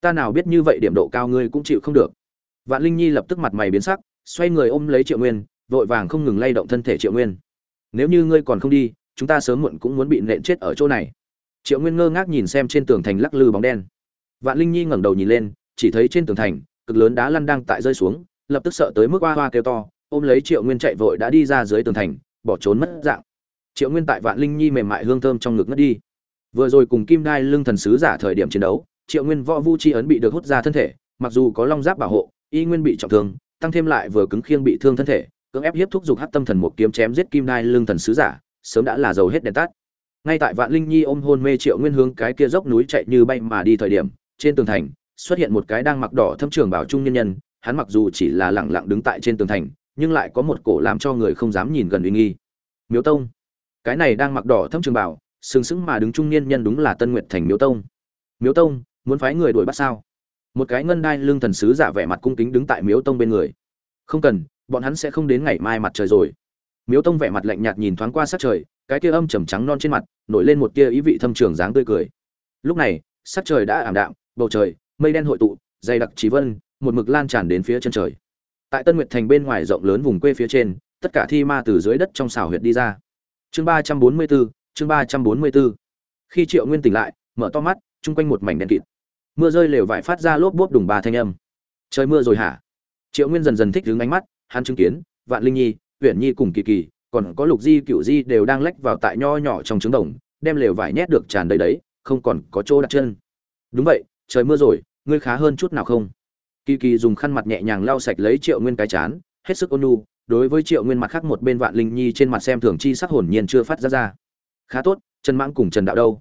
ta nào biết như vậy điểm độ cao ngươi cũng chịu không được. Vạn linh nhi lập tức mặt mày biến sắc, xoay người ôm lấy triệu nguyên, vội vàng không ngừng lay động thân thể triệu nguyên. Nếu như ngươi còn không đi, chúng ta sớm muộn cũng muốn bị nện chết ở chỗ này. Triệu nguyên ngơ ngác nhìn xem trên tường thành lắc lư bóng đen. Vạn linh nhi ngẩng đầu nhìn lên, chỉ thấy trên tường thành, cực lớn đá lăn đang tại rơi xuống, lập tức sợ tới mức hoa hoa kêu to, ôm lấy triệu nguyên chạy vội đã đi ra dưới tường thành, bỏ trốn mất dạng. Triệu nguyên tại vạn linh nhi mềm mại hương thơm trong ngực ngất đi. Vừa rồi cùng kim đai lưng thần sứ giả thời điểm chiến đấu triệu nguyên võ vu chi ấn bị được hút ra thân thể, mặc dù có long giáp bảo hộ, y nguyên bị trọng thương, tăng thêm lại vừa cứng khiêng bị thương thân thể, cưỡng ép hiếp thúc giục hát tâm thần một kiếm chém giết kim đai Lương thần sứ giả, sớm đã là dầu hết đèn tắt. Ngay tại vạn linh nhi ôm hôn mê triệu nguyên hướng cái kia dốc núi chạy như bay mà đi thời điểm, trên tường thành, xuất hiện một cái đang mặc đỏ thâm trường bảo trung nhân nhân, hắn mặc dù chỉ là lẳng lặng đứng tại trên tường thành, nhưng lại có một cổ làm cho người không dám nhìn gần uy nghi. Miếu tông. Cái này đang mặc đỏ thâm trường bảo, sừng sững mà đứng trung niên nhân đúng là tân nguyệt thành miếu tông. Miếu tông muốn phái người đuổi bắt sao? Một cái ngân đai lương thần sứ giả vẻ mặt cung kính đứng tại miếu tông bên người. Không cần, bọn hắn sẽ không đến ngày mai mặt trời rồi. Miếu tông vẻ mặt lạnh nhạt nhìn thoáng qua sát trời, cái kia âm trầm trắng non trên mặt, nổi lên một tia ý vị thâm trường dáng tươi cười. Lúc này sát trời đã ảm đạm, bầu trời, mây đen hội tụ, dày đặc trí vân, một mực lan tràn đến phía chân trời. Tại tân nguyệt thành bên ngoài rộng lớn vùng quê phía trên, tất cả thi ma từ dưới đất trong xào huyệt đi ra. Chương ba trăm bốn mươi bốn chương ba trăm bốn mươi bốn khi triệu nguyên tỉnh lại, mở to mắt, chung quanh một mảnh đen kịt mưa rơi lều vải phát ra lốp bốp đùng ba thanh âm. Trời mưa rồi hả? Triệu nguyên dần dần thích đứng ánh mắt, hắn chứng kiến, vạn linh nhi huyện nhi cùng kỳ kỳ, còn có lục di cựu di đều đang lách vào tại nho nhỏ trong trứng đồng, đem lều vải nhét được tràn đầy đấy, không còn có chỗ đặt chân. Đúng vậy, trời mưa rồi, ngươi khá hơn chút nào không? Kỳ kỳ dùng khăn mặt nhẹ nhàng lau sạch lấy triệu nguyên cái chán, hết sức ôn nu đối với triệu nguyên mặt khác một bên vạn linh nhi trên mặt xem thường chi sắc hồn nhiên chưa phát ra ra. Khá tốt, trần mãng cùng trần đạo đâu?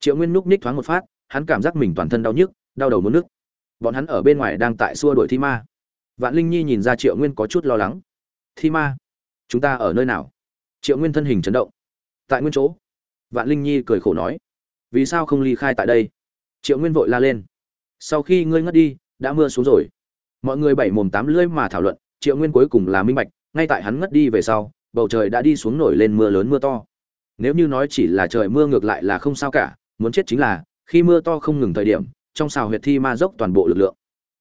Triệu nguyên núp ních thoáng một phát hắn cảm giác mình toàn thân đau nhức, đau đầu muốn nước bọn hắn ở bên ngoài đang tại xua đuổi thi ma. Vạn linh nhi nhìn ra triệu nguyên có chút lo lắng. Thi ma, chúng ta ở nơi nào? Triệu nguyên thân hình chấn động. Tại nguyên chỗ. Vạn linh nhi cười khổ nói. Vì sao không ly khai tại đây? Triệu nguyên vội la lên. Sau khi ngươi ngất đi, đã mưa xuống rồi. Mọi người bảy mồm tám lưỡi mà thảo luận, triệu nguyên cuối cùng là minh bạch, ngay tại hắn ngất đi về sau, bầu trời đã đi xuống nổi lên mưa lớn mưa to. Nếu như nói chỉ là trời mưa ngược lại là không sao cả, muốn chết chính là khi mưa to không ngừng thời điểm, trong xào huyệt thi ma dốc toàn bộ lực lượng.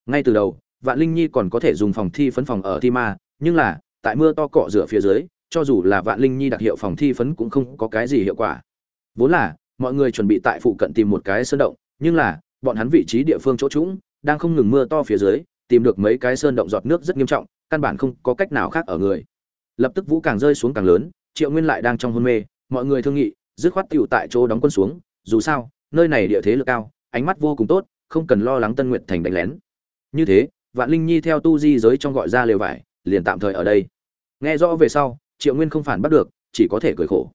Ngay từ đầu, vạn linh nhi còn có thể dùng phòng thi phấn phòng ở thi ma, nhưng là, tại mưa to cọ rửa phía dưới, cho dù là vạn linh nhi đặc hiệu phòng thi phấn cũng không có cái gì hiệu quả. Vốn là, mọi người chuẩn bị tại phụ cận tìm một cái sơn động, nhưng là, bọn hắn vị trí địa phương chỗ trũng, đang không ngừng mưa to phía dưới, tìm được mấy cái sơn động giọt nước rất nghiêm trọng, căn bản không có cách nào khác ở người. Lập tức vũ càng rơi xuống càng lớn, triệu nguyên lại đang trong hôn mê, mọi người thương nghị, dứt khoát tựu tại chỗ đóng quân xuống, dù sao nơi này địa thế lực cao, ánh mắt vô cùng tốt, không cần lo lắng tân nguyệt thành đánh lén. Như thế, vạn linh nhi theo tu di giới trong gọi ra lều vải, liền tạm thời ở đây. Nghe rõ về sau, triệu nguyên không phản bắt được, chỉ có thể cười khổ.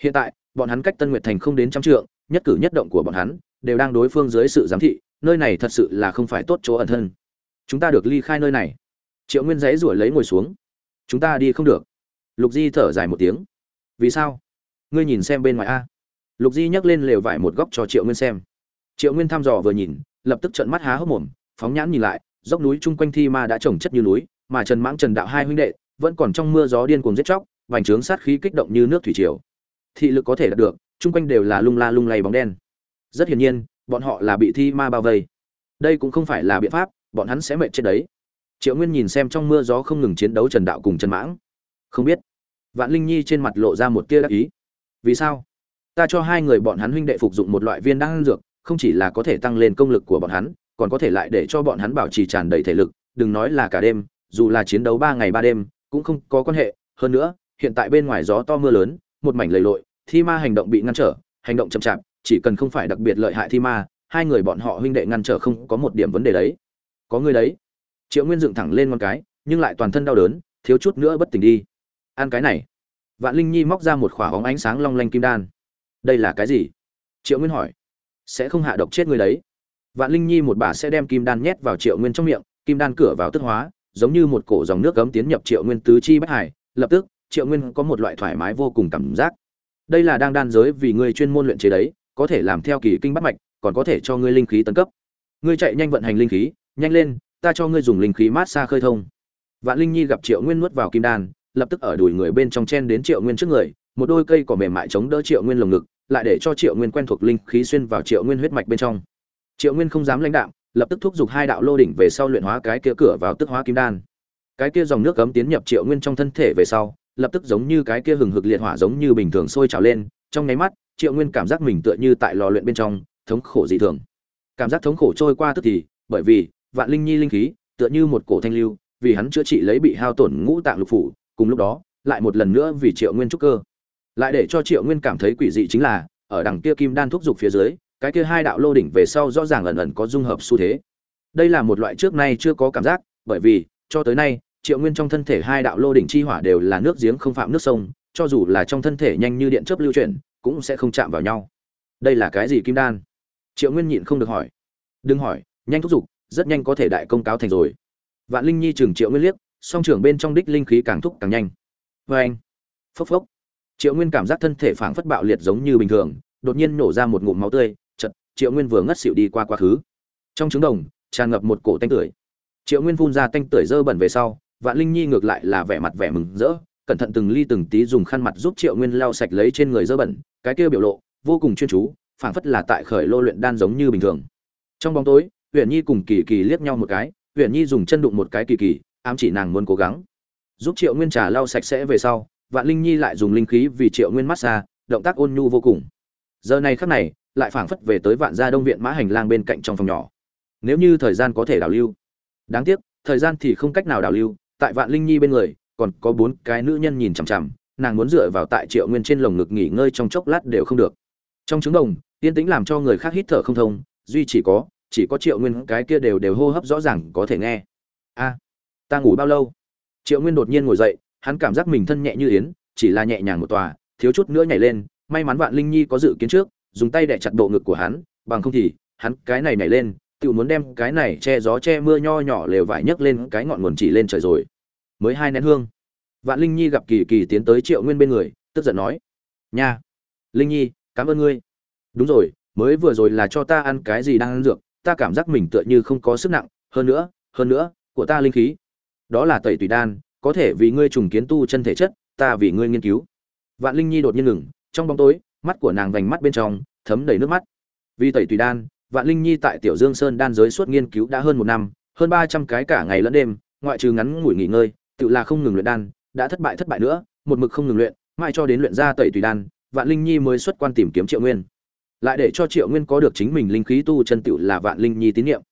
Hiện tại, bọn hắn cách tân nguyệt thành không đến trăm trượng, nhất cử nhất động của bọn hắn, đều đang đối phương dưới sự giám thị, nơi này thật sự là không phải tốt chỗ ẩn thân. Chúng ta được ly khai nơi này. Triệu nguyên dãy ruổi lấy ngồi xuống. Chúng ta đi không được. Lục di thở dài một tiếng. Vì sao? Ngươi nhìn xem bên ngoài a lục di nhấc lên lều vải một góc cho triệu nguyên xem. Triệu nguyên thăm dò vừa nhìn, lập tức trợn mắt há hốc mồm, phóng nhãn nhìn lại, dốc núi chung quanh thi ma đã trồng chất như núi, mà trần mãng trần đạo hai huynh đệ vẫn còn trong mưa gió điên cuồng giết chóc, vành trướng sát khí kích động như nước thủy triều. Thị lực có thể đạt được, chung quanh đều là lung la lung lay bóng đen. Rất hiển nhiên, bọn họ là bị thi ma bao vây. Đây cũng không phải là biện pháp, bọn hắn sẽ mệt chết đấy. Triệu nguyên nhìn xem trong mưa gió không ngừng chiến đấu trần đạo cùng trần mãng. Không biết, vạn linh nhi trên mặt lộ ra một tia đắc ý. Vì sao? Ta cho hai người bọn hắn huynh đệ phục dụng một loại viên đan dược, không chỉ là có thể tăng lên công lực của bọn hắn, còn có thể lại để cho bọn hắn bảo trì tràn đầy thể lực, đừng nói là cả đêm, dù là chiến đấu ba ngày ba đêm, cũng không có quan hệ. Hơn nữa, hiện tại bên ngoài gió to mưa lớn, một mảnh lầy lội, thi ma hành động bị ngăn trở, hành động chậm chạp, chỉ cần không phải đặc biệt lợi hại thi ma, hai người bọn họ huynh đệ ngăn trở không có một điểm vấn đề đấy. Có người đấy. Triệu nguyên dựng thẳng lên con cái, nhưng lại toàn thân đau đớn, thiếu chút nữa bất tỉnh đi. Ăn cái này. Vạn linh nhi móc ra một khỏa hóng ánh sáng long lanh kim đan đây là cái gì? Triệu nguyên hỏi. Sẽ không hạ độc chết người đấy. Vạn linh nhi một bà sẽ đem kim đan nhét vào triệu nguyên trong miệng, kim đan cửa vào tức hóa, giống như một cổ dòng nước cấm tiến nhập triệu nguyên tứ chi bách hải. Lập tức, triệu nguyên có một loại thoải mái vô cùng cảm giác. Đây là đang đan giới vì ngươi chuyên môn luyện chế đấy, có thể làm theo kỳ kinh bắt mạch, còn có thể cho ngươi linh khí tấn cấp. Ngươi chạy nhanh vận hành linh khí, nhanh lên, ta cho ngươi dùng linh khí mát xa khơi thông. Vạn linh nhi gặp triệu nguyên nuốt vào kim đan, lập tức ở đùi người bên trong chen đến triệu nguyên trước người một đôi cây cỏ mềm mại chống đỡ triệu nguyên lồng ngực, lại để cho triệu nguyên quen thuộc linh khí xuyên vào triệu nguyên huyết mạch bên trong. Triệu nguyên không dám lãnh đạo lập tức thúc giục hai đạo lô đỉnh về sau luyện hóa cái kia cửa vào tức hóa kim đan. Cái kia dòng nước cấm tiến nhập triệu nguyên trong thân thể về sau, lập tức giống như cái kia hừng hực liệt hỏa giống như bình thường sôi trào lên, trong nháy mắt, triệu nguyên cảm giác mình tựa như tại lò luyện bên trong, thống khổ dị thường. Cảm giác thống khổ trôi qua tức thì, bởi vì, vạn linh nhi linh khí, tựa như một cổ thanh lưu, vì hắn chữa trị lấy bị hao tổn ngũ tạng lục phủ, cùng lúc đó, lại một lần nữa vì triệu nguyên trúc cơ lại để cho triệu nguyên cảm thấy quỷ dị chính là, ở đằng kia kim đan thúc giục phía dưới, cái kia hai đạo lô đỉnh về sau rõ ràng ẩn ẩn có dung hợp xu thế. Đây là một loại trước nay chưa có cảm giác, bởi vì, cho tới nay, triệu nguyên trong thân thể hai đạo lô đỉnh chi hỏa đều là nước giếng không phạm nước sông, cho dù là trong thân thể nhanh như điện chớp lưu chuyển, cũng sẽ không chạm vào nhau. Đây là cái gì kim đan? Triệu nguyên nhịn không được hỏi. Đừng hỏi, nhanh thúc giục rất nhanh có thể đại công cáo thành rồi. Vạn linh nhi chừng triệu nguyên liếc, song trưởng bên trong đích linh khí càng thúc càng nhanh. Vê anh. Phốc phốc triệu nguyên cảm giác thân thể phảng phất bạo liệt giống như bình thường, đột nhiên nổ ra một ngụm máu tươi chật triệu nguyên vừa ngất xỉu đi qua quá khứ. Trong trứng đồng, tràn ngập một cổ tanh tưởi. Triệu nguyên phun ra tanh tưởi dơ bẩn về sau, vạn linh nhi ngược lại là vẻ mặt vẻ mừng rỡ, cẩn thận từng ly từng tí dùng khăn mặt giúp triệu nguyên lau sạch lấy trên người dơ bẩn, cái kia biểu lộ, vô cùng chuyên chú, phảng phất là tại khởi lô luyện đan giống như bình thường. Trong bóng tối huyện nhi cùng kỳ kỳ liếc nhau một cái huyện nhi dùng chân đụng một cái kỳ kỳ, ám chỉ nàng muốn cố gắng. Giúp triệu nguyên trà lau sạch sẽ về sau vạn linh nhi lại dùng linh khí vì triệu nguyên massage động tác ôn nhu vô cùng. Giờ này khắc này, lại phảng phất về tới vạn gia đông viện mã hành lang bên cạnh trong phòng nhỏ. Nếu như thời gian có thể đảo lưu. Đáng tiếc, thời gian thì không cách nào đảo lưu, tại vạn linh nhi bên người, còn có bốn cái nữ nhân nhìn chằm chằm, nàng muốn dựa vào tại triệu nguyên trên lồng ngực nghỉ ngơi trong chốc lát đều không được. Trong trứng đồng tiên tĩnh làm cho người khác hít thở không thông, duy chỉ có chỉ có triệu nguyên cái kia đều đều hô hấp rõ ràng có thể nghe. A, ta ngủ bao lâu? Triệu nguyên đột nhiên ngồi dậy hắn cảm giác mình thân nhẹ như yến, chỉ là nhẹ nhàng một tòa, thiếu chút nữa nhảy lên. May mắn vạn linh nhi có dự kiến trước, dùng tay đè chặt bộ ngực của hắn, bằng không thì hắn cái này nhảy lên tự muốn đem cái này che gió che mưa nho nhỏ lều vải nhấc lên cái ngọn nguồn chỉ lên trời rồi. Mới hai nén hương, vạn linh nhi gặp kỳ kỳ tiến tới triệu nguyên bên người, tức giận nói, nha, linh nhi, cảm ơn ngươi. Đúng rồi, mới vừa rồi là cho ta ăn cái gì đang ăn dược, ta cảm giác mình tựa như không có sức nặng, hơn nữa hơn nữa, của ta linh khí, đó là tẩy tùy đan có thể vì ngươi trùng kiến tu chân thể chất, ta vì ngươi nghiên cứu. Vạn linh nhi đột nhiên ngừng, trong bóng tối, mắt của nàng vành mắt bên trong, thấm đầy nước mắt. Vì tẩy tùy đan, vạn linh nhi tại tiểu dương sơn đan giới suốt nghiên cứu đã hơn một năm, hơn ba trăm cái cả ngày lẫn đêm, ngoại trừ ngắn ngủi nghỉ ngơi, tự là không ngừng luyện đan, đã thất bại thất bại nữa, một mực không ngừng luyện, mãi cho đến luyện ra tẩy tùy đan, vạn linh nhi mới xuất quan tìm kiếm triệu nguyên. Lại để cho triệu nguyên có được chính mình linh khí tu chân tiểu là vạn linh nhi tín nhiệm.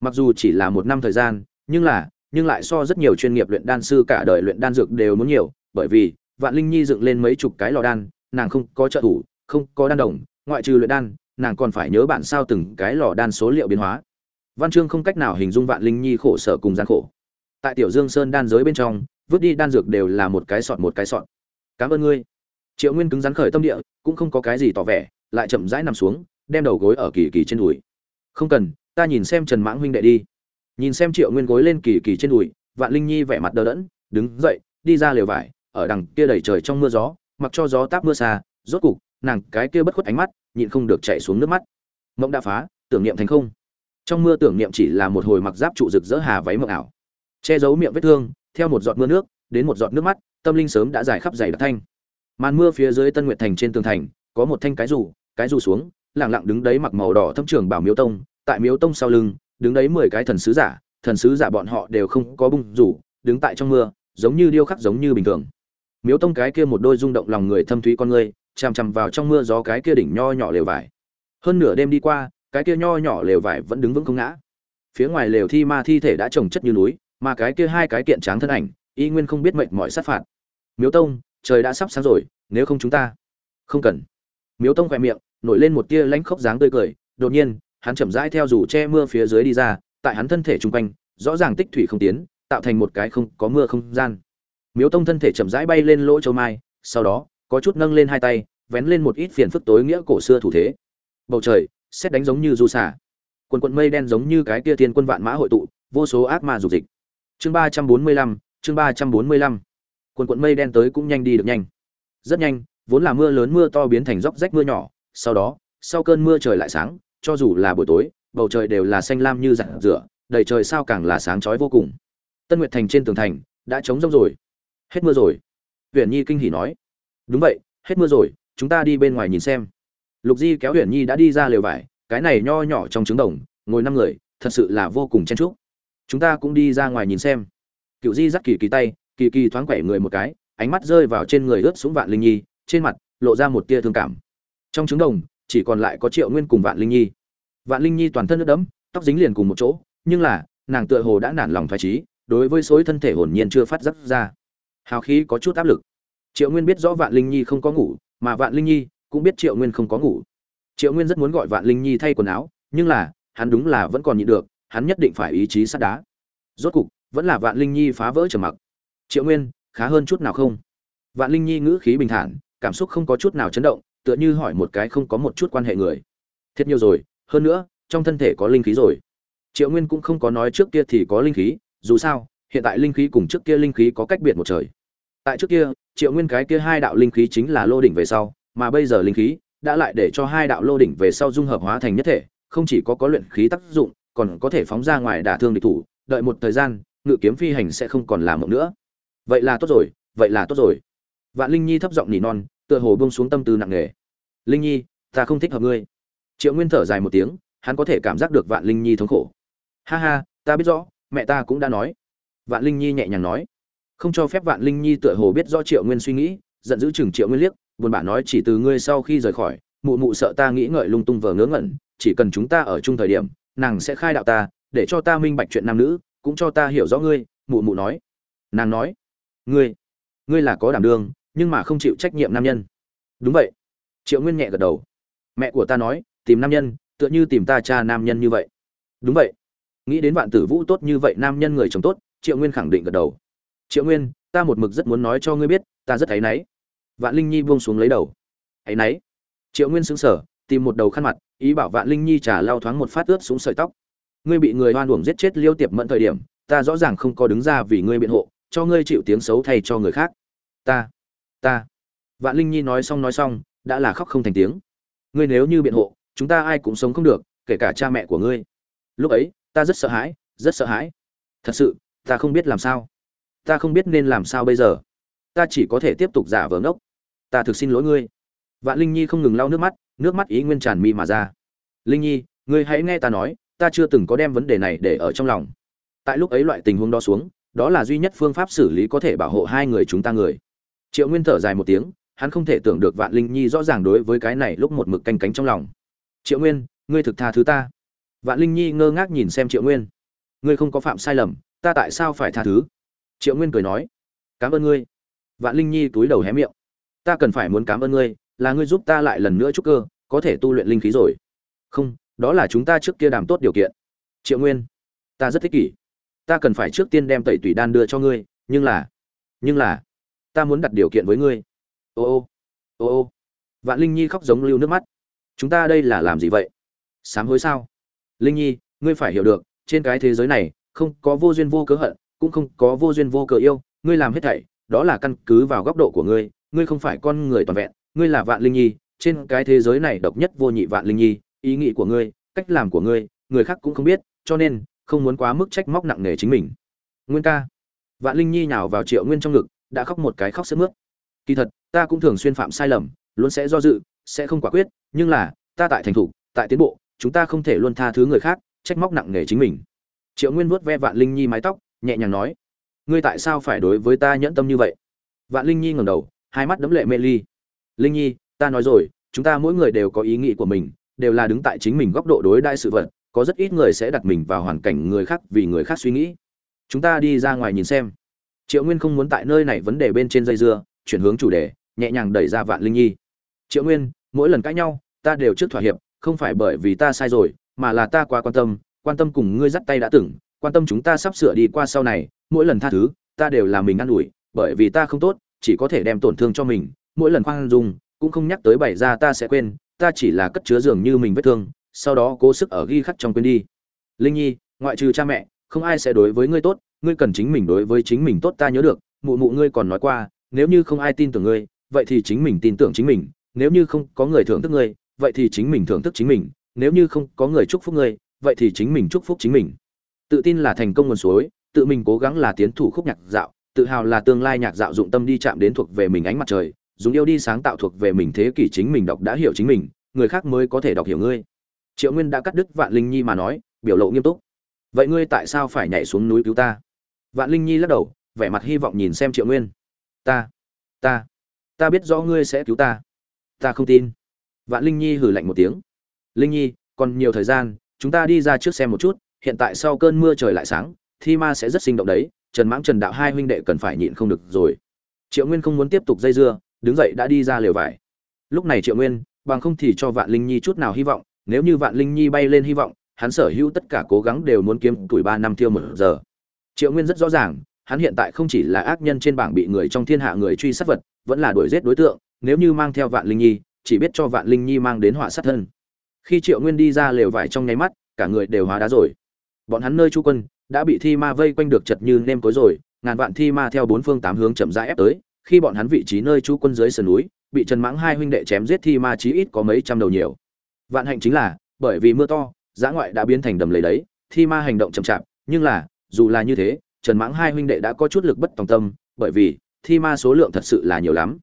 Mặc dù chỉ là một năm thời gian, nhưng là nhưng lại so rất nhiều chuyên nghiệp luyện đan sư cả đời luyện đan dược đều muốn nhiều, bởi vì vạn linh nhi dựng lên mấy chục cái lò đan, nàng không có trợ thủ, không có đan đồng, ngoại trừ luyện đan, nàng còn phải nhớ bạn sao từng cái lò đan số liệu biến hóa. Văn chương không cách nào hình dung vạn linh nhi khổ sở cùng gian khổ. Tại tiểu dương sơn đan giới bên trong, vứt đi đan dược đều là một cái sọt một cái sọt. Cảm ơn ngươi. Triệu nguyên cứng rắn khởi tâm địa, cũng không có cái gì tỏ vẻ, lại chậm rãi nằm xuống, đem đầu gối ở kỳ kỳ trên đùi. Không cần, ta nhìn xem trần mãng huynh đệ đi nhìn xem triệu nguyên gối lên kỳ kỳ trên đùi, vạn linh nhi vẻ mặt đờ đẫn, đứng dậy, đi ra lều vải, ở đằng kia đầy trời trong mưa gió, mặc cho gió táp mưa xa, rốt cục, nàng cái kia bất khuất ánh mắt, nhịn không được chạy xuống nước mắt. Mộng đã phá, tưởng niệm thành không. Trong mưa tưởng niệm chỉ là một hồi mặc giáp trụ rực rỡ hà váy mộng ảo. Che giấu miệng vết thương, theo một giọt mưa nước, đến một giọt nước mắt, tâm linh sớm đã dài khắp dày đặc thanh. Màn mưa phía dưới tân nguyệt thành trên tường thành, có một thanh cái rủ cái rủ xuống lẳng lặng đứng đấy mặc màu đỏ thâm trường bảo miếu tông, tại miếu tông sau lưng đứng đấy mười cái thần sứ giả, thần sứ giả bọn họ đều không có bung rủ, đứng tại trong mưa, giống như điêu khắc giống như bình thường. Miếu tông cái kia một đôi rung động lòng người thâm thúy con ngươi chằm chằm vào trong mưa gió cái kia đỉnh nho nhỏ lều vải. Hơn nửa đêm đi qua, cái kia nho nhỏ lều vải vẫn đứng vững không ngã. Phía ngoài lều thi ma thi thể đã trồng chất như núi, mà cái kia hai cái kiện tráng thân ảnh, y nguyên không biết mệnh mọi sát phạt. Miếu tông, trời đã sắp sáng rồi, nếu không chúng ta, không cần. Miếu tông khẽ miệng, nổi lên một tia lãnh khốc dáng tươi cười, đột nhiên hắn chậm rãi theo dù che mưa phía dưới đi ra, tại hắn thân thể trung quanh, rõ ràng tích thủy không tiến, tạo thành một cái không, có mưa không gian. Miếu tông thân thể chậm rãi bay lên lỗ châu mai, sau đó, có chút nâng lên hai tay, vén lên một ít phiền phức tối nghĩa cổ xưa thủ thế. Bầu trời, xét đánh giống như du xả quần quần mây đen giống như cái kia thiên quân vạn mã hội tụ, vô số ác ma dục dịch. Chương ba trăm bốn mươi lăm, chương ba trăm bốn mươi lăm. Quần mây đen tới cũng nhanh đi được nhanh. Rất nhanh, vốn là mưa lớn mưa to biến thành róc rách mưa nhỏ, sau đó, sau cơn mưa trời lại sáng cho dù là buổi tối, bầu trời đều là xanh lam như rạng rửa đầy trời sao càng là sáng chói vô cùng. Tân nguyệt thành trên tường thành đã trống rông rồi. Hết mưa rồi. Huyền nhi kinh hỉ nói. Đúng vậy, hết mưa rồi, chúng ta đi bên ngoài nhìn xem. Lục di kéo huyền nhi đã đi ra lều vải, cái này nho nhỏ trong trứng đồng, ngồi năm người, thật sự là vô cùng chen chúc. Chúng ta cũng đi ra ngoài nhìn xem. Cựu di dắt kỳ kỳ tay, kỳ kỳ thoáng quẩy người một cái, ánh mắt rơi vào trên người ướt xuống vạn linh nhi, trên mặt lộ ra một tia thương cảm. Trong trứng đồng chỉ còn lại có triệu nguyên cùng vạn linh nhi. Vạn linh nhi toàn thân nước đẫm, tóc dính liền cùng một chỗ, nhưng là, nàng tựa hồ đã nản lòng thoải trí, đối với xối thân thể hồn nhiên chưa phát giác ra. Hào khí có chút áp lực. Triệu nguyên biết rõ vạn linh nhi không có ngủ, mà vạn linh nhi cũng biết triệu nguyên không có ngủ. Triệu nguyên rất muốn gọi vạn linh nhi thay quần áo, nhưng là, hắn đúng là vẫn còn nhịn được, hắn nhất định phải ý chí sắt đá. Rốt cục, vẫn là vạn linh nhi phá vỡ trầm mặc. Triệu nguyên, khá hơn chút nào không? Vạn linh nhi ngữ khí bình thản, cảm xúc không có chút nào chấn động tựa như hỏi một cái không có một chút quan hệ người. Thiết nhiều rồi, hơn nữa, trong thân thể có linh khí rồi. Triệu nguyên cũng không có nói trước kia thì có linh khí, dù sao, hiện tại linh khí cùng trước kia linh khí có cách biệt một trời. Tại trước kia, triệu nguyên cái kia hai đạo linh khí chính là lô đỉnh về sau, mà bây giờ linh khí đã lại để cho hai đạo lô đỉnh về sau dung hợp hóa thành nhất thể, không chỉ có có luyện khí tác dụng, còn có thể phóng ra ngoài đả thương địch thủ, đợi một thời gian, ngự kiếm phi hành sẽ không còn làm mộng nữa. Vậy là tốt rồi, vậy là tốt rồi. Vạn linh nhi thấp giọng nỉ non tựa hồ bông xuống tâm tư nặng nề. Linh nhi, ta không thích hợp ngươi. Triệu nguyên thở dài một tiếng, hắn có thể cảm giác được vạn linh nhi thống khổ. Ha ha, ta biết rõ, mẹ ta cũng đã nói. Vạn linh nhi nhẹ nhàng nói. Không cho phép vạn linh nhi tựa hồ biết rõ triệu nguyên suy nghĩ, giận dữ chừng triệu nguyên liếc, buồn bã nói chỉ từ ngươi sau khi rời khỏi, mụ mụ sợ ta nghĩ ngợi lung tung vờ ngớ ngẩn, chỉ cần chúng ta ở chung thời điểm, nàng sẽ khai đạo ta, để cho ta minh bạch chuyện nam nữ, cũng cho ta hiểu rõ ngươi, mụ mụ nói. Nàng nói. Ngươi ngươi là có đảm đương nhưng mà không chịu trách nhiệm nam nhân. Đúng vậy. Triệu nguyên nhẹ gật đầu. Mẹ của ta nói, tìm nam nhân, tựa như tìm ta cha nam nhân như vậy. Đúng vậy. Nghĩ đến vạn tử vũ tốt như vậy nam nhân người chồng tốt, triệu nguyên khẳng định gật đầu. Triệu nguyên, ta một mực rất muốn nói cho ngươi biết, ta rất áy náy. Vạn linh nhi buông xuống lấy đầu. Áy náy. Triệu nguyên xứng sở tìm một đầu khăn mặt, ý bảo vạn linh nhi trả lao thoáng một phát ướt xuống sợi tóc. Ngươi bị người hoan uổng giết chết liêu tiệp mẫn thời điểm, ta rõ ràng không có đứng ra vì ngươi biện hộ, cho ngươi chịu tiếng xấu thay cho người khác. Ta ta. Vạn linh nhi nói xong nói xong, đã là khóc không thành tiếng. Ngươi nếu như biện hộ, chúng ta ai cũng sống không được, kể cả cha mẹ của ngươi. Lúc ấy, ta rất sợ hãi, rất sợ hãi. Thật sự, ta không biết làm sao. Ta không biết nên làm sao bây giờ. Ta chỉ có thể tiếp tục giả vờ ngốc. Ta thực xin lỗi ngươi. Vạn linh nhi không ngừng lau nước mắt nước mắt ý nguyên tràn mi mà ra. Linh nhi, ngươi hãy nghe ta nói, ta chưa từng có đem vấn đề này để ở trong lòng. Tại lúc ấy loại tình huống đó xuống, đó là duy nhất phương pháp xử lý có thể bảo hộ hai người chúng ta người triệu nguyên thở dài một tiếng, hắn không thể tưởng được vạn linh nhi rõ ràng đối với cái này lúc một mực canh cánh trong lòng. Triệu nguyên, ngươi thực tha thứ ta. Vạn linh nhi ngơ ngác nhìn xem triệu nguyên. Ngươi không có phạm sai lầm, ta tại sao phải tha thứ? Triệu nguyên cười nói. Cảm ơn ngươi. Vạn linh nhi túi đầu hé miệng. Ta cần phải muốn cảm ơn ngươi, là ngươi giúp ta lại lần nữa chúc cơ, có thể tu luyện linh khí rồi. Không, đó là chúng ta trước kia đàm tốt điều kiện. Triệu nguyên. Ta rất thích kỷ. Ta cần phải trước tiên đem tẩy tủy đan đưa cho ngươi, nhưng là nhưng là ta muốn đặt điều kiện với ngươi. Ô ô ô ô. Vạn linh nhi khóc giống lưu nước mắt. Chúng ta đây là làm gì vậy? Sám hối sao? Linh nhi, ngươi phải hiểu được, trên cái thế giới này, không có vô duyên vô cớ hận, cũng không có vô duyên vô cớ yêu. Ngươi làm hết thảy, đó là căn cứ vào góc độ của ngươi. Ngươi không phải con người toàn vẹn. Ngươi là vạn linh nhi. Trên cái thế giới này độc nhất vô nhị vạn linh nhi. Ý nghĩ của ngươi, cách làm của ngươi, người khác cũng không biết, cho nên không muốn quá mức trách móc nặng nề chính mình. Nguyên ca. Vạn linh nhi nhào vào triệu nguyên trong ngực đã khóc một cái khóc sướt mướt. Kỳ thật, ta cũng thường xuyên phạm sai lầm, luôn sẽ do dự, sẽ không quả quyết, nhưng là, ta tại thành thủ, tại tiến bộ, chúng ta không thể luôn tha thứ người khác, trách móc nặng nề chính mình. Triệu nguyên vuốt ve vạn linh nhi mái tóc, nhẹ nhàng nói, ngươi tại sao phải đối với ta nhẫn tâm như vậy? Vạn linh nhi ngẩng đầu, hai mắt đấm lệ mê ly. Linh nhi, ta nói rồi, chúng ta mỗi người đều có ý nghĩ của mình, đều là đứng tại chính mình góc độ đối đãi sự vật, có rất ít người sẽ đặt mình vào hoàn cảnh người khác vì người khác suy nghĩ. Chúng ta đi ra ngoài nhìn xem triệu nguyên không muốn tại nơi này vấn đề bên trên dây dưa, chuyển hướng chủ đề, nhẹ nhàng đẩy ra vạn linh nhi. Triệu nguyên, mỗi lần cãi nhau, ta đều trước thỏa hiệp, không phải bởi vì ta sai rồi, mà là ta quá quan tâm quan tâm cùng ngươi dắt tay đã từng, quan tâm chúng ta sắp sửa đi qua sau này, mỗi lần tha thứ, ta đều là mình ă n ủi, bởi vì ta không tốt, chỉ có thể đem tổn thương cho mình, mỗi lần khoan dung, cũng không nhắc tới bày ra ta sẽ quên, ta chỉ là cất chứa dường như mình vết thương, sau đó cố sức ở ghi khắc trong quên đi. Linh nhi, ngoại trừ cha mẹ, không ai sẽ đối với ngươi tốt ngươi cần chính mình đối với chính mình tốt ta nhớ được, mụ mụ ngươi còn nói qua, nếu như không ai tin tưởng ngươi, vậy thì chính mình tin tưởng chính mình, nếu như không có người thưởng thức ngươi, vậy thì chính mình thưởng thức chính mình, nếu như không có người chúc phúc ngươi, vậy thì chính mình chúc phúc chính mình. Tự tin là thành công nguồn suối, tự mình cố gắng là tiến thủ khúc nhạc dạo, tự hào là tương lai nhạc dạo dụng tâm đi chạm đến thuộc về mình ánh mặt trời, dùng yêu đi sáng tạo thuộc về mình thế kỷ chính mình đọc đã hiểu chính mình, người khác mới có thể đọc hiểu ngươi. Triệu nguyên đã cắt đứt vạn linh nhi mà nói, biểu lộ nghiêm túc. Vậy ngươi tại sao phải nhảy xuống núi cứu ta? Vạn linh nhi lắc đầu, vẻ mặt hy vọng nhìn xem triệu nguyên. Ta ta ta biết rõ ngươi sẽ cứu ta. Ta không tin. Vạn linh nhi hừ lạnh một tiếng. Linh nhi, còn nhiều thời gian, chúng ta đi ra trước xem một chút, hiện tại sau cơn mưa trời lại sáng, thi ma sẽ rất sinh động đấy, trần mãng trần đạo hai huynh đệ cần phải nhịn không được rồi. Triệu nguyên không muốn tiếp tục dây dưa, đứng dậy đã đi ra lều vải. Lúc này triệu nguyên, bằng không thì cho vạn linh nhi chút nào hy vọng, nếu như vạn linh nhi bay lên hy vọng, hắn sở hữu tất cả cố gắng đều muốn kiếm tuổi ba năm tiêu một giờ triệu nguyên rất rõ ràng, hắn hiện tại không chỉ là ác nhân trên bảng bị người trong thiên hạ người truy sát vật, vẫn là đuổi giết đối tượng, nếu như mang theo vạn linh nhi, chỉ biết cho vạn linh nhi mang đến họa sát thân. Khi triệu nguyên đi ra lều vải trong nháy mắt, cả người đều hóa đá rồi. Bọn hắn nơi chu quân, đã bị thi ma vây quanh được chật như nêm cối rồi, ngàn vạn thi ma theo bốn phương tám hướng chậm rãi ép tới, khi bọn hắn vị trí nơi chu quân dưới sườn núi, bị trần mãng hai huynh đệ chém giết thi ma chí ít có mấy trăm đầu nhiều. Vạn hạnh chính là, bởi vì mưa to, giã ngoại đã biến thành đầm lầy đấy, thi ma hành động chậm chạp, nhưng là dù là như thế, trần mãng hai huynh đệ đã có chút lực bất tòng tâm, bởi vì thi ma số lượng thật sự là nhiều lắm.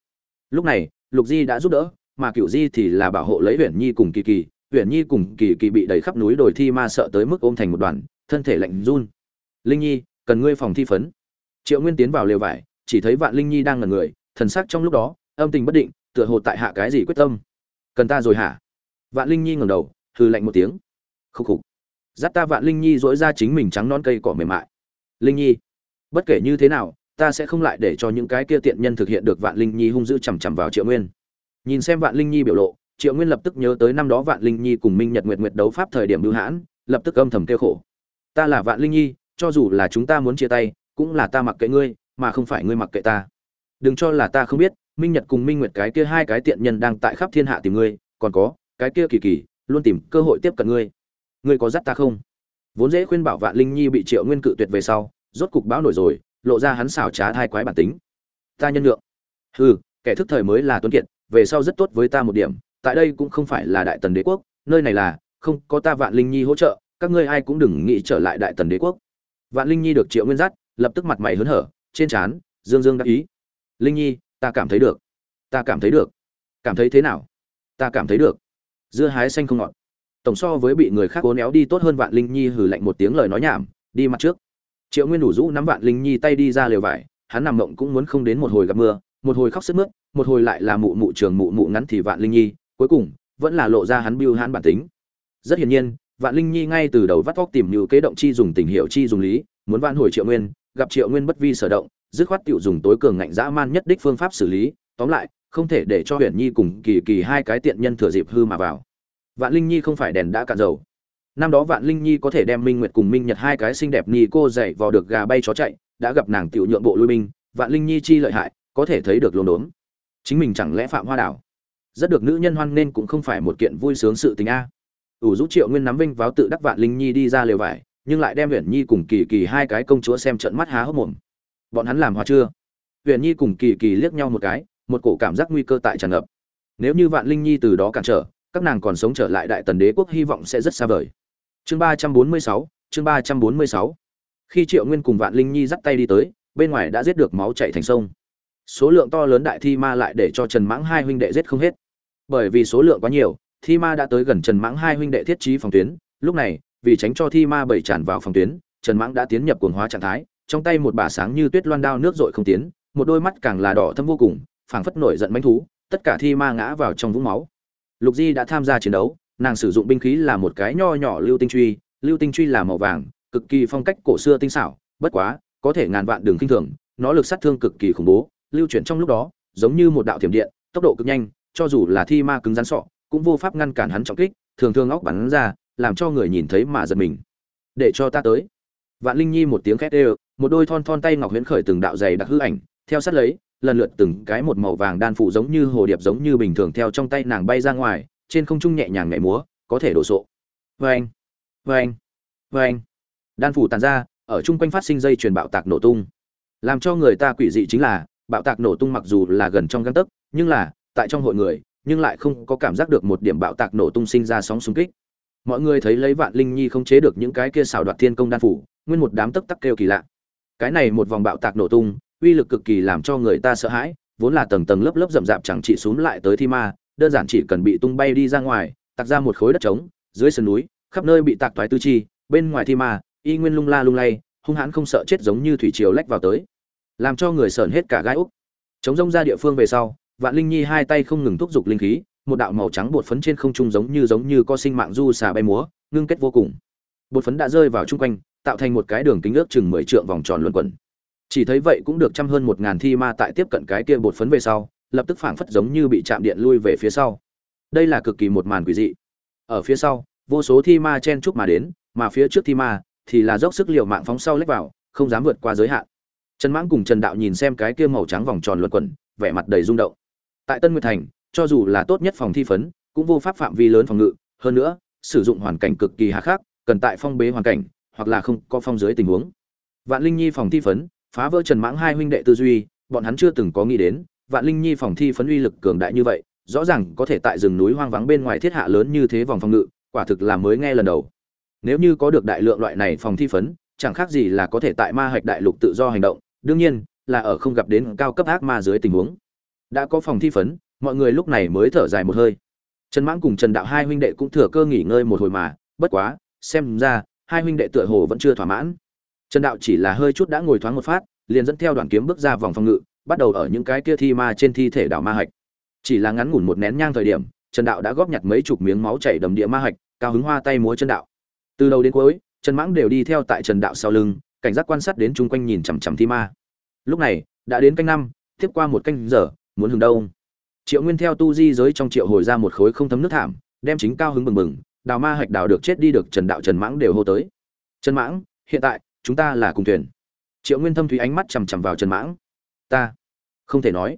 Lúc này, lục di đã giúp đỡ, mà cựu di thì là bảo hộ lấy huyền nhi cùng kỳ kỳ. Huyền nhi cùng kỳ kỳ bị đẩy khắp núi đồi thi ma sợ tới mức ôm thành một đoàn, thân thể lạnh run. Linh nhi, cần ngươi phòng thi phấn. Triệu nguyên tiến vào lều vải, chỉ thấy vạn linh nhi đang ngần người, thần sắc trong lúc đó, âm tình bất định, tựa hồ tại hạ cái gì quyết tâm. Cần ta rồi hả? Vạn linh nhi ngẩng đầu, hừ lạnh một tiếng. Khúc khục dắt ta vạn linh nhi dỗi ra chính mình trắng non cây cỏ mềm mại. Linh nhi, bất kể như thế nào, ta sẽ không lại để cho những cái kia tiện nhân thực hiện được vạn linh nhi hung dữ chằm chằm vào triệu nguyên. Nhìn xem vạn linh nhi biểu lộ, triệu nguyên lập tức nhớ tới năm đó vạn linh nhi cùng minh nhật nguyệt nguyệt đấu pháp thời điểm bưu hãn, lập tức âm thầm kêu khổ. Ta là vạn linh nhi, cho dù là chúng ta muốn chia tay, cũng là ta mặc kệ ngươi, mà không phải ngươi mặc kệ ta. Đừng cho là ta không biết, minh nhật cùng minh nguyệt cái kia hai cái tiện nhân đang tại khắp thiên hạ tìm ngươi, còn có, cái kia kỳ kỳ, luôn tìm cơ hội tiếp cận ngươi ngươi có dắt ta không? Vốn dễ khuyên bảo vạn linh nhi bị triệu nguyên cự tuyệt về sau, rốt cục báo nổi rồi, lộ ra hắn xảo trá thai quái bản tính. Ta nhân lượng hừ, kẻ thức thời mới là tuấn kiệt, về sau rất tốt với ta một điểm, tại đây cũng không phải là đại tần đế quốc, nơi này là, không, có ta vạn linh nhi hỗ trợ, các ngươi ai cũng đừng nghĩ trở lại đại tần đế quốc. Vạn linh nhi được triệu nguyên dắt, lập tức mặt mày hớn hở, trên trán, dương dương đắc ý. Linh nhi, ta cảm thấy được. Ta cảm thấy được. Cảm thấy thế nào? Ta cảm thấy được. Dưa hái xanh không ngọt tổng so với bị người khác cố néo đi tốt hơn vạn linh nhi hừ lạnh một tiếng lời nói nhảm, đi mặt trước. Triệu nguyên đủ rũ nắm vạn linh nhi tay đi ra lều vải, hắn nằm mộng cũng muốn không đến một hồi gặp mưa, một hồi khóc sức mướt, một hồi lại là mụ mụ trường mụ mụ ngắn thì vạn linh nhi, cuối cùng, vẫn là lộ ra hắn biêu hắn bản tính. Rất hiển nhiên, vạn linh nhi ngay từ đầu vắt vóc tìm như kế động chi dùng tình hiệu chi dùng lý, muốn van hồi triệu nguyên, gặp triệu nguyên bất vi sở động, dứt khoát tiểu dùng tối cường ngạnh dã man nhất đích phương pháp xử lý, tóm lại, không thể để cho huyền nhi cùng kỳ kỳ hai cái tiện nhân thừa dịp hư mà vào vạn linh nhi không phải đèn đã cạn dầu. Năm đó vạn linh nhi có thể đem minh nguyệt cùng minh nhật hai cái xinh đẹp ni cô dạy vào được gà bay chó chạy, đã gặp nàng tiểu nhượng bộ lui binh, vạn linh nhi chi lợi hại, có thể thấy được lồn đốn. Chính mình chẳng lẽ phạm hoa đảo? Rất được nữ nhân hoan nên cũng không phải một kiện vui sướng sự tình a. Ủ giúp triệu nguyên nắm vinh váo tự đắc vạn linh nhi đi ra lều vải, nhưng lại đem huyền nhi cùng kỳ kỳ hai cái công chúa xem trận mắt há hốc mồm. Bọn hắn làm hòa chưa? Huyền nhi cùng kỳ kỳ liếc nhau một cái, một cổ cảm giác nguy cơ tại tràn ngập. Nếu như vạn linh nhi từ đó cản trở các nàng còn sống trở lại đại tần đế quốc hy vọng sẽ rất xa vời. Chương ba trăm bốn mươi sáu, chương ba trăm bốn mươi sáu. Khi triệu nguyên cùng vạn linh nhi dắt tay đi tới, bên ngoài đã giết được máu chạy thành sông. Số lượng to lớn đại thi ma lại để cho trần mãng hai huynh đệ giết không hết. Bởi vì số lượng quá nhiều, thi ma đã tới gần trần mãng hai huynh đệ thiết trí phòng tuyến. Lúc này, vì tránh cho thi ma bảy tràn vào phòng tuyến, trần mãng đã tiến nhập cuồng hóa trạng thái, trong tay một bà sáng như tuyết loan đao nước dội không tiến, một đôi mắt càng là đỏ thâm vô cùng, phảng phất nổi giận manh thú, tất cả thi ma ngã vào trong vũng máu lục di đã tham gia chiến đấu, nàng sử dụng binh khí là một cái nho nhỏ lưu tinh truy, lưu tinh truy là màu vàng, cực kỳ phong cách cổ xưa tinh xảo, bất quá, có thể ngàn vạn đường kinh thường, nó lực sát thương cực kỳ khủng bố, lưu chuyển trong lúc đó, giống như một đạo thiểm điện, tốc độ cực nhanh, cho dù là thi ma cứng rắn sọ, cũng vô pháp ngăn cản hắn trọng kích, thường thường óc bắn ra, làm cho người nhìn thấy mà giật mình. Để cho ta tới. Vạn linh nhi một tiếng khét ê một đôi thon thon tay ngọc huyễn khởi từng đạo dày đặc hư ảnh, theo sát lấy lần lượt từng cái một màu vàng đan phụ giống như hồ điệp giống như bình thường theo trong tay nàng bay ra ngoài, trên không trung nhẹ nhàng nhảy múa, có thể đổ sộ. Vâng vâng vâng. Đan phủ tàn ra, ở chung quanh phát sinh dây truyền bạo tạc nổ tung. Làm cho người ta quỷ dị chính là, bạo tạc nổ tung mặc dù là gần trong găng tấc, nhưng là, tại trong hội người, nhưng lại không có cảm giác được một điểm bạo tạc nổ tung sinh ra sóng xung kích. Mọi người thấy lấy vạn linh nhi không chế được những cái kia xảo đoạt thiên công đan phủ, nguyên một đám tấc tắc kêu kỳ lạ. Cái này một vòng bạo tạc nổ tung uy lực cực kỳ làm cho người ta sợ hãi, vốn là tầng tầng lớp lớp rậm rạp chẳng chỉ xuống lại tới thi ma, đơn giản chỉ cần bị tung bay đi ra ngoài, tạc ra một khối đất trống, dưới sườn núi, khắp nơi bị tạc toái tư chi, bên ngoài thi ma, y nguyên lung la lung lay, hung hãn không sợ chết giống như thủy triều lách vào tới. Làm cho người sởn hết cả gai úc. Chống rông ra địa phương về sau, vạn linh nhi hai tay không ngừng thúc giục linh khí, một đạo màu trắng bột phấn trên không trung giống như giống như có sinh mạng du xà bay múa, ngưng kết vô cùng. Bột phấn đã rơi vào chung quanh, tạo thành một cái đường kính ước chừng mười trượng vòng tròn luẩn quẩn chỉ thấy vậy cũng được trăm hơn một ngàn thi ma tại tiếp cận cái kia bột phấn về sau, lập tức phảng phất giống như bị chạm điện lui về phía sau. Đây là cực kỳ một màn quỷ dị. Ở phía sau, vô số thi ma chen chúc mà đến, mà phía trước thi ma thì là dốc sức liều mạng phóng sau lách vào, không dám vượt qua giới hạn. Trần mãng cùng trần đạo nhìn xem cái kia màu trắng vòng tròn luẩn quẩn, vẻ mặt đầy rung động. Tại tân nguyệt thành, cho dù là tốt nhất phòng thi phấn, cũng vô pháp phạm vi lớn phòng ngự, hơn nữa, sử dụng hoàn cảnh cực kỳ hà khắc, cần tại phong bế hoàn cảnh, hoặc là không có phong dưới tình huống. Vạn linh nhi phòng thi phấn phá vỡ trần mãng hai huynh đệ tư duy, bọn hắn chưa từng có nghĩ đến, vạn linh nhi phòng thi phấn uy lực cường đại như vậy, rõ ràng có thể tại rừng núi hoang vắng bên ngoài thiết hạ lớn như thế vòng phòng ngự, quả thực là mới nghe lần đầu. Nếu như có được đại lượng loại này phòng thi phấn, chẳng khác gì là có thể tại ma hạch đại lục tự do hành động, đương nhiên, là ở không gặp đến cao cấp ác ma dưới tình huống. Đã có phòng thi phấn, mọi người lúc này mới thở dài một hơi. Trần mãng cùng trần đạo hai huynh đệ cũng thừa cơ nghỉ ngơi một hồi mà, bất quá, xem ra, hai huynh đệ tựa hồ vẫn chưa thỏa mãn trần đạo chỉ là hơi chút đã ngồi thoáng một phát, liền dẫn theo đoàn kiếm bước ra vòng phòng ngự, bắt đầu ở những cái kia thi ma trên thi thể đảo ma hạch. Chỉ là ngắn ngủn một nén nhang thời điểm, trần đạo đã góp nhặt mấy chục miếng máu chảy đầm địa ma hạch, cao hứng hoa tay múa chân đạo. Từ đầu đến cuối, trần mãng đều đi theo tại trần đạo sau lưng, cảnh giác quan sát đến chung quanh nhìn chằm chằm thi ma. Lúc này, đã đến canh năm, tiếp qua một canh giờ, muốn hướng đâu triệu nguyên theo tu di giới trong triệu hồi ra một khối không thấm nước thảm, đem chính cao hứng bừng bừng, đào ma hạch đào được chết đi được trần đạo trần mãng đều hô tới. Trần mãng, hiện tại chúng ta là cùng thuyền. Triệu nguyên thâm thúy ánh mắt chằm chằm vào trần mãng. Ta không thể nói.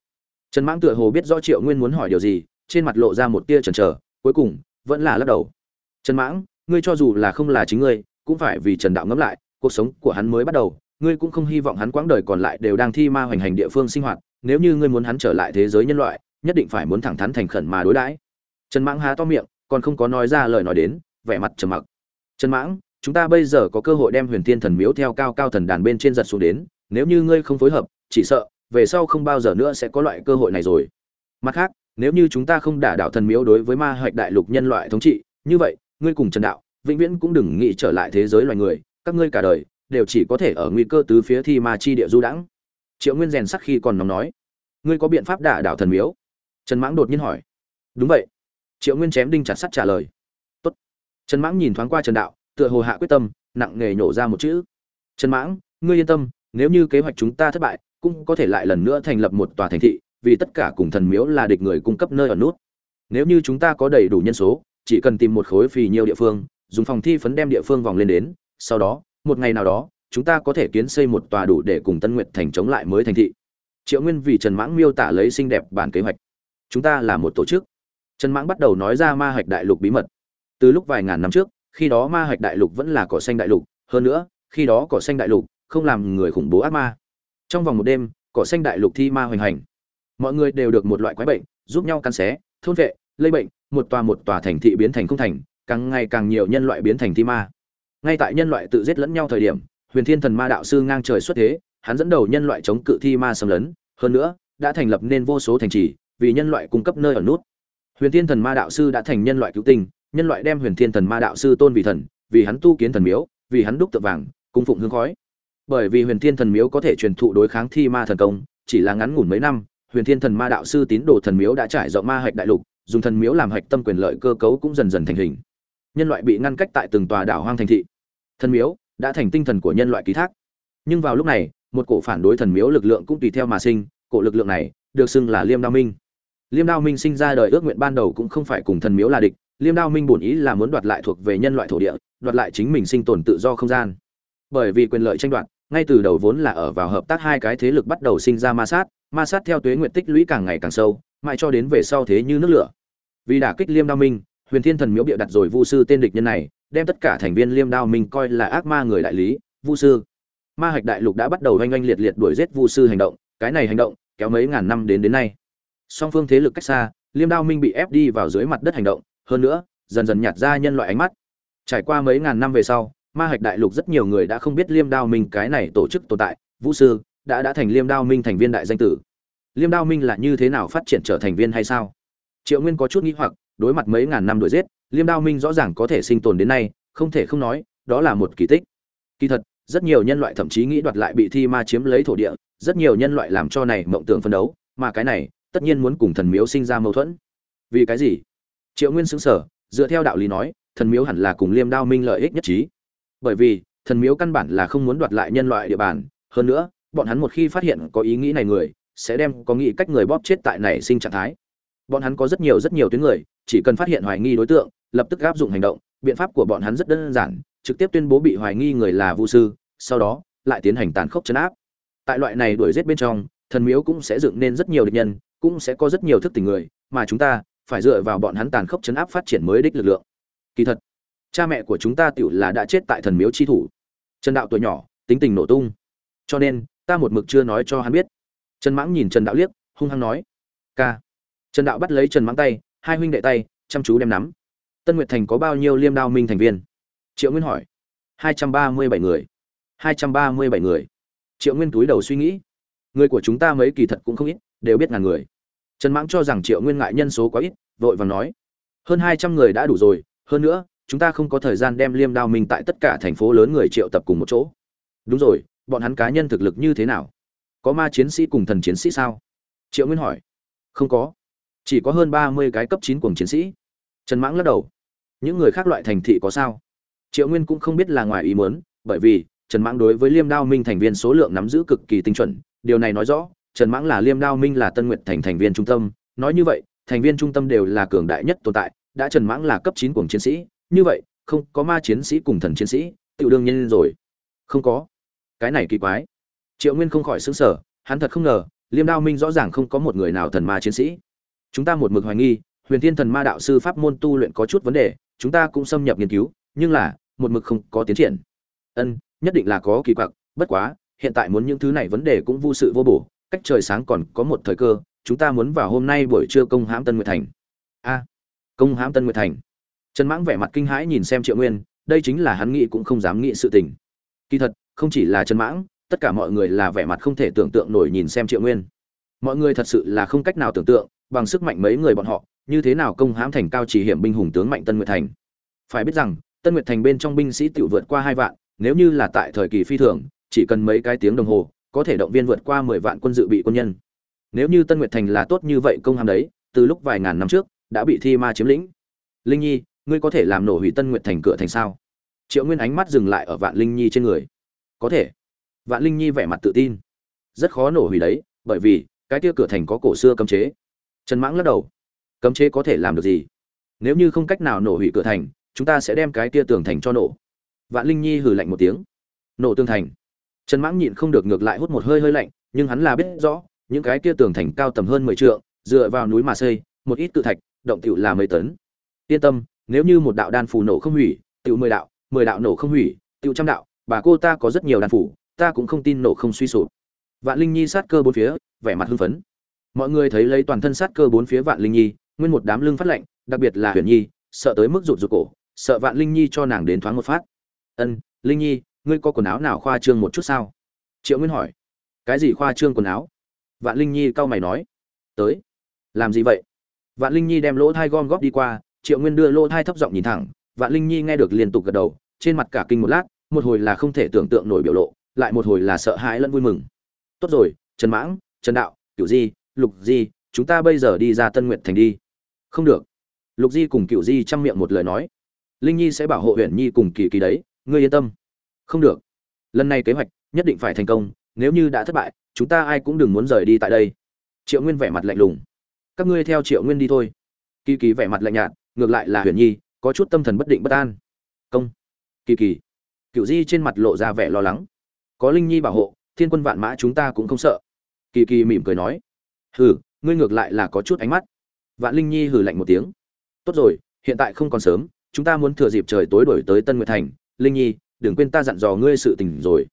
Trần mãng tựa hồ biết rõ triệu nguyên muốn hỏi điều gì, trên mặt lộ ra một tia chần chờ, cuối cùng vẫn là lắc đầu. Trần mãng, ngươi cho dù là không là chính ngươi, cũng phải vì trần đạo ngẫm lại, cuộc sống của hắn mới bắt đầu, ngươi cũng không hy vọng hắn quãng đời còn lại đều đang thi ma hoành hành địa phương sinh hoạt, nếu như ngươi muốn hắn trở lại thế giới nhân loại, nhất định phải muốn thẳng thắn thành khẩn mà đối đãi. Trần mãng há to miệng, còn không có nói ra lời nói đến, vẻ mặt trầm mặc. Trần mãng chúng ta bây giờ có cơ hội đem huyền thiên thần miếu theo cao cao thần đàn bên trên giật xuống đến, nếu như ngươi không phối hợp, chỉ sợ, về sau không bao giờ nữa sẽ có loại cơ hội này rồi. Mặt khác, nếu như chúng ta không đả đảo thần miếu đối với ma hạch đại lục nhân loại thống trị, như vậy, ngươi cùng trần đạo, vĩnh viễn cũng đừng nghĩ trở lại thế giới loài người, các ngươi cả đời, đều chỉ có thể ở nguy cơ tứ phía thi ma chi địa du đãng. Triệu nguyên rèn sắc khi còn nóng nói, ngươi có biện pháp đả đảo thần miếu? Trần mãng đột nhiên hỏi. Đúng vậy. Triệu nguyên chém đinh chặt sắt trả lời. Tốt. trần mãng nhìn thoáng qua trần đạo tựa hồ hạ quyết tâm, nặng nề nhổ ra một chữ. Trần mãng, ngươi yên tâm, nếu như kế hoạch chúng ta thất bại, cũng có thể lại lần nữa thành lập một tòa thành thị, vì tất cả cùng thần miếu là địch người cung cấp nơi ở nút. Nếu như chúng ta có đầy đủ nhân số, chỉ cần tìm một khối phì nhiều địa phương, dùng phòng thi phấn đem địa phương vòng lên đến, sau đó, một ngày nào đó, chúng ta có thể kiến xây một tòa đủ để cùng tân nguyệt thành chống lại mới thành thị. Triệu nguyên vì trần mãng miêu tả lấy xinh đẹp bản kế hoạch. Chúng ta là một tổ chức. Trần mãng bắt đầu nói ra ma hạch đại lục bí mật. Từ lúc vài ngàn năm trước khi đó ma hạch đại lục vẫn là cỏ xanh đại lục, hơn nữa, khi đó cỏ xanh đại lục không làm người khủng bố ác ma. Trong vòng một đêm, cỏ xanh đại lục thi ma hoành hành. Mọi người đều được một loại quái bệnh, giúp nhau cắn xé, thôn vệ, lây bệnh, một tòa một tòa thành thị biến thành không thành, càng ngày càng nhiều nhân loại biến thành thi ma. Ngay tại nhân loại tự giết lẫn nhau thời điểm, huyền thiên thần ma đạo sư ngang trời xuất thế, hắn dẫn đầu nhân loại chống cự thi ma xâm lấn, hơn nữa, đã thành lập nên vô số thành trì, vì nhân loại cung cấp nơi ở nút. Huyền thiên thần ma đạo sư đã thành nhân loại cứu tinh nhân loại đem huyền thiên thần ma đạo sư tôn vì thần, vì hắn tu kiến thần miếu, vì hắn đúc tượng vàng, cung phụng hương khói. Bởi vì huyền thiên thần miếu có thể truyền thụ đối kháng thi ma thần công, chỉ là ngắn ngủn mấy năm, huyền thiên thần ma đạo sư tín đồ thần miếu đã trải rộng ma hạch đại lục, dùng thần miếu làm hạch tâm quyền lợi cơ cấu cũng dần dần thành hình. Nhân loại bị ngăn cách tại từng tòa đảo hoang thành thị. Thần miếu đã thành tinh thần của nhân loại ký thác. Nhưng vào lúc này, một cổ phản đối thần miếu lực lượng cũng tùy theo mà sinh, cổ lực lượng này được xưng là liêm đao minh. Liêm đao minh sinh ra đời ước nguyện ban đầu cũng không phải cùng thần miếu là địch liêm đao minh bổn ý là muốn đoạt lại thuộc về nhân loại thổ địa, đoạt lại chính mình sinh tồn tự do không gian. Bởi vì quyền lợi tranh đoạt, ngay từ đầu vốn là ở vào hợp tác hai cái thế lực bắt đầu sinh ra ma sát ma sát theo tuế nguyện tích lũy càng ngày càng sâu, mãi cho đến về sau thế như nước lửa. Vì đả kích liêm đao minh, huyền thiên thần miếu bịa đặt rồi vu sư tên địch nhân này, đem tất cả thành viên liêm đao minh coi là ác ma người đại lý, vu sư. Ma hạch đại lục đã bắt đầu oanh oanh liệt liệt đuổi giết vu sư hành động, cái này hành động kéo mấy ngàn năm đến đến nay. Song phương thế lực cách xa, liêm đao minh bị ép đi vào dưới mặt đất hành động hơn nữa, dần dần nhạt ra nhân loại ánh mắt. Trải qua mấy ngàn năm về sau, ma hạch đại lục rất nhiều người đã không biết liêm đao minh cái này tổ chức tồn tại, vũ sư, đã đã thành liêm đao minh thành viên đại danh tử. Liêm đao minh là như thế nào phát triển trở thành viên hay sao? Triệu nguyên có chút nghĩ hoặc, đối mặt mấy ngàn năm đuổi giết, liêm đao minh rõ ràng có thể sinh tồn đến nay, không thể không nói, đó là một kỳ tích. Kỳ thật, rất nhiều nhân loại thậm chí nghĩ đoạt lại bị thi ma chiếm lấy thổ địa, rất nhiều nhân loại làm cho này mộng tưởng phân đấu, mà cái này, tất nhiên muốn cùng thần miếu sinh ra mâu thuẫn. Vì cái gì? Triệu nguyên xứng sở dựa theo đạo lý nói, thần miếu hẳn là cùng liêm đao minh lợi ích nhất trí. Bởi vì, thần miếu căn bản là không muốn đoạt lại nhân loại địa bàn. Hơn nữa, bọn hắn một khi phát hiện có ý nghĩ này người, sẽ đem có nghĩ cách người bóp chết tại này sinh trạng thái. Bọn hắn có rất nhiều rất nhiều tuyến người, chỉ cần phát hiện hoài nghi đối tượng, lập tức áp dụng hành động. Biện pháp của bọn hắn rất đơn giản, trực tiếp tuyên bố bị hoài nghi người là vu sư, sau đó, lại tiến hành tàn khốc chấn áp. Tại loại này đuổi giết bên trong, thần miếu cũng sẽ dựng nên rất nhiều địch nhân, cũng sẽ có rất nhiều thức tình người, mà chúng ta phải dựa vào bọn hắn tàn khốc chấn áp phát triển mới đích lực lượng. Kỳ thật, cha mẹ của chúng ta tựu là đã chết tại thần miếu chi thủ. Trần đạo tuổi nhỏ, tính tình nổ tung. Cho nên, ta một mực chưa nói cho hắn biết. Trần mãng nhìn trần đạo liếc, hung hăng nói, ca. Trần đạo bắt lấy trần mãng tay, hai huynh đệ tay, chăm chú đem nắm. Tân nguyệt thành có bao nhiêu liêm đao minh thành viên? Triệu nguyên hỏi. Hai trăm ba mươi bảy người. Hai trăm ba mươi bảy người. Triệu nguyên túi đầu suy nghĩ. Người của chúng ta mấy kỳ thật cũng không ít, đều biết ngàn người trần mãng cho rằng triệu nguyên ngại nhân số quá ít, vội vàng nói, hơn hai trăm người đã đủ rồi, hơn nữa, chúng ta không có thời gian đem liêm đao minh tại tất cả thành phố lớn người triệu tập cùng một chỗ. Đúng rồi, bọn hắn cá nhân thực lực như thế nào? Có ma chiến sĩ cùng thần chiến sĩ sao? Triệu nguyên hỏi. Không có, chỉ có hơn ba mươi cái cấp chín cùng chiến sĩ. Trần mãng lắc đầu. Những người khác loại thành thị có sao? Triệu nguyên cũng không biết là ngoài ý muốn, bởi vì trần mãng đối với liêm đao minh thành viên số lượng nắm giữ cực kỳ tinh chuẩn, điều này nói rõ trần mãng là liêm đao minh là tân nguyệt thành thành viên trung tâm. Nói như vậy, thành viên trung tâm đều là cường đại nhất tồn tại, đã trần mãng là cấp chín cùng chiến sĩ. Như vậy, không có ma chiến sĩ cùng thần chiến sĩ, tiểu đương nhiên rồi. Không có. Cái này kỳ quái. Triệu nguyên không khỏi sửng sở hắn thật không ngờ, liêm đao minh rõ ràng không có một người nào thần ma chiến sĩ. Chúng ta một mực hoài nghi, huyền thiên thần ma đạo sư pháp môn tu luyện có chút vấn đề, chúng ta cũng xâm nhập nghiên cứu, nhưng là, một mực không có tiến triển. Ân, nhất định là có kỳ quặc, bất quá, hiện tại muốn những thứ này vấn đề cũng vô sự vô bổ cách trời sáng còn có một thời cơ, chúng ta muốn vào hôm nay buổi trưa công hãm tân nguyệt thành. A, công hãm tân nguyệt thành. Trần mãng vẻ mặt kinh hãi nhìn xem triệu nguyên, đây chính là hắn nghĩ cũng không dám nghĩ sự tình. Kỳ thật, không chỉ là trần mãng, tất cả mọi người là vẻ mặt không thể tưởng tượng nổi nhìn xem triệu nguyên. Mọi người thật sự là không cách nào tưởng tượng, bằng sức mạnh mấy người bọn họ, như thế nào công hãm thành cao chỉ hiểm binh hùng tướng mạnh tân nguyệt thành. Phải biết rằng, tân nguyệt thành bên trong binh sĩ tự vượt qua hai vạn, nếu như là tại thời kỳ phi thường, chỉ cần mấy cái tiếng đồng hồ có thể động viên vượt qua mười vạn quân dự bị quân nhân. Nếu như tân nguyệt thành là tốt như vậy công hàm đấy, từ lúc vài ngàn năm trước, đã bị thi ma chiếm lĩnh. Linh nhi, ngươi có thể làm nổ hủy tân nguyệt thành cửa thành sao? Triệu nguyên ánh mắt dừng lại ở vạn linh nhi trên người. Có thể. Vạn linh nhi vẻ mặt tự tin. Rất khó nổ hủy đấy, bởi vì, cái kia cửa thành có cổ xưa cấm chế. Trần mãng lắc đầu. Cấm chế có thể làm được gì? Nếu như không cách nào nổ hủy cửa thành, chúng ta sẽ đem cái kia tường thành cho nổ. Vạn linh nhi hừ lạnh một tiếng. Nổ tường thành trần mãng nhịn không được ngược lại hút một hơi hơi lạnh, nhưng hắn là biết rõ, những cái kia tường thành cao tầm hơn mười trượng, dựa vào núi mà xây, một ít cự thạch, động tiểu là mấy tấn. Yên tâm, nếu như một đạo đan phủ nổ không hủy, tiểu mười đạo mười đạo nổ không hủy, tiểu trăm đạo, bà cô ta có rất nhiều đan phủ ta cũng không tin nổ không suy sụp. Vạn linh nhi sát cơ bốn phía, vẻ mặt hưng phấn. Mọi người thấy lấy toàn thân sát cơ bốn phía vạn linh nhi, nguyên một đám lưng phát lạnh, đặc biệt là huyền nhi, sợ tới mức rụt rụt cổ, sợ vạn linh nhi cho nàng đến thoáng một phát. Ân, linh nhi ngươi có quần áo nào khoa trương một chút sao? Triệu nguyên hỏi. Cái gì khoa trương quần áo? Vạn linh nhi cau mày nói. Tới. Làm gì vậy? Vạn linh nhi đem lỗ thai gom góp đi qua, triệu nguyên đưa lỗ thai thấp giọng nhìn thẳng. Vạn linh nhi nghe được liên tục gật đầu, trên mặt cả kinh một lát, một hồi là không thể tưởng tượng nổi biểu lộ, lại một hồi là sợ hãi lẫn vui mừng. Tốt rồi, trần mãng, trần đạo cựu di, lục di, chúng ta bây giờ đi ra tân nguyện thành đi. Không được. Lục di cùng cựu di chăm miệng một lời nói. Linh nhi sẽ bảo hộ huyện nhi cùng kỳ kỳ đấy, ngươi yên tâm không được. Lần này kế hoạch nhất định phải thành công, nếu như đã thất bại, chúng ta ai cũng đừng muốn rời đi tại đây. Triệu nguyên vẻ mặt lạnh lùng. Các ngươi theo triệu nguyên đi thôi. Kỳ kỳ vẻ mặt lạnh nhạt, ngược lại là huyền nhi, có chút tâm thần bất định bất an. Công. Kỳ kỳ. Cựu di trên mặt lộ ra vẻ lo lắng. Có linh nhi bảo hộ, thiên quân vạn mã chúng ta cũng không sợ. Kỳ kỳ mỉm cười nói. Hừ, ngươi ngược lại là có chút ánh mắt. Vạn linh nhi hừ lạnh một tiếng. Tốt rồi, hiện tại không còn sớm, chúng ta muốn thừa dịp trời tối đổi tới tân nguyệt thành. Linh nhi đừng quên ta dặn dò ngươi sự tình rồi.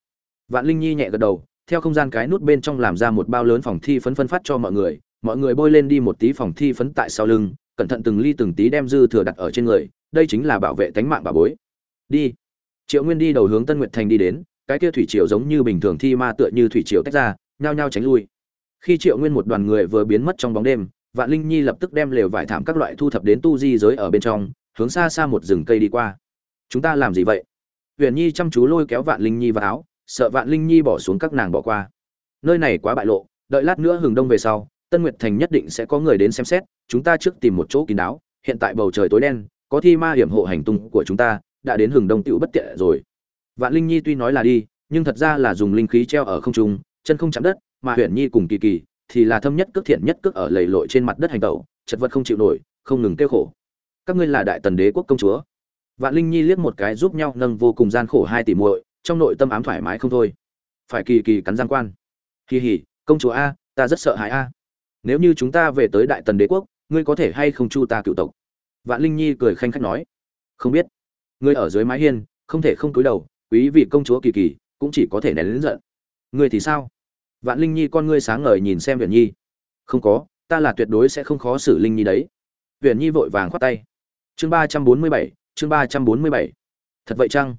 Vạn linh nhi nhẹ gật đầu, theo không gian cái nút bên trong làm ra một bao lớn phòng thi phấn phân phát cho mọi người mọi người bôi lên đi một tí phòng thi phấn tại sau lưng, cẩn thận từng ly từng tí đem dư thừa đặt ở trên người, đây chính là bảo vệ tánh mạng bà bối. Đi. Triệu nguyên đi đầu hướng tân nguyệt thành đi đến, cái kia thủy triều giống như bình thường thi ma tựa như thủy triều tách ra, nhao nhao tránh lui. Khi triệu nguyên một đoàn người vừa biến mất trong bóng đêm, vạn linh nhi lập tức đem lều vải thảm các loại thu thập đến tu di giới ở bên trong, hướng xa xa một rừng cây đi qua. Chúng ta làm gì vậy? Huyền nhi chăm chú lôi kéo vạn linh nhi vào áo, sợ vạn linh nhi bỏ xuống các nàng bỏ qua. Nơi này quá bại lộ, đợi lát nữa hừng đông về sau, tân nguyệt thành nhất định sẽ có người đến xem xét, chúng ta trước tìm một chỗ kín đáo, hiện tại bầu trời tối đen, có thi ma hiểm hộ hành tung của chúng ta, đã đến hừng đông tựu bất tiện rồi. Vạn linh nhi tuy nói là đi, nhưng thật ra là dùng linh khí treo ở không trung, chân không chạm đất, mà huyền nhi cùng kỳ kỳ thì là thâm nhất cước thiện nhất cước ở lầy lội trên mặt đất hành tẩu, chật vật không chịu nổi, không ngừng kêu khổ. Các ngươi là đại tần đế quốc công chúa vạn linh nhi liếc một cái giúp nhau nâng vô cùng gian khổ hai tỷ muội, trong nội tâm ám thoải mái không thôi. Phải kỳ kỳ cắn răng quan. Kỳ hỉ, công chúa a, ta rất sợ hãi a. Nếu như chúng ta về tới đại tần đế quốc, ngươi có thể hay không chu ta cựu tộc? Vạn linh nhi cười khanh khách nói. Không biết. Ngươi ở dưới mái hiên, không thể không cúi đầu, quý vị công chúa kỳ kỳ, cũng chỉ có thể nén lớn giận. Ngươi thì sao? Vạn linh nhi con ngươi sáng ngời nhìn xem Viễn nhi. Không có, ta là tuyệt đối sẽ không khó xử linh nhi đấy. Viễn nhi vội vàng khoát tay. Chương ba trăm bốn mươi bảy chương ba trăm bốn mươi bảy. Thật vậy chăng?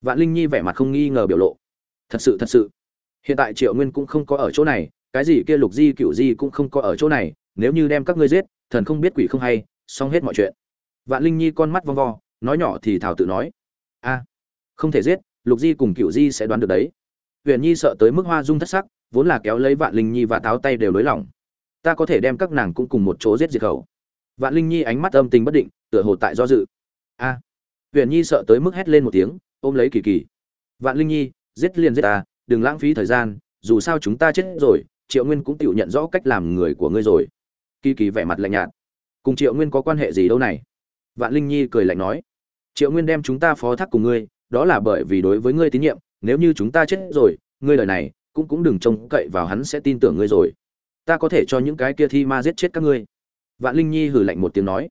Vạn linh nhi vẻ mặt không nghi ngờ biểu lộ. Thật sự thật sự. Hiện tại triệu nguyên cũng không có ở chỗ này, cái gì kia lục di cựu di cũng không có ở chỗ này, nếu như đem các ngươi giết, thần không biết quỷ không hay, xong hết mọi chuyện. Vạn linh nhi con mắt vong vo, nói nhỏ thì thảo tự nói. A, không thể giết, lục di cùng cựu di sẽ đoán được đấy. Huyền nhi sợ tới mức hoa dung thất sắc, vốn là kéo lấy vạn linh nhi và táo tay đều lối lỏng. Ta có thể đem các nàng cũng cùng một chỗ giết diệt khẩu. Vạn linh nhi ánh mắt âm tình bất định, tựa hồ tại do dự a. Huyện nhi sợ tới mức hét lên một tiếng, ôm lấy kỳ kỳ. Vạn linh nhi, giết liền giết ta, đừng lãng phí thời gian, dù sao chúng ta chết rồi, triệu nguyên cũng tự nhận rõ cách làm người của ngươi rồi. Kỳ kỳ vẻ mặt lạnh nhạt. Cùng triệu nguyên có quan hệ gì đâu này? Vạn linh nhi cười lạnh nói. Triệu nguyên đem chúng ta phó thác cùng ngươi, đó là bởi vì đối với ngươi tín nhiệm, nếu như chúng ta chết rồi, ngươi lời này cũng cũng đừng trông cậy vào hắn sẽ tin tưởng ngươi rồi. Ta có thể cho những cái kia thi ma giết chết các ngươi. Vạn linh nhi hử lạnh một tiếng nói.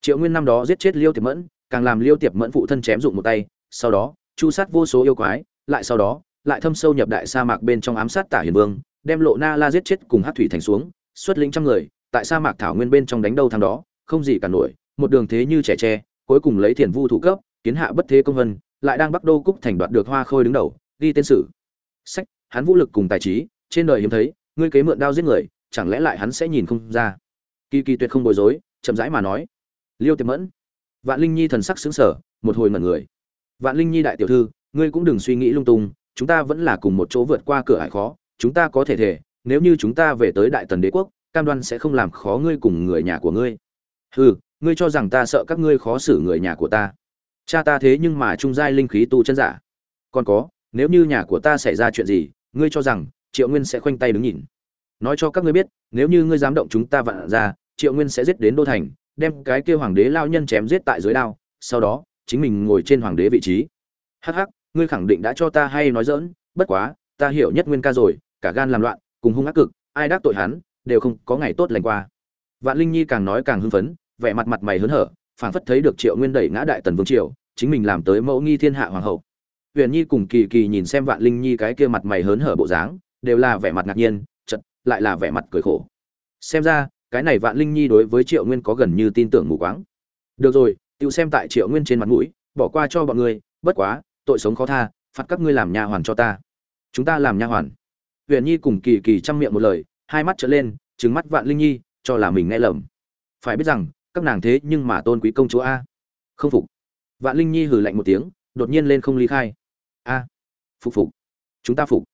Triệu nguyên năm đó giết chết liêu tiệp mẫn càng làm liêu tiệp mẫn phụ thân chém dụng một tay, sau đó, chu sát vô số yêu quái, lại sau đó, lại thâm sâu nhập đại sa mạc bên trong ám sát tả hiền vương, đem lộ na la giết chết cùng hát thủy thành xuống, xuất lĩnh trăm người, tại sa mạc thảo nguyên bên trong đánh đâu thằng đó, không gì cả nổi, một đường thế như trẻ tre, cuối cùng lấy thiền vu thủ cấp, kiến hạ bất thế công vân, lại đang bắc đô cúc thành đoạt được hoa khôi đứng đầu, ghi tên sử. Sách, hắn vũ lực cùng tài trí, trên đời hiếm thấy, ngươi kế mượn đao giết người, chẳng lẽ lại hắn sẽ nhìn không ra? Kỳ kỳ tuyệt không bối rối, chậm rãi mà nói. Liêu tiệp mẫn vạn linh nhi thần sắc sững sờ, một hồi mẩn người. Vạn linh nhi đại tiểu thư ngươi cũng đừng suy nghĩ lung tung chúng ta vẫn là cùng một chỗ vượt qua cửa hải khó chúng ta có thể thể nếu như chúng ta về tới đại tần đế quốc cam đoan sẽ không làm khó ngươi cùng người nhà của ngươi. Hừ ngươi cho rằng ta sợ các ngươi khó xử người nhà của ta. Cha ta thế nhưng mà trung giai linh khí tu chân giả. Còn có nếu như nhà của ta xảy ra chuyện gì ngươi cho rằng triệu nguyên sẽ khoanh tay đứng nhìn. Nói cho các ngươi biết nếu như ngươi dám động chúng ta vặn ra triệu nguyên sẽ giết đến đô thành đem cái kia hoàng đế lao nhân chém giết tại dưới đao, sau đó, chính mình ngồi trên hoàng đế vị trí. Hắc hắc, ngươi khẳng định đã cho ta hay nói dỡn bất quá, ta hiểu nhất nguyên ca rồi, cả gan làm loạn, cùng hung ác cực, ai đắc tội hắn, đều không có ngày tốt lành qua. Vạn linh nhi càng nói càng hưng phấn, vẻ mặt mặt mày hớn hở, phảng phất thấy được triệu nguyên đẩy ngã đại tần vương triều, chính mình làm tới mẫu nghi thiên hạ hoàng hậu. Huyền nhi cùng kỳ kỳ nhìn xem vạn linh nhi cái kia mặt mày hớn hở bộ dáng, đều là vẻ mặt ngạc nhiên chật lại là vẻ mặt cười khổ. Xem ra cái này vạn linh nhi đối với triệu nguyên có gần như tin tưởng mù quáng. Được rồi tự xem tại triệu nguyên trên mặt mũi, bỏ qua cho bọn ngươi, bất quá, tội sống khó tha, phạt các ngươi làm nha hoàn cho ta. Chúng ta làm nha hoàn. Huyền nhi cùng kỳ kỳ chăm miệng một lời, hai mắt trở lên trứng mắt vạn linh nhi, cho là mình nghe lầm. Phải biết rằng, các nàng thế nhưng mà tôn quý công chúa a. Không phục. Vạn linh nhi hừ lạnh một tiếng, đột nhiên lên không ly khai. A. Phục phục. Chúng ta phục.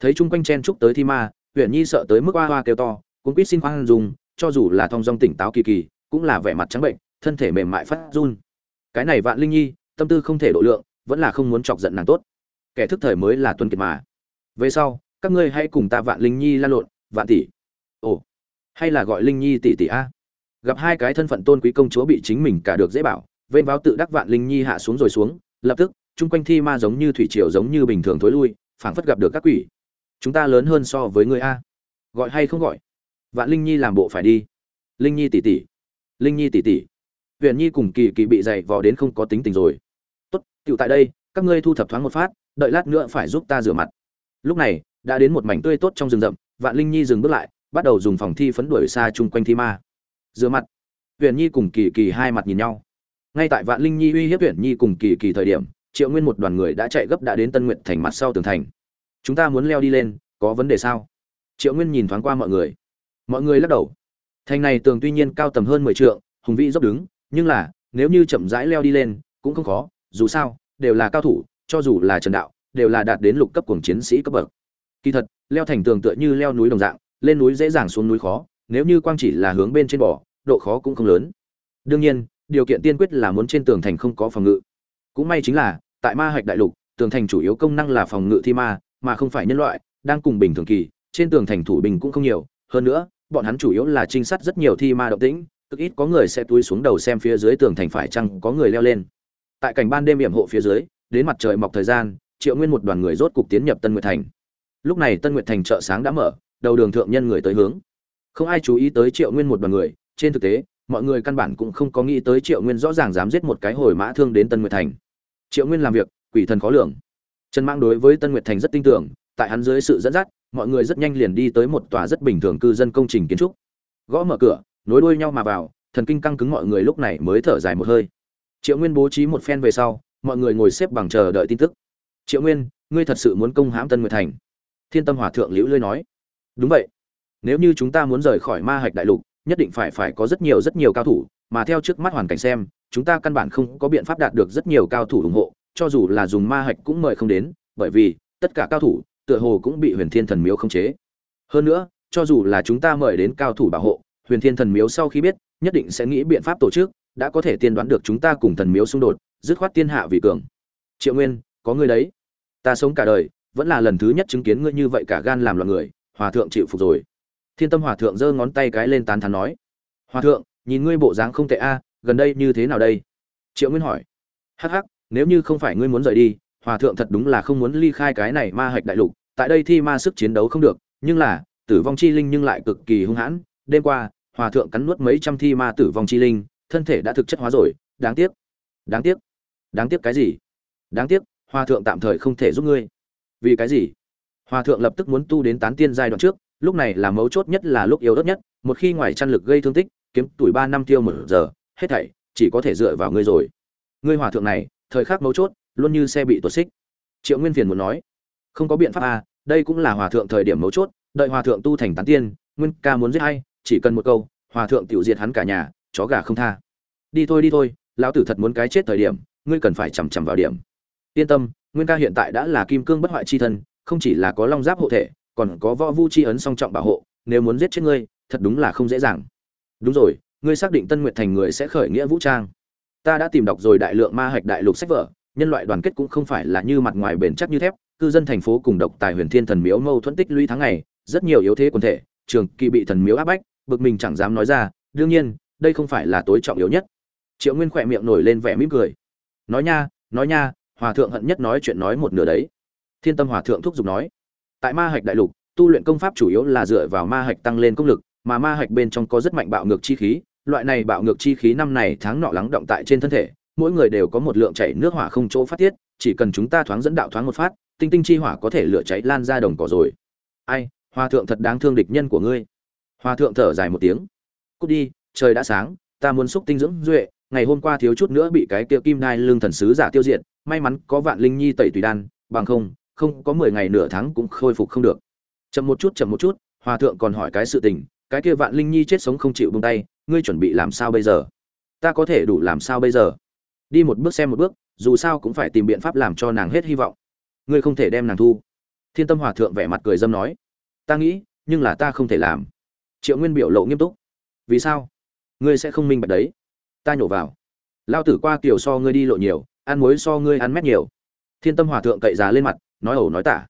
Thấy chung quanh chen chúc tới thi ma huyện nhi sợ tới mức oa hoa kêu to cũng quýt xin khoan dùng cho dù là thong dong tỉnh táo kỳ kỳ, cũng là vẻ mặt trắng bệnh, thân thể mềm mại phát run. Cái này vạn linh nhi, tâm tư không thể độ lượng, vẫn là không muốn chọc giận nàng tốt. Kẻ thức thời mới là tuân kiệt mà. Về sau, các ngươi hãy cùng ta vạn linh nhi lan lộn, vạn tỷ. Ồ, hay là gọi linh nhi tỷ tỷ a? Gặp hai cái thân phận tôn quý công chúa bị chính mình cả được dễ bảo vên váo tự đắc vạn linh nhi hạ xuống rồi xuống, lập tức, chung quanh thi ma giống như thủy triều giống như bình thường thối lui, phảng phất gặp được các quỷ. Chúng ta lớn hơn so với người a. Gọi hay không gọi? Vạn linh nhi làm bộ phải đi. Linh nhi tỷ tỷ linh nhi tỷ tỷ huyện nhi cùng kỳ kỳ bị dày vò đến không có tính tình rồi. Tốt tựu tại đây, các ngươi thu thập thoáng một phát, đợi lát nữa phải giúp ta rửa mặt. Lúc này, đã đến một mảnh tươi tốt trong rừng rậm, vạn linh nhi dừng bước lại, bắt đầu dùng phòng thi phấn đuổi xa chung quanh thi ma. Rửa mặt. Huyện nhi cùng kỳ kỳ hai mặt nhìn nhau. Ngay tại vạn linh nhi uy hiếp huyện nhi cùng kỳ kỳ thời điểm, triệu nguyên một đoàn người đã chạy gấp đã đến tân nguyện thành mặt sau tường thành. Chúng ta muốn leo đi lên, có vấn đề sao? Triệu nguyên nhìn thoáng qua mọi người mọi người lắc đầu. Thành này tường tuy nhiên cao tầm hơn mười trượng, hùng vĩ dốc đứng, nhưng là, nếu như chậm rãi leo đi lên, cũng không khó, dù sao, đều là cao thủ, cho dù là trần đạo, đều là đạt đến lục cấp cuồng chiến sĩ cấp bậc. Kỳ thật, leo thành tường tựa như leo núi đồng dạng, lên núi dễ dàng xuống núi khó, nếu như quang chỉ là hướng bên trên bò, độ khó cũng không lớn. Đương nhiên, điều kiện tiên quyết là muốn trên tường thành không có phòng ngự. Cũng may chính là, tại ma hạch đại lục, tường thành chủ yếu công năng là phòng ngự thi ma, mà không phải nhân loại, đang cùng bình thường kỳ, trên tường thành thủ bình cũng không nhiều hơn nữa, bọn hắn chủ yếu là trinh sát rất nhiều thi ma động tĩnh, cực ít có người sẽ túi xuống đầu xem phía dưới tường thành phải chăng có người leo lên. Tại cảnh ban đêm hiểm hộ phía dưới, đến mặt trời mọc thời gian, triệu nguyên một đoàn người rốt cục tiến nhập tân nguyệt thành. Lúc này tân nguyệt thành chợ sáng đã mở, đầu đường thượng nhân người tới hướng. Không ai chú ý tới triệu nguyên một đoàn người, trên thực tế, mọi người căn bản cũng không có nghĩ tới triệu nguyên rõ ràng dám giết một cái hồi mã thương đến tân nguyệt thành. Triệu nguyên làm việc, quỷ thần khó lường. Trần mang đối với tân nguyệt thành rất tin tưởng, tại hắn dưới sự dẫn dắt mọi người rất nhanh liền đi tới một tòa rất bình thường cư dân công trình kiến trúc. Gõ mở cửa, nối đuôi nhau mà vào, thần kinh căng cứng mọi người lúc này mới thở dài một hơi. Triệu nguyên bố trí một phen về sau, mọi người ngồi xếp bằng chờ đợi tin tức. Triệu nguyên, ngươi thật sự muốn công hãm tân nguyệt thành? Thiên tâm hòa thượng liễu lơi nói. Đúng vậy. Nếu như chúng ta muốn rời khỏi ma hạch đại lục, nhất định phải phải có rất nhiều rất nhiều cao thủ, mà theo trước mắt hoàn cảnh xem, chúng ta căn bản không có biện pháp đạt được rất nhiều cao thủ ủng hộ, cho dù là dùng ma hạch cũng mời không đến, bởi vì tất cả cao thủ tựa hồ cũng bị huyền thiên thần miếu khống chế. Hơn nữa, cho dù là chúng ta mời đến cao thủ bảo hộ, huyền thiên thần miếu sau khi biết, nhất định sẽ nghĩ biện pháp tổ chức, đã có thể tiên đoán được chúng ta cùng thần miếu xung đột, dứt khoát tiên hạ vì cường. Triệu nguyên, có ngươi đấy. Ta sống cả đời, vẫn là lần thứ nhất chứng kiến ngươi như vậy cả gan làm loạn người, hòa thượng chịu phục rồi. Thiên tâm hòa thượng giơ ngón tay cái lên tán thán nói. Hòa thượng, nhìn ngươi bộ dáng không tệ a, gần đây như thế nào đây? Triệu nguyên hỏi. Hắc hắc, nếu như không phải ngươi muốn rời đi, hòa thượng thật đúng là không muốn ly khai cái này ma hạch đại lục tại đây thi ma sức chiến đấu không được, nhưng là, tử vong chi linh nhưng lại cực kỳ hung hãn. Đêm qua, hòa thượng cắn nuốt mấy trăm thi ma tử vong chi linh, thân thể đã thực chất hóa rồi. Đáng tiếc. Đáng tiếc. Đáng tiếc cái gì? Đáng tiếc, hòa thượng tạm thời không thể giúp ngươi. Vì cái gì? Hòa thượng lập tức muốn tu đến tán tiên giai đoạn trước, lúc này là mấu chốt nhất là lúc yếu đất nhất, một khi ngoài chăn lực gây thương tích, kiếm tuổi ba năm tiêu một giờ, hết thảy, chỉ có thể dựa vào ngươi rồi. Ngươi hòa thượng này, thời khắc mấu chốt, luôn như xe bị tuột xích. Triệu nguyên phiền muốn nói không có biện pháp à đây cũng là hòa thượng thời điểm mấu chốt, đợi hòa thượng tu thành tán tiên, nguyên ca muốn giết hay chỉ cần một câu, hòa thượng tiểu diệt hắn cả nhà, chó gà không tha. Đi thôi đi thôi, lão tử thật muốn cái chết thời điểm, ngươi cần phải chằm chằm vào điểm. Yên tâm, nguyên ca hiện tại đã là kim cương bất hoại chi thân, không chỉ là có long giáp hộ thể, còn có võ vu chi ấn song trọng bảo hộ, nếu muốn giết chết ngươi, thật đúng là không dễ dàng. Đúng rồi, ngươi xác định tân nguyệt thành người sẽ khởi nghĩa vũ trang. Ta đã tìm đọc rồi đại lượng ma hạch đại lục sách vở, nhân loại đoàn kết cũng không phải là như mặt ngoài bền chắc như thép cư dân thành phố cùng độc tài huyền thiên thần miếu mâu thuẫn tích lũy tháng ngày, rất nhiều yếu thế quần thể, trường kỳ bị thần miếu áp bách, bực mình chẳng dám nói ra, đương nhiên, đây không phải là tối trọng yếu nhất. Triệu nguyên khỏe miệng nổi lên vẻ mỉm cười. Nói nha nói nha, hòa thượng hận nhất nói chuyện nói một nửa đấy. Thiên tâm hòa thượng thúc giục nói. Tại ma hạch đại lục, tu luyện công pháp chủ yếu là dựa vào ma hạch tăng lên công lực, mà ma hạch bên trong có rất mạnh bạo ngược chi khí, loại này bạo ngược chi khí năm này tháng nọ lắng động tại trên thân thể, mỗi người đều có một lượng chảy nước hỏa không chỗ phát tiết, chỉ cần chúng ta thoáng dẫn đạo thoáng một phát tinh tinh chi hỏa có thể lửa cháy lan ra đồng cỏ rồi. Ai, hòa thượng thật đáng thương địch nhân của ngươi. Hòa thượng thở dài một tiếng. Cút đi, trời đã sáng, ta muốn xúc tinh dưỡng duệ, ngày hôm qua thiếu chút nữa bị cái kia kim đai lương thần sứ giả tiêu diệt, may mắn có vạn linh nhi tẩy tùy đan, bằng không không có mười ngày nửa tháng cũng khôi phục không được. Chậm một chút, chậm một chút, hòa thượng còn hỏi cái sự tình, cái kia vạn linh nhi chết sống không chịu buông tay, ngươi chuẩn bị làm sao bây giờ? Ta có thể đủ làm sao bây giờ? Đi một bước xem một bước, dù sao cũng phải tìm biện pháp làm cho nàng hết hy vọng ngươi không thể đem nàng thu. Thiên tâm hòa thượng vẻ mặt cười dâm nói, ta nghĩ, nhưng là ta không thể làm. Triệu nguyên biểu lộ nghiêm túc, vì sao? Ngươi sẽ không minh bạch đấy. Ta nhổ vào. Lao tử qua kiểu so ngươi đi lộ nhiều, ăn muối so ngươi ăn mét nhiều. Thiên tâm hòa thượng cậy giá lên mặt, nói ẩu nói tả.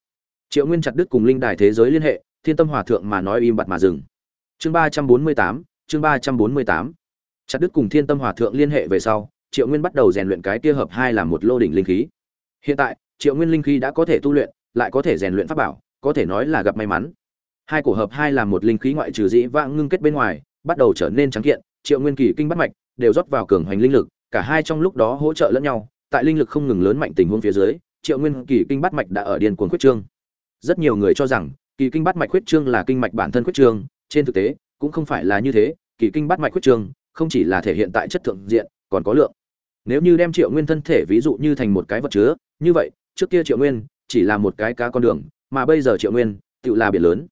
Triệu nguyên chặt đứt cùng linh đài thế giới liên hệ, thiên tâm hòa thượng mà nói im bặt mà dừng. Chương ba trăm bốn mươi tám, chương ba trăm bốn mươi tám. Chặt đứt cùng thiên tâm hòa thượng liên hệ về sau, triệu nguyên bắt đầu rèn luyện cái kia hợp hai làm một lô đỉnh linh khí. Hiện tại triệu nguyên linh khí đã có thể tu luyện, lại có thể rèn luyện pháp bảo, có thể nói là gặp may mắn. Hai cổ hợp hai làm một linh khí ngoại trừ dĩ vãng ngưng kết bên ngoài, bắt đầu trở nên trắng kiện, triệu nguyên kỳ kinh bắt mạch, đều rót vào cường hoành linh lực, cả hai trong lúc đó hỗ trợ lẫn nhau, tại linh lực không ngừng lớn mạnh tình huống phía dưới, triệu nguyên kỳ kinh bắt mạch đã ở điên cuồng khuyết trương. Rất nhiều người cho rằng, kỳ kinh bắt mạch khuyết trương là kinh mạch bản thân khuyết trương, trên thực tế, cũng không phải là như thế, kỳ kinh bắt mạch khuyết trương, không chỉ là thể hiện tại chất thượng diện, còn có lượng. Nếu như đem triệu nguyên thân thể ví dụ như thành một cái vật chứa, như vậy trước kia triệu nguyên chỉ là một cái cá con đường, mà bây giờ triệu nguyên tự là biển lớn.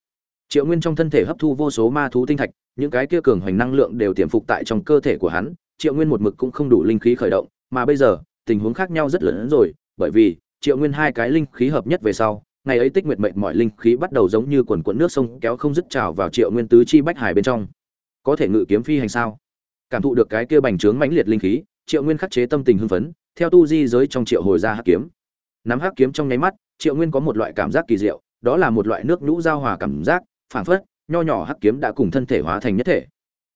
Triệu nguyên trong thân thể hấp thu vô số ma thú tinh thạch, những cái kia cường hoành năng lượng đều tiềm phục tại trong cơ thể của hắn, triệu nguyên một mực cũng không đủ linh khí khởi động, mà bây giờ, tình huống khác nhau rất lớn hơn rồi, bởi vì triệu nguyên hai cái linh khí hợp nhất về sau, ngày ấy tích nguyệt mệnh mọi linh khí bắt đầu giống như quần quần nước sông kéo không dứt trào vào triệu nguyên tứ chi bách hải bên trong. Có thể ngự kiếm phi hành sao? Cảm thụ được cái kia bành trướng mãnh liệt linh khí, triệu nguyên khắc chế tâm tình hưng phấn, theo tu di giới trong triệu hồi ra hắc kiếm nắm hắc kiếm trong nháy mắt, triệu nguyên có một loại cảm giác kỳ diệu, đó là một loại nước nhũ giao hòa cảm giác, phảng phất, nho nhỏ hắc kiếm đã cùng thân thể hóa thành nhất thể.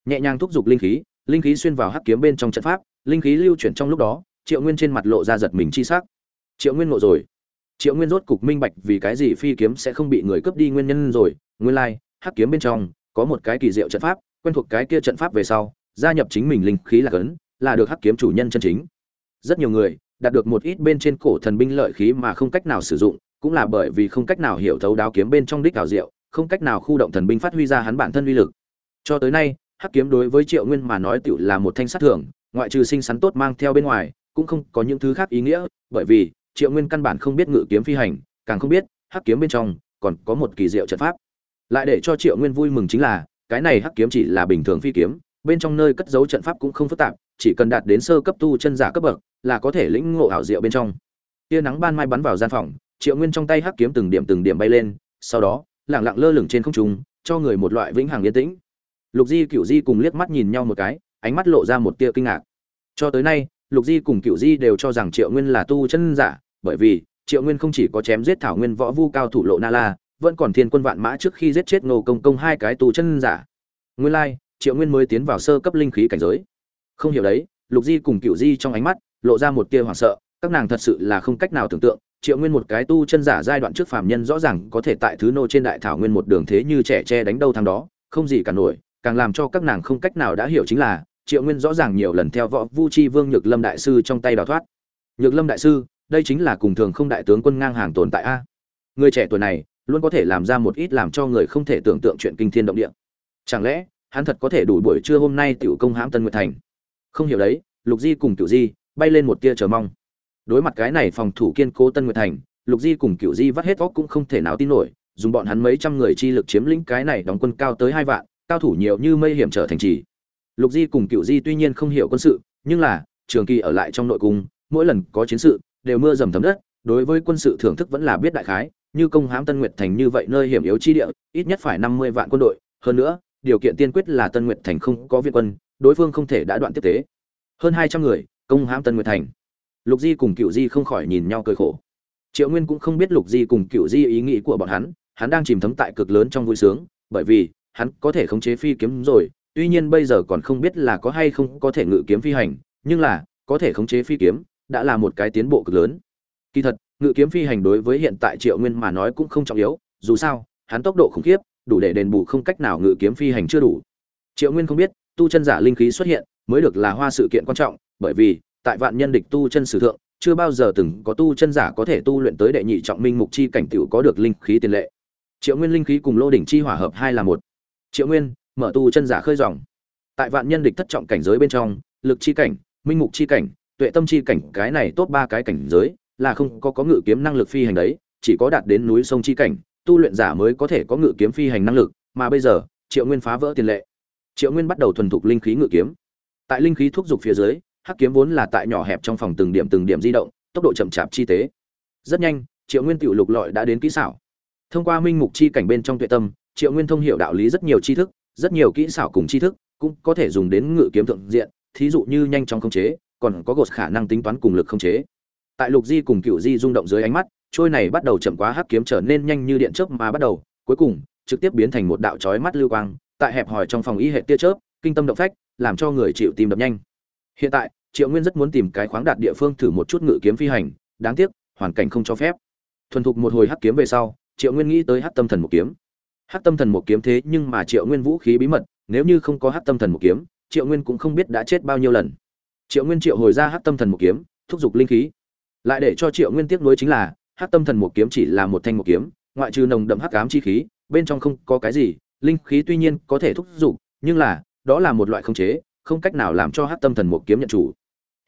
Nhẹ nhàng thúc giục linh khí linh khí xuyên vào hắc kiếm bên trong trận pháp, linh khí lưu chuyển trong lúc đó, triệu nguyên trên mặt lộ ra giật mình chi sắc. Triệu nguyên ngộ rồi. Triệu nguyên rốt cục minh bạch vì cái gì phi kiếm sẽ không bị người cướp đi nguyên nhân rồi. Nguyên lai, hắc kiếm bên trong có một cái kỳ diệu trận pháp, quen thuộc cái kia trận pháp về sau, gia nhập chính mình linh khí là cấn, là được hắc kiếm chủ nhân chân chính. Rất nhiều người đạt được một ít bên trên cổ thần binh lợi khí mà không cách nào sử dụng, cũng là bởi vì không cách nào hiểu thấu đáo kiếm bên trong đích ảo diệu, không cách nào khu động thần binh phát huy ra hắn bản thân uy lực. Cho tới nay, hắc kiếm đối với triệu nguyên mà nói tựu là một thanh sát thưởng ngoại trừ sinh sắn tốt mang theo bên ngoài, cũng không có những thứ khác ý nghĩa, bởi vì triệu nguyên căn bản không biết ngự kiếm phi hành, càng không biết hắc kiếm bên trong còn có một kỳ diệu trận pháp. Lại để cho triệu nguyên vui mừng chính là, cái này hắc kiếm chỉ là bình thường phi kiếm, bên trong nơi cất giấu trận pháp cũng không phức tạp, chỉ cần đạt đến sơ cấp tu chân giả cấp bậc là có thể lĩnh ngộ ảo diệu bên trong. Tia nắng ban mai bắn vào gian phòng, triệu nguyên trong tay hắc kiếm từng điểm từng điểm bay lên, sau đó, lẳng lặng lơ lửng trên không trung, cho người một loại vĩnh hằng yên tĩnh. Lục di cựu di cùng liếc mắt nhìn nhau một cái, ánh mắt lộ ra một tia kinh ngạc. Cho tới nay, lục di cùng cựu di đều cho rằng triệu nguyên là tu chân giả, bởi vì, triệu nguyên không chỉ có chém giết thảo nguyên võ vu cao thủ lộ na la, vẫn còn thiên quân vạn mã trước khi giết chết ngô công công hai cái tu chân giả. Nguyên lai, triệu nguyên mới tiến vào sơ cấp linh khí cảnh giới. Không hiểu đấy, lục di cùng cựu di trong ánh mắt lộ ra một tia hoảng sợ, các nàng thật sự là không cách nào tưởng tượng, triệu nguyên một cái tu chân giả giai đoạn trước phàm nhân rõ ràng có thể tại thứ nô trên đại thảo nguyên một đường thế như trẻ tre đánh đâu thằng đó, không gì cả nổi, càng làm cho các nàng không cách nào đã hiểu chính là, triệu nguyên rõ ràng nhiều lần theo võ vu chi vương nhược lâm đại sư trong tay đào thoát. Nhược lâm đại sư, đây chính là cùng thường không đại tướng quân ngang hàng tồn tại a. Người trẻ tuổi này, luôn có thể làm ra một ít làm cho người không thể tưởng tượng chuyện kinh thiên động địa. Chẳng lẽ, hắn thật có thể đủ buổi trưa hôm nay tiểu công hãm tân nguyệt thành? Không hiểu đấy, lục di cùng tiểu di bay lên một tia chờ mong. Đối mặt cái này phòng thủ kiên cố tân nguyệt thành, lục di cùng cựu di vắt hết óc cũng không thể nào tin nổi, dùng bọn hắn mấy trăm người chi lực chiếm lĩnh cái này đóng quân cao tới hai vạn, cao thủ nhiều như mây hiểm trở thành trì. Lục di cùng cựu di tuy nhiên không hiểu quân sự, nhưng là, trường kỳ ở lại trong nội cung, mỗi lần có chiến sự, đều mưa dầm thấm đất, đối với quân sự thưởng thức vẫn là biết đại khái, như công hãm tân nguyệt thành như vậy nơi hiểm yếu chi địa, ít nhất phải năm mươi vạn quân đội, hơn nữa, điều kiện tiên quyết là tân nguyệt thành không có viện quân, đối phương không thể đã đoạn tiếp tế. Hơn hai trăm người công hãm tân nguyệt thành. Lục di cùng cựu di không khỏi nhìn nhau cười khổ. Triệu nguyên cũng không biết lục di cùng cựu di ý nghĩ của bọn hắn hắn đang chìm thấm tại cực lớn trong vui sướng, bởi vì, hắn có thể khống chế phi kiếm rồi, tuy nhiên bây giờ còn không biết là có hay không có thể ngự kiếm phi hành, nhưng là, có thể khống chế phi kiếm, đã là một cái tiến bộ cực lớn. Kỳ thật, ngự kiếm phi hành đối với hiện tại triệu nguyên mà nói cũng không trọng yếu, dù sao, hắn tốc độ khủng khiếp, đủ để đền bù không cách nào ngự kiếm phi hành chưa đủ. Triệu nguyên không biết, tu chân giả linh khí xuất hiện, mới được là hoa sự kiện quan trọng bởi vì, tại vạn nhân địch tu chân sử thượng, chưa bao giờ từng có tu chân giả có thể tu luyện tới đệ nhị trọng minh mục chi cảnh tiểu có được linh khí tiền lệ. Triệu nguyên linh khí cùng lô đỉnh chi hỏa hợp hai là một. Triệu nguyên, mở tu chân giả khơi dòng. Tại vạn nhân địch thất trọng cảnh giới bên trong, lực chi cảnh, minh mục chi cảnh, tuệ tâm chi cảnh, cái này tốt ba cái cảnh giới, là không có có ngự kiếm năng lực phi hành đấy, chỉ có đạt đến núi sông chi cảnh, tu luyện giả mới có thể có ngự kiếm phi hành năng lực, mà bây giờ, triệu nguyên phá vỡ tiền lệ. Triệu nguyên bắt đầu thuần thục linh khí ngự kiếm. Tại linh khí thúc giục phía dưới hắc kiếm vốn là tại nhỏ hẹp trong phòng từng điểm từng điểm di động, tốc độ chậm chạp chi tế. Rất nhanh, triệu nguyên tiểu lục lọi đã đến kỹ xảo. Thông qua minh mục chi cảnh bên trong tuệ tâm, triệu nguyên thông hiểu đạo lý rất nhiều tri thức, rất nhiều kỹ xảo cùng tri thức cũng có thể dùng đến ngự kiếm thượng diện, thí dụ như nhanh chóng khống chế, còn có gột khả năng tính toán cùng lực khống chế. Tại lục di cùng cựu di rung động dưới ánh mắt, trôi này bắt đầu chậm quá hắc kiếm trở nên nhanh như điện chớp mà bắt đầu, cuối cùng, trực tiếp biến thành một đạo chói mắt lưu quang, tại hẹp hòi trong phòng y hệ tia chớp, kinh tâm động phách, làm cho người chịu tìm đập nhanh hiện tại, triệu nguyên rất muốn tìm cái khoáng đạt địa phương thử một chút ngự kiếm phi hành, đáng tiếc, hoàn cảnh không cho phép. Thuần thục một hồi hắc kiếm về sau, triệu nguyên nghĩ tới hắc tâm thần một kiếm. Hắc tâm thần một kiếm thế nhưng mà triệu nguyên vũ khí bí mật, nếu như không có hắc tâm thần một kiếm, triệu nguyên cũng không biết đã chết bao nhiêu lần. Triệu nguyên triệu hồi ra hắc tâm thần một kiếm, thúc giục linh khí. Lại để cho triệu nguyên tiếc nuối chính là, hắc tâm thần một kiếm chỉ là một thanh một kiếm, ngoại trừ nồng đậm hắc ám chi khí, bên trong không có cái gì, linh khí tuy nhiên có thể thúc giục, nhưng là, đó là một loại không chế không cách nào làm cho hắc tâm thần một kiếm nhận chủ.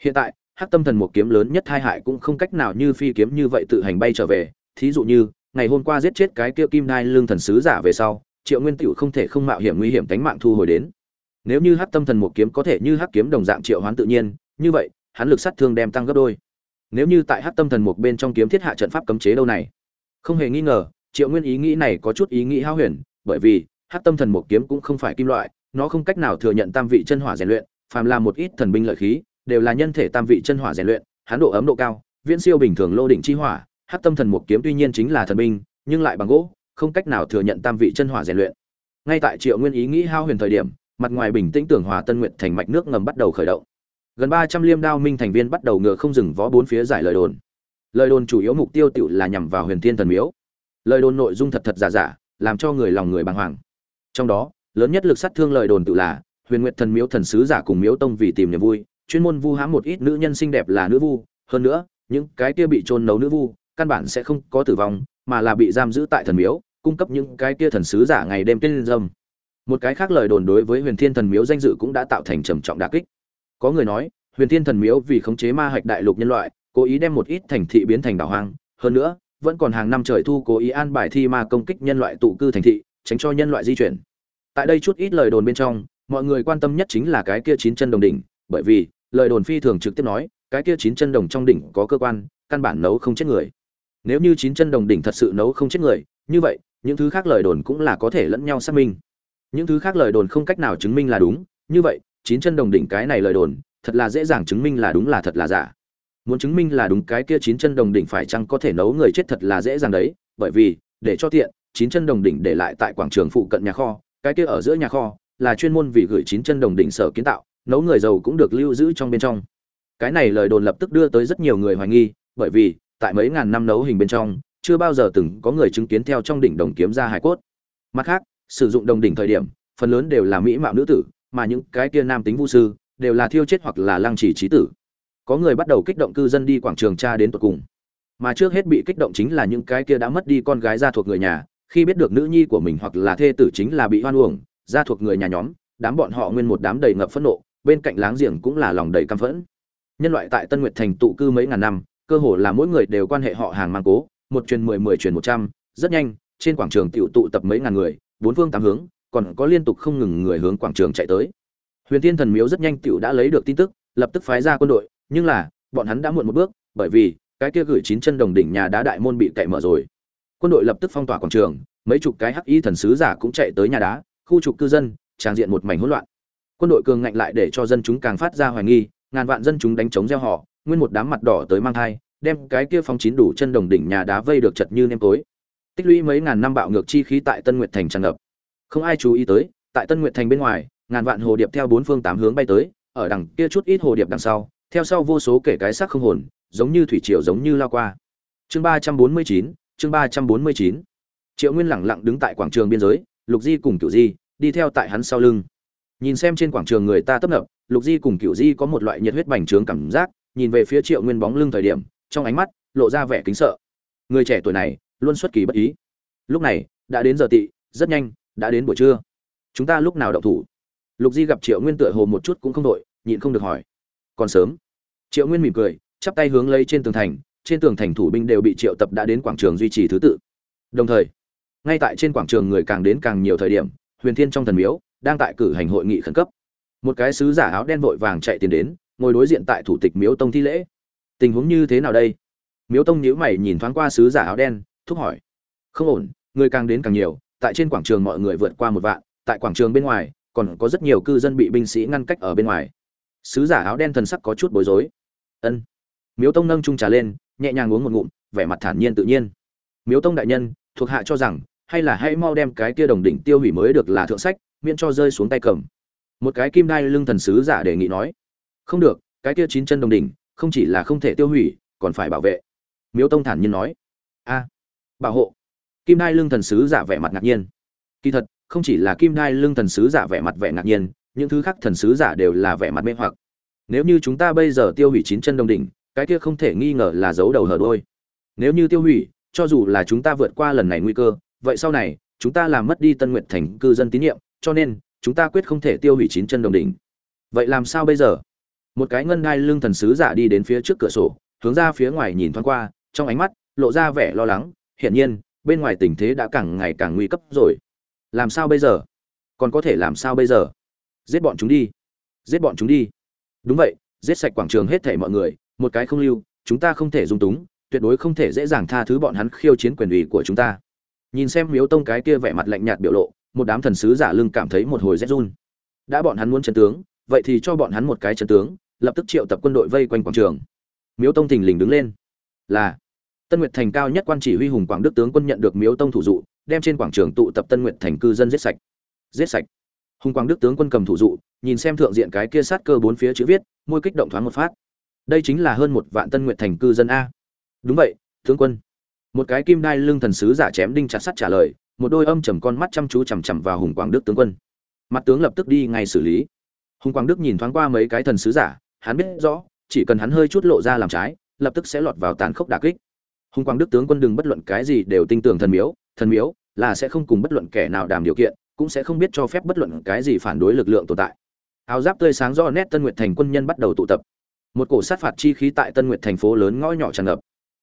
Hiện tại, hắc tâm thần một kiếm lớn nhất hai hại cũng không cách nào như phi kiếm như vậy tự hành bay trở về. Thí dụ như, ngày hôm qua giết chết cái kia kim đai lương thần sứ giả về sau, triệu nguyên tựu không thể không mạo hiểm nguy hiểm tánh mạng thu hồi đến. Nếu như hắc tâm thần một kiếm có thể như hắc kiếm đồng dạng triệu hoán tự nhiên, như vậy, hắn lực sát thương đem tăng gấp đôi. Nếu như tại hắc tâm thần một bên trong kiếm thiết hạ trận pháp cấm chế đâu này? Không hề nghi ngờ, triệu nguyên ý nghĩ này có chút ý nghĩ hao huyền, bởi vì hắc tâm thần một kiếm cũng không phải kim loại nó không cách nào thừa nhận tam vị chân hỏa rèn luyện, phàm là một ít thần binh lợi khí, đều là nhân thể tam vị chân hỏa rèn luyện, hắn độ ấm độ cao, viễn siêu bình thường lô đỉnh chi hỏa, hắc tâm thần một kiếm tuy nhiên chính là thần binh, nhưng lại bằng gỗ, không cách nào thừa nhận tam vị chân hỏa rèn luyện. Ngay tại triệu nguyên ý nghĩ hao huyền thời điểm, mặt ngoài bình tĩnh tưởng hòa tân nguyện thành mạch nước ngầm bắt đầu khởi động. Gần ba trăm liêm đao minh thành viên bắt đầu ngựa không dừng vó bốn phía giải lời đồn. Lời đồn chủ yếu mục tiêu tiểu là nhằm vào huyền thiên thần miếu. Lời đồn nội dung thật thật giả giả, làm cho người lòng người bàng hoàng. Trong đó lớn nhất lực sát thương lời đồn tự là huyền nguyệt thần miếu thần sứ giả cùng miếu tông vì tìm niềm vui, chuyên môn vu hãm một ít nữ nhân xinh đẹp là nữ vu, hơn nữa, những cái kia bị trôn nấu nữ vu, căn bản sẽ không có tử vong, mà là bị giam giữ tại thần miếu, cung cấp những cái kia thần sứ giả ngày đêm tên dâm. Một cái khác lời đồn đối với huyền thiên thần miếu danh dự cũng đã tạo thành trầm trọng đà kích. Có người nói, huyền thiên thần miếu vì khống chế ma hạch đại lục nhân loại, cố ý đem một ít thành thị biến thành đảo hoang, hơn nữa, vẫn còn hàng năm trời thu cố ý an bài thi ma công kích nhân loại tụ cư thành thị, tránh cho nhân loại di chuyển tại đây chút ít lời đồn bên trong, mọi người quan tâm nhất chính là cái kia chín chân đồng đỉnh, bởi vì, lời đồn phi thường trực tiếp nói, cái kia chín chân đồng trong đỉnh có cơ quan, căn bản nấu không chết người. Nếu như chín chân đồng đỉnh thật sự nấu không chết người, như vậy, những thứ khác lời đồn cũng là có thể lẫn nhau xác minh. Những thứ khác lời đồn không cách nào chứng minh là đúng, như vậy, chín chân đồng đỉnh cái này lời đồn, thật là dễ dàng chứng minh là đúng là thật là giả. Muốn chứng minh là đúng cái kia chín chân đồng đỉnh phải chăng có thể nấu người chết thật là dễ dàng đấy, bởi vì, để cho tiện, chín chân đồng đỉnh để lại tại quảng trường phụ cận nhà kho cái kia ở giữa nhà kho, là chuyên môn vì gửi chín chân đồng đỉnh sở kiến tạo, nấu người giàu cũng được lưu giữ trong bên trong. Cái này lời đồn lập tức đưa tới rất nhiều người hoài nghi, bởi vì, tại mấy ngàn năm nấu hình bên trong, chưa bao giờ từng có người chứng kiến theo trong đỉnh đồng kiếm ra hải cốt. Mặt khác, sử dụng đồng đỉnh thời điểm, phần lớn đều là mỹ mạo nữ tử, mà những cái kia nam tính vu sư, đều là thiêu chết hoặc là lăng trì trí tử. Có người bắt đầu kích động cư dân đi quảng trường tra đến tận cùng. Mà trước hết bị kích động chính là những cái kia đã mất đi con gái gia thuộc người nhà khi biết được nữ nhi của mình hoặc là thê tử chính là bị hoan uổng, gia thuộc người nhà nhóm, đám bọn họ nguyên một đám đầy ngập phẫn nộ, bên cạnh láng giềng cũng là lòng đầy căm phẫn. Nhân loại tại tân nguyệt thành tụ cư mấy ngàn năm, cơ hồ là mỗi người đều quan hệ họ hàng mang cố, một truyền mười mười truyền một trăm, rất nhanh, trên quảng trường tiểu tụ tập mấy ngàn người, bốn phương tám hướng, còn có liên tục không ngừng người hướng quảng trường chạy tới. Huyền thiên thần miếu rất nhanh tiểu đã lấy được tin tức, lập tức phái ra quân đội, nhưng là, bọn hắn đã muộn một bước, bởi vì, cái kia gửi chín chân đồng đỉnh nhà đá đại môn bị cậy mở rồi quân đội lập tức phong tỏa quảng trường, mấy chục cái hắc y thần sứ giả cũng chạy tới nhà đá, khu trục cư dân, tràng diện một mảnh hỗn loạn. Quân đội cường ngạnh lại để cho dân chúng càng phát ra hoài nghi, ngàn vạn dân chúng đánh chống gieo họ, nguyên một đám mặt đỏ tới mang thai, đem cái kia phong chín đủ chân đồng đỉnh nhà đá vây được chật như nêm tối. Tích lũy mấy ngàn năm bạo ngược chi khí tại tân nguyệt thành tràn ngập. Không ai chú ý tới, tại tân nguyệt thành bên ngoài, ngàn vạn hồ điệp theo bốn phương tám hướng bay tới, ở đằng kia chút ít hồ điệp đằng sau, theo sau vô số kể cái xác không hồn, giống như thủy triều giống như lao qua. Chương ba trăm bốn mươi chín chương ba trăm bốn mươi chín. Triệu nguyên lẳng lặng đứng tại quảng trường biên giới, lục di cùng cựu di đi theo tại hắn sau lưng. Nhìn xem trên quảng trường người ta tấp nập, lục di cùng cựu di có một loại nhiệt huyết bành trướng cảm giác, nhìn về phía triệu nguyên bóng lưng thời điểm, trong ánh mắt lộ ra vẻ kính sợ. Người trẻ tuổi này luôn xuất kỳ bất ý. Lúc này, đã đến giờ tị, rất nhanh, đã đến buổi trưa. Chúng ta lúc nào động thủ? Lục di gặp triệu nguyên tựa hồ một chút cũng không đội, nhịn không được hỏi. Còn sớm. Triệu nguyên mỉm cười, chắp tay hướng lấy trên tường thành trên tường thành thủ binh đều bị triệu tập đã đến quảng trường duy trì thứ tự. Đồng thời, ngay tại trên quảng trường người càng đến càng nhiều thời điểm, huyền thiên trong thần miếu đang tại cử hành hội nghị khẩn cấp. Một cái sứ giả áo đen vội vàng chạy tiền đến, ngồi đối diện tại thủ tịch miếu tông thi lễ. Tình huống như thế nào đây? Miếu tông nhíu mày nhìn thoáng qua sứ giả áo đen, thúc hỏi. Không ổn, người càng đến càng nhiều, tại trên quảng trường mọi người vượt qua một vạn, tại quảng trường bên ngoài, còn có rất nhiều cư dân bị binh sĩ ngăn cách ở bên ngoài. Sứ giả áo đen thần sắc có chút bối rối. Ân. Miếu tông nâng trung trà lên nhẹ nhàng uống một ngụm, vẻ mặt thản nhiên tự nhiên. Miếu tông đại nhân, thuộc hạ cho rằng, hay là hãy mau đem cái kia đồng đỉnh tiêu hủy mới được là thượng sách, miễn cho rơi xuống tay cầm. Một cái kim đai lưng thần sứ giả đề nghị nói. Không được, cái kia chín chân đồng đỉnh, không chỉ là không thể tiêu hủy, còn phải bảo vệ. Miếu tông thản nhiên nói. A, bảo hộ. Kim đai lưng thần sứ giả vẻ mặt ngạc nhiên. Kỳ thật, không chỉ là kim đai lưng thần sứ giả vẻ mặt vẻ ngạc nhiên, những thứ khác thần sứ giả đều là vẻ mặt mê hoặc. Nếu như chúng ta bây giờ tiêu hủy chín chân đồng đỉnh cái kia không thể nghi ngờ là dấu đầu hở đôi. Nếu như tiêu hủy, cho dù là chúng ta vượt qua lần này nguy cơ, vậy sau này, chúng ta làm mất đi tân nguyện thành cư dân tín nhiệm, cho nên, chúng ta quyết không thể tiêu hủy chín chân đồng đỉnh. Vậy làm sao bây giờ? Một cái ngân đai lưng thần sứ giả đi đến phía trước cửa sổ, hướng ra phía ngoài nhìn thoáng qua, trong ánh mắt, lộ ra vẻ lo lắng, hiển nhiên, bên ngoài tình thế đã càng ngày càng nguy cấp rồi. Làm sao bây giờ? Còn có thể làm sao bây giờ? Giết bọn chúng đi. Giết bọn chúng đi. Đúng vậy, giết sạch quảng trường hết thảy mọi người một cái không lưu, chúng ta không thể dung túng, tuyệt đối không thể dễ dàng tha thứ bọn hắn khiêu chiến quyền ủy của chúng ta. Nhìn xem miếu tông cái kia vẻ mặt lạnh nhạt biểu lộ, một đám thần sứ giả lưng cảm thấy một hồi rét run. Đã bọn hắn muốn chân tướng, vậy thì cho bọn hắn một cái chân tướng, lập tức triệu tập quân đội vây quanh quảng trường. Miếu tông thình lình đứng lên. Là, tân nguyệt thành cao nhất quan chỉ huy hùng quảng đức tướng quân nhận được miếu tông thủ dụ, đem trên quảng trường tụ tập tân nguyệt thành cư dân giết sạch. Giết sạch. Hùng quảng đức tướng quân cầm thủ dụ, nhìn xem thượng diện cái kia sát cơ bốn phía chữ viết, môi kích động thoáng một phát đây chính là hơn một vạn tân nguyện thành cư dân a. Đúng vậy, tướng quân. Một cái kim đai lưng thần sứ giả chém đinh chặt sắt trả lời, một đôi âm trầm con mắt chăm chú chằm chằm vào hùng quảng đức tướng quân. Mặt tướng lập tức đi ngay xử lý. Hùng quảng đức nhìn thoáng qua mấy cái thần sứ giả, hắn biết rõ, chỉ cần hắn hơi chút lộ ra làm trái, lập tức sẽ lọt vào tàn khốc đà kích. Hùng quảng đức tướng quân đừng bất luận cái gì đều tin tưởng thần miếu thần miếu là sẽ không cùng bất luận kẻ nào đàm điều kiện, cũng sẽ không biết cho phép bất luận cái gì phản đối lực lượng tồn tại. Áo giáp tươi sáng do nét tân nguyệt thành quân nhân bắt đầu tụ tập một cổ sát phạt chi khí tại tân nguyệt thành phố lớn ngõ nhỏ tràn ngập.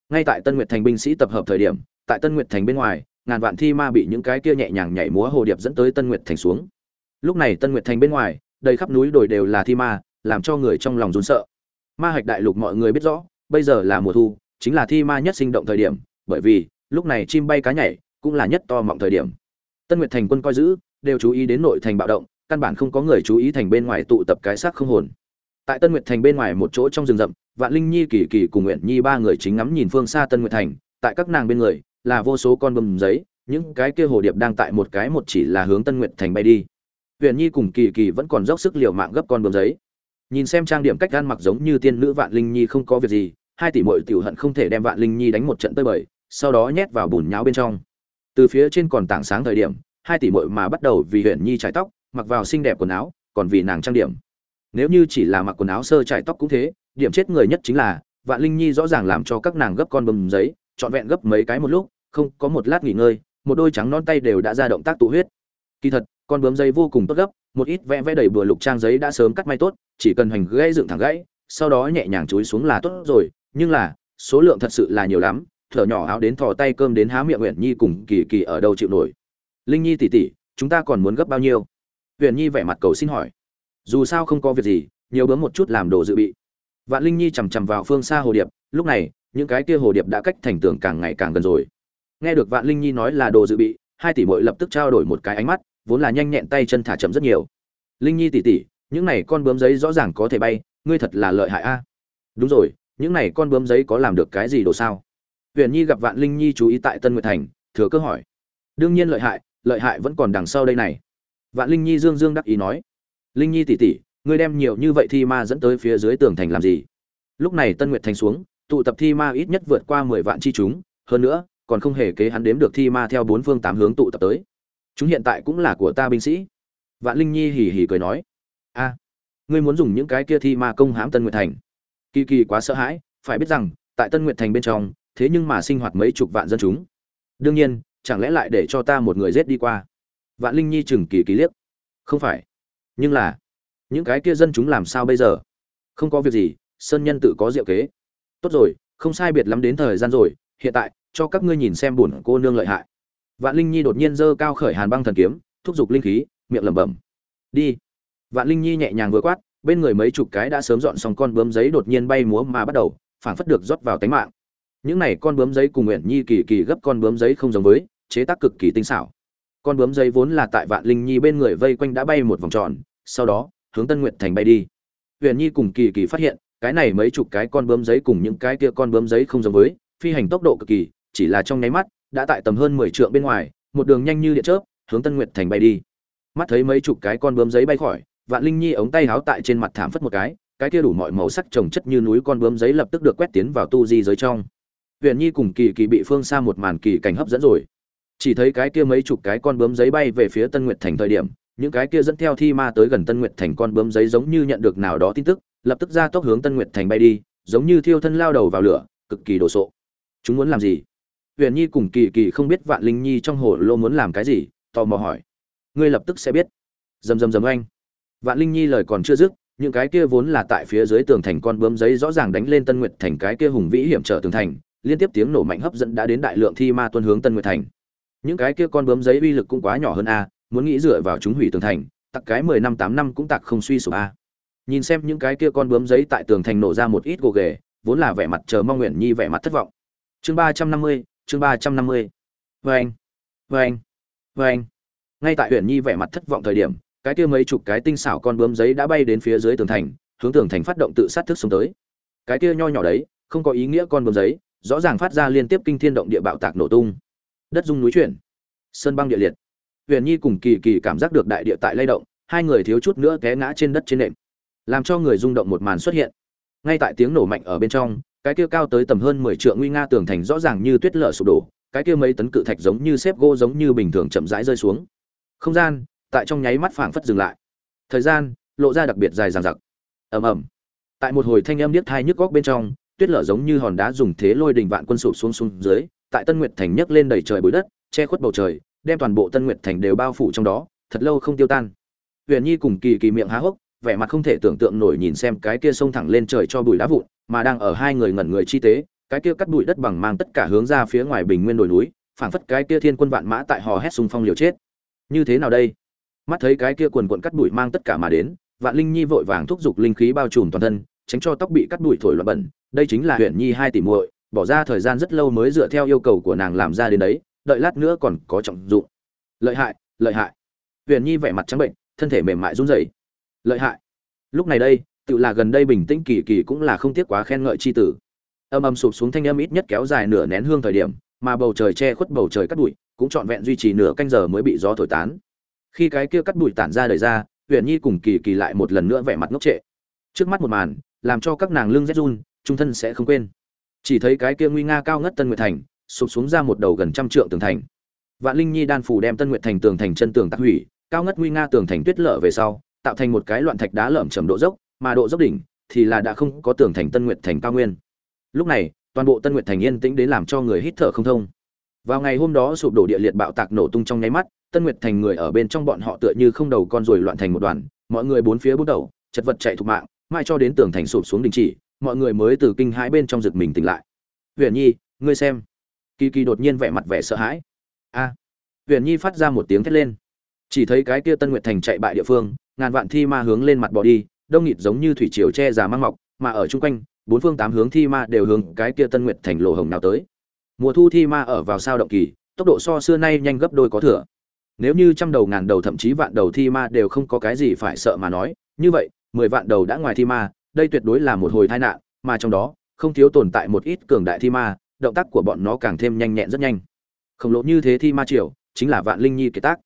Ngay tại tân nguyệt thành binh sĩ tập hợp thời điểm, tại tân nguyệt thành bên ngoài, ngàn vạn thi ma bị những cái kia nhẹ nhàng nhảy múa hồ điệp dẫn tới tân nguyệt thành xuống. Lúc này tân nguyệt thành bên ngoài, đầy khắp núi đồi đều là thi ma, làm cho người trong lòng run sợ. Ma hạch đại lục mọi người biết rõ, bây giờ là mùa thu, chính là thi ma nhất sinh động thời điểm, bởi vì, lúc này chim bay cá nhảy cũng là nhất to mọng thời điểm. Tân nguyệt thành quân coi giữ, đều chú ý đến nội thành bạo động, căn bản không có người chú ý thành bên ngoài tụ tập cái xác không hồn tại tân nguyệt thành bên ngoài một chỗ trong rừng rậm, vạn linh nhi, kỳ kỳ cùng nguyện nhi ba người chính ngắm nhìn phương xa tân nguyệt thành, tại các nàng bên người là vô số con bầm giấy, những cái kia hồ điệp đang tại một cái một chỉ là hướng tân nguyệt thành bay đi. Huyền nhi cùng kỳ kỳ vẫn còn dốc sức liều mạng gấp con bầm giấy. Nhìn xem trang điểm cách gan mặc giống như tiên nữ vạn linh nhi không có việc gì, hai tỷ mội tiểu hận không thể đem vạn linh nhi đánh một trận tơi bời, sau đó nhét vào bùn nháo bên trong. Từ phía trên còn tảng sáng thời điểm, hai tỷ mội mà bắt đầu vì huyền nhi trái tóc, mặc vào xinh đẹp quần áo, còn vì nàng trang điểm nếu như chỉ là mặc quần áo sơ trải tóc cũng thế, điểm chết người nhất chính là, vạn linh nhi rõ ràng làm cho các nàng gấp con bầm giấy, trọn vẹn gấp mấy cái một lúc, không có một lát nghỉ ngơi, một đôi trắng non tay đều đã ra động tác tụ huyết. Kỳ thật, con bướm giấy vô cùng tốt gấp, một ít vẽ vẽ đầy bừa lục trang giấy đã sớm cắt may tốt, chỉ cần hành gãy dựng thẳng gãy, sau đó nhẹ nhàng chúi xuống là tốt rồi, nhưng là, số lượng thật sự là nhiều lắm, thở nhỏ áo đến thò tay cơm đến há miệng nguyện nhi cùng kỳ kỳ ở đâu chịu nổi. Linh nhi tỉ tỉ, chúng ta còn muốn gấp bao nhiêu? Huyền nhi vẻ mặt cầu xin hỏi dù sao không có việc gì, nhiều bướm một chút làm đồ dự bị. Vạn linh nhi chằm chằm vào phương xa hồ điệp, lúc này, những cái kia hồ điệp đã cách thành tường càng ngày càng gần rồi. Nghe được vạn linh nhi nói là đồ dự bị, hai tỷ mội lập tức trao đổi một cái ánh mắt, vốn là nhanh nhẹn tay chân thả chậm rất nhiều. Linh nhi tỷ tỷ những này con bướm giấy rõ ràng có thể bay, ngươi thật là lợi hại a. Đúng rồi, những này con bướm giấy có làm được cái gì đồ sao? Huyền nhi gặp vạn linh nhi chú ý tại tân nguyệt thành, thừa cơ hỏi. Đương nhiên lợi hại lợi hại vẫn còn đằng sau đây này. Vạn linh nhi dương dương đắc ý nói linh nhi tỷ tỷ, ngươi đem nhiều như vậy thi ma dẫn tới phía dưới tường thành làm gì? Lúc này tân nguyệt thành xuống, tụ tập thi ma ít nhất vượt qua mười vạn chi chúng, hơn nữa, còn không hề kế hắn đếm được thi ma theo bốn phương tám hướng tụ tập tới. Chúng hiện tại cũng là của ta binh sĩ. Vạn linh nhi hì hì cười nói, a, ngươi muốn dùng những cái kia thi ma công hãm tân nguyệt thành? Kỳ kỳ quá sợ hãi, phải biết rằng, tại tân nguyệt thành bên trong, thế nhưng mà sinh hoạt mấy chục vạn dân chúng. Đương nhiên, chẳng lẽ lại để cho ta một người giết đi qua? Vạn linh nhi chừng kỳ kỳ liếc, không phải nhưng là, những cái kia dân chúng làm sao bây giờ? Không có việc gì, sơn nhân tự có diệu kế. Tốt rồi, không sai biệt lắm đến thời gian rồi, hiện tại, cho các ngươi nhìn xem buồn cô nương lợi hại. Vạn linh nhi đột nhiên giơ cao khởi hàn băng thần kiếm, thúc giục linh khí, miệng lẩm bẩm. Đi. Vạn linh nhi nhẹ nhàng vừa quát, bên người mấy chục cái đã sớm dọn xong con bướm giấy đột nhiên bay múa mà bắt đầu phảng phất được rót vào tánh mạng. Những này con bướm giấy cùng nguyện nhi kỳ kỳ gấp con bướm giấy không giống với, chế tác cực kỳ tinh xảo con bướm giấy vốn là tại vạn linh nhi bên người vây quanh đã bay một vòng tròn, sau đó, hướng tân nguyện thành bay đi. Huyền nhi cùng kỳ kỳ phát hiện, cái này mấy chục cái con bướm giấy cùng những cái kia con bướm giấy không giống với, phi hành tốc độ cực kỳ, chỉ là trong nháy mắt, đã tại tầm hơn mười trượng bên ngoài, một đường nhanh như điện chớp, hướng tân nguyệt thành bay đi. Mắt thấy mấy chục cái con bướm giấy bay khỏi, vạn linh nhi ống tay háo tại trên mặt thảm phất một cái cái kia đủ mọi màu sắc trồng chất như núi con bướm giấy lập tức được quét tiến vào tu di giới trong. Huyền nhi cùng kỳ kỳ bị phương xa một màn kỳ cảnh hấp dẫn rồi chỉ thấy cái kia mấy chục cái con bướm giấy bay về phía tân nguyệt thành thời điểm, những cái kia dẫn theo thi ma tới gần tân nguyệt thành con bướm giấy giống như nhận được nào đó tin tức, lập tức ra tốc hướng tân nguyệt thành bay đi, giống như thiêu thân lao đầu vào lửa, cực kỳ đồ sộ. Chúng muốn làm gì? Huyền nhi cùng kỳ kỳ không biết vạn linh nhi trong hồ lô muốn làm cái gì, tò mò hỏi. Ngươi lập tức sẽ biết. Rầm rầm rầm anh vạn linh nhi lời còn chưa dứt, những cái kia vốn là tại phía dưới tường thành con bướm giấy rõ ràng đánh lên tân nguyệt thành cái kia hùng vĩ hiểm trở tường thành, liên tiếp tiếng nổ mạnh hấp dẫn đã đến đại lượng thi ma tuân hướng tân nguyệt thành những cái kia con bướm giấy uy lực cũng quá nhỏ hơn a, muốn nghĩ dựa vào chúng hủy tường thành, tặc cái mười năm tám năm cũng tặc không suy sụp a. Nhìn xem những cái kia con bướm giấy tại tường thành nổ ra một ít gồ ghề, vốn là vẻ mặt chờ mong nguyện nhi vẻ mặt thất vọng. Chương ba trăm năm mươi, chương ba trăm năm mươi. Vê anh vê anh vê anh. Ngay tại huyện nhi vẻ mặt thất vọng thời điểm, cái kia mấy chục cái tinh xảo con bướm giấy đã bay đến phía dưới tường thành, hướng tường thành phát động tự sát thức xuống tới. Cái kia nho nhỏ đấy, không có ý nghĩa con bướm giấy, rõ ràng phát ra liên tiếp kinh thiên động địa bạo tạc nổ tung đất dung núi chuyển. Sơn băng địa liệt. Huyền nhi cùng kỳ kỳ cảm giác được đại địa tại lay động, hai người thiếu chút nữa té ngã trên đất trên nệm. Làm cho người rung động một màn xuất hiện. Ngay tại tiếng nổ mạnh ở bên trong, cái kia cao tới tầm hơn mười trượng nguy nga tường thành rõ ràng như tuyết lở sụp đổ, cái kia mấy tấn cự thạch giống như xếp gỗ giống như bình thường chậm rãi rơi xuống. Không gian, tại trong nháy mắt phảng phất dừng lại. Thời gian, lộ ra đặc biệt dài dằng dặc. Ầm ầm. Tại một hồi thanh âm niết thai nhức góc bên trong, tuyết lở giống như hòn đá dùng thế lôi đình vạn quân sụp xuống xuống dưới tại tân nguyệt thành nhấc lên đầy trời bụi đất, che khuất bầu trời, đem toàn bộ tân nguyệt thành đều bao phủ trong đó, thật lâu không tiêu tan. Huyền nhi cùng kỳ kỳ miệng há hốc, vẻ mặt không thể tưởng tượng nổi nhìn xem cái kia sông thẳng lên trời cho bụi đá vụn, mà đang ở hai người ngẩn người chi tế, cái kia cắt bụi đất bằng mang tất cả hướng ra phía ngoài bình nguyên đồi núi, phảng phất cái kia thiên quân vạn mã tại hò hét xung phong liều chết. Như thế nào đây? Mắt thấy cái kia quần quần cắt bụi mang tất cả mà đến, vạn linh nhi vội vàng thúc giục linh khí bao trùm toàn thân, tránh cho tóc bị cắt bụi thổi loạn bẩn, đây chính là Huyền nhi hai tỷ muội bỏ ra thời gian rất lâu mới dựa theo yêu cầu của nàng làm ra đến đấy, đợi lát nữa còn có trọng dụng. Lợi hại lợi hại. Huyền nhi vẻ mặt trắng bệnh, thân thể mềm mại run rẩy. Lợi hại. Lúc này đây tự là gần đây bình tĩnh kỳ kỳ cũng là không tiếc quá khen ngợi chi tử. Âm âm sụp xuống thanh âm ít nhất kéo dài nửa nén hương thời điểm, mà bầu trời che khuất bầu trời cắt bụi, cũng trọn vẹn duy trì nửa canh giờ mới bị gió thổi tán. Khi cái kia cắt bụi tản ra đời ra, huyền nhi cùng kỳ kỳ lại một lần nữa vẻ mặt ngốc trệ. Trước mắt một màn, làm cho các nàng lưng rét run, trung thân sẽ không quên chỉ thấy cái kia nguy nga cao ngất tân nguyệt thành, sụp xuống ra một đầu gần trăm trượng tường thành. Vạn linh nhi đan phủ đem tân nguyệt thành tường thành chân tường tạc hủy, cao ngất nguy nga tường thành tuyết lở về sau, tạo thành một cái loạn thạch đá lởm chầm độ dốc, mà độ dốc đỉnh thì là đã không có tường thành tân nguyệt thành cao nguyên. Lúc này, toàn bộ tân nguyệt thành yên tĩnh đến làm cho người hít thở không thông. Vào ngày hôm đó sụp đổ địa liệt bạo tạc nổ tung trong nháy mắt, tân nguyệt thành người ở bên trong bọn họ tựa như không đầu con rồi loạn thành một đoàn, mọi người bốn phía bút đầu, chật vật chạy thục mạng mai cho đến tường thành sụp xuống đình chỉ mọi người mới từ kinh hãi bên trong giật mình tỉnh lại. Huyền nhi, ngươi xem. Kỳ kỳ đột nhiên vẻ mặt vẻ sợ hãi. A. À. huyền nhi phát ra một tiếng thét lên. Chỉ thấy cái kia tân nguyệt thành chạy bại địa phương, ngàn vạn thi ma hướng lên mặt bỏ đi, đông nghịt giống như thủy triều che già mang mọc, mà ở chung quanh, bốn phương tám hướng thi ma đều hướng cái kia tân nguyệt thành lộ hồng nào tới. Mùa thu thi ma ở vào sao động kỳ, tốc độ so xưa nay nhanh gấp đôi có thừa. Nếu như trăm đầu ngàn đầu thậm chí vạn đầu thi ma đều không có cái gì phải sợ mà nói, như vậy, mười vạn đầu đã ngoài thi ma đây tuyệt đối là một hồi tai nạn, mà trong đó, không thiếu tồn tại một ít cường đại thi ma, động tác của bọn nó càng thêm nhanh nhẹn rất nhanh khổng lồ như thế thi ma triều, chính là vạn linh nhi kế tác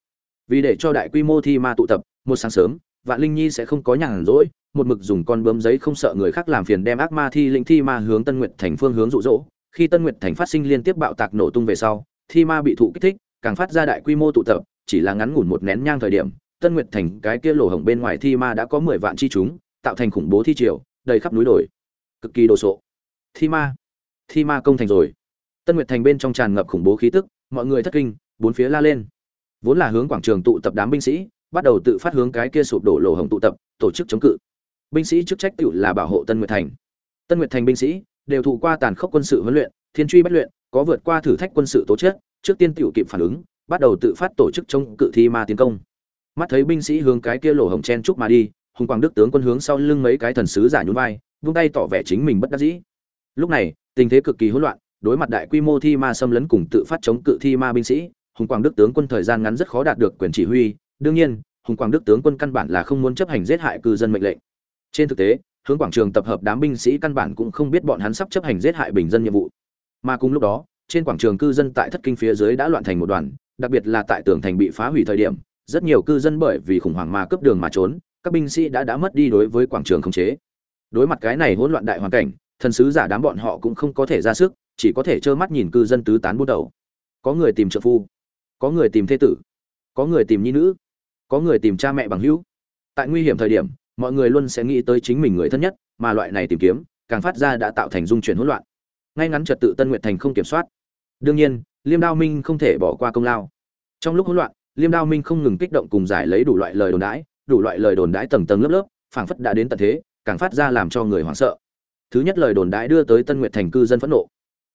vì để cho đại quy mô thi ma tụ tập, một sáng sớm, vạn linh nhi sẽ không có nhàn rỗi, một mực dùng con bướm giấy không sợ người khác làm phiền đem ác ma thi linh thi ma hướng tân nguyệt thành phương hướng dụ dỗ. khi tân nguyệt thành phát sinh liên tiếp bạo tạc nổ tung về sau, thi ma bị thụ kích thích, càng phát ra đại quy mô tụ tập, chỉ là ngắn ngủn một nén nhang thời điểm, tân nguyệt thành cái kia lỗ hổng bên ngoài thi ma đã có mười vạn chi chúng tạo thành khủng bố thi triều, đầy khắp núi đồi. Cực kỳ đồ sộ. Thi ma. Thi ma công thành rồi. Tân nguyệt thành bên trong tràn ngập khủng bố khí tức, mọi người thất kinh, bốn phía la lên. Vốn là hướng quảng trường tụ tập đám binh sĩ, bắt đầu tự phát hướng cái kia sụp đổ lỗ hổng tụ tập, tổ chức chống cự. Binh sĩ chức trách tự là bảo hộ tân nguyệt thành. Tân nguyệt thành binh sĩ đều thụ qua tàn khốc quân sự huấn luyện, thiên truy bất luyện, có vượt qua thử thách quân sự tố chất, trước tiên tiểu kịp phản ứng, bắt đầu tự phát tổ chức chống cự thi ma tiến công. Mắt thấy binh sĩ hướng cái kia lỗ hổng chen trúc mà đi hùng quang đức tướng quân hướng sau lưng mấy cái thần sứ giả nhún vai, vung tay tỏ vẻ chính mình bất đắc dĩ. Lúc này, tình thế cực kỳ hỗn loạn, đối mặt đại quy mô thi ma xâm lấn cùng tự phát chống cự thi ma binh sĩ, hùng quang đức tướng quân thời gian ngắn rất khó đạt được quyền chỉ huy. Đương nhiên, hùng quang đức tướng quân căn bản là không muốn chấp hành giết hại cư dân mệnh lệnh. Trên thực tế, hướng quảng trường tập hợp đám binh sĩ căn bản cũng không biết bọn hắn sắp chấp hành giết hại bình dân nhiệm vụ. Mà cùng lúc đó, trên quảng trường cư dân tại thất kinh phía dưới đã loạn thành một đoàn, đặc biệt là tại tường thành bị phá hủy thời điểm, rất nhiều cư dân bởi vì khủng hoảng mà cướp đường mà trốn các binh sĩ đã đã mất đi đối với quảng trường khống chế. Đối mặt cái này hỗn loạn đại hoàn cảnh, thần sứ giả đám bọn họ cũng không có thể ra sức, chỉ có thể trơ mắt nhìn cư dân tứ tán bút đầu. Có người tìm trợ phu, có người tìm thế tử, có người tìm nhi nữ, có người tìm cha mẹ bằng hữu. Tại nguy hiểm thời điểm, mọi người luôn sẽ nghĩ tới chính mình người thân nhất, mà loại này tìm kiếm, càng phát ra đã tạo thành dung chuyển hỗn loạn. Ngay ngắn trật tự tân nguyện thành không kiểm soát. Đương nhiên, liêm đao minh không thể bỏ qua công lao. Trong lúc hỗn loạn, liêm đao minh không ngừng kích động cùng giải lấy đủ loại lời đồn đãi đủ loại lời đồn đãi tầng tầng lớp lớp, phảng phất đã đến tận thế, càng phát ra làm cho người hoảng sợ. Thứ nhất lời đồn đãi đưa tới tân nguyệt thành cư dân phẫn nộ.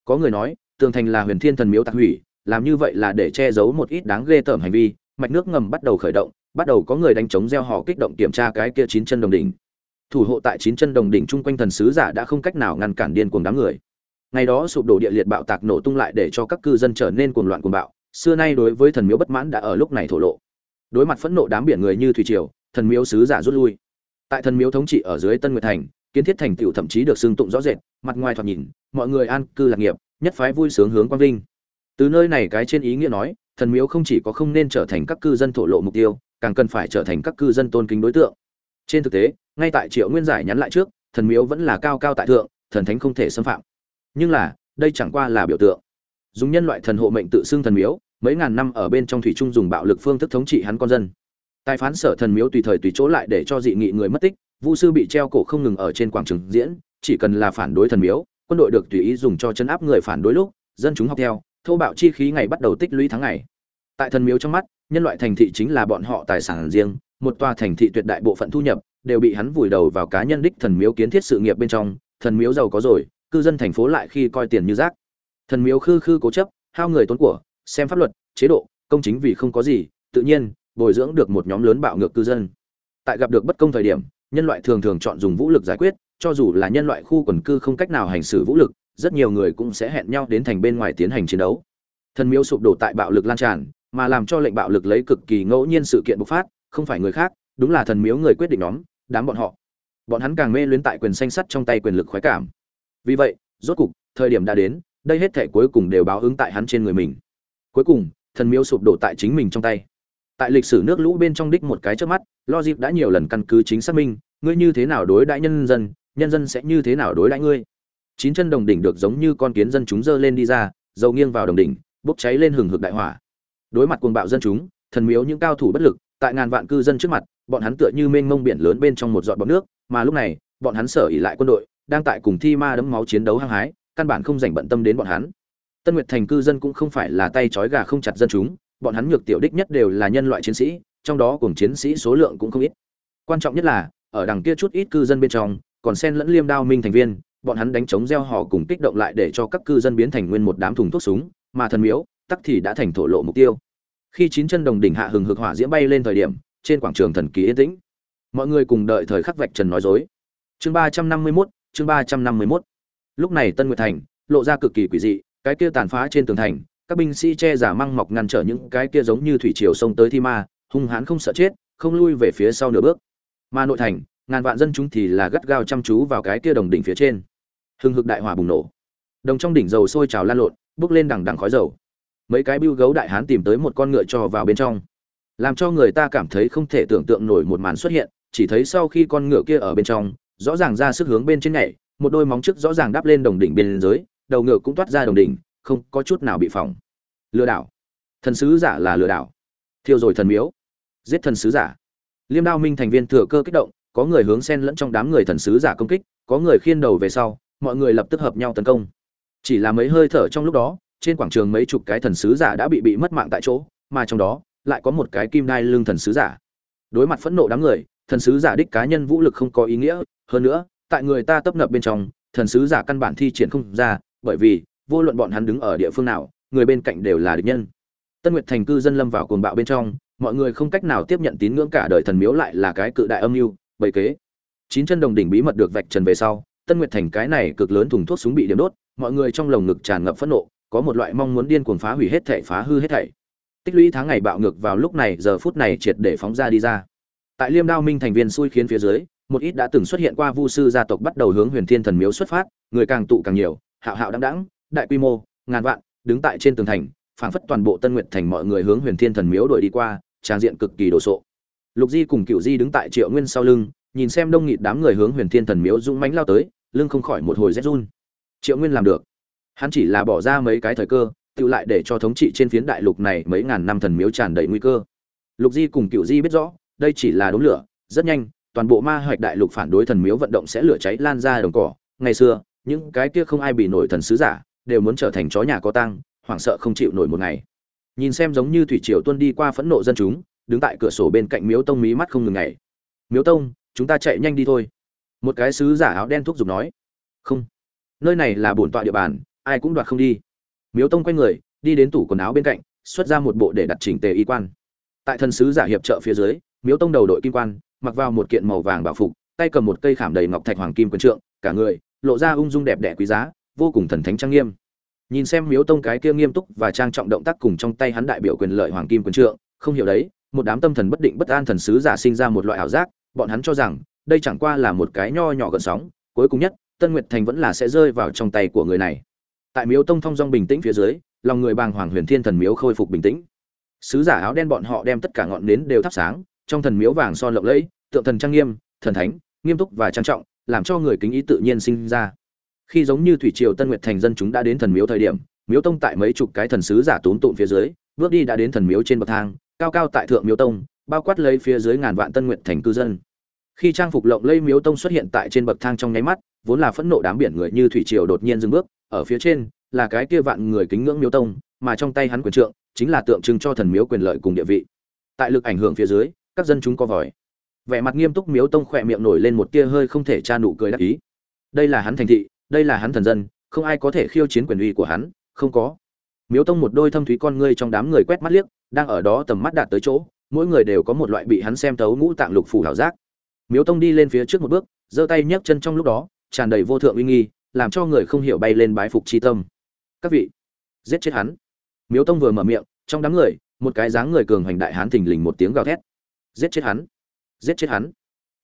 Có người nói, tường thành là huyền thiên thần miếu tạc hủy, làm như vậy là để che giấu một ít đáng ghê tởm hành vi, mạch nước ngầm bắt đầu khởi động, bắt đầu có người đánh chống gieo họ kích động kiểm tra cái kia chín chân đồng đỉnh. Thủ hộ tại chín chân đồng đỉnh chung quanh thần sứ giả đã không cách nào ngăn cản điên cuồng đám người. Ngày đó sụp đổ địa liệt bạo tạc nổ tung lại để cho các cư dân trở nên cuồng loạn cuồng bạo, xưa nay đối với thần miếu bất mãn đã ở lúc này thổ lộ. Đối mặt phẫn nộ đám biển người như thủy triều thần miếu sứ giả rút lui. Tại thần miếu thống trị ở dưới tân nguyệt thành, kiến thiết thành tựu thậm chí được xưng tụng rõ rệt, mặt ngoài thoạt nhìn, mọi người an cư lạc nghiệp, nhất phái vui sướng hướng quang vinh. Từ nơi này cái trên ý nghĩa nói, thần miếu không chỉ có không nên trở thành các cư dân thổ lộ mục tiêu, càng cần phải trở thành các cư dân tôn kính đối tượng. Trên thực tế, ngay tại triệu nguyên giải nhắn lại trước, thần miếu vẫn là cao cao tại thượng, thần thánh không thể xâm phạm. Nhưng là, đây chẳng qua là biểu tượng. Dùng nhân loại thần hộ mệnh tự xưng thần miếu, mấy ngàn năm ở bên trong thủy trung dùng bạo lực phương thức thống trị hắn con dân tài phán sở thần miếu tùy thời tùy chỗ lại để cho dị nghị người mất tích, vu sư bị treo cổ không ngừng ở trên quảng trường diễn, chỉ cần là phản đối thần miếu, quân đội được tùy ý dùng cho chấn áp người phản đối lúc, dân chúng học theo, thô bạo chi khí ngày bắt đầu tích lũy tháng ngày. Tại thần miếu trong mắt, nhân loại thành thị chính là bọn họ tài sản riêng, một tòa thành thị tuyệt đại bộ phận thu nhập đều bị hắn vùi đầu vào cá nhân đích thần miếu kiến thiết sự nghiệp bên trong, thần miếu giàu có rồi, cư dân thành phố lại khi coi tiền như rác. Thần miếu khư khư cố chấp, hao người tốn của, xem pháp luật, chế độ, công chính vì không có gì, tự nhiên bồi dưỡng được một nhóm lớn bạo ngược cư dân. Tại gặp được bất công thời điểm, nhân loại thường thường chọn dùng vũ lực giải quyết, cho dù là nhân loại khu quần cư không cách nào hành xử vũ lực, rất nhiều người cũng sẽ hẹn nhau đến thành bên ngoài tiến hành chiến đấu. Thần miếu sụp đổ tại bạo lực lan tràn, mà làm cho lệnh bạo lực lấy cực kỳ ngẫu nhiên sự kiện bộc phát, không phải người khác, đúng là thần miếu người quyết định nhóm, đám bọn họ. Bọn hắn càng mê luyến tại quyền xanh sắt trong tay quyền lực khoái cảm. Vì vậy, rốt cục, thời điểm đã đến, đây hết thể cuối cùng đều báo ứng tại hắn trên người mình. Cuối cùng, thần miếu sụp đổ tại chính mình trong tay tại lịch sử nước lũ bên trong đích một cái trước mắt, logic đã nhiều lần căn cứ chính xác minh, ngươi như thế nào đối đãi nhân dân nhân dân sẽ như thế nào đối đãi ngươi. Chín chân đồng đỉnh được giống như con kiến dân chúng dơ lên đi ra, dầu nghiêng vào đồng đỉnh, bốc cháy lên hừng hực đại hỏa. Đối mặt cuồng bạo dân chúng, thần miếu những cao thủ bất lực, tại ngàn vạn cư dân trước mặt, bọn hắn tựa như mênh mông biển lớn bên trong một giọt bọt nước, mà lúc này, bọn hắn sở ỉ lại quân đội, đang tại cùng thi ma đấm máu chiến đấu hăng hái, căn bản không dành bận tâm đến bọn hắn. Tân nguyệt thành cư dân cũng không phải là tay trói gà không chặt dân chúng bọn hắn nhược tiểu đích nhất đều là nhân loại chiến sĩ, trong đó cùng chiến sĩ số lượng cũng không ít. Quan trọng nhất là, ở đằng kia chút ít cư dân bên trong, còn xen lẫn liêm đao minh thành viên, bọn hắn đánh chống gieo họ cùng kích động lại để cho các cư dân biến thành nguyên một đám thùng thuốc súng, mà thần miếu, tắc thì đã thành thổ lộ mục tiêu. Khi chín chân đồng đỉnh hạ hừng hực hỏa diễm bay lên thời điểm, trên quảng trường thần kỳ yên tĩnh. Mọi người cùng đợi thời khắc vạch trần nói dối. Chương ba trăm năm mươi mốt, chương ba trăm năm mươi mốt. Lúc này tân nguyệt thành, lộ ra cực kỳ quỷ dị, cái kia tàn phá trên tường thành các binh sĩ che giả măng mọc ngăn trở những cái kia giống như thủy triều sông tới thi ma, hung hãn không sợ chết, không lui về phía sau nửa bước. Mà nội thành, ngàn vạn dân chúng thì là gắt gao chăm chú vào cái kia đồng đỉnh phía trên. Hừng hực đại hỏa bùng nổ. Đồng trong đỉnh dầu sôi trào lan lộn, bước lên đằng đằng khói dầu. Mấy cái bưu gấu đại hán tìm tới một con ngựa cho vào bên trong. Làm cho người ta cảm thấy không thể tưởng tượng nổi một màn xuất hiện, chỉ thấy sau khi con ngựa kia ở bên trong, rõ ràng ra sức hướng bên trên nhảy, một đôi móng trước rõ ràng đáp lên đồng đỉnh bên dưới, đầu ngựa cũng toát ra đồng đỉnh không có chút nào bị phỏng. Lừa đảo. Thần sứ giả là lừa đảo. Thiêu rồi thần miếu. Giết thần sứ giả. Liêm đao minh thành viên thừa cơ kích động, có người hướng xen lẫn trong đám người thần sứ giả công kích, có người khiên đầu về sau, mọi người lập tức hợp nhau tấn công. Chỉ là mấy hơi thở trong lúc đó, trên quảng trường mấy chục cái thần sứ giả đã bị bị mất mạng tại chỗ, mà trong đó, lại có một cái kim đai lưng thần sứ giả. Đối mặt phẫn nộ đám người, thần sứ giả đích cá nhân vũ lực không có ý nghĩa. Hơn nữa, tại người ta tấp nập bên trong, thần sứ giả căn bản thi triển không ra, bởi vì vô luận bọn hắn đứng ở địa phương nào, người bên cạnh đều là địch nhân. Tân nguyệt thành cư dân lâm vào cuồng bạo bên trong, mọi người không cách nào tiếp nhận tín ngưỡng cả đời thần miếu lại là cái cự đại âm mưu, bầy kế. Chín chân đồng đỉnh bí mật được vạch trần về sau, tân nguyệt thành cái này cực lớn thùng thuốc súng bị điểm đốt, mọi người trong lồng ngực tràn ngập phẫn nộ, có một loại mong muốn điên cuồng phá hủy hết thảy, phá hư hết thảy. Tích lũy tháng ngày bạo ngược vào lúc này, giờ phút này triệt để phóng ra đi ra. Tại liêm đao minh thành viên xui khiến phía dưới, một ít đã từng xuất hiện qua vu sư gia tộc bắt đầu hướng huyền thiên thần miếu xuất phát, người càng tụ càng nhiều, hạo hạo đăng đẳng đại quy mô, ngàn vạn, đứng tại trên tường thành, phảng phất toàn bộ tân nguyện thành mọi người hướng huyền thiên thần miếu đuổi đi qua, trang diện cực kỳ đồ sộ. Lục di cùng cựu di đứng tại triệu nguyên sau lưng, nhìn xem đông nghịt đám người hướng huyền thiên thần miếu dũng mãnh lao tới, lưng không khỏi một hồi rét run. Triệu nguyên làm được. Hắn chỉ là bỏ ra mấy cái thời cơ, tự lại để cho thống trị trên phiến đại lục này mấy ngàn năm thần miếu tràn đầy nguy cơ. Lục di cùng cựu di biết rõ, đây chỉ là đống lửa, rất nhanh, toàn bộ ma hoạch đại lục phản đối thần miếu vận động sẽ lửa cháy lan ra đồng cỏ. Ngày xưa, những cái kia không ai bị nổi thần sứ giả đều muốn trở thành chó nhà có tăng hoảng sợ không chịu nổi một ngày. Nhìn xem giống như thủy triều tuân đi qua phẫn nộ dân chúng, đứng tại cửa sổ bên cạnh miếu tông mí mắt không ngừng ngày miếu tông, chúng ta chạy nhanh đi thôi. Một cái sứ giả áo đen thúc giục nói. Không, nơi này là bổn tọa địa bàn, ai cũng đoạt không đi. Miếu tông quay người, đi đến tủ quần áo bên cạnh, xuất ra một bộ để đặt chỉnh tề y quan. Tại thần sứ giả hiệp trợ phía dưới, miếu tông đầu đội kim quan, mặc vào một kiện màu vàng bảo phục, tay cầm một cây khảm đầy ngọc thạch hoàng kim quần trượng, cả người, lộ ra ung dung đẹp đẽ quý giá vô cùng thần thánh trang nghiêm. Nhìn xem miếu tông cái kia nghiêm túc và trang trọng động tác cùng trong tay hắn đại biểu quyền lợi hoàng kim quyền trượng, không hiểu đấy, một đám tâm thần bất định bất an thần sứ giả sinh ra một loại ảo giác, bọn hắn cho rằng, đây chẳng qua là một cái nho nhỏ gần sóng, cuối cùng nhất, tân nguyệt thành vẫn là sẽ rơi vào trong tay của người này. Tại miếu tông thong dong bình tĩnh phía dưới, lòng người bàng hoàng huyền thiên thần miếu khôi phục bình tĩnh. Sứ giả áo đen bọn họ đem tất cả ngọn nến đều thắp sáng, trong thần miếu vàng son lộng lẫy, tượng thần trang nghiêm, thần thánh, nghiêm túc và trang trọng, làm cho người kính ý tự nhiên sinh ra khi giống như thủy triều tân nguyệt thành dân chúng đã đến thần miếu thời điểm, miếu tông tại mấy chục cái thần sứ giả tốn tụm phía dưới, bước đi đã đến thần miếu trên bậc thang, cao cao tại thượng miếu tông, bao quát lấy phía dưới ngàn vạn tân nguyệt thành cư dân. Khi trang phục lộng lây miếu tông xuất hiện tại trên bậc thang trong nháy mắt, vốn là phẫn nộ đám biển người như thủy triều đột nhiên dừng bước, ở phía trên là cái kia vạn người kính ngưỡng miếu tông, mà trong tay hắn quyền trượng chính là tượng trưng cho thần miếu quyền lợi cùng địa vị. Tại lực ảnh hưởng phía dưới, các dân chúng co vòi. Vẻ mặt nghiêm túc miếu tông khỏe miệng nổi lên một tia hơi không thể tra nụ cười đắc ý. Đây là hắn thành thị đây là hắn thần dân, không ai có thể khiêu chiến quyền uy của hắn, không có. Miếu tông một đôi thâm thúy con ngươi trong đám người quét mắt liếc, đang ở đó tầm mắt đạt tới chỗ, mỗi người đều có một loại bị hắn xem tấu ngũ tạng lục phủ hảo giác. Miếu tông đi lên phía trước một bước, giơ tay nhấc chân trong lúc đó, tràn đầy vô thượng uy nghi, làm cho người không hiểu bay lên bái phục chi tâm. Các vị, giết chết hắn. Miếu tông vừa mở miệng, trong đám người, một cái dáng người cường hoành đại hán thình lình một tiếng gào thét. Giết chết hắn. Giết chết hắn.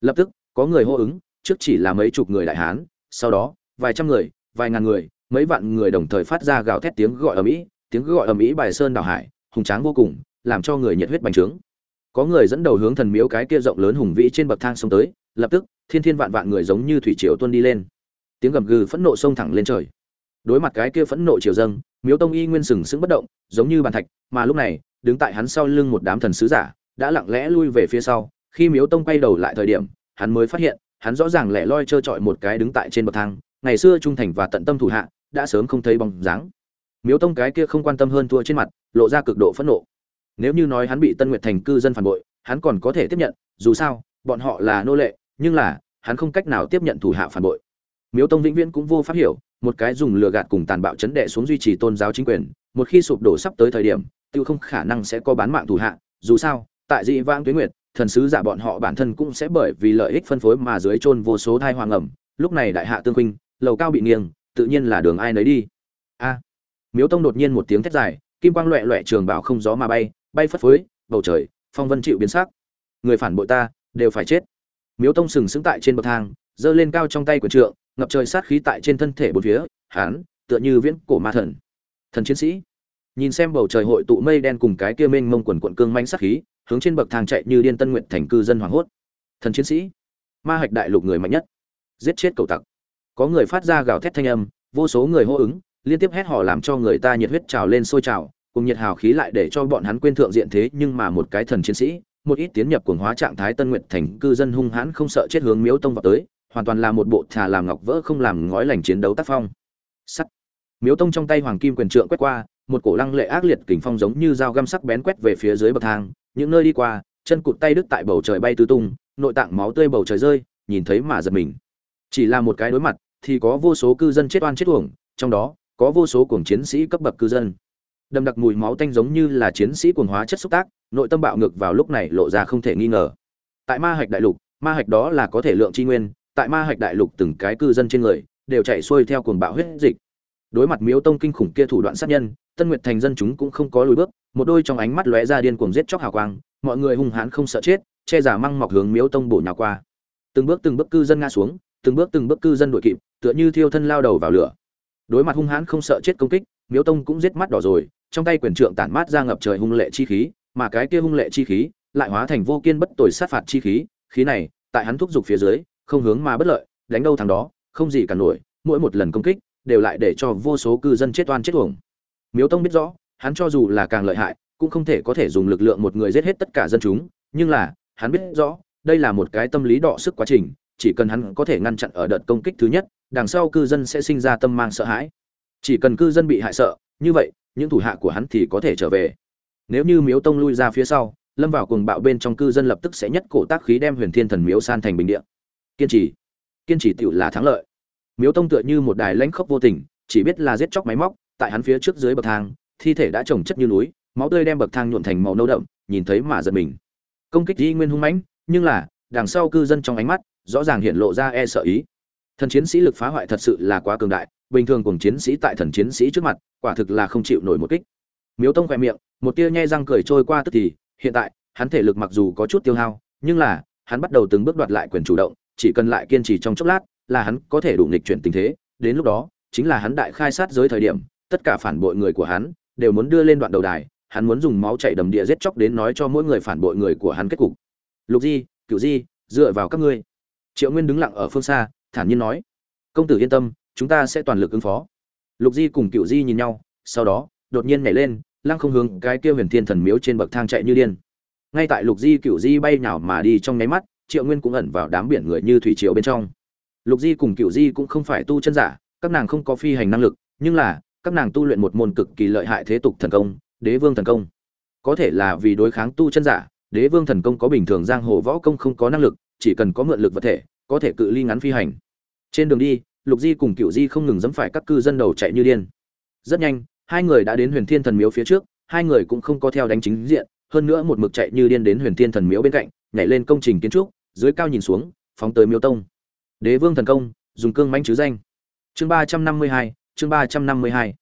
Lập tức, có người hô ứng, trước chỉ là mấy chục người đại hán, sau đó vài trăm người, vài ngàn người, mấy vạn người đồng thời phát ra gào thét tiếng gọi ở mỹ, tiếng gọi ở mỹ bài sơn đảo hải, hùng tráng vô cùng, làm cho người nhiệt huyết bành trướng. Có người dẫn đầu hướng thần miếu cái kia rộng lớn hùng vĩ trên bậc thang xông tới, lập tức, thiên thiên vạn vạn người giống như thủy triều tuôn đi lên. Tiếng gầm gừ phẫn nộ xông thẳng lên trời. Đối mặt cái kia phẫn nộ triều dâng, miếu tông y nguyên sừng sững bất động, giống như bàn thạch, mà lúc này, đứng tại hắn sau lưng một đám thần sứ giả, đã lặng lẽ lui về phía sau. Khi miếu tông quay đầu lại thời điểm, hắn mới phát hiện, hắn rõ ràng lẻ loi trơ trọi một cái đứng tại trên bậc thang ngày xưa trung thành và tận tâm thủ hạ, đã sớm không thấy bóng dáng. Miếu tông cái kia không quan tâm hơn thua trên mặt, lộ ra cực độ phẫn nộ. Nếu như nói hắn bị tân nguyệt thành cư dân phản bội, hắn còn có thể tiếp nhận, dù sao, bọn họ là nô lệ, nhưng là, hắn không cách nào tiếp nhận thủ hạ phản bội. Miếu tông vĩnh viễn cũng vô pháp hiểu, một cái dùng lừa gạt cùng tàn bạo chấn đệ xuống duy trì tôn giáo chính quyền, một khi sụp đổ sắp tới thời điểm, tiêu không khả năng sẽ có bán mạng thủ hạ, dù sao, tại dị vãng tuyến nguyệt, thần sứ giả bọn họ bản thân cũng sẽ bởi vì lợi ích phân phối mà dưới chôn vô số thai hoàng ẩm. Lúc này đại hạ tương huynh lầu cao bị nghiêng, tự nhiên là đường ai nấy đi. A. Miếu tông đột nhiên một tiếng thét dài, kim quang loẹ loẹ trường bảo không gió mà bay bay phất phới, bầu trời, phong vân chịu biến sắc. Người phản bội ta, đều phải chết. Miếu tông sừng sững tại trên bậc thang, giơ lên cao trong tay của trượng, ngập trời sát khí tại trên thân thể bốn phía hán tựa như viễn cổ ma thần. Thần chiến sĩ. Nhìn xem bầu trời hội tụ mây đen cùng cái kia mênh mông quần quận cương manh sát khí, hướng trên bậc thang chạy như điên tân nguyện thành cư dân hoảng hốt. Thần chiến sĩ. Ma hạch đại lục người mạnh nhất. Giết chết cầu tặc có người phát ra gào thét thanh âm, vô số người hô ứng, liên tiếp hét họ làm cho người ta nhiệt huyết trào lên sôi trào, cùng nhiệt hào khí lại để cho bọn hắn quên thượng diện thế, nhưng mà một cái thần chiến sĩ, một ít tiến nhập cuồng hóa trạng thái tân nguyệt thành cư dân hung hãn không sợ chết hướng miếu tông vào tới, hoàn toàn là một bộ thà làm ngọc vỡ không làm ngói lành chiến đấu tác phong. Sắt. Miếu tông trong tay hoàng kim quyền trượng quét qua, một cổ lăng lệ ác liệt kình phong giống như dao găm sắc bén quét về phía dưới bậc thang, những nơi đi qua, chân cụt tay đứt tại bầu trời bay tứ tung, nội tạng máu tươi bầu trời rơi, nhìn thấy mà giật mình. Chỉ là một cái đối mặt thì có vô số cư dân chết oan chết uổng, trong đó, có vô số cuồng chiến sĩ cấp bậc cư dân. Đầm đặc mùi máu tanh giống như là chiến sĩ cuồng hóa chất xúc tác, nội tâm bạo ngược vào lúc này lộ ra không thể nghi ngờ. Tại ma hạch đại lục, ma hạch đó là có thể lượng chi nguyên, tại ma hạch đại lục từng cái cư dân trên người, đều chạy xuôi theo cuồng bạo huyết dịch. Đối mặt miếu tông kinh khủng kia thủ đoạn sát nhân, tân nguyệt thành dân chúng cũng không có lùi bước, một đôi trong ánh mắt lóe ra điên cuồng giết chóc hào quang, mọi người hung hãn không sợ chết, che giả măng mọc hướng miếu tông bổ nhào qua. Từng bước từng bước cư dân ngã xuống từng bước từng bước cư dân đội kịp, tựa như thiêu thân lao đầu vào lửa. Đối mặt hung hãn không sợ chết công kích, miếu tông cũng giết mắt đỏ rồi, trong tay quyền trượng tản mát ra ngập trời hung lệ chi khí, mà cái kia hung lệ chi khí lại hóa thành vô kiên bất tồi sát phạt chi khí khí này tại hắn thúc giục phía dưới, không hướng mà bất lợi, đánh đâu thằng đó, không gì cả nổi, mỗi một lần công kích đều lại để cho vô số cư dân chết oan chết uổng. Miếu tông biết rõ, hắn cho dù là càng lợi hại, cũng không thể có thể dùng lực lượng một người giết hết tất cả dân chúng, nhưng là, hắn biết rõ, đây là một cái tâm lý đọ sức quá trình chỉ cần hắn có thể ngăn chặn ở đợt công kích thứ nhất, đằng sau cư dân sẽ sinh ra tâm mang sợ hãi. Chỉ cần cư dân bị hại sợ, như vậy, những thủ hạ của hắn thì có thể trở về. Nếu như miếu tông lui ra phía sau, lâm vào cuồng bạo bên trong cư dân lập tức sẽ nhất cổ tác khí đem huyền thiên thần miếu san thành bình địa. Kiên trì kiên trì tiểu là thắng lợi. Miếu tông tựa như một đài lãnh khốc vô tình, chỉ biết là giết chóc máy móc, tại hắn phía trước dưới bậc thang, thi thể đã chồng chất như núi, máu tươi đem bậc thang nhuộn thành màu nâu đậm, nhìn thấy mà giật mình. Công kích y nguyên hung mãnh, nhưng là, đằng sau cư dân trong ánh mắt rõ ràng hiện lộ ra e sợ ý. Thần chiến sĩ lực phá hoại thật sự là quá cường đại, bình thường cùng chiến sĩ tại thần chiến sĩ trước mặt, quả thực là không chịu nổi một kích. Miếu tông khẽ miệng, một tia nhe răng cười trôi qua tức thì, hiện tại, hắn thể lực mặc dù có chút tiêu hao, nhưng là, hắn bắt đầu từng bước đoạt lại quyền chủ động, chỉ cần lại kiên trì trong chốc lát, là hắn có thể đủ nghịch chuyển tình thế. Đến lúc đó, chính là hắn đại khai sát giới thời điểm, tất cả phản bội người của hắn đều muốn đưa lên đoạn đầu đài, hắn muốn dùng máu chảy đầm địa giết chóc đến nói cho mỗi người phản bội người của hắn kết cục. Lục di cựu di, dựa vào các ngươi triệu nguyên đứng lặng ở phương xa, thản nhiên nói, công tử yên tâm, chúng ta sẽ toàn lực ứng phó. Lục di cùng cựu di nhìn nhau, sau đó, đột nhiên nhảy lên, lăng không hướng cái kia huyền thiên thần miếu trên bậc thang chạy như điên. Ngay tại lục di cựu di bay nào mà đi trong nháy mắt, triệu nguyên cũng ẩn vào đám biển người như thủy triều bên trong. Lục di cùng cựu di cũng không phải tu chân giả, các nàng không có phi hành năng lực, nhưng là, các nàng tu luyện một môn cực kỳ lợi hại thế tục thần công, đế vương thần công. Có thể là vì đối kháng tu chân giả, đế vương thần công có bình thường giang hồ võ công không có năng lực chỉ cần có mượn lực vật thể, có thể cự ly ngắn phi hành. Trên đường đi, lục di cùng cựu di không ngừng dẫm phải các cư dân đầu chạy như điên. Rất nhanh, hai người đã đến huyền thiên thần miếu phía trước, hai người cũng không có theo đánh chính diện, hơn nữa một mực chạy như điên đến huyền thiên thần miếu bên cạnh, nhảy lên công trình kiến trúc, dưới cao nhìn xuống, phóng tới miếu tông. Đế vương thần công, dùng cương manh chứ danh. Chương ba trăm năm mươi hai, chương ba trăm năm mươi hai.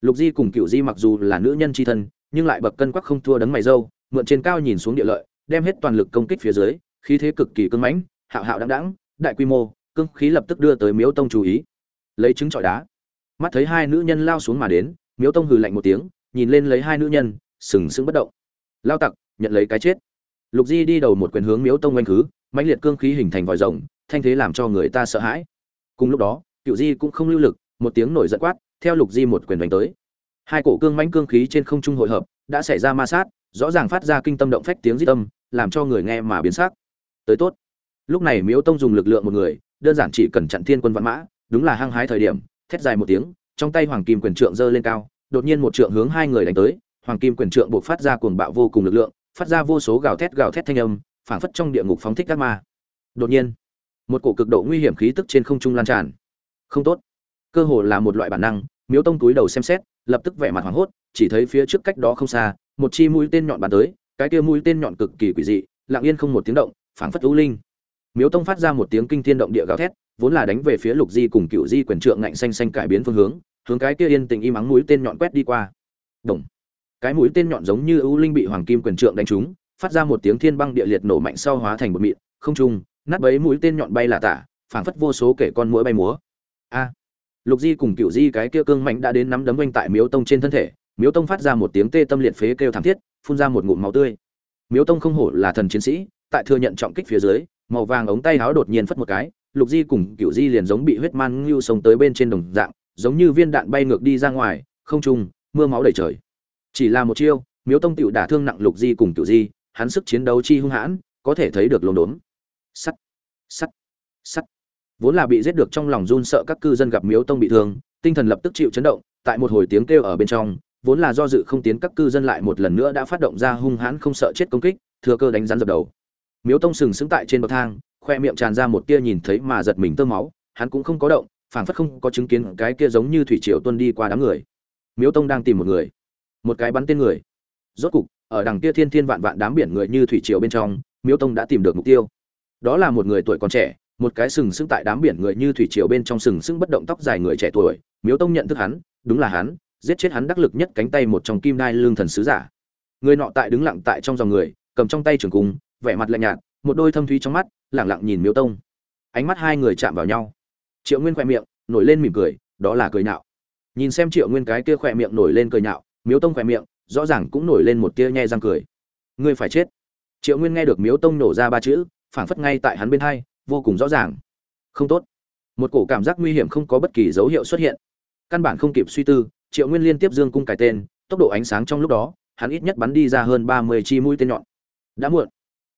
Lục di cùng cựu di mặc dù là nữ nhân tri thân, nhưng lại bậc cân quắc không thua đấng mày dâu, mượn trên cao nhìn xuống địa lợi, đem hết toàn lực công kích phía dưới khí thế cực kỳ cứng mãnh hạo hạo đãng đãng, đại quy mô cương khí lập tức đưa tới miếu tông chú ý. Lấy trứng trọi đá. Mắt thấy hai nữ nhân lao xuống mà đến miếu tông hừ lạnh một tiếng nhìn lên lấy hai nữ nhân sừng sững bất động. Lao tặc nhận lấy cái chết. Lục di đi đầu một quyền hướng miếu tông quanh khứ mãnh liệt cương khí hình thành vòi rồng thanh thế làm cho người ta sợ hãi. Cùng lúc đó cựu di cũng không lưu lực một tiếng nổi giận quát theo lục di một quyền đánh tới. Hai cổ cương mãnh cương khí trên không trung hội hợp đã xảy ra ma sát rõ ràng phát ra kinh tâm động phách tiếng rít âm, làm cho người nghe mà biến sắc tới tốt. Lúc này miếu tông dùng lực lượng một người, đơn giản chỉ cần chặn thiên quân văn mã, đúng là hăng hái thời điểm, thét dài một tiếng, trong tay hoàng kim quyền trượng giơ lên cao, đột nhiên một trượng hướng hai người đánh tới, hoàng kim quyền trượng buộc phát ra cuồng bạo vô cùng lực lượng, phát ra vô số gào thét gào thét thanh âm, phảng phất trong địa ngục phóng thích các ma. Đột nhiên, một cổ cực độ nguy hiểm khí tức trên không trung lan tràn. Không tốt. Cơ hồ là một loại bản năng, miếu tông túi đầu xem xét, lập tức vẻ mặt hoảng hốt, chỉ thấy phía trước cách đó không xa, một chi mũi tên nhọn bắn tới, cái kia mũi tên nhọn cực kỳ quỷ dị, lặng yên không một tiếng động phảng phất u linh. Miếu tông phát ra một tiếng kinh thiên động địa gào thét, vốn là đánh về phía lục di cùng cựu di quyền trượng ngạnh xanh xanh cải biến phương hướng hướng cái kia yên tình im ắng mũi tên nhọn quét đi qua. Đồng. cái mũi tên nhọn giống như ưu linh bị hoàng kim quyền trượng đánh trúng, phát ra một tiếng thiên băng địa liệt nổ mạnh sau hóa thành một mịn, không trung, nát bấy mũi tên nhọn bay là tả, phảng phất vô số kể con mũi bay múa. A. Lục di cùng cựu di cái kia cương mạnh đã đến nắm đấm quanh tại miếu tông trên thân thể, miếu tông phát ra một tiếng tê tâm liệt phế kêu thảm thiết, phun ra một ngụm máu tươi. Miếu tông không hổ là thần chiến sĩ tại thừa nhận trọng kích phía dưới, màu vàng ống tay áo đột nhiên phất một cái, lục di cùng cựu di liền giống bị huyết man ngưu sống tới bên trên đồng dạng, giống như viên đạn bay ngược đi ra ngoài, không trung, mưa máu đầy trời. Chỉ là một chiêu, miếu tông tựu đả thương nặng lục di cùng cựu di, hắn sức chiến đấu chi hung hãn, có thể thấy được lồn đốn. Sắt sắt sắt. Vốn là bị giết được trong lòng run sợ các cư dân gặp miếu tông bị thương, tinh thần lập tức chịu chấn động, tại một hồi tiếng kêu ở bên trong, vốn là do dự không tiến các cư dân lại một lần nữa đã phát động ra hung hãn không sợ chết công kích, thừa cơ đánh rắn dập đầu miếu tông sừng sững tại trên bậc thang, khoe miệng tràn ra một tia nhìn thấy mà giật mình tơ máu, hắn cũng không có động, phảng phất không có chứng kiến cái kia giống như thủy triều tuân đi qua đám người. Miếu tông đang tìm một người, một cái bắn tên người. Rốt cục, ở đằng kia thiên thiên vạn vạn đám biển người như thủy triều bên trong, miếu tông đã tìm được mục tiêu. Đó là một người tuổi còn trẻ, một cái sừng sững tại đám biển người như thủy triều bên trong sừng sững bất động tóc dài người trẻ tuổi. Miếu tông nhận thức hắn, đúng là hắn, giết chết hắn đắc lực nhất cánh tay một trong kim đai lương thần sứ giả. Người nọ tại đứng lặng tại trong dòng người, cầm trong tay trường cung vẻ mặt lạnh nhạt, một đôi thâm thúy trong mắt lẳng lặng nhìn miếu tông. Ánh mắt hai người chạm vào nhau. Triệu nguyên khoe miệng, nổi lên mỉm cười, đó là cười nhạo. Nhìn xem triệu nguyên cái kia khoe miệng nổi lên cười nhạo miếu tông khoe miệng, rõ ràng cũng nổi lên một tia nhe răng cười. Ngươi phải chết. Triệu nguyên nghe được miếu tông nổ ra ba chữ, phảng phất ngay tại hắn bên hai, vô cùng rõ ràng. Không tốt. Một cổ cảm giác nguy hiểm không có bất kỳ dấu hiệu xuất hiện. Căn bản không kịp suy tư, triệu nguyên liên tiếp dương cung cài tên, tốc độ ánh sáng trong lúc đó, hắn ít nhất bắn đi ra hơn ba mươi chi mũi tên nhọn. Đã muộn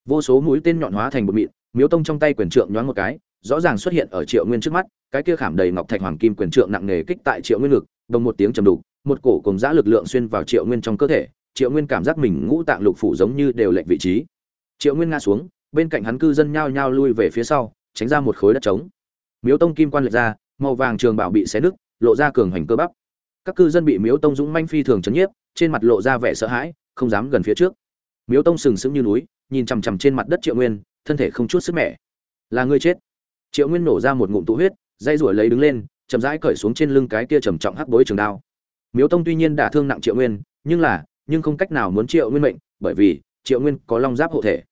vô số mũi tên nhọn hóa thành một mịn, miếu tông trong tay quyền trượng nhoáng một cái, rõ ràng xuất hiện ở triệu nguyên trước mắt, cái kia khảm đầy ngọc thạch hoàng kim quyền trượng nặng nề kích tại triệu nguyên ngực, đồng một tiếng trầm đục, một cổ cùng giã lực lượng xuyên vào triệu nguyên trong cơ thể, triệu nguyên cảm giác mình ngũ tạng lục phủ giống như đều lệnh vị trí. Triệu nguyên ngã xuống, bên cạnh hắn cư dân nhao nhao lui về phía sau, tránh ra một khối đất trống. Miếu tông kim quan lệch ra, màu vàng trường bảo bị xé nứt, lộ ra cường hành cơ bắp. Các cư dân bị miếu tông dũng manh phi thường chấn nhiếp, trên mặt lộ ra vẻ sợ hãi, không dám gần phía trước miếu tông sừng sững như núi, nhìn chằm chằm trên mặt đất triệu nguyên, thân thể không chút sức mẻ. Là ngươi chết. Triệu nguyên nổ ra một ngụm tụ huyết, dây ruổi lấy đứng lên, chậm rãi cởi xuống trên lưng cái kia trầm trọng hắc bối trường đao. Miếu tông tuy nhiên đả thương nặng triệu nguyên, nhưng là, nhưng không cách nào muốn triệu nguyên mệnh, bởi vì triệu nguyên có long giáp hộ thể.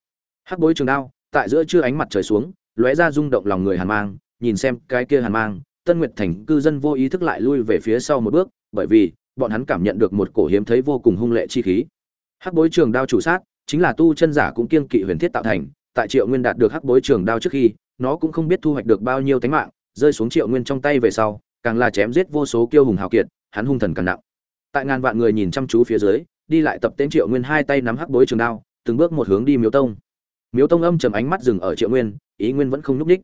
Hắc bối trường đao, tại giữa trưa ánh mặt trời xuống, lóe ra rung động lòng người hàn mang, nhìn xem cái kia hàn mang, tân nguyệt thành cư dân vô ý thức lại lui về phía sau một bước, bởi vì bọn hắn cảm nhận được một cổ hiếm thấy vô cùng hung lệ chi khí hắc bối trường đao chủ sát, chính là tu chân giả cũng kiên kỵ huyền thiết tạo thành, tại triệu nguyên đạt được hắc bối trường đao trước khi, nó cũng không biết thu hoạch được bao nhiêu tánh mạng, rơi xuống triệu nguyên trong tay về sau, càng là chém giết vô số kiêu hùng hào kiệt, hắn hung thần càng nặng. Tại ngàn vạn người nhìn chăm chú phía dưới, đi lại tập tên triệu nguyên hai tay nắm hắc bối trường đao, từng bước một hướng đi miếu tông. Miếu tông âm trầm ánh mắt dừng ở triệu nguyên, ý nguyên vẫn không nhúc ních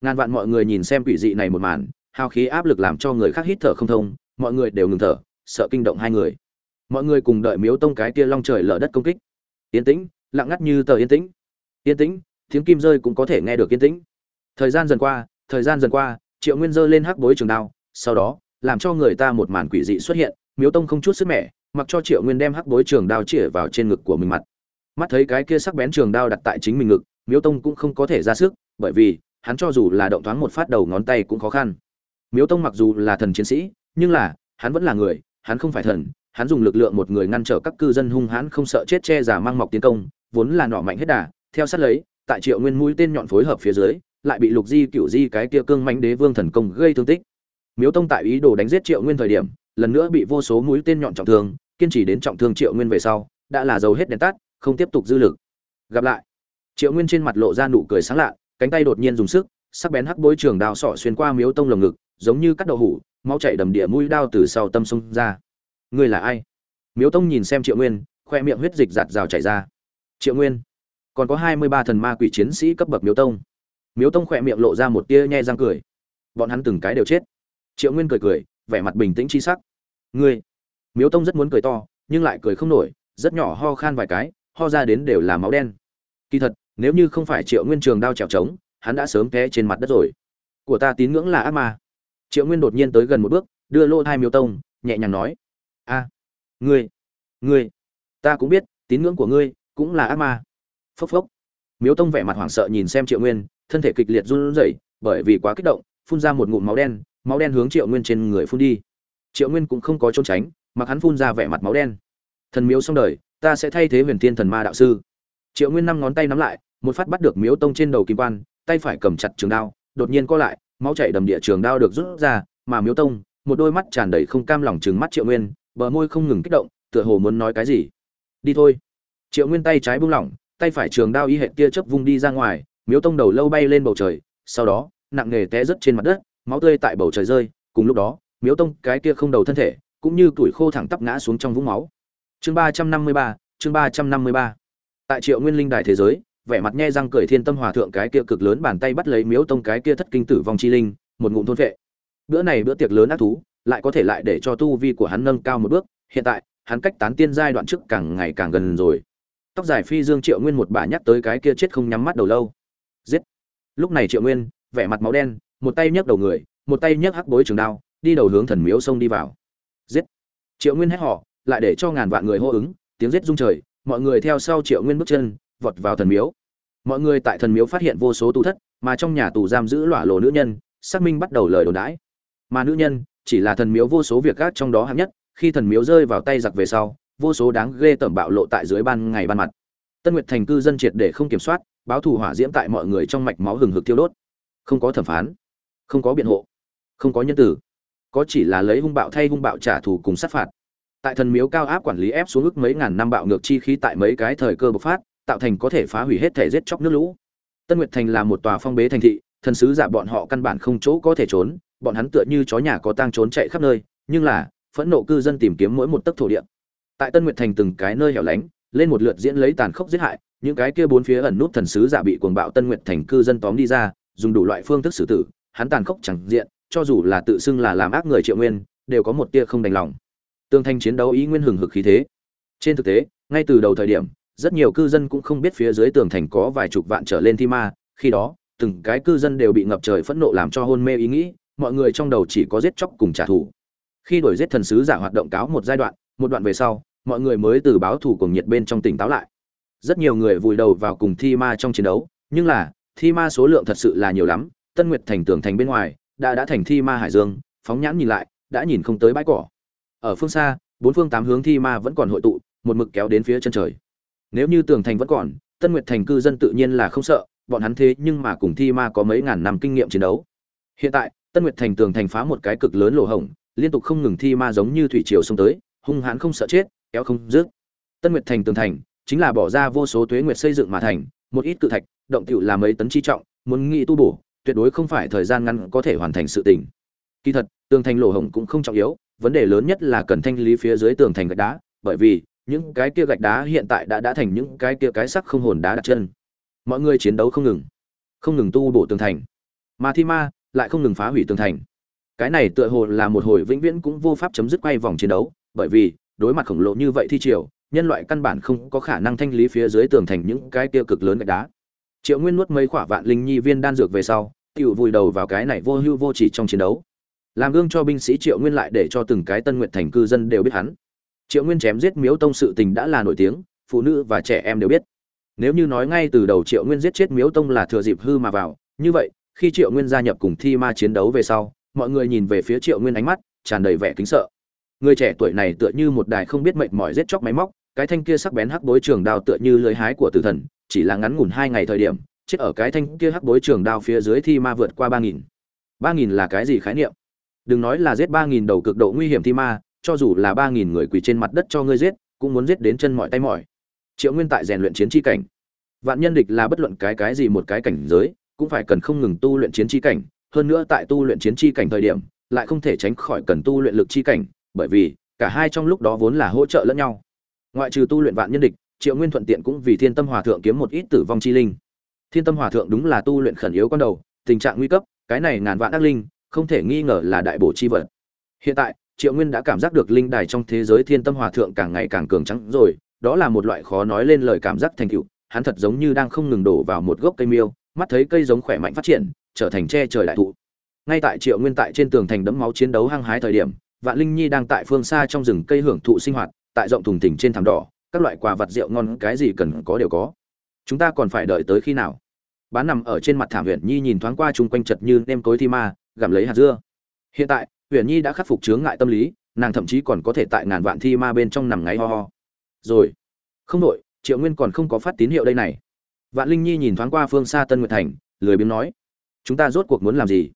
ngàn vạn mọi người nhìn xem quỷ dị này một màn, hào khí áp lực làm cho người khác hít thở không thông, mọi người đều ngừng thở, sợ kinh động hai người mọi người cùng đợi miếu tông cái kia long trời lở đất công kích. Yên tĩnh, lặng ngắt như tờ yên tĩnh. Yên tĩnh, tiếng kim rơi cũng có thể nghe được yên tĩnh. Thời gian dần qua, thời gian dần qua, triệu nguyên dơ lên hắc bối trường đao, sau đó, làm cho người ta một màn quỷ dị xuất hiện, miếu tông không chút sức mẻ, mặc cho triệu nguyên đem hắc bối trường đao chĩa vào trên ngực của mình mặt. Mắt thấy cái kia sắc bén trường đao đặt tại chính mình ngực, miếu tông cũng không có thể ra sức, bởi vì, hắn cho dù là động thoáng một phát đầu ngón tay cũng khó khăn. Miếu tông mặc dù là thần chiến sĩ, nhưng là, hắn vẫn là người, hắn không phải thần hắn dùng lực lượng một người ngăn trở các cư dân hung hãn không sợ chết che giả mang mọc tiến công, vốn là nọ mạnh hết đà, theo sát lấy, tại triệu nguyên mũi tên nhọn phối hợp phía dưới, lại bị lục di cựu di cái kia cương mãnh đế vương thần công gây thương tích. Miếu tông tại ý đồ đánh giết triệu nguyên thời điểm, lần nữa bị vô số mũi tên nhọn trọng thương, kiên trì đến trọng thương triệu nguyên về sau, đã là dầu hết đèn tắt, không tiếp tục dư lực. Gặp lại, triệu nguyên trên mặt lộ ra nụ cười sáng lạ, cánh tay đột nhiên dùng sức, sắc bén hắc bối trường đao sọ xuyên qua miếu tông lồng ngực, giống như cắt đậu hủ, máu chảy đầm địa mũi đao từ sau tâm sông ra ngươi là ai? Miếu tông nhìn xem triệu nguyên, khoe miệng huyết dịch giạt rào chảy ra. Triệu nguyên, còn có hai mươi ba thần ma quỷ chiến sĩ cấp bậc miếu tông. Miếu tông khoe miệng lộ ra một tia nhe răng cười. Bọn hắn từng cái đều chết. Triệu nguyên cười cười, vẻ mặt bình tĩnh chi sắc. Ngươi, miếu tông rất muốn cười to, nhưng lại cười không nổi, rất nhỏ ho khan vài cái, ho ra đến đều là máu đen. Kỳ thật, nếu như không phải triệu nguyên trường đao trèo trống, hắn đã sớm té trên mặt đất rồi. Của ta tín ngưỡng là ác ma. Triệu nguyên đột nhiên tới gần một bước, đưa lô hai miếu tông, nhẹ nhàng nói a ngươi ngươi, ta cũng biết, tín ngưỡng của ngươi cũng là ác ma. Phốc phốc. Miếu tông vẻ mặt hoảng sợ nhìn xem triệu nguyên, thân thể kịch liệt run rẩy, bởi vì quá kích động, phun ra một ngụm máu đen máu đen hướng triệu nguyên trên người phun đi. Triệu nguyên cũng không có trốn tránh mặc hắn phun ra vẻ mặt máu đen. Thần miếu xong đời, ta sẽ thay thế huyền Thiên thần ma đạo sư. Triệu nguyên năm ngón tay nắm lại, một phát bắt được miếu tông trên đầu kim quan, tay phải cầm chặt trường đao, đột nhiên co lại, máu chảy đầm địa trường đao được rút ra, mà miếu tông, một đôi mắt tràn đầy không cam lòng trừng mắt triệu nguyên bờ môi không ngừng kích động, tựa hồ muốn nói cái gì. Đi thôi. Triệu nguyên tay trái buông lỏng, tay phải trường đao y hệ tia chớp vung đi ra ngoài, miếu tông đầu lâu bay lên bầu trời, sau đó, nặng nề té rớt trên mặt đất, máu tươi tại bầu trời rơi, cùng lúc đó, miếu tông cái kia không đầu thân thể, cũng như tuổi khô thẳng tắp ngã xuống trong vũng máu. Chương ba trăm năm mươi ba, chương ba trăm năm mươi ba. Tại triệu nguyên linh đài thế giới, vẻ mặt nghe răng cười thiên tâm hòa thượng cái kia cực lớn bàn tay bắt lấy miếu tông cái kia thất kinh tử vong chi linh, một ngụm thôn vệ. Bữa này bữa tiệc lớn ác thú lại có thể lại để cho tu vi của hắn nâng cao một bước, hiện tại, hắn cách tán tiên giai đoạn trước càng ngày càng gần rồi. Tóc dài phi dương triệu nguyên một bà nhắc tới cái kia chết không nhắm mắt đầu lâu. Giết. Lúc này triệu nguyên, vẻ mặt máu đen, một tay nhấc đầu người, một tay nhấc hắc bối trường đao, đi đầu hướng thần miếu sông đi vào. Giết. Triệu nguyên hét họ lại để cho ngàn vạn người hô ứng, tiếng giết rung trời, mọi người theo sau triệu nguyên bước chân, vọt vào thần miếu. Mọi người tại thần miếu phát hiện vô số tù thất, mà trong nhà tù giam giữ lỏa lồ nữ nhân, xác minh bắt đầu lời đồn đãi. Mà nữ nhân chỉ là thần miếu vô số việc gác trong đó hạng nhất, khi thần miếu rơi vào tay giặc về sau, vô số đáng ghê tởm bạo lộ tại dưới ban ngày ban mặt. Tân nguyệt thành cư dân triệt để không kiểm soát, báo thù hỏa diễm tại mọi người trong mạch máu hừng hực tiêu đốt. Không có thẩm phán, không có biện hộ, không có nhân tử, có chỉ là lấy hung bạo thay hung bạo trả thù cùng sát phạt. Tại thần miếu cao áp quản lý ép xuống ước mấy ngàn năm bạo ngược chi khí tại mấy cái thời cơ bộc phát, tạo thành có thể phá hủy hết thể giết chóc nước lũ. Tân nguyệt thành là một tòa phong bế thành thị, thần sứ giả bọn họ căn bản không chỗ có thể trốn bọn hắn tựa như chó nhà có tang trốn chạy khắp nơi, nhưng là, phẫn nộ cư dân tìm kiếm mỗi một tấc thổ địa. Tại tân nguyệt thành từng cái nơi hẻo lánh, lên một lượt diễn lấy tàn khốc giết hại, những cái kia bốn phía ẩn nút thần sứ giả bị cuồng bạo tân nguyệt thành cư dân tóm đi ra, dùng đủ loại phương thức xử tử, hắn tàn khốc chẳng diện, cho dù là tự xưng là làm ác người triệu nguyên, đều có một tia không đành lòng. Tương thanh chiến đấu ý nguyên hừng hực khí thế. Trên thực tế, ngay từ đầu thời điểm, rất nhiều cư dân cũng không biết phía dưới tường thành có vài chục vạn trở lên thi ma, khi đó, từng cái cư dân đều bị ngập trời phẫn nộ làm cho hôn mê ý nghĩ mọi người trong đầu chỉ có giết chóc cùng trả thù. Khi đổi giết thần sứ giả hoạt động cáo một giai đoạn, một đoạn về sau, mọi người mới từ báo thù cùng nhiệt bên trong tỉnh táo lại. Rất nhiều người vùi đầu vào cùng thi ma trong chiến đấu, nhưng là, thi ma số lượng thật sự là nhiều lắm, tân nguyệt thành tường thành bên ngoài, đã đã thành thi ma hải dương, phóng nhãn nhìn lại, đã nhìn không tới bãi cỏ. Ở phương xa, bốn phương tám hướng thi ma vẫn còn hội tụ, một mực kéo đến phía chân trời. Nếu như tường thành vẫn còn, tân nguyệt thành cư dân tự nhiên là không sợ, bọn hắn thế nhưng mà cùng thi ma có mấy ngàn năm kinh nghiệm chiến đấu. Hiện tại tân nguyệt thành tường thành phá một cái cực lớn lỗ hổng, liên tục không ngừng thi ma giống như thủy triều xông tới, hung hãn không sợ chết, kéo không dứt. Tân nguyệt thành tường thành chính là bỏ ra vô số tuế nguyệt xây dựng mà thành, một ít cự thạch, động tiểu là mấy tấn chi trọng, muốn nghĩ tu bổ, tuyệt đối không phải thời gian ngắn có thể hoàn thành sự tình. Kỳ thật, tường thành lỗ hổng cũng không trọng yếu, vấn đề lớn nhất là cần thanh lý phía dưới tường thành gạch đá, bởi vì những cái kia gạch đá hiện tại đã đã thành những cái kia cái sắc không hồn đá đặt chân. Mọi người chiến đấu không ngừng không ngừng tu bổ tường thành. Mà thi ma lại không ngừng phá hủy tường thành. Cái này tựa hồ là một hồi vĩnh viễn cũng vô pháp chấm dứt quay vòng chiến đấu, bởi vì, đối mặt khổng lồ như vậy thi triều, nhân loại căn bản không có khả năng thanh lý phía dưới tường thành những cái tiêu cực lớn gạch đá. Triệu nguyên nuốt mấy khỏa vạn linh nhi viên đan dược về sau tựu vùi đầu vào cái này vô hưu vô chỉ trong chiến đấu. Làm gương cho binh sĩ triệu nguyên lại để cho từng cái tân nguyện thành cư dân đều biết hắn. Triệu nguyên chém giết miếu tông sự tình đã là nổi tiếng, phụ nữ và trẻ em đều biết. Nếu như nói ngay từ đầu triệu nguyên giết chết miếu tông là thừa dịp hư mà vào, như vậy khi triệu nguyên gia nhập cùng thi ma chiến đấu về sau, mọi người nhìn về phía triệu nguyên ánh mắt, tràn đầy vẻ kính sợ. Người trẻ tuổi này tựa như một đài không biết mệnh mỏi giết chóc máy móc, cái thanh kia sắc bén hắc bối trường đao tựa như lưới hái của tử thần, chỉ là ngắn ngủn hai ngày thời điểm, chết ở cái thanh kia hắc bối trường đao phía dưới thi ma vượt qua ba nghìn. ba nghìn là cái gì khái niệm? Đừng nói là giết ba nghìn đầu cực độ nguy hiểm thi ma, cho dù là ba nghìn người quỳ trên mặt đất cho ngươi giết, cũng muốn giết đến chân mỏi tay mỏi. Triệu nguyên tại rèn luyện chiến tri cảnh. Vạn nhân địch là bất luận cái cái gì một cái cảnh giới cũng phải cần không ngừng tu luyện chiến chi cảnh, hơn nữa tại tu luyện chiến chi cảnh thời điểm, lại không thể tránh khỏi cần tu luyện lực chi cảnh, bởi vì, cả hai trong lúc đó vốn là hỗ trợ lẫn nhau. Ngoại trừ tu luyện vạn nhân địch, triệu nguyên thuận tiện cũng vì thiên tâm hòa thượng kiếm một ít tử vong chi linh. Thiên tâm hòa thượng đúng là tu luyện khẩn yếu con đầu, tình trạng nguy cấp, cái này ngàn vạn ác linh, không thể nghi ngờ là đại bổ chi vật. Hiện tại, triệu nguyên đã cảm giác được linh đài trong thế giới thiên tâm hòa thượng càng ngày càng cường trắng rồi, đó là một loại khó nói lên lời cảm giác thành tựu, hắn thật giống như đang không ngừng đổ vào một gốc cây miêu mắt thấy cây giống khỏe mạnh phát triển, trở thành che trời đại thụ. Ngay tại triệu nguyên tại trên tường thành đẫm máu chiến đấu hăng hái thời điểm, vạn linh nhi đang tại phương xa trong rừng cây hưởng thụ sinh hoạt, tại rộng thùng thỉnh trên thảm đỏ, các loại quà vặt rượu ngon, cái gì cần có đều có. Chúng ta còn phải đợi tới khi nào? Bán nằm ở trên mặt thảm huyện nhi nhìn thoáng qua chung quanh chật như nêm cối thi ma, gặm lấy hạt dưa. Hiện tại huyện nhi đã khắc phục chướng ngại tâm lý, nàng thậm chí còn có thể tại ngàn vạn thi ma bên trong nằm ngáy ho ho. Rồi, không đội triệu nguyên còn không có phát tín hiệu đây này vạn linh nhi nhìn thoáng qua phương xa tân nguyệt thành lười biếng nói chúng ta rốt cuộc muốn làm gì?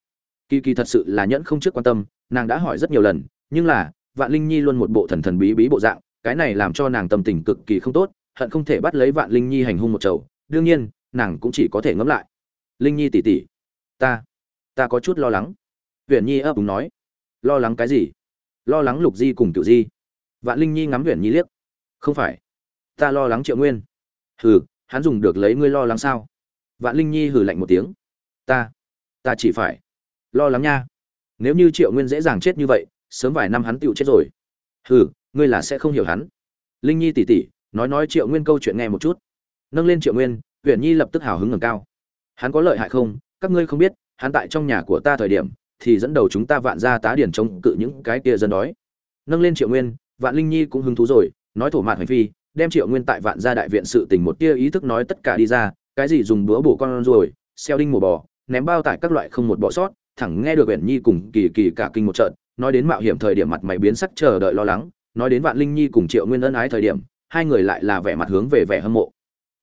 Kỳ kỳ thật sự là nhẫn không trước quan tâm nàng đã hỏi rất nhiều lần nhưng là vạn linh nhi luôn một bộ thần thần bí bí bộ dạng cái này làm cho nàng tâm tình cực kỳ không tốt hận không thể bắt lấy vạn linh nhi hành hung một chầu đương nhiên nàng cũng chỉ có thể ngẫm lại. Linh nhi tỷ tỷ, ta ta có chút lo lắng. Huyền nhi ấp úng nói lo lắng cái gì? Lo lắng lục di cùng tiểu di? Vạn linh nhi ngắm huyền nhi liếc không phải ta lo lắng triệu nguyên. Hừ hắn dùng được lấy ngươi lo lắng sao? Vạn linh nhi hừ lạnh một tiếng. Ta ta chỉ phải lo lắng nha. Nếu như triệu nguyên dễ dàng chết như vậy, sớm vài năm hắn tựu chết rồi. Hừ, ngươi là sẽ không hiểu hắn. Linh nhi tỉ tỉ, nói nói triệu nguyên câu chuyện nghe một chút. Nâng lên triệu nguyên huyện nhi lập tức hào hứng ngầm cao. Hắn có lợi hại không? Các ngươi không biết, hắn tại trong nhà của ta thời điểm, thì dẫn đầu chúng ta vạn ra tá điển chống cự những cái kia dân đói. Nâng lên triệu nguyên, vạn linh nhi cũng hứng thú rồi, nói thổ mạn hành phi đem triệu nguyên tại vạn gia đại viện sự tình một tia ý thức nói tất cả đi ra, cái gì dùng búa bổ con rồi xeo đinh mổ bò, ném bao tải các loại không một bỏ sót, thẳng nghe được uyển nhi cùng kỳ kỳ cả kinh một trận, nói đến mạo hiểm thời điểm mặt mày biến sắc chờ đợi lo lắng, nói đến vạn linh nhi cùng triệu nguyên ân ái thời điểm, hai người lại là vẻ mặt hướng về vẻ hâm mộ.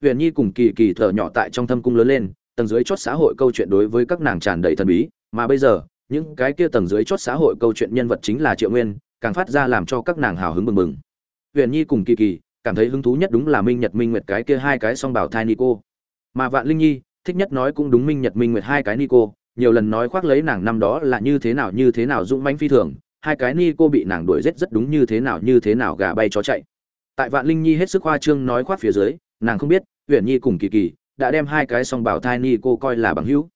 Uyển nhi cùng kỳ kỳ thở nhỏ tại trong thâm cung lớn lên, tầng dưới chót xã hội câu chuyện đối với các nàng tràn đầy thần bí, mà bây giờ, những cái kia tầng dưới chót xã hội câu chuyện nhân vật chính là triệu nguyên, càng phát ra làm cho các nàng hào hứng mừng mừng uyển nhi cùng kỳ kỳ cảm thấy hứng thú nhất đúng là minh nhật minh nguyệt cái kia hai cái song bảo thai nico. Mà vạn linh nhi, thích nhất nói cũng đúng minh nhật minh nguyệt hai cái nico, nhiều lần nói khoác lấy nàng năm đó là như thế nào như thế nào dũng mãnh phi thường, hai cái ni cô bị nàng đuổi giết rất đúng như thế nào như thế nào gà bay chó chạy. Tại vạn linh nhi hết sức khoa trương nói khoác phía dưới, nàng không biết Huyền nhi cùng kỳ kỳ đã đem hai cái song bảo thai ni cô coi là bằng hữu.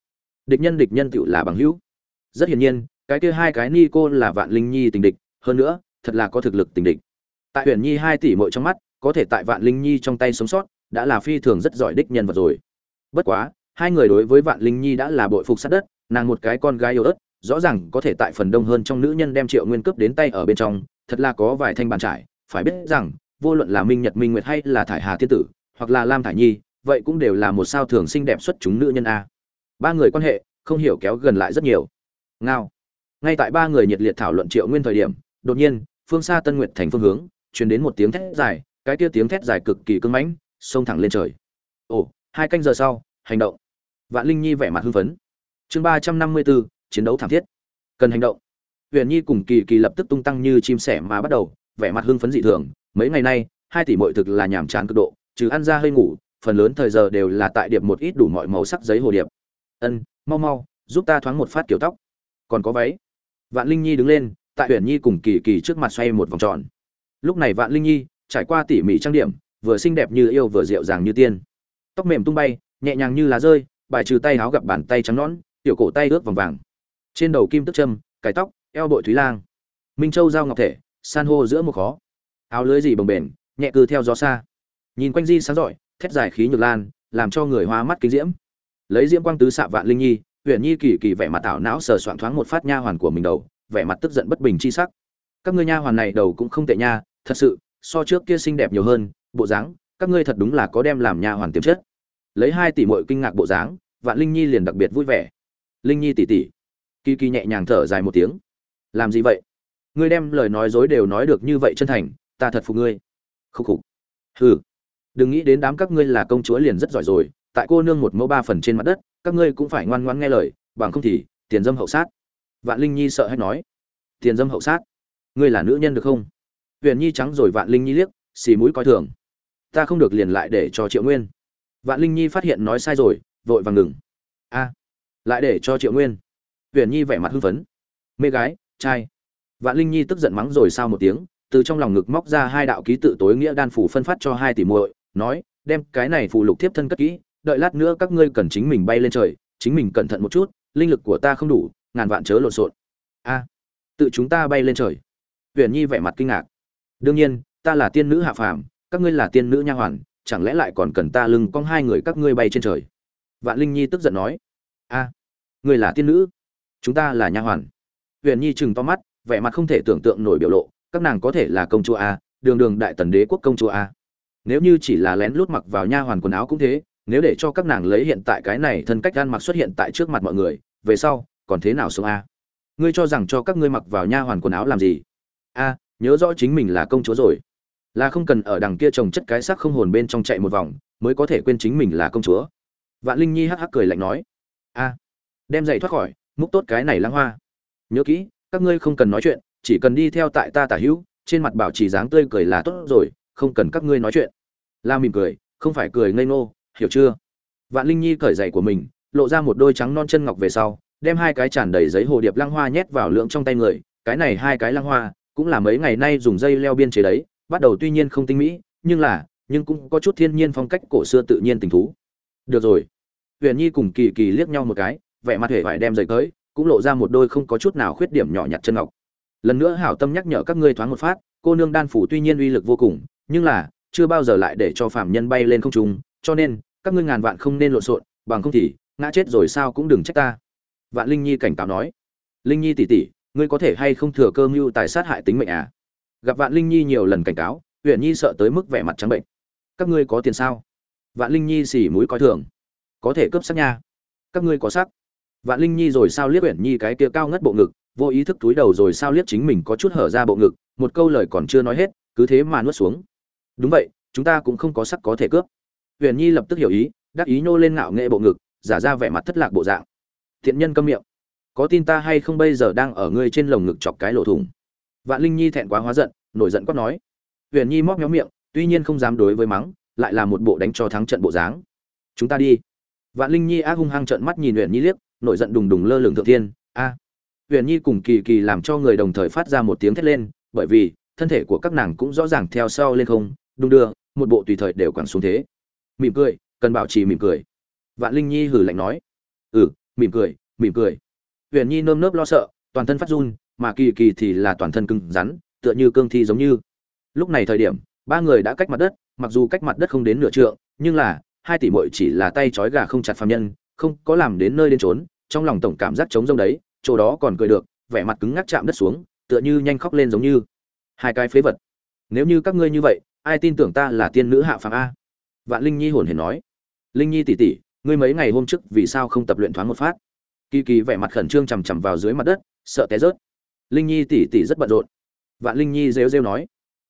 Địch nhân địch nhân tựu là bằng hữu. Rất hiển nhiên, cái kia hai cái ni cô là vạn linh nhi tình địch, hơn nữa, thật là có thực lực tình địch. Tại Huyền nhi hai tỷ mội trong mắt có thể tại vạn linh nhi trong tay sống sót, đã là phi thường rất giỏi đích nhân vật rồi. Bất quá, hai người đối với vạn linh nhi đã là bội phục sát đất, nàng một cái con gái yêu ớt, rõ ràng có thể tại phần đông hơn trong nữ nhân đem triệu nguyên cướp đến tay ở bên trong, thật là có vài thanh bàn trải, phải biết rằng, vô luận là minh nhật, minh nguyệt hay là thải hà thiên tử, hoặc là lam thải nhi, vậy cũng đều là một sao thường xinh đẹp xuất chúng nữ nhân a. Ba người quan hệ, không hiểu kéo gần lại rất nhiều. Ngao. Ngay tại ba người nhiệt liệt thảo luận triệu nguyên thời điểm, đột nhiên, phương xa tân nguyệt thành phương hướng, truyền đến một tiếng thét dài cái kia tiếng thét dài cực kỳ cưng mãnh, xông thẳng lên trời. Ồ, hai canh giờ sau, hành động. Vạn linh nhi vẻ mặt hưng phấn. Chương ba trăm năm mươi bốn chiến đấu thảm thiết. Cần hành động. Huyền nhi cùng kỳ kỳ lập tức tung tăng như chim sẻ mà bắt đầu, vẻ mặt hưng phấn dị thường. Mấy ngày nay, hai tỷ mội thực là nhàm chán cực độ, trừ ăn ra hơi ngủ, phần lớn thời giờ đều là tại điệp một ít đủ mọi màu sắc giấy hồ điệp. Ân, mau mau, giúp ta thoáng một phát kiểu tóc. Còn có váy. Vạn linh nhi đứng lên, tại huyền nhi cùng kỳ kỳ trước mặt xoay một vòng tròn. Lúc này vạn linh nhi trải qua tỉ mỉ trang điểm, vừa xinh đẹp như yêu vừa dịu dàng như tiên. Tóc mềm tung bay, nhẹ nhàng như lá rơi, bài trừ tay áo gặp bàn tay trắng nõn, tiểu cổ tay ướt vòng vàng. Trên đầu kim tức châm, cài tóc, eo bội thúy lang. Minh châu giao ngọc thể, san hô giữa một khó. Áo lưới gì bồng bềnh, nhẹ cư theo gió xa. Nhìn quanh di sáng rọi thét dài khí nhược lan, làm cho người hoa mắt kính diễm. Lấy diễm quang tứ xạ vạn linh nhi huyện nhi kỳ kỳ vẻ mặt ảo não sờ soạn thoáng một phát nha hoàn của mình đầu, vẻ mặt tức giận bất bình chi sắc. Các ngươi nha hoàn này đầu cũng không tệ nha, thật sự so trước kia xinh đẹp nhiều hơn, bộ dáng, các ngươi thật đúng là có đem làm nha hoàn tiềm chất. Lấy hai tỷ muội kinh ngạc bộ dáng, vạn linh nhi liền đặc biệt vui vẻ. Linh nhi tỷ tỷ kỳ kỳ nhẹ nhàng thở dài một tiếng. Làm gì vậy? Ngươi đem lời nói dối đều nói được như vậy chân thành, ta thật phục ngươi. Khúc khục. Hừ. Đừng nghĩ đến đám các ngươi là công chúa liền rất giỏi rồi, tại cô nương một mẫu ba phần trên mặt đất, các ngươi cũng phải ngoan ngoan nghe lời, bằng không thì tiền dâm hậu sát. Vạn linh nhi sợ hay nói. Tiền dâm hậu sát? Ngươi là nữ nhân được không? Huyền nhi trắng rồi vạn linh nhi liếc, xì mũi coi thường. Ta không được liền lại để cho triệu nguyên. Vạn linh nhi phát hiện nói sai rồi, vội vàng ngừng. A, lại để cho triệu nguyên. Huyền nhi vẻ mặt hưng phấn. Mê gái, trai. Vạn linh nhi tức giận mắng rồi sao một tiếng, từ trong lòng ngực móc ra hai đạo ký tự tối nghĩa đan phủ phân phát cho hai tỷ muội, nói, đem cái này phụ lục tiếp thân cất kỹ, đợi lát nữa các ngươi cần chính mình bay lên trời, chính mình cẩn thận một chút, linh lực của ta không đủ, ngàn vạn chớ lộn xộn. A, tự chúng ta bay lên trời. Huyền nhi vẻ mặt kinh ngạc đương nhiên, ta là tiên nữ hạ phàm, các ngươi là tiên nữ nha hoàn, chẳng lẽ lại còn cần ta lưng cong hai người các ngươi bay trên trời? Vạn linh nhi tức giận nói. A, ngươi là tiên nữ, chúng ta là nha hoàn. Huyền nhi chừng to mắt, vẻ mặt không thể tưởng tượng nổi biểu lộ, các nàng có thể là công chúa a, đường đường đại tần đế quốc công chúa a. Nếu như chỉ là lén lút mặc vào nha hoàn quần áo cũng thế, nếu để cho các nàng lấy hiện tại cái này thân cách ăn mặc xuất hiện tại trước mặt mọi người, về sau, còn thế nào sống a? Ngươi cho rằng cho các ngươi mặc vào nha hoàn quần áo làm gì? A nhớ rõ chính mình là công chúa rồi. Là không cần ở đằng kia trồng chất cái xác không hồn bên trong chạy một vòng, mới có thể quên chính mình là công chúa. Vạn linh nhi hắc hắc cười lạnh nói, a, đem dậy thoát khỏi, múc tốt cái này lãng hoa. Nhớ kỹ, các ngươi không cần nói chuyện, chỉ cần đi theo tại ta tả hữu, trên mặt bảo trì dáng tươi cười là tốt rồi, không cần các ngươi nói chuyện. La mỉm cười, không phải cười ngây ngô, hiểu chưa? Vạn linh nhi cởi giày của mình, lộ ra một đôi trắng non chân ngọc về sau, đem hai cái tràn đầy giấy hồ điệp lăng hoa nhét vào lượng trong tay người, cái này hai cái lăng hoa cũng là mấy ngày nay dùng dây leo biên chế đấy, bắt đầu tuy nhiên không tinh mỹ, nhưng là, nhưng cũng có chút thiên nhiên phong cách cổ xưa tự nhiên tình thú. Được rồi. Huyền nhi cùng kỳ kỳ liếc nhau một cái, vẻ mặt hề phải đem giày tới, cũng lộ ra một đôi không có chút nào khuyết điểm nhỏ nhặt chân ngọc. Lần nữa hảo tâm nhắc nhở các ngươi thoáng một phát, cô nương đan phủ tuy nhiên uy lực vô cùng, nhưng là, chưa bao giờ lại để cho phạm nhân bay lên không trung, cho nên, các ngươi ngàn vạn không nên lộn xộn, bằng không thì, ngã chết rồi sao cũng đừng trách ta. Vạn linh nhi cảnh cáo nói. Linh nhi tỷ tỷ ngươi có thể hay không thừa cơ mưu tài sát hại tính mệnh à? Gặp vạn linh nhi nhiều lần cảnh cáo huyện nhi sợ tới mức vẻ mặt trắng bệnh. Các ngươi có tiền sao? Vạn linh nhi xỉ mũi coi thường. Có thể cướp sắc nha. Các ngươi có sắc vạn linh nhi rồi sao liếc huyện nhi cái kia cao ngất bộ ngực, vô ý thức túi đầu rồi sao liếc chính mình có chút hở ra bộ ngực, một câu lời còn chưa nói hết, cứ thế mà nuốt xuống. Đúng vậy, chúng ta cũng không có sắc có thể cướp. Huyện nhi lập tức hiểu ý, đắc ý nhô lên ngạo nghệ bộ ngực, giả ra vẻ mặt thất lạc bộ dạng. Thiện nhân câm miệng có tin ta hay không bây giờ đang ở ngươi trên lồng ngực chọc cái lỗ thủng? Vạn linh nhi thẹn quá hóa giận, nổi giận quát nói. Huyền nhi móc méo miệng, tuy nhiên không dám đối với mắng, lại là một bộ đánh cho thắng trận bộ dáng. Chúng ta đi. Vạn linh nhi ác hung hăng trợn mắt nhìn huyền nhi liếc, nổi giận đùng đùng lơ lửng thượng thiên. A. Huyền nhi cùng kỳ kỳ làm cho người đồng thời phát ra một tiếng thét lên, bởi vì, thân thể của các nàng cũng rõ ràng theo sau lên không, đung đưa, một bộ tùy thời đều quẳng xuống thế. Mỉm cười, cần bảo trì mỉm cười. Vạn linh nhi hử lạnh nói. Ừ mỉm cười mỉm cười huyền nhi nơm nớp lo sợ, toàn thân phát run, mà kỳ kỳ thì là toàn thân cứng rắn, tựa như cương thi giống như. Lúc này thời điểm, ba người đã cách mặt đất, mặc dù cách mặt đất không đến nửa trượng, nhưng là, hai tỷ muội chỉ là tay trói gà không chặt phàm nhân, không có làm đến nơi đến trốn trong lòng tổng cảm giác trống rông đấy, chỗ đó còn cười được, vẻ mặt cứng ngắc chạm đất xuống, tựa như nhanh khóc lên giống như. Hai cái phế vật. Nếu như các ngươi như vậy, ai tin tưởng ta là tiên nữ hạ phàm a? Vạn linh nhi hồn hề nói. Linh nhi tỷ tỷ ngươi mấy ngày hôm trước vì sao không tập luyện thoáng một phát? Kỳ kỳ vẻ mặt khẩn trương chằm chằm vào dưới mặt đất, sợ té rớt. Linh nhi tỷ tỷ rất bận rộn. Vạn linh nhi rêu rêu nói.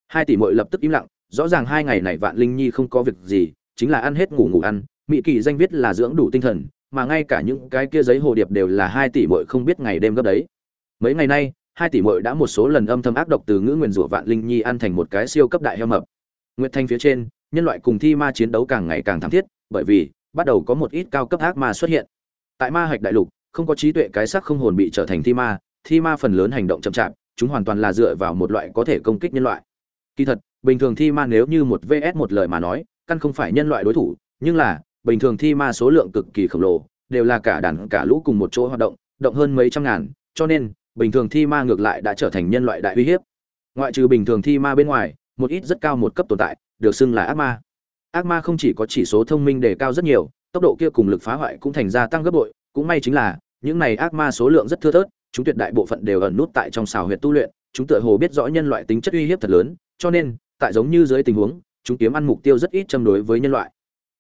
Hai tỷ mội lập tức im lặng, rõ ràng hai ngày này vạn linh nhi không có việc gì, chính là ăn hết ngủ ngủ ăn. Mỹ kỳ danh viết là dưỡng đủ tinh thần, mà ngay cả những cái kia giấy hồ điệp đều là hai tỷ mội không biết ngày đêm gấp đấy. Mấy ngày nay, hai tỷ mội đã một số lần âm thầm ác độc từ ngữ nguyền rủa vạn linh nhi ăn thành một cái siêu cấp đại heo mập. Nguyệt thanh phía trên, nhân loại cùng thi ma chiến đấu càng ngày càng thảm thiết, bởi vì bắt đầu có một ít cao cấp ác ma xuất hiện. Tại ma hạch đại lục không có trí tuệ cái xác không hồn bị trở thành thi ma thi ma phần lớn hành động chậm chạp, chúng hoàn toàn là dựa vào một loại có thể công kích nhân loại. Kỳ thật, bình thường thi ma nếu như một vs một lời mà nói, căn không phải nhân loại đối thủ, nhưng là, bình thường thi ma số lượng cực kỳ khổng lồ, đều là cả đàn cả lũ cùng một chỗ hoạt động động hơn mấy trăm ngàn, cho nên, bình thường thi ma ngược lại đã trở thành nhân loại đại uy hiếp. Ngoại trừ bình thường thi ma bên ngoài, một ít rất cao một cấp tồn tại, được xưng là ác ma. Ác ma không chỉ có chỉ số thông minh đề cao rất nhiều, tốc độ kia cùng lực phá hoại cũng thành ra tăng gấp bội cũng may chính là, những này ác ma số lượng rất thưa thớt, chúng tuyệt đại bộ phận đều ẩn nút tại trong xào huyệt tu luyện, chúng tựa hồ biết rõ nhân loại tính chất uy hiếp thật lớn, cho nên, tại giống như dưới tình huống, chúng kiếm ăn mục tiêu rất ít châm đối với nhân loại.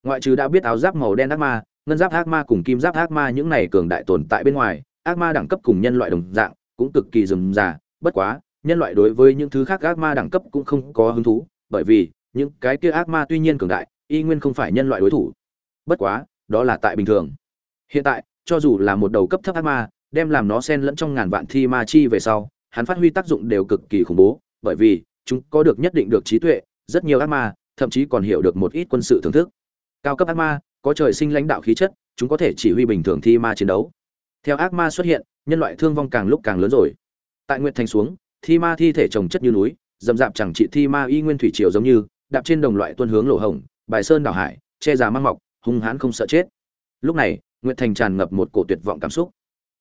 Ngoại trừ đã biết áo giáp màu đen ác ma, ngân giáp ác ma cùng kim giáp ác ma những này cường đại tồn tại bên ngoài, ác ma đẳng cấp cùng nhân loại đồng dạng, cũng cực kỳ rườm rà, bất quá, nhân loại đối với những thứ khác ác ma đẳng cấp cũng không có hứng thú, bởi vì, những cái kia ác ma tuy nhiên cường đại, y nguyên không phải nhân loại đối thủ. Bất quá, đó là tại bình thường. Hiện tại cho dù là một đầu cấp thấp ác ma, đem làm nó xen lẫn trong ngàn vạn thi ma chi về sau, hắn phát huy tác dụng đều cực kỳ khủng bố, bởi vì chúng có được nhất định được trí tuệ, rất nhiều ác ma, thậm chí còn hiểu được một ít quân sự thưởng thức. Cao cấp ác ma, có trời sinh lãnh đạo khí chất, chúng có thể chỉ huy bình thường thi ma chiến đấu. Theo ác ma xuất hiện, nhân loại thương vong càng lúc càng lớn rồi. Tại nguyệt thành xuống, thi ma thi thể chồng chất như núi, dầm dạp chẳng trị thi ma y nguyên thủy triều giống như, đạp trên đồng loại tuân hướng lỗ hồng bài sơn đảo hải, che già mang mọc, hung hãn không sợ chết. Lúc này nguyệt thành tràn ngập một cổ tuyệt vọng cảm xúc.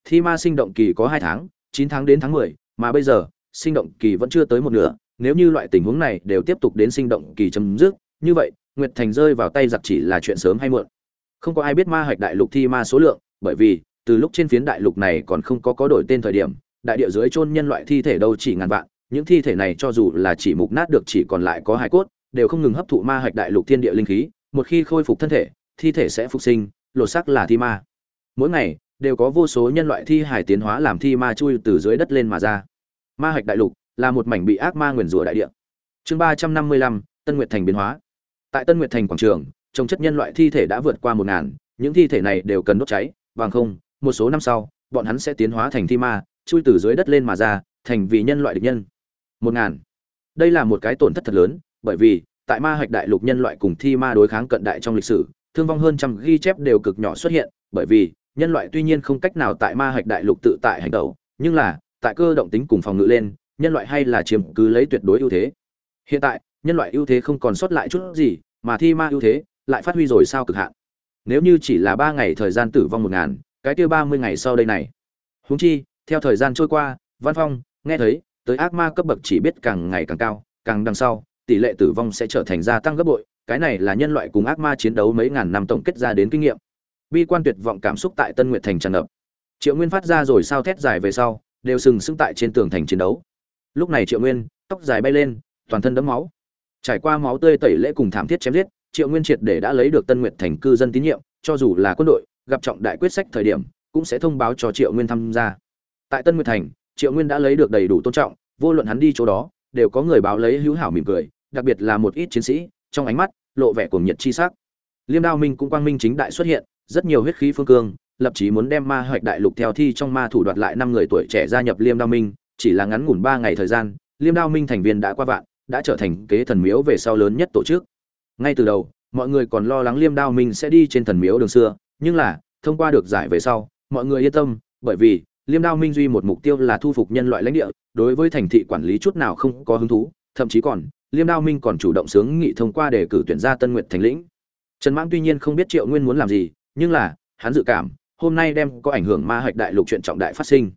Thi ma sinh động kỳ có hai tháng, chín tháng đến tháng mười, mà bây giờ, sinh động kỳ vẫn chưa tới một nửa. Nếu như loại tình huống này đều tiếp tục đến sinh động kỳ chấm dứt, như vậy, nguyệt thành rơi vào tay giặc chỉ là chuyện sớm hay muộn. Không có ai biết ma hạch đại lục thi ma số lượng, bởi vì, từ lúc trên phiến đại lục này còn không có có đổi tên thời điểm, đại địa dưới chôn nhân loại thi thể đâu chỉ ngàn vạn, những thi thể này cho dù là chỉ mục nát được chỉ còn lại có hai cốt, đều không ngừng hấp thụ ma hạch đại lục thiên địa linh khí, một khi khôi phục thân thể, thi thể sẽ phục sinh lột xác là thi ma. Mỗi ngày, đều có vô số nhân loại thi hải tiến hóa làm thi ma chui từ dưới đất lên mà ra. Ma hạch đại lục là một mảnh bị ác ma nguyền rủa đại địa. Chương ba trăm năm mươi lăm, tân nguyệt thành biến hóa. Tại tân nguyệt thành quảng trường, trồng chất nhân loại thi thể đã vượt qua một ngàn, những thi thể này đều cần đốt cháy, bằng không, một số năm sau, bọn hắn sẽ tiến hóa thành thi ma, chui từ dưới đất lên mà ra, thành vì nhân loại địch nhân. Một ngàn. Đây là một cái tổn thất thật lớn, bởi vì, tại ma hạch đại lục nhân loại cùng thi ma đối kháng cận đại trong lịch sử thương vong hơn trăm ghi chép đều cực nhỏ xuất hiện bởi vì nhân loại tuy nhiên không cách nào tại ma hạch đại lục tự tại hành động, nhưng là tại cơ động tính cùng phòng ngự lên nhân loại hay là chiếm cứ lấy tuyệt đối ưu thế. Hiện tại nhân loại ưu thế không còn sót lại chút gì mà thi ma ưu thế lại phát huy rồi sao cực hạn. Nếu như chỉ là ba ngày thời gian tử vong một ngàn cái kia ba mươi ngày sau đây này. Huống chi theo thời gian trôi qua văn phong nghe thấy tới ác ma cấp bậc chỉ biết càng ngày càng cao càng đằng sau tỷ lệ tử vong sẽ trở thành gia tăng gấp bội cái này là nhân loại cùng ác ma chiến đấu mấy ngàn năm tổng kết ra đến kinh nghiệm. Bi quan tuyệt vọng cảm xúc tại tân nguyệt thành tràn ngập. Triệu nguyên phát ra rồi sao thét dài về sau, đều sừng sững tại trên tường thành chiến đấu. Lúc này triệu nguyên, tóc dài bay lên, toàn thân đẫm máu. Trải qua máu tươi tẩy lễ cùng thảm thiết chém giết, triệu nguyên triệt để đã lấy được tân nguyệt thành cư dân tín nhiệm, cho dù là quân đội, gặp trọng đại quyết sách thời điểm, cũng sẽ thông báo cho triệu nguyên tham gia. Tại tân nguyệt thành, triệu nguyên đã lấy được đầy đủ tôn trọng, vô luận hắn đi chỗ đó, đều có người báo lấy hữu hảo mỉm cười, đặc biệt là một ít chiến sĩ trong ánh mắt lộ vẻ cuồng nhiệt chi sắc. Liêm đao minh cũng quang minh chính đại xuất hiện, rất nhiều huyết khí phương cương, lập chí muốn đem ma hoạch đại lục theo thi trong ma thủ đoạt lại năm người tuổi trẻ gia nhập liêm đao minh, chỉ là ngắn ngủn ba ngày thời gian, liêm đao minh thành viên đã qua vạn, đã trở thành kế thần miếu về sau lớn nhất tổ chức. Ngay từ đầu, mọi người còn lo lắng liêm đao minh sẽ đi trên thần miếu đường xưa, nhưng là, thông qua được giải về sau, mọi người yên tâm, bởi vì, liêm đao minh duy một mục tiêu là thu phục nhân loại lãnh địa, đối với thành thị quản lý chút nào không có hứng thú, thậm chí còn liêm đao minh còn chủ động sướng nghị thông qua để cử tuyển ra tân nguyện thành lĩnh. Trần mãng tuy nhiên không biết triệu nguyên muốn làm gì, nhưng là, hắn dự cảm, hôm nay đem có ảnh hưởng ma hạch đại lục chuyện trọng đại phát sinh.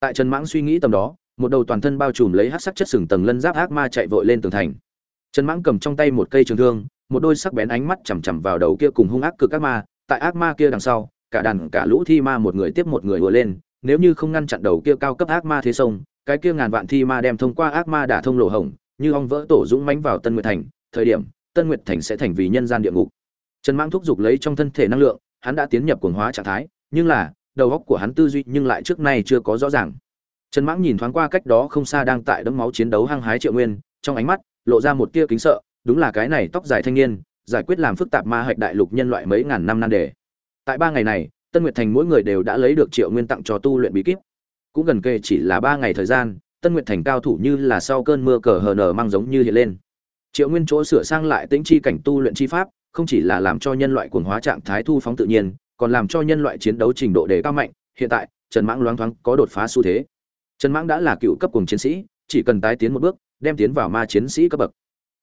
Tại trần mãng suy nghĩ tầm đó, một đầu toàn thân bao trùm lấy hát sắc chất sừng tầng lân giáp ác ma chạy vội lên tường thành. Trần mãng cầm trong tay một cây trường thương, một đôi sắc bén ánh mắt chằm chằm vào đầu kia cùng hung ác cực ác ma, tại ác ma kia đằng sau, cả đàn, cả lũ thi ma một người tiếp một người vừa lên, nếu như không ngăn chặn đầu kia cao cấp ác ma thế sông, cái kia ngàn vạn thi ma đem thông qua ác ma đả thông lỗ hổng như ong vỡ tổ dũng mãnh vào tân nguyệt thành, thời điểm, tân nguyệt thành sẽ thành vì nhân gian địa ngục. Trần mãng thúc giục lấy trong thân thể năng lượng, hắn đã tiến nhập cuồng hóa trạng thái, nhưng là, đầu óc của hắn tư duy nhưng lại trước nay chưa có rõ ràng. Trần mãng nhìn thoáng qua cách đó không xa đang tại đấm máu chiến đấu hăng hái triệu nguyên, trong ánh mắt, lộ ra một tia kính sợ, đúng là cái này tóc dài thanh niên, giải quyết làm phức tạp ma hạch đại lục nhân loại mấy ngàn năm nan đề. Tại ba ngày này, tân nguyệt thành mỗi người đều đã lấy được triệu nguyên tặng cho tu luyện bí kíp. Cũng gần kề chỉ là ba ngày thời gian tân nguyệt thành cao thủ như là sau cơn mưa cờ hờ nở mang giống như hiện lên. Triệu nguyên chỗ sửa sang lại tĩnh chi cảnh tu luyện chi pháp, không chỉ là làm cho nhân loại cuồng hóa trạng thái thu phóng tự nhiên, còn làm cho nhân loại chiến đấu trình độ đề cao mạnh. Hiện tại, trần mãng loáng thoáng có đột phá xu thế. Trần mãng đã là cựu cấp cùng chiến sĩ, chỉ cần tái tiến một bước, đem tiến vào ma chiến sĩ cấp bậc.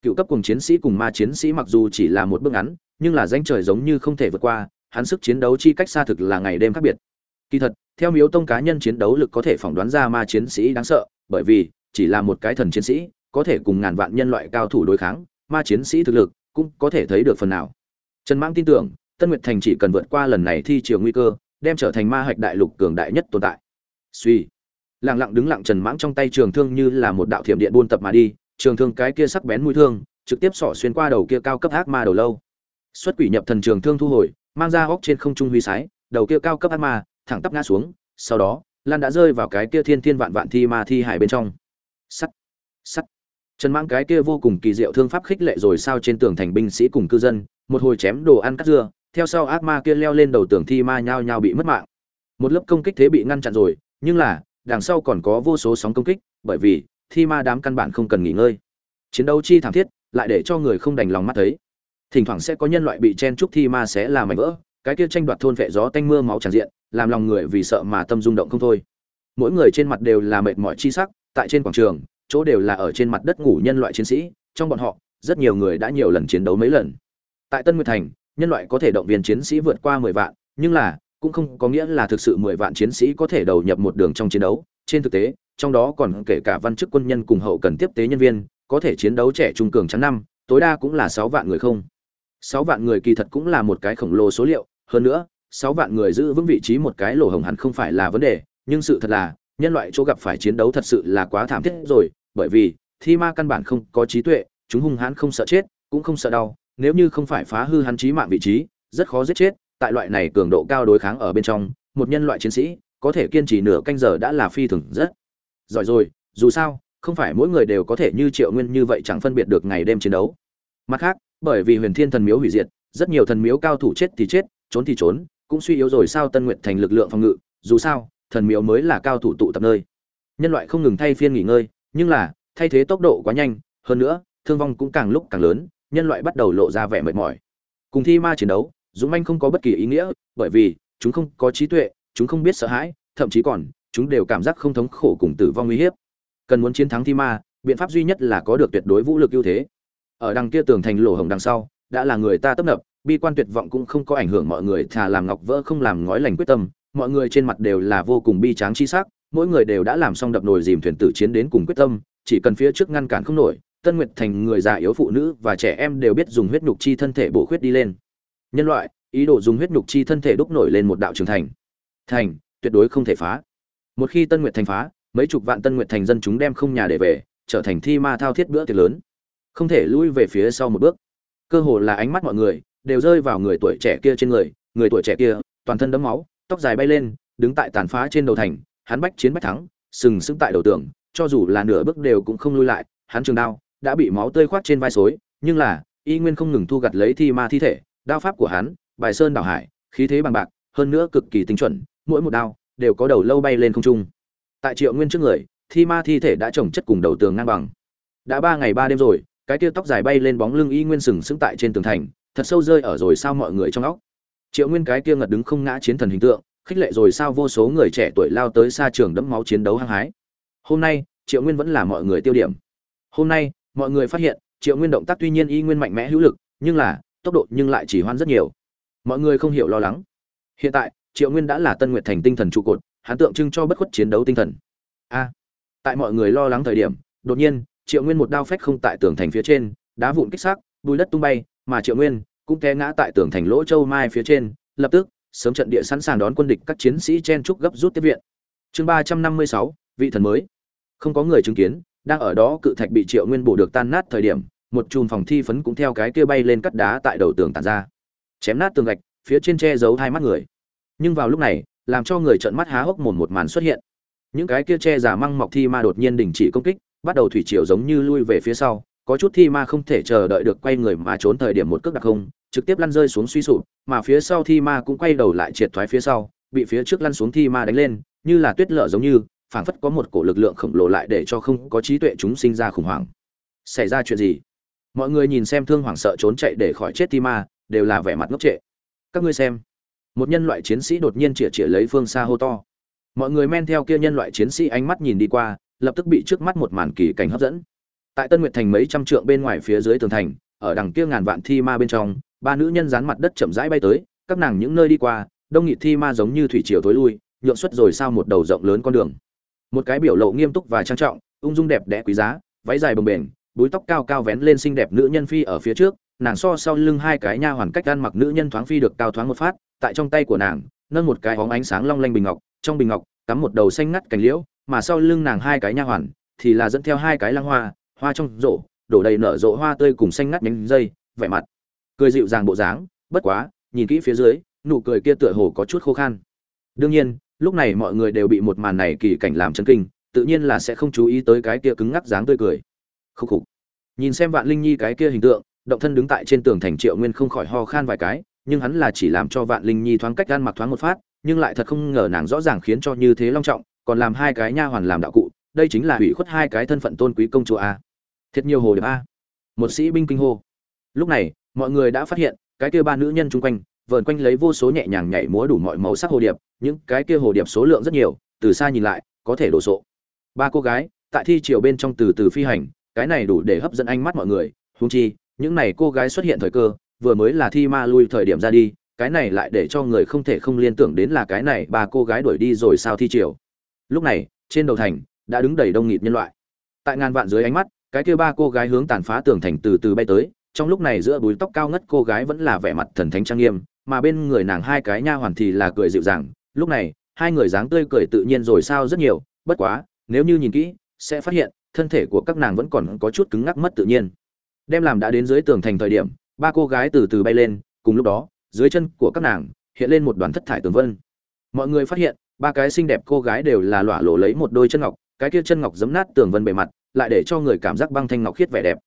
Cựu cấp cùng chiến sĩ cùng ma chiến sĩ mặc dù chỉ là một bước ngắn, nhưng là danh trời giống như không thể vượt qua, hắn sức chiến đấu chi cách xa thực là ngày đêm khác biệt. Kỳ thật, theo miếu tông cá nhân chiến đấu lực có thể phỏng đoán ra ma chiến sĩ đáng sợ bởi vì, chỉ là một cái thần chiến sĩ, có thể cùng ngàn vạn nhân loại cao thủ đối kháng, ma chiến sĩ thực lực cũng có thể thấy được phần nào. Trần mãng tin tưởng, tân nguyệt thành chỉ cần vượt qua lần này thi trường nguy cơ, đem trở thành ma hạch đại lục cường đại nhất tồn tại. Suy. Lặng lặng đứng lặng trần mãng trong tay trường thương như là một đạo thiểm điện buôn tập mà đi, trường thương cái kia sắc bén mũi thương, trực tiếp xỏ xuyên qua đầu kia cao cấp ác ma đầu lâu. Xuất quỷ nhập thần trường thương thu hồi, mang ra góc trên không trung huy sái, đầu kia cao cấp ác ma, thẳng tắp ngã xuống, sau đó lan đã rơi vào cái kia thiên thiên vạn vạn thi ma thi hải bên trong. Sắt sắt. Trần mãng cái kia vô cùng kỳ diệu thương pháp khích lệ rồi sao trên tường thành binh sĩ cùng cư dân, một hồi chém đồ ăn cắt dưa, theo sau ác ma kia leo lên đầu tường thi ma nhao nhao bị mất mạng. Một lớp công kích thế bị ngăn chặn rồi, nhưng là, đằng sau còn có vô số sóng công kích, bởi vì, thi ma đám căn bản không cần nghỉ ngơi. Chiến đấu chi thảm thiết, lại để cho người không đành lòng mắt thấy. Thỉnh thoảng sẽ có nhân loại bị chen trúc thi ma sẽ làm mảnh vỡ, cái kia tranh đoạt thôn vệ gió tanh mưa máu tràn diện làm lòng người vì sợ mà tâm rung động không thôi. Mỗi người trên mặt đều là mệt mỏi chi sắc, tại trên quảng trường, chỗ đều là ở trên mặt đất ngủ nhân loại chiến sĩ, trong bọn họ, rất nhiều người đã nhiều lần chiến đấu mấy lần. Tại tân nguyệt thành, nhân loại có thể động viên chiến sĩ vượt qua mười vạn, nhưng là, cũng không có nghĩa là thực sự mười vạn chiến sĩ có thể đầu nhập một đường trong chiến đấu. Trên thực tế, trong đó còn kể cả văn chức quân nhân cùng hậu cần tiếp tế nhân viên, có thể chiến đấu trẻ trung cường trắng năm, tối đa cũng là sáu vạn người không? Sáu vạn người kỳ thật cũng là một cái khổng lồ số liệu. Hơn nữa sáu vạn người giữ vững vị trí một cái lỗ hồng hẳn không phải là vấn đề, nhưng sự thật là, nhân loại chỗ gặp phải chiến đấu thật sự là quá thảm thiết rồi, bởi vì, thi ma căn bản không có trí tuệ, chúng hung hãn không sợ chết, cũng không sợ đau, nếu như không phải phá hư hắn trí mạng vị trí, rất khó giết chết, tại loại này cường độ cao đối kháng ở bên trong, một nhân loại chiến sĩ, có thể kiên trì nửa canh giờ đã là phi thường rất giỏi rồi, dù sao, không phải mỗi người đều có thể như triệu nguyên như vậy chẳng phân biệt được ngày đêm chiến đấu. Mặt khác, bởi vì huyền thiên thần miếu hủy diệt, rất nhiều thần miếu cao thủ chết thì chết, trốn thì trốn cũng suy yếu rồi sao tân nguyệt thành lực lượng phòng ngự, dù sao, thần miếu mới là cao thủ tụ tập nơi. Nhân loại không ngừng thay phiên nghỉ ngơi, nhưng là, thay thế tốc độ quá nhanh, hơn nữa, thương vong cũng càng lúc càng lớn, nhân loại bắt đầu lộ ra vẻ mệt mỏi. Cùng thi ma chiến đấu, dũng manh không có bất kỳ ý nghĩa, bởi vì, chúng không có trí tuệ, chúng không biết sợ hãi, thậm chí còn, chúng đều cảm giác không thống khổ cùng tử vong uy hiếp. Cần muốn chiến thắng thi ma, biện pháp duy nhất là có được tuyệt đối vũ lực ưu thế. Ở đằng kia tường thành lỗ hồng đằng sau, đã là người ta tấp nập bi quan tuyệt vọng cũng không có ảnh hưởng mọi người, thà làm ngọc vỡ không làm ngói lành quyết tâm, mọi người trên mặt đều là vô cùng bi tráng chi sắc, mỗi người đều đã làm xong đập nồi dìm thuyền tử chiến đến cùng quyết tâm, chỉ cần phía trước ngăn cản không nổi, tân nguyệt thành người già yếu phụ nữ và trẻ em đều biết dùng huyết nhục chi thân thể bổ khuyết đi lên. Nhân loại, ý đồ dùng huyết nhục chi thân thể đúc nổi lên một đạo trường thành. Thành, tuyệt đối không thể phá. Một khi tân nguyệt thành phá, mấy chục vạn tân nguyệt thành dân chúng đem không nhà để về, trở thành thi ma thao thiết bữa tiệc lớn. Không thể lui về phía sau một bước. Cơ hồ là ánh mắt mọi người đều rơi vào người tuổi trẻ kia trên người người tuổi trẻ kia, toàn thân đấm máu, tóc dài bay lên, đứng tại tàn phá trên đầu thành, hắn bách chiến bách thắng, sừng sững tại đầu tường, cho dù là nửa bước đều cũng không lui lại, hắn trường đao đã bị máu tươi khoát trên vai xối, nhưng là, y nguyên không ngừng thu gặt lấy thi ma thi thể, đao pháp của hắn, bài sơn đảo hải, khí thế bằng bạc, hơn nữa cực kỳ tinh chuẩn, mỗi một đao đều có đầu lâu bay lên không trung. Tại triệu nguyên trước người, thi ma thi thể đã trồng chất cùng đầu tường ngang bằng. Đã ba ngày ba đêm rồi, cái tia tóc dài bay lên bóng lưng y nguyên sừng sững tại trên tường thành thật sâu rơi ở rồi sao mọi người trong óc. Triệu nguyên cái kia ngật đứng không ngã chiến thần hình tượng, khích lệ rồi sao vô số người trẻ tuổi lao tới xa trường đẫm máu chiến đấu hăng hái. Hôm nay, triệu nguyên vẫn là mọi người tiêu điểm. Hôm nay, mọi người phát hiện, triệu nguyên động tác tuy nhiên y nguyên mạnh mẽ hữu lực, nhưng là, tốc độ nhưng lại chỉ hoan rất nhiều. Mọi người không hiểu lo lắng. Hiện tại, triệu nguyên đã là tân nguyệt thành tinh thần trụ cột, hắn tượng trưng cho bất khuất chiến đấu tinh thần. A! Tại mọi người lo lắng thời điểm, đột nhiên, triệu nguyên một đao phách không tại tường thành phía trên, đá vụn kích xác, bùi đất tung bay mà triệu nguyên cũng té ngã tại tường thành lỗ châu mai phía trên, lập tức, sớm trận địa sẵn sàng đón quân địch các chiến sĩ chen trúc gấp rút tiếp viện. Chương ba trăm năm mươi sáu, vị thần mới. Không có người chứng kiến, đang ở đó cự thạch bị triệu nguyên bổ được tan nát thời điểm, một chùm phòng thi phấn cũng theo cái kia bay lên cắt đá tại đầu tường tàn ra. Chém nát tường gạch, phía trên che giấu hai mắt người. Nhưng vào lúc này, làm cho người trợn mắt há hốc mồm một màn xuất hiện. Những cái kia che giả măng mọc thi ma đột nhiên đình chỉ công kích, bắt đầu thủy triều giống như lui về phía sau có chút thi ma không thể chờ đợi được quay người mà trốn thời điểm một cước đặc không, trực tiếp lăn rơi xuống suy sụp, mà phía sau thi ma cũng quay đầu lại triệt thoái phía sau, bị phía trước lăn xuống thi ma đánh lên, như là tuyết lở giống như, phảng phất có một cổ lực lượng khổng lồ lại để cho không có trí tuệ chúng sinh ra khủng hoảng. Xảy ra chuyện gì? Mọi người nhìn xem thương hoảng sợ trốn chạy để khỏi chết thi ma, đều là vẻ mặt ngốc trệ. Các ngươi xem. Một nhân loại chiến sĩ đột nhiên chĩa chĩa lấy phương xa hô to. Mọi người men theo kia nhân loại chiến sĩ ánh mắt nhìn đi qua, lập tức bị trước mắt một màn kỳ cảnh hấp dẫn tại tân nguyệt thành mấy trăm trượng bên ngoài phía dưới tường thành, ở đằng kia ngàn vạn thi ma bên trong, ba nữ nhân dán mặt đất chậm rãi bay tới, các nàng những nơi đi qua, đông nghị thi ma giống như thủy triều tối lui, nhượng xuất rồi sao một đầu rộng lớn con đường. Một cái biểu lộ nghiêm túc và trang trọng, ung dung đẹp đẽ quý giá, váy dài bồng bềnh, búi tóc cao cao vén lên xinh đẹp nữ nhân phi ở phía trước, nàng so sau lưng hai cái nha hoàn cách ăn mặc nữ nhân thoáng phi được cao thoáng một phát, tại trong tay của nàng, nâng một cái hóng ánh sáng long lanh bình ngọc, trong bình ngọc, cắm một đầu xanh ngắt cành liễu, mà sau lưng nàng hai cái nha hoàn, thì là dẫn theo hai cái lăng hoa hoa trong rổ, đổ đầy nở rộ hoa tươi cùng xanh ngắt nhánh dây, vẻ mặt cười dịu dàng bộ dáng, bất quá, nhìn kỹ phía dưới, nụ cười kia tựa hồ có chút khô khan. Đương nhiên, lúc này mọi người đều bị một màn này kỳ cảnh làm chấn kinh, tự nhiên là sẽ không chú ý tới cái kia cứng ngắc dáng tươi cười. Khúc khục. Nhìn xem vạn linh nhi cái kia hình tượng, động thân đứng tại trên tường thành triệu nguyên không khỏi ho khan vài cái, nhưng hắn là chỉ làm cho vạn linh nhi thoáng cách gan mặc thoáng một phát, nhưng lại thật không ngờ nàng rõ ràng khiến cho như thế long trọng, còn làm hai cái nha hoàn làm đạo cụ, đây chính là hủy khuất hai cái thân phận tôn quý công chúa a thiệt nhiều hồ điệp a. Một sĩ binh kinh hô. Lúc này, mọi người đã phát hiện, cái kia ba nữ nhân chung quanh, vờn quanh lấy vô số nhẹ nhàng nhảy múa đủ mọi màu sắc hồ điệp, những cái kia hồ điệp số lượng rất nhiều, từ xa nhìn lại, có thể đổ sộ. Ba cô gái, tại thi triều bên trong từ từ phi hành, cái này đủ để hấp dẫn ánh mắt mọi người. Húng chi, những này cô gái xuất hiện thời cơ, vừa mới là thi ma lui thời điểm ra đi, cái này lại để cho người không thể không liên tưởng đến là cái này ba cô gái đuổi đi rồi sao thi triều. Lúc này, trên đầu thành, đã đứng đầy đông nghịt nhân loại. Tại ngàn vạn dưới ánh mắt cái kia ba cô gái hướng tàn phá tường thành từ từ bay tới, trong lúc này giữa búi tóc cao ngất cô gái vẫn là vẻ mặt thần thánh trang nghiêm, mà bên người nàng hai cái nha hoàn thì là cười dịu dàng, lúc này, hai người dáng tươi cười tự nhiên rồi sao rất nhiều, bất quá, nếu như nhìn kỹ, sẽ phát hiện, thân thể của các nàng vẫn còn có chút cứng ngắc mất tự nhiên. Đem làm đã đến dưới tường thành thời điểm, ba cô gái từ từ bay lên, cùng lúc đó, dưới chân của các nàng, hiện lên một đoàn thất thải tường vân. Mọi người phát hiện, ba cái xinh đẹp cô gái đều là lỏa lộ lấy một đôi chân ngọc, cái kia chân ngọc giấm nát tường vân bề mặt lại để cho người cảm giác băng thanh ngọc khiết vẻ đẹp.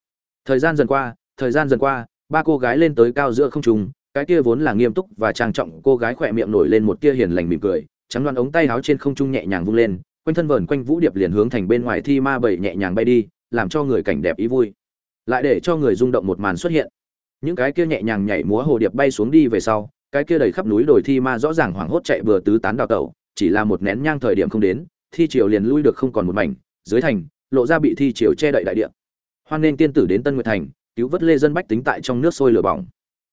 Thời gian dần qua, thời gian dần qua, ba cô gái lên tới cao giữa không trung, cái kia vốn là nghiêm túc và trang trọng, cô gái khỏe miệng nổi lên một tia hiền lành mỉm cười, trắng đoan ống tay áo trên không trung nhẹ nhàng vung lên, quanh thân vờn quanh vũ điệp liền hướng thành bên ngoài thi ma bảy nhẹ nhàng bay đi, làm cho người cảnh đẹp ý vui. Lại để cho người rung động một màn xuất hiện. Những cái kia nhẹ nhàng nhảy múa hồ điệp bay xuống đi về sau, cái kia đầy khắp núi đồi thi ma rõ ràng hoảng hốt chạy vừa tứ tán đào tẩu, chỉ là một nén nhang thời điểm không đến, thi triều liền lui được không còn một mảnh, dưới thành lộ ra bị thi chiều che đậy đại địa. Hoan nên tiên tử đến tân nguyệt thành, cứu vớt lê dân bách tính tại trong nước sôi lửa bỏng.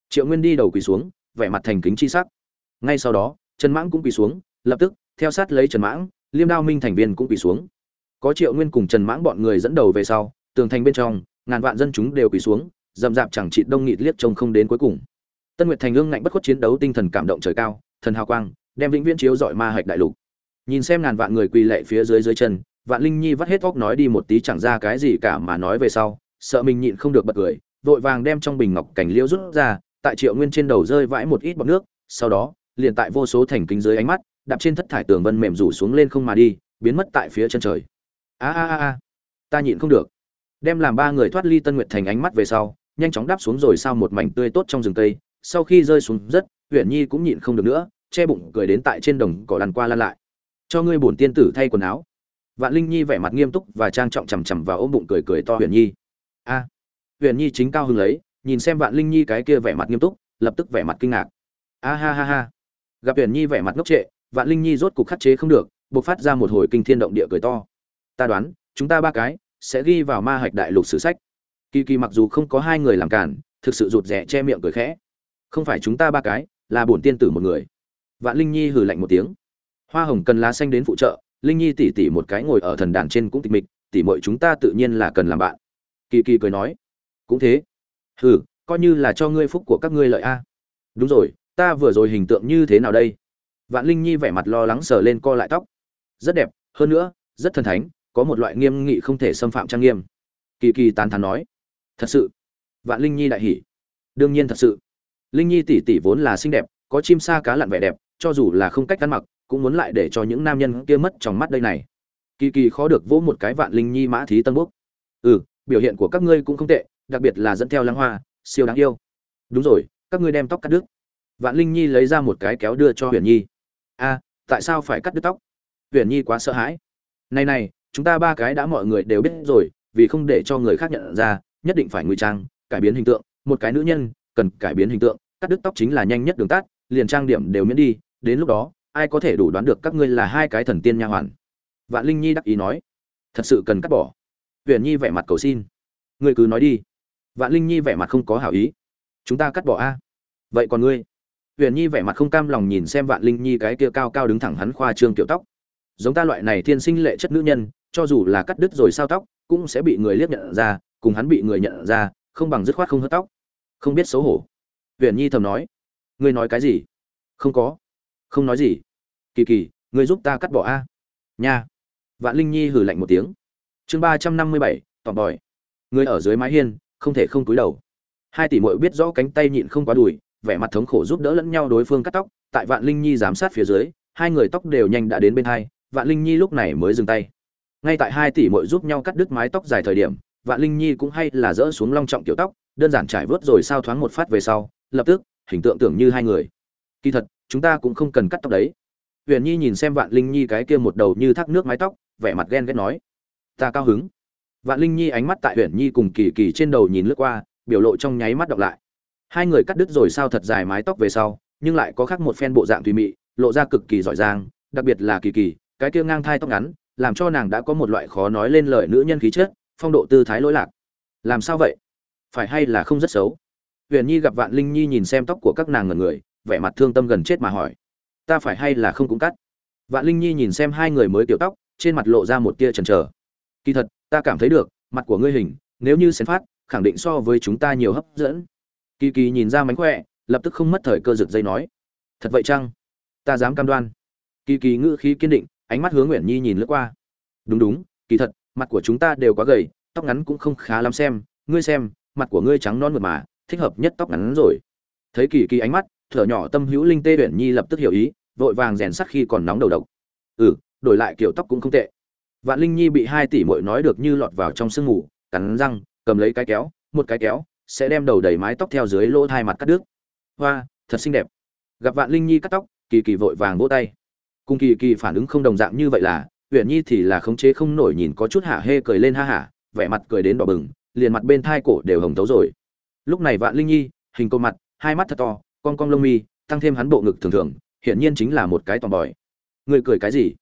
Triệu nguyên đi đầu quỳ xuống, vẻ mặt thành kính chi sắc. Ngay sau đó, trần mãng cũng quỳ xuống, lập tức, theo sát lấy trần mãng, liêm đao minh thành viên cũng quỳ xuống. Có triệu nguyên cùng trần mãng bọn người dẫn đầu về sau, tường thành bên trong, ngàn vạn dân chúng đều quỳ xuống dầm dạp chẳng trị đông nghịt liếc trông không đến cuối cùng. Tân nguyệt thành ương ngạnh bất khuất chiến đấu tinh thần cảm động trời cao, thần hào quang, đem vĩnh viễn chiếu dọi ma hạch đại lục. Nhìn xem ngàn vạn người quỳ lệ phía dưới dưới chân vạn linh nhi vắt hết óc nói đi một tí chẳng ra cái gì cả mà nói về sau, sợ mình nhịn không được bật cười, vội vàng đem trong bình ngọc cảnh liễu rút ra, tại triệu nguyên trên đầu rơi vãi một ít bọt nước, sau đó, liền tại vô số thành kính dưới ánh mắt, đạp trên thất thải tường vân mềm rủ xuống lên không mà đi, biến mất tại phía chân trời. A a a a, ta nhịn không được. Đem làm ba người thoát ly tân nguyệt thành ánh mắt về sau, nhanh chóng đáp xuống rồi sau một mảnh tươi tốt trong rừng cây, sau khi rơi xuống rất huyện nhi cũng nhịn không được nữa, che bụng cười đến tại trên đồng cỏ lăn qua lăn lại. Cho ngươi bổn tiên tử thay quần áo vạn linh nhi vẻ mặt nghiêm túc và trang trọng chằm chằm vào ôm bụng cười cười to huyền nhi. A. À, huyền nhi chính cao hưng lấy nhìn xem vạn linh nhi cái kia vẻ mặt nghiêm túc lập tức vẻ mặt kinh ngạc. A ha ha ha. Gặp huyền nhi vẻ mặt ngốc trệ vạn linh nhi rốt cục khắc chế không được buộc phát ra một hồi kinh thiên động địa cười to. Ta đoán chúng ta ba cái sẽ ghi vào ma hạch đại lục sử sách. Kỳ kỳ mặc dù không có hai người làm cản thực sự rụt rè che miệng cười khẽ. Không phải chúng ta ba cái là bổn tiên tử một người. Vạn linh nhi hừ lạnh một tiếng. Hoa hồng cần lá xanh đến phụ trợ linh nhi tỷ tỷ một cái ngồi ở thần đàn trên cũng tịch mịch tỷ muội chúng ta tự nhiên là cần làm bạn. Kỳ kỳ cười nói, cũng thế. Hừ, coi như là cho ngươi phúc của các ngươi lợi a. Đúng rồi, ta vừa rồi hình tượng như thế nào đây? Vạn linh nhi vẻ mặt lo lắng sờ lên co lại tóc. Rất đẹp, hơn nữa, rất thần thánh, có một loại nghiêm nghị không thể xâm phạm trang nghiêm. Kỳ kỳ tán thán nói, thật sự. Vạn linh nhi đại hỉ. Đương nhiên thật sự. Linh nhi tỷ tỷ vốn là xinh đẹp, có chim sa cá lặn vẻ đẹp, cho dù là không cách ăn mặc cũng muốn lại để cho những nam nhân kia mất trong mắt đây này. Kỳ kỳ khó được vỗ một cái vạn linh nhi mã thí tân quốc ừ biểu hiện của các ngươi cũng không tệ, đặc biệt là dẫn theo lăng hoa, siêu đáng yêu. Đúng rồi, các ngươi đem tóc cắt đứt. Vạn linh nhi lấy ra một cái kéo đưa cho huyền nhi. A tại sao phải cắt đứt tóc? Huyền nhi quá sợ hãi. Này này, chúng ta ba cái đã mọi người đều biết rồi, vì không để cho người khác nhận ra, nhất định phải ngụy trang, cải biến hình tượng. Một cái nữ nhân cần cải biến hình tượng, cắt đứt tóc chính là nhanh nhất đường tắt, liền trang điểm đều miễn đi, đến lúc đó ai có thể đủ đoán được các ngươi là hai cái thần tiên nha hoàn? Vạn linh nhi đắc ý nói. Thật sự cần cắt bỏ. Huyền nhi vẻ mặt cầu xin. Ngươi cứ nói đi. Vạn linh nhi vẻ mặt không có hảo ý. Chúng ta cắt bỏ a. Vậy còn ngươi? Huyền nhi vẻ mặt không cam lòng nhìn xem vạn linh nhi cái kia cao cao đứng thẳng hắn khoa trương kiểu tóc. Giống ta loại này thiên sinh lệ chất nữ nhân, cho dù là cắt đứt rồi sao tóc, cũng sẽ bị người liếc nhận ra, cùng hắn bị người nhận ra, không bằng dứt khoát không hớt tóc. Không biết xấu hổ. Huyền nhi thầm nói. Ngươi nói cái gì? Không có không nói gì. Kỳ kỳ người giúp ta cắt bỏ a. Nha. Vạn linh nhi hử lạnh một tiếng. Chương ba trăm năm mươi bảy tỏm bòi. Người ở dưới mái hiên, không thể không cúi đầu. Hai tỷ muội biết rõ cánh tay nhịn không quá đùi, vẻ mặt thống khổ giúp đỡ lẫn nhau đối phương cắt tóc, tại vạn linh nhi giám sát phía dưới, hai người tóc đều nhanh đã đến bên hai, vạn linh nhi lúc này mới dừng tay. Ngay tại hai tỷ muội giúp nhau cắt đứt mái tóc dài thời điểm, vạn linh nhi cũng hay là dỡ xuống long trọng kiểu tóc, đơn giản trải vớt rồi sao thoáng một phát về sau, lập tức, hình tượng tưởng như hai người. Kỳ thật chúng ta cũng không cần cắt tóc đấy. Huyền nhi nhìn xem vạn linh nhi cái kia một đầu như thác nước mái tóc, vẻ mặt ghen ghét nói. Ta cao hứng. Vạn linh nhi ánh mắt tại huyền nhi cùng kỳ kỳ trên đầu nhìn lướt qua, biểu lộ trong nháy mắt đọc lại. Hai người cắt đứt rồi sao thật dài mái tóc về sau, nhưng lại có khác một phen bộ dạng tùy mị, lộ ra cực kỳ giỏi giang, đặc biệt là kỳ kỳ, cái kia ngang thai tóc ngắn, làm cho nàng đã có một loại khó nói lên lời nữ nhân khí chất, phong độ tư thái lỗi lạc. Làm sao vậy? Phải hay là không rất xấu? Huyền nhi gặp vạn linh nhi nhìn xem tóc của các nàng ngần người vẻ mặt thương tâm gần chết mà hỏi, ta phải hay là không cũng cắt? Vạn linh nhi nhìn xem hai người mới tiểu tóc, trên mặt lộ ra một tia chần chờ. Kỳ thật, ta cảm thấy được, mặt của ngươi hình, nếu như xén phát, khẳng định so với chúng ta nhiều hấp dẫn. Kỳ kỳ nhìn ra mánh khỏe, lập tức không mất thời cơ rực dây nói, thật vậy chăng? Ta dám cam đoan. Kỳ kỳ ngữ khí kiên định, ánh mắt hướng nguyện nhi nhìn lướt qua. Đúng đúng, kỳ thật, mặt của chúng ta đều quá gầy, tóc ngắn cũng không khá lắm xem, ngươi xem, mặt của ngươi trắng non mượt mà, thích hợp nhất tóc ngắn rồi. Thấy kỳ kỳ ánh mắt thở nhỏ tâm hữu linh tê tuyển nhi lập tức hiểu ý, vội vàng rèn sắt khi còn nóng đầu độc. Ừ đổi lại kiểu tóc cũng không tệ. Vạn linh nhi bị hai tỷ mội nói được như lọt vào trong sương ngủ, cắn răng, cầm lấy cái kéo, một cái kéo, sẽ đem đầu đầy mái tóc theo dưới lỗ thai mặt cắt đứt. Hoa, thật xinh đẹp. Gặp vạn linh nhi cắt tóc, kỳ kỳ vội vàng vỗ tay. Cùng kỳ kỳ phản ứng không đồng dạng như vậy là uyển nhi thì là khống chế không nổi nhìn có chút hả hê cười lên ha hả, vẻ mặt cười đến đỏ bừng, liền mặt bên thai cổ đều hồng tấu rồi. Lúc này vạn linh nhi, hình câu mặt, hai mắt thật to con cong lông mi, tăng thêm hắn bộ ngực thường thường, hiển nhiên chính là một cái tòm bòi người cười cái gì?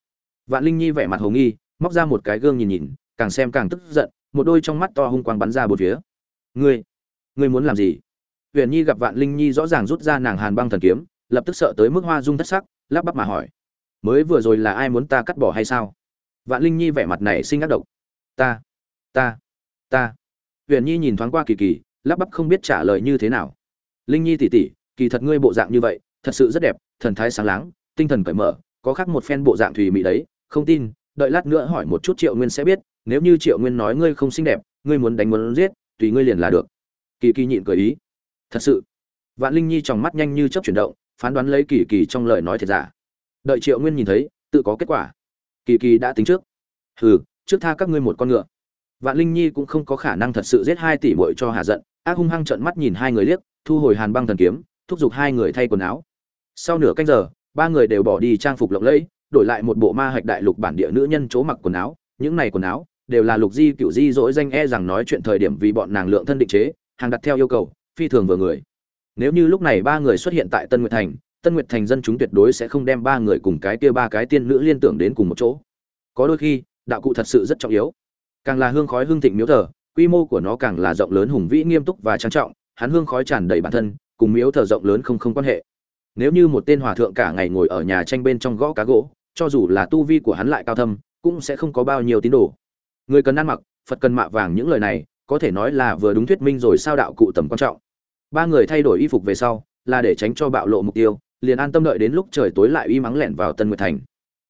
Vạn linh nhi vẻ mặt hồ nghi, móc ra một cái gương nhìn nhìn, càng xem càng tức giận, một đôi trong mắt to hung quang bắn ra bốn phía. Ngươi ngươi muốn làm gì? Huyền nhi gặp vạn linh nhi rõ ràng rút ra nàng hàn băng thần kiếm, lập tức sợ tới mức hoa dung thất sắc, lắp bắp mà hỏi. Mới vừa rồi là ai muốn ta cắt bỏ hay sao? Vạn linh nhi vẻ mặt này sinh ác độc. Ta ta ta. Huyền nhi nhìn thoáng qua kỳ kỳ, lắp bắp không biết trả lời như thế nào. Linh nhi tỉ tỉ kỳ thật ngươi bộ dạng như vậy, thật sự rất đẹp, thần thái sáng láng, tinh thần cởi mở, có khác một phen bộ dạng thùy mỹ đấy, không tin, đợi lát nữa hỏi một chút triệu nguyên sẽ biết, nếu như triệu nguyên nói ngươi không xinh đẹp, ngươi muốn đánh muốn giết, tùy ngươi liền là được. Kỳ kỳ nhịn cười ý. Thật sự. Vạn linh nhi trong mắt nhanh như chớp chuyển động, phán đoán lấy kỳ kỳ trong lời nói thật giả. Đợi triệu nguyên nhìn thấy, tự có kết quả. Kỳ kỳ đã tính trước. Hừ, trước tha các ngươi một con ngựa. Vạn linh nhi cũng không có khả năng thật sự giết hai tỷ muội cho hạ giận, ác hung hăng trợn mắt nhìn hai người liếc, thu hồi hàn băng thần kiếm thúc giục hai người thay quần áo. Sau nửa canh giờ, ba người đều bỏ đi trang phục lộng lẫy, đổi lại một bộ ma hạch đại lục bản địa nữ nhân chỗ mặc quần áo. Những này quần áo đều là lục di cựu di, dỗi danh e rằng nói chuyện thời điểm vì bọn nàng lượng thân định chế, hàng đặt theo yêu cầu, phi thường vừa người. Nếu như lúc này ba người xuất hiện tại tân nguyệt thành, tân nguyệt thành dân chúng tuyệt đối sẽ không đem ba người cùng cái kia ba cái tiên nữ liên tưởng đến cùng một chỗ. Có đôi khi, đạo cụ thật sự rất trọng yếu. Càng là hương khói hương thịnh miếu thờ, quy mô của nó càng là rộng lớn hùng vĩ nghiêm túc và trang trọng, hắn hương khói tràn đầy bản thân cùng miếu thờ rộng lớn không không quan hệ. Nếu như một tên hòa thượng cả ngày ngồi ở nhà tranh bên trong gõ cá gỗ, cho dù là tu vi của hắn lại cao thâm, cũng sẽ không có bao nhiêu tín đồ. Người cần ăn mặc, phật cần mạ vàng những lời này, có thể nói là vừa đúng thuyết minh rồi sao đạo cụ tầm quan trọng. Ba người thay đổi y phục về sau, là để tránh cho bạo lộ mục tiêu, liền an tâm đợi đến lúc trời tối lại uy mắng lẻn vào tân nguyệt thành.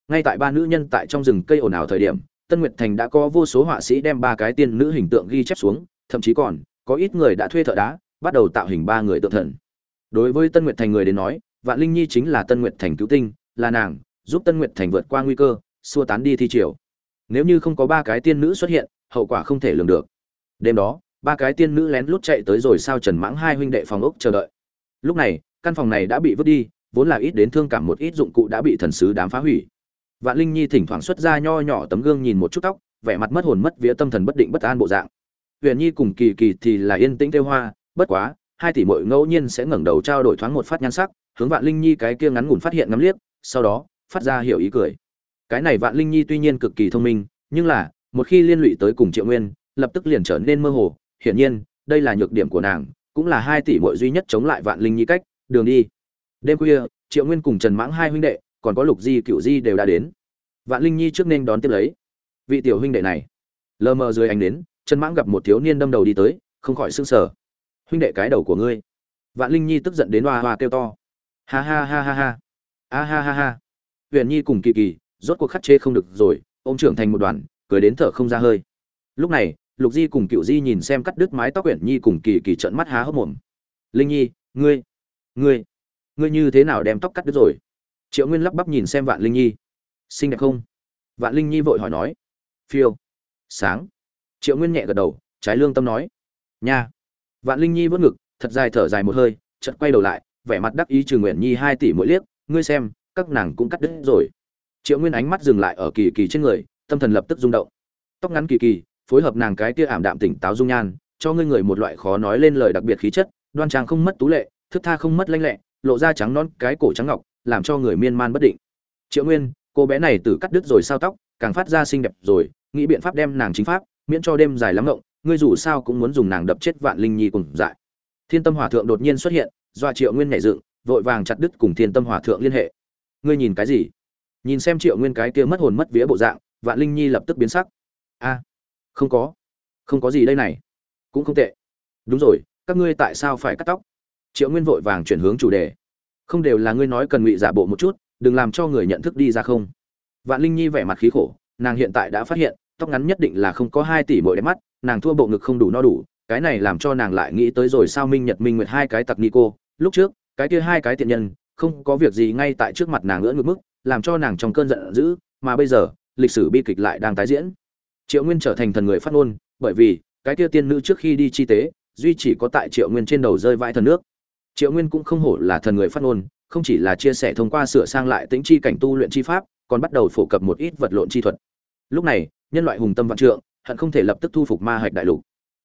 Ngay tại ba nữ nhân tại trong rừng cây ồn ào thời điểm, tân nguyệt thành đã có vô số họa sĩ đem ba cái tiên nữ hình tượng ghi chép xuống, thậm chí còn, có ít người đã thuê thợ đá, bắt đầu tạo hình ba người tượng thần đối với tân nguyệt thành người đến nói, vạn linh nhi chính là tân nguyệt thành cứu tinh, là nàng, giúp tân nguyệt thành vượt qua nguy cơ, xua tán đi thi triều. Nếu như không có ba cái tiên nữ xuất hiện, hậu quả không thể lường được. Đêm đó, ba cái tiên nữ lén lút chạy tới rồi sao trần mãng hai huynh đệ phòng ốc chờ đợi. Lúc này, căn phòng này đã bị vứt đi, vốn là ít đến thương cảm một ít dụng cụ đã bị thần sứ đám phá hủy. Vạn linh nhi thỉnh thoảng xuất ra nho nhỏ tấm gương nhìn một chút tóc, vẻ mặt mất hồn mất vía tâm thần bất định bất an bộ dạng. Huyền nhi cùng kỳ kỳ thì là yên tĩnh tiêu hoa, bất quá hai tỷ muội ngẫu nhiên sẽ ngẩng đầu trao đổi thoáng một phát nhan sắc, hướng vạn linh nhi cái kia ngắn ngủn phát hiện ngắm liếc, sau đó, phát ra hiểu ý cười. Cái này vạn linh nhi tuy nhiên cực kỳ thông minh, nhưng là, một khi liên lụy tới cùng triệu nguyên, lập tức liền trở nên mơ hồ. Hiển nhiên, đây là nhược điểm của nàng, cũng là hai tỷ muội duy nhất chống lại vạn linh nhi cách. Đường đi. Đêm khuya, triệu nguyên cùng trần mãng hai huynh đệ, còn có lục di Cửu di đều đã đến. Vạn linh nhi trước nên đón tiếp lấy. Vị tiểu huynh đệ này. Lờ mờ dưới ánh đến trần mãng gặp một thiếu niên đâm đầu đi tới, không khỏi sửng sở huynh đệ cái đầu của ngươi. Vạn linh nhi tức giận đến hoa hoa kêu to. Ha ha ha ha ha. A ha ha ha. Huyền nhi cùng kỳ kỳ, rốt cuộc khắt chê không được rồi, ôm trưởng thành một đoàn, cười đến thở không ra hơi. Lúc này, lục di cùng cựu di nhìn xem cắt đứt mái tóc huyền nhi cùng kỳ kỳ trợn mắt há hốc mồm. Linh nhi, ngươi ngươi ngươi như thế nào đem tóc cắt đứt rồi? Triệu nguyên lắp bắp nhìn xem vạn linh nhi. Xinh đẹp không? Vạn linh nhi vội hỏi nói. Phiêu. Sáng. Triệu nguyên nhẹ gật đầu, trái lương tâm nói. Nha vạn linh nhi vươn ngực, thật dài thở dài một hơi, chợt quay đầu lại, vẻ mặt đắc ý trừ nguyện nhi hai tỷ mỗi liếc, ngươi xem, các nàng cũng cắt đứt rồi. Triệu nguyên ánh mắt dừng lại ở kỳ kỳ trên người, tâm thần lập tức rung động. Tóc ngắn kỳ kỳ, phối hợp nàng cái kia ảm đạm tỉnh táo dung nhan, cho ngươi người một loại khó nói lên lời đặc biệt khí chất, đoan trang không mất tú lệ thức tha không mất lanh lẹ, lộ ra trắng non cái cổ trắng ngọc, làm cho người miên man bất định. Triệu nguyên, cô bé này tử cắt đứt rồi sao tóc, càng phát ra xinh đẹp rồi, nghĩ biện pháp đem nàng chính pháp, miễn cho đêm dài lắm ngộng ngươi dù sao cũng muốn dùng nàng đập chết vạn linh nhi cùng dại. Thiên tâm hòa thượng đột nhiên xuất hiện, do triệu nguyên nhảy dựng, vội vàng chặt đứt cùng thiên tâm hòa thượng liên hệ. Ngươi nhìn cái gì? Nhìn xem triệu nguyên cái kia mất hồn mất vía bộ dạng, vạn linh nhi lập tức biến sắc. A, không có. Không có gì đây này. Cũng không tệ. Đúng rồi, các ngươi tại sao phải cắt tóc? Triệu nguyên vội vàng chuyển hướng chủ đề. Không đều là ngươi nói cần ngụy giả bộ một chút, đừng làm cho người nhận thức đi ra không. Vạn linh nhi vẻ mặt khí khổ, nàng hiện tại đã phát hiện, tóc ngắn nhất định là không có hai tỷ mỗi đẹp mắt nàng thua bộ ngực không đủ no đủ, cái này làm cho nàng lại nghĩ tới rồi sao minh nhật minh nguyệt hai cái tặc ni cô, lúc trước, cái kia hai cái tiện nhân, không có việc gì ngay tại trước mặt nàng ngỡ ngược mức, làm cho nàng trong cơn giận dữ, mà bây giờ, lịch sử bi kịch lại đang tái diễn. Triệu nguyên trở thành thần người phát ngôn, bởi vì, cái kia tiên nữ trước khi đi chi tế, duy chỉ có tại triệu nguyên trên đầu rơi vãi thần nước. Triệu nguyên cũng không hổ là thần người phát ngôn, không chỉ là chia sẻ thông qua sửa sang lại tính chi cảnh tu luyện chi pháp, còn bắt đầu phổ cập một ít vật lộn chi thuật. Lúc này, nhân loại hùng tâm vạn trượng hận không thể lập tức thu phục ma hạch đại lục.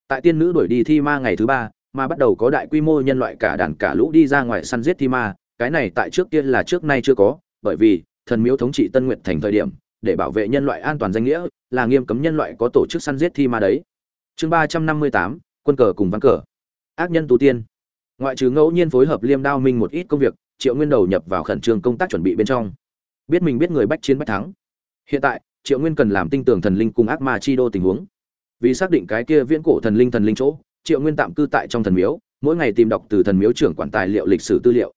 Tại tiên nữ đuổi đi thi ma ngày thứ ba, mà bắt đầu có đại quy mô nhân loại cả đàn cả lũ đi ra ngoài săn giết thi ma, cái này tại trước kia là trước nay chưa có, bởi vì thần miếu thống trị tân nguyện thành thời điểm, để bảo vệ nhân loại an toàn danh nghĩa, là nghiêm cấm nhân loại có tổ chức săn giết thi ma đấy. Chương ba trăm năm mươi tám, quân cờ cùng ván cờ. Ác nhân tu tiên. Ngoại trừ ngẫu nhiên phối hợp liêm đao minh một ít công việc, triệu nguyên đầu nhập vào khẩn trương công tác chuẩn bị bên trong. Biết mình biết người bách chiến bách thắng. Hiện tại triệu nguyên cần làm tinh tường thần linh cùng ác ma chi đô tình huống. Vì xác định cái kia viễn cổ thần linh thần linh chỗ, triệu nguyên tạm cư tại trong thần miếu, mỗi ngày tìm đọc từ thần miếu trưởng quản tài liệu lịch sử tư liệu.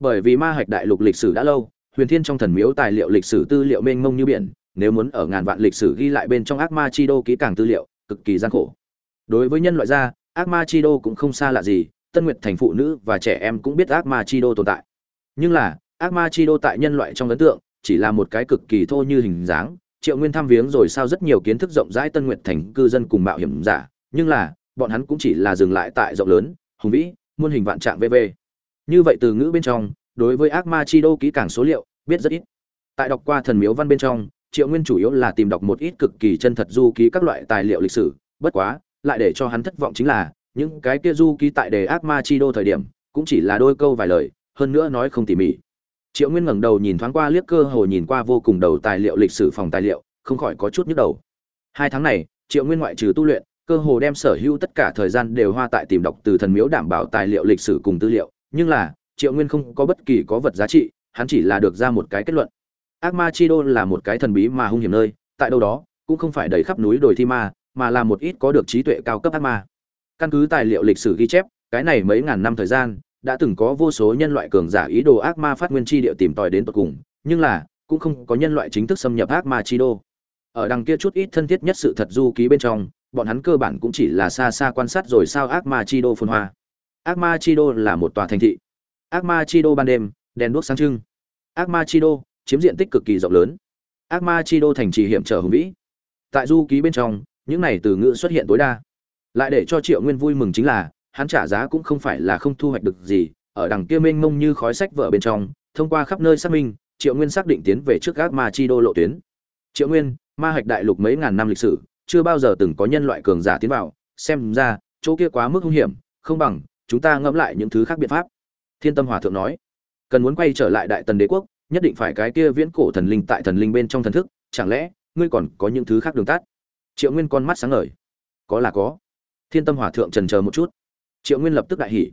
Bởi vì ma hạch đại lục lịch sử đã lâu, huyền thiên trong thần miếu tài liệu lịch sử tư liệu mênh mông như biển, nếu muốn ở ngàn vạn lịch sử ghi lại bên trong ác ma chi đô kỹ càng tư liệu, cực kỳ gian khổ. Đối với nhân loại gia ác ma chi đô cũng không xa lạ gì, tân nguyệt thành phụ nữ và trẻ em cũng biết ác ma chi đô tồn tại. Nhưng là, ác ma chi đô tại nhân loại trong ấn tượng chỉ là một cái cực kỳ thô như hình dáng triệu nguyên thăm viếng rồi sao rất nhiều kiến thức rộng rãi tân nguyệt thành cư dân cùng mạo hiểm giả, nhưng là, bọn hắn cũng chỉ là dừng lại tại rộng lớn, hùng vĩ, muôn hình vạn trạng vv như vậy từ ngữ bên trong, đối với ác ma chi đô kỹ càng số liệu, biết rất ít. Tại đọc qua thần miếu văn bên trong, triệu nguyên chủ yếu là tìm đọc một ít cực kỳ chân thật du ký các loại tài liệu lịch sử, bất quá, lại để cho hắn thất vọng chính là, những cái kia du ký tại đề ác ma chi đô thời điểm, cũng chỉ là đôi câu vài lời, hơn nữa nói không tỉ mỉ triệu nguyên ngẩng đầu nhìn thoáng qua liếc cơ hồ nhìn qua vô cùng đầu tài liệu lịch sử phòng tài liệu, không khỏi có chút nhức đầu. Hai tháng này, triệu nguyên ngoại trừ tu luyện, cơ hồ đem sở hữu tất cả thời gian đều hoa tại tìm đọc từ thần miếu đảm bảo tài liệu lịch sử cùng tư liệu. Nhưng là, triệu nguyên không có bất kỳ có vật giá trị, hắn chỉ là được ra một cái kết luận. Ác ma chi đô là một cái thần bí mà hung hiểm nơi, tại đâu đó, cũng không phải đầy khắp núi đồi thi ma, mà là một ít có được trí tuệ cao cấp ác ma. Căn cứ tài liệu lịch sử ghi chép, cái này mấy ngàn năm thời gian đã từng có vô số nhân loại cường giả ý đồ ác ma phát nguyên chi địa tìm tòi đến tận cùng, nhưng là, cũng không có nhân loại chính thức xâm nhập ác ma chi đô. Ở đằng kia chút ít thân thiết nhất sự thật du ký bên trong, bọn hắn cơ bản cũng chỉ là xa xa quan sát rồi sao ác ma chi đô phồn hoa. Ác ma chi đô là một tòa thành thị. Ác ma chi đô ban đêm, đèn đuốc sáng trưng. Ác ma chi đô, chiếm diện tích cực kỳ rộng lớn. Ác ma chi đô thành trì hiểm trở hùng vĩ. Tại du ký bên trong, những này từ ngữ xuất hiện tối đa. Lại để cho triệu nguyên vui mừng chính là hắn trả giá cũng không phải là không thu hoạch được gì, ở đằng kia mênh mông như khói sách vở bên trong, thông qua khắp nơi xác minh, triệu nguyên xác định tiến về trước gác ma chi đô lộ tuyến. Triệu nguyên, ma hạch đại lục mấy ngàn năm lịch sử, chưa bao giờ từng có nhân loại cường giả tiến vào, xem ra, chỗ kia quá mức hung hiểm, không bằng, chúng ta ngẫm lại những thứ khác biện pháp. Thiên tâm hòa thượng nói, cần muốn quay trở lại đại tần đế quốc, nhất định phải cái kia viễn cổ thần linh tại thần linh bên trong thần thức, chẳng lẽ, ngươi còn có những thứ khác đường tắt? Triệu nguyên con mắt sáng ngời, có là có. Thiên tâm hòa thượng trần chờ một chút triệu nguyên lập tức đại hỉ.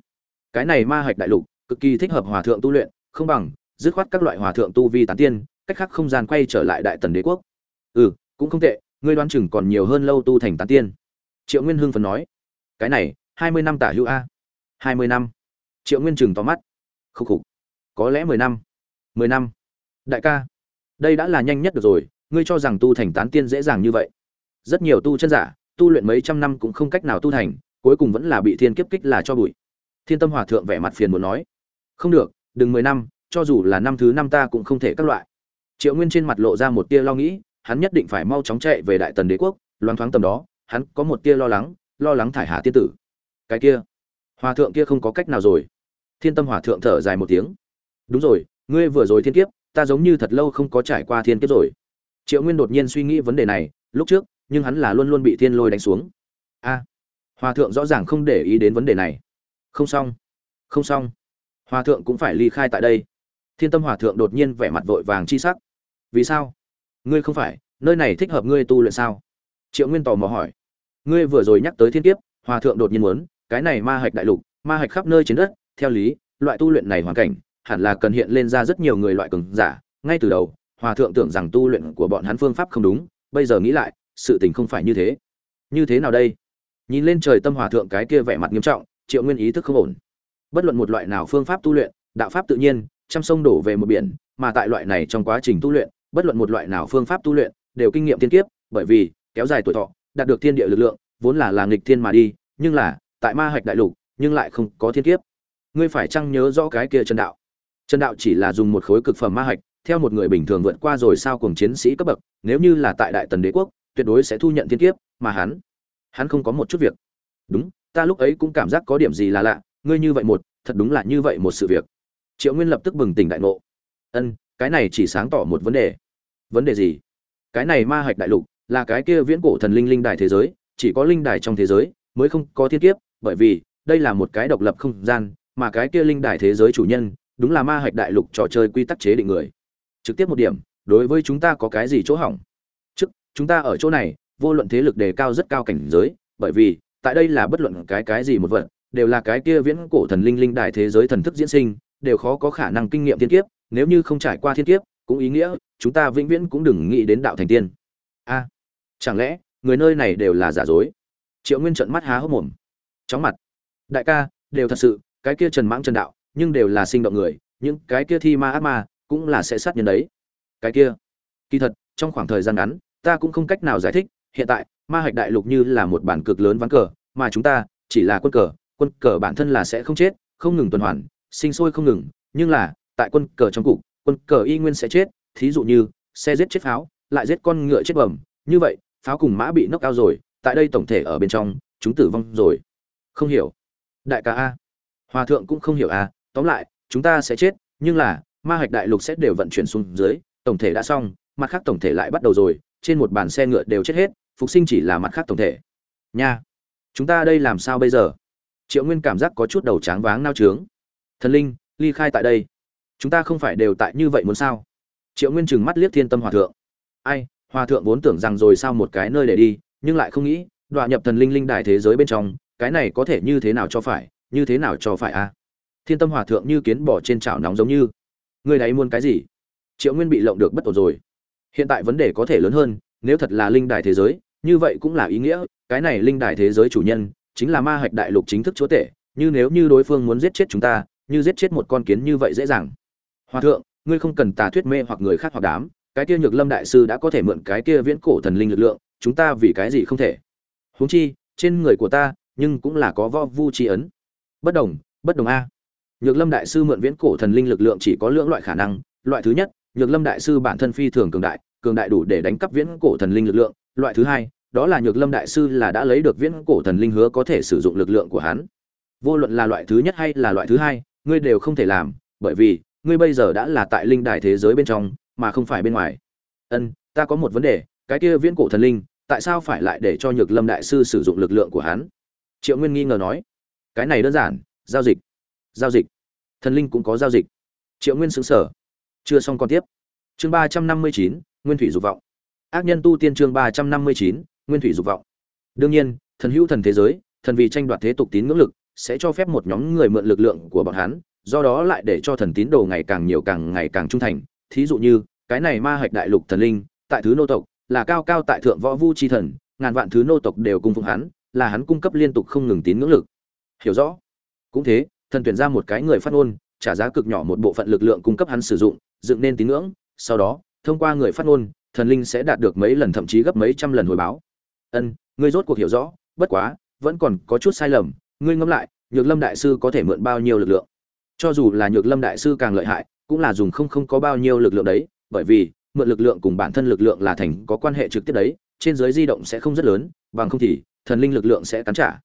Cái này ma hạch đại lục, cực kỳ thích hợp hòa thượng tu luyện, không bằng, dứt khoát các loại hòa thượng tu vi tán tiên, cách khác không gian quay trở lại đại tần đế quốc. Ừ cũng không tệ, ngươi đoán chừng còn nhiều hơn lâu tu thành tán tiên. Triệu nguyên hưng phần nói. Cái này, hai mươi năm tả hữu a. hai mươi năm. Triệu nguyên chừng tóm mắt. Khúc khục. Có lẽ mười năm. Mười năm. Đại ca, đây đã là nhanh nhất được rồi, ngươi cho rằng tu thành tán tiên dễ dàng như vậy. Rất nhiều tu chân giả, tu luyện mấy trăm năm cũng không cách nào tu thành cuối cùng vẫn là bị thiên kiếp kích là cho bụi. Thiên tâm hòa thượng vẻ mặt phiền muốn nói, không được, đừng mười năm, cho dù là năm thứ năm ta cũng không thể các loại. Triệu nguyên trên mặt lộ ra một tia lo nghĩ, hắn nhất định phải mau chóng chạy về đại tần đế quốc loan thoáng tầm đó, hắn có một tia lo lắng lo lắng thải hà tiên tử. Cái kia, hòa thượng kia không có cách nào rồi. Thiên tâm hòa thượng thở dài một tiếng, đúng rồi, ngươi vừa rồi thiên kiếp, ta giống như thật lâu không có trải qua thiên kiếp rồi. Triệu nguyên đột nhiên suy nghĩ vấn đề này, lúc trước, nhưng hắn là luôn luôn bị thiên lôi đánh xuống. A hòa thượng rõ ràng không để ý đến vấn đề này. Không xong. Không xong. Hòa thượng cũng phải ly khai tại đây. Thiên tâm hòa thượng đột nhiên vẻ mặt vội vàng chi sắc. Vì sao? Ngươi không phải, nơi này thích hợp ngươi tu luyện sao? Triệu nguyên tò mò hỏi. Ngươi vừa rồi nhắc tới thiên kiếp, hòa thượng đột nhiên muốn, cái này ma hạch đại lục, ma hạch khắp nơi trên đất, theo lý, loại tu luyện này hoàn cảnh, hẳn là cần hiện lên ra rất nhiều người loại cường giả. Ngay từ đầu, hòa thượng tưởng rằng tu luyện của bọn hắn phương pháp không đúng, bây giờ nghĩ lại, sự tình không phải như thế. Như thế nào đây? Nhìn lên trời tâm hòa thượng cái kia vẻ mặt nghiêm trọng, triệu nguyên ý thức không ổn. Bất luận một loại nào phương pháp tu luyện, đạo pháp tự nhiên, trăm sông đổ về một biển, mà tại loại này trong quá trình tu luyện, bất luận một loại nào phương pháp tu luyện, đều kinh nghiệm tiên kiếp, bởi vì, kéo dài tuổi thọ, đạt được thiên địa lực lượng, vốn là là nghịch thiên mà đi, nhưng là, tại ma hạch đại lục, nhưng lại không có thiên kiếp. Ngươi phải chăng nhớ rõ cái kia chân đạo? Chân đạo chỉ là dùng một khối cực phẩm ma hạch, theo một người bình thường vượt qua rồi sao cùng chiến sĩ cấp bậc, nếu như là tại đại tần đế quốc, tuyệt đối sẽ thu nhận thiên kiếp, mà hắn hắn không có một chút việc. Đúng, ta lúc ấy cũng cảm giác có điểm gì là lạ, ngươi như vậy một, thật đúng là như vậy một sự việc. Triệu nguyên lập tức bừng tỉnh đại ngộ. Ân, cái này chỉ sáng tỏ một vấn đề. Vấn đề gì? Cái này ma hạch đại lục là cái kia viễn cổ thần linh linh đài thế giới, chỉ có linh đài trong thế giới mới không có thiên kiếp, bởi vì đây là một cái độc lập không gian, mà cái kia linh đài thế giới chủ nhân đúng là ma hạch đại lục trò chơi quy tắc chế định người. Trực tiếp một điểm, đối với chúng ta có cái gì chỗ hỏng? Trước, chúng ta ở chỗ này vô luận thế lực đề cao rất cao cảnh giới, bởi vì, tại đây là bất luận cái cái gì một vật, đều là cái kia viễn cổ thần linh linh đại thế giới thần thức diễn sinh, đều khó có khả năng kinh nghiệm thiên kiếp, nếu như không trải qua thiên kiếp, cũng ý nghĩa chúng ta vĩnh viễn cũng đừng nghĩ đến đạo thành tiên. A, chẳng lẽ, người nơi này đều là giả dối? Triệu nguyên trợn mắt há hốc mồm. Chóng mặt. Đại ca, đều thật sự, cái kia trần mãng trần đạo, nhưng đều là sinh động người, những cái kia thi ma ác ma, cũng là sẽ sát nhân đấy. Cái kia, kỳ thật, trong khoảng thời gian ngắn, ta cũng không cách nào giải thích hiện tại, ma hạch đại lục như là một bản cực lớn ván cờ, mà chúng ta chỉ là quân cờ quân cờ bản thân là sẽ không chết, không ngừng tuần hoàn, sinh sôi không ngừng, nhưng là, tại quân cờ trong cục, quân cờ y nguyên sẽ chết, thí dụ như, xe giết chết pháo, lại giết con ngựa chết bẩm như vậy, pháo cùng mã bị nốc cao rồi, tại đây tổng thể ở bên trong, chúng tử vong rồi. Không hiểu. Đại ca a. Hòa thượng cũng không hiểu a, tóm lại, chúng ta sẽ chết, nhưng là, ma hạch đại lục sẽ đều vận chuyển xuống dưới, tổng thể đã xong, mặt khác tổng thể lại bắt đầu rồi trên một bàn xe ngựa đều chết hết, phục sinh chỉ là mặt khác tổng thể. Nha, chúng ta đây làm sao bây giờ? Triệu nguyên cảm giác có chút đầu tráng váng nao trướng. Thần linh, ly khai tại đây. Chúng ta không phải đều tại như vậy muốn sao? Triệu nguyên chừng mắt liếc thiên tâm hòa thượng. Ai, hòa thượng vốn tưởng rằng rồi sao một cái nơi để đi, nhưng lại không nghĩ, đọa nhập thần linh linh đài thế giới bên trong, cái này có thể như thế nào cho phải, như thế nào cho phải a à? thiên tâm hòa thượng như kiến bỏ trên chảo nóng giống như. Người đấy muốn cái gì? Triệu nguyên bị lộng được bất ổn rồi hiện tại vấn đề có thể lớn hơn, nếu thật là linh đài thế giới, như vậy cũng là ý nghĩa, cái này linh đài thế giới chủ nhân, chính là ma hạch đại lục chính thức chúa tể, như nếu như đối phương muốn giết chết chúng ta, như giết chết một con kiến như vậy dễ dàng. Hòa thượng, ngươi không cần tà thuyết mê hoặc người khác hoặc đám, cái kia nhược lâm đại sư đã có thể mượn cái kia viễn cổ thần linh lực lượng, chúng ta vì cái gì không thể? Huống chi, trên người của ta, nhưng cũng là có vo vu tri ấn. Bất đồng bất đồng a. Nhược lâm đại sư mượn viễn cổ thần linh lực lượng chỉ có lưỡng loại khả năng, loại thứ nhất nhược lâm đại sư bản thân phi thường cường đại cường đại đủ để đánh cắp viễn cổ thần linh lực lượng. Loại thứ hai, đó là nhược lâm đại sư là đã lấy được viễn cổ thần linh hứa có thể sử dụng lực lượng của hắn. Vô luận là loại thứ nhất hay là loại thứ hai, ngươi đều không thể làm, bởi vì, ngươi bây giờ đã là tại linh đài thế giới bên trong, mà không phải bên ngoài. Ân, ta có một vấn đề, cái kia viễn cổ thần linh, tại sao phải lại để cho nhược lâm đại sư sử dụng lực lượng của hắn? Triệu nguyên nghi ngờ nói. Cái này đơn giản, giao dịch. Giao dịch. Thần linh cũng có giao dịch. Triệu nguyên xứng sở chưa xong còn tiếp. Chương ba trăm năm mươi chín, nguyên thủy dục vọng. Ác nhân tu tiên chương ba trăm năm mươi chín, nguyên thủy dục vọng. Đương nhiên, thần hữu thần thế giới, thần vì tranh đoạt thế tục tín ngưỡng lực, sẽ cho phép một nhóm người mượn lực lượng của bọn hắn, do đó lại để cho thần tín đồ ngày càng nhiều càng ngày càng trung thành. Thí dụ như, cái này ma hạch đại lục thần linh, tại thứ nô tộc, là cao cao tại thượng võ vu chi thần, ngàn vạn thứ nô tộc đều cung phụng hắn, là hắn cung cấp liên tục không ngừng tín ngưỡng lực. Hiểu rõ? Cũng thế, thần tuyển ra một cái người phát ngôn, trả giá cực nhỏ một bộ phận lực lượng cung cấp hắn sử dụng dựng nên tín ngưỡng, sau đó, thông qua người phát ngôn, thần linh sẽ đạt được mấy lần thậm chí gấp mấy trăm lần hồi báo. Ân, ngươi rốt cuộc hiểu rõ, bất quá, vẫn còn có chút sai lầm, ngươi ngẫm lại, nhược lâm đại sư có thể mượn bao nhiêu lực lượng? Cho dù là nhược lâm đại sư càng lợi hại, cũng là dùng không không có bao nhiêu lực lượng đấy, bởi vì, mượn lực lượng cùng bản thân lực lượng là thành có quan hệ trực tiếp đấy, trên giới di động sẽ không rất lớn, bằng không thì, thần linh lực lượng sẽ cắn trả.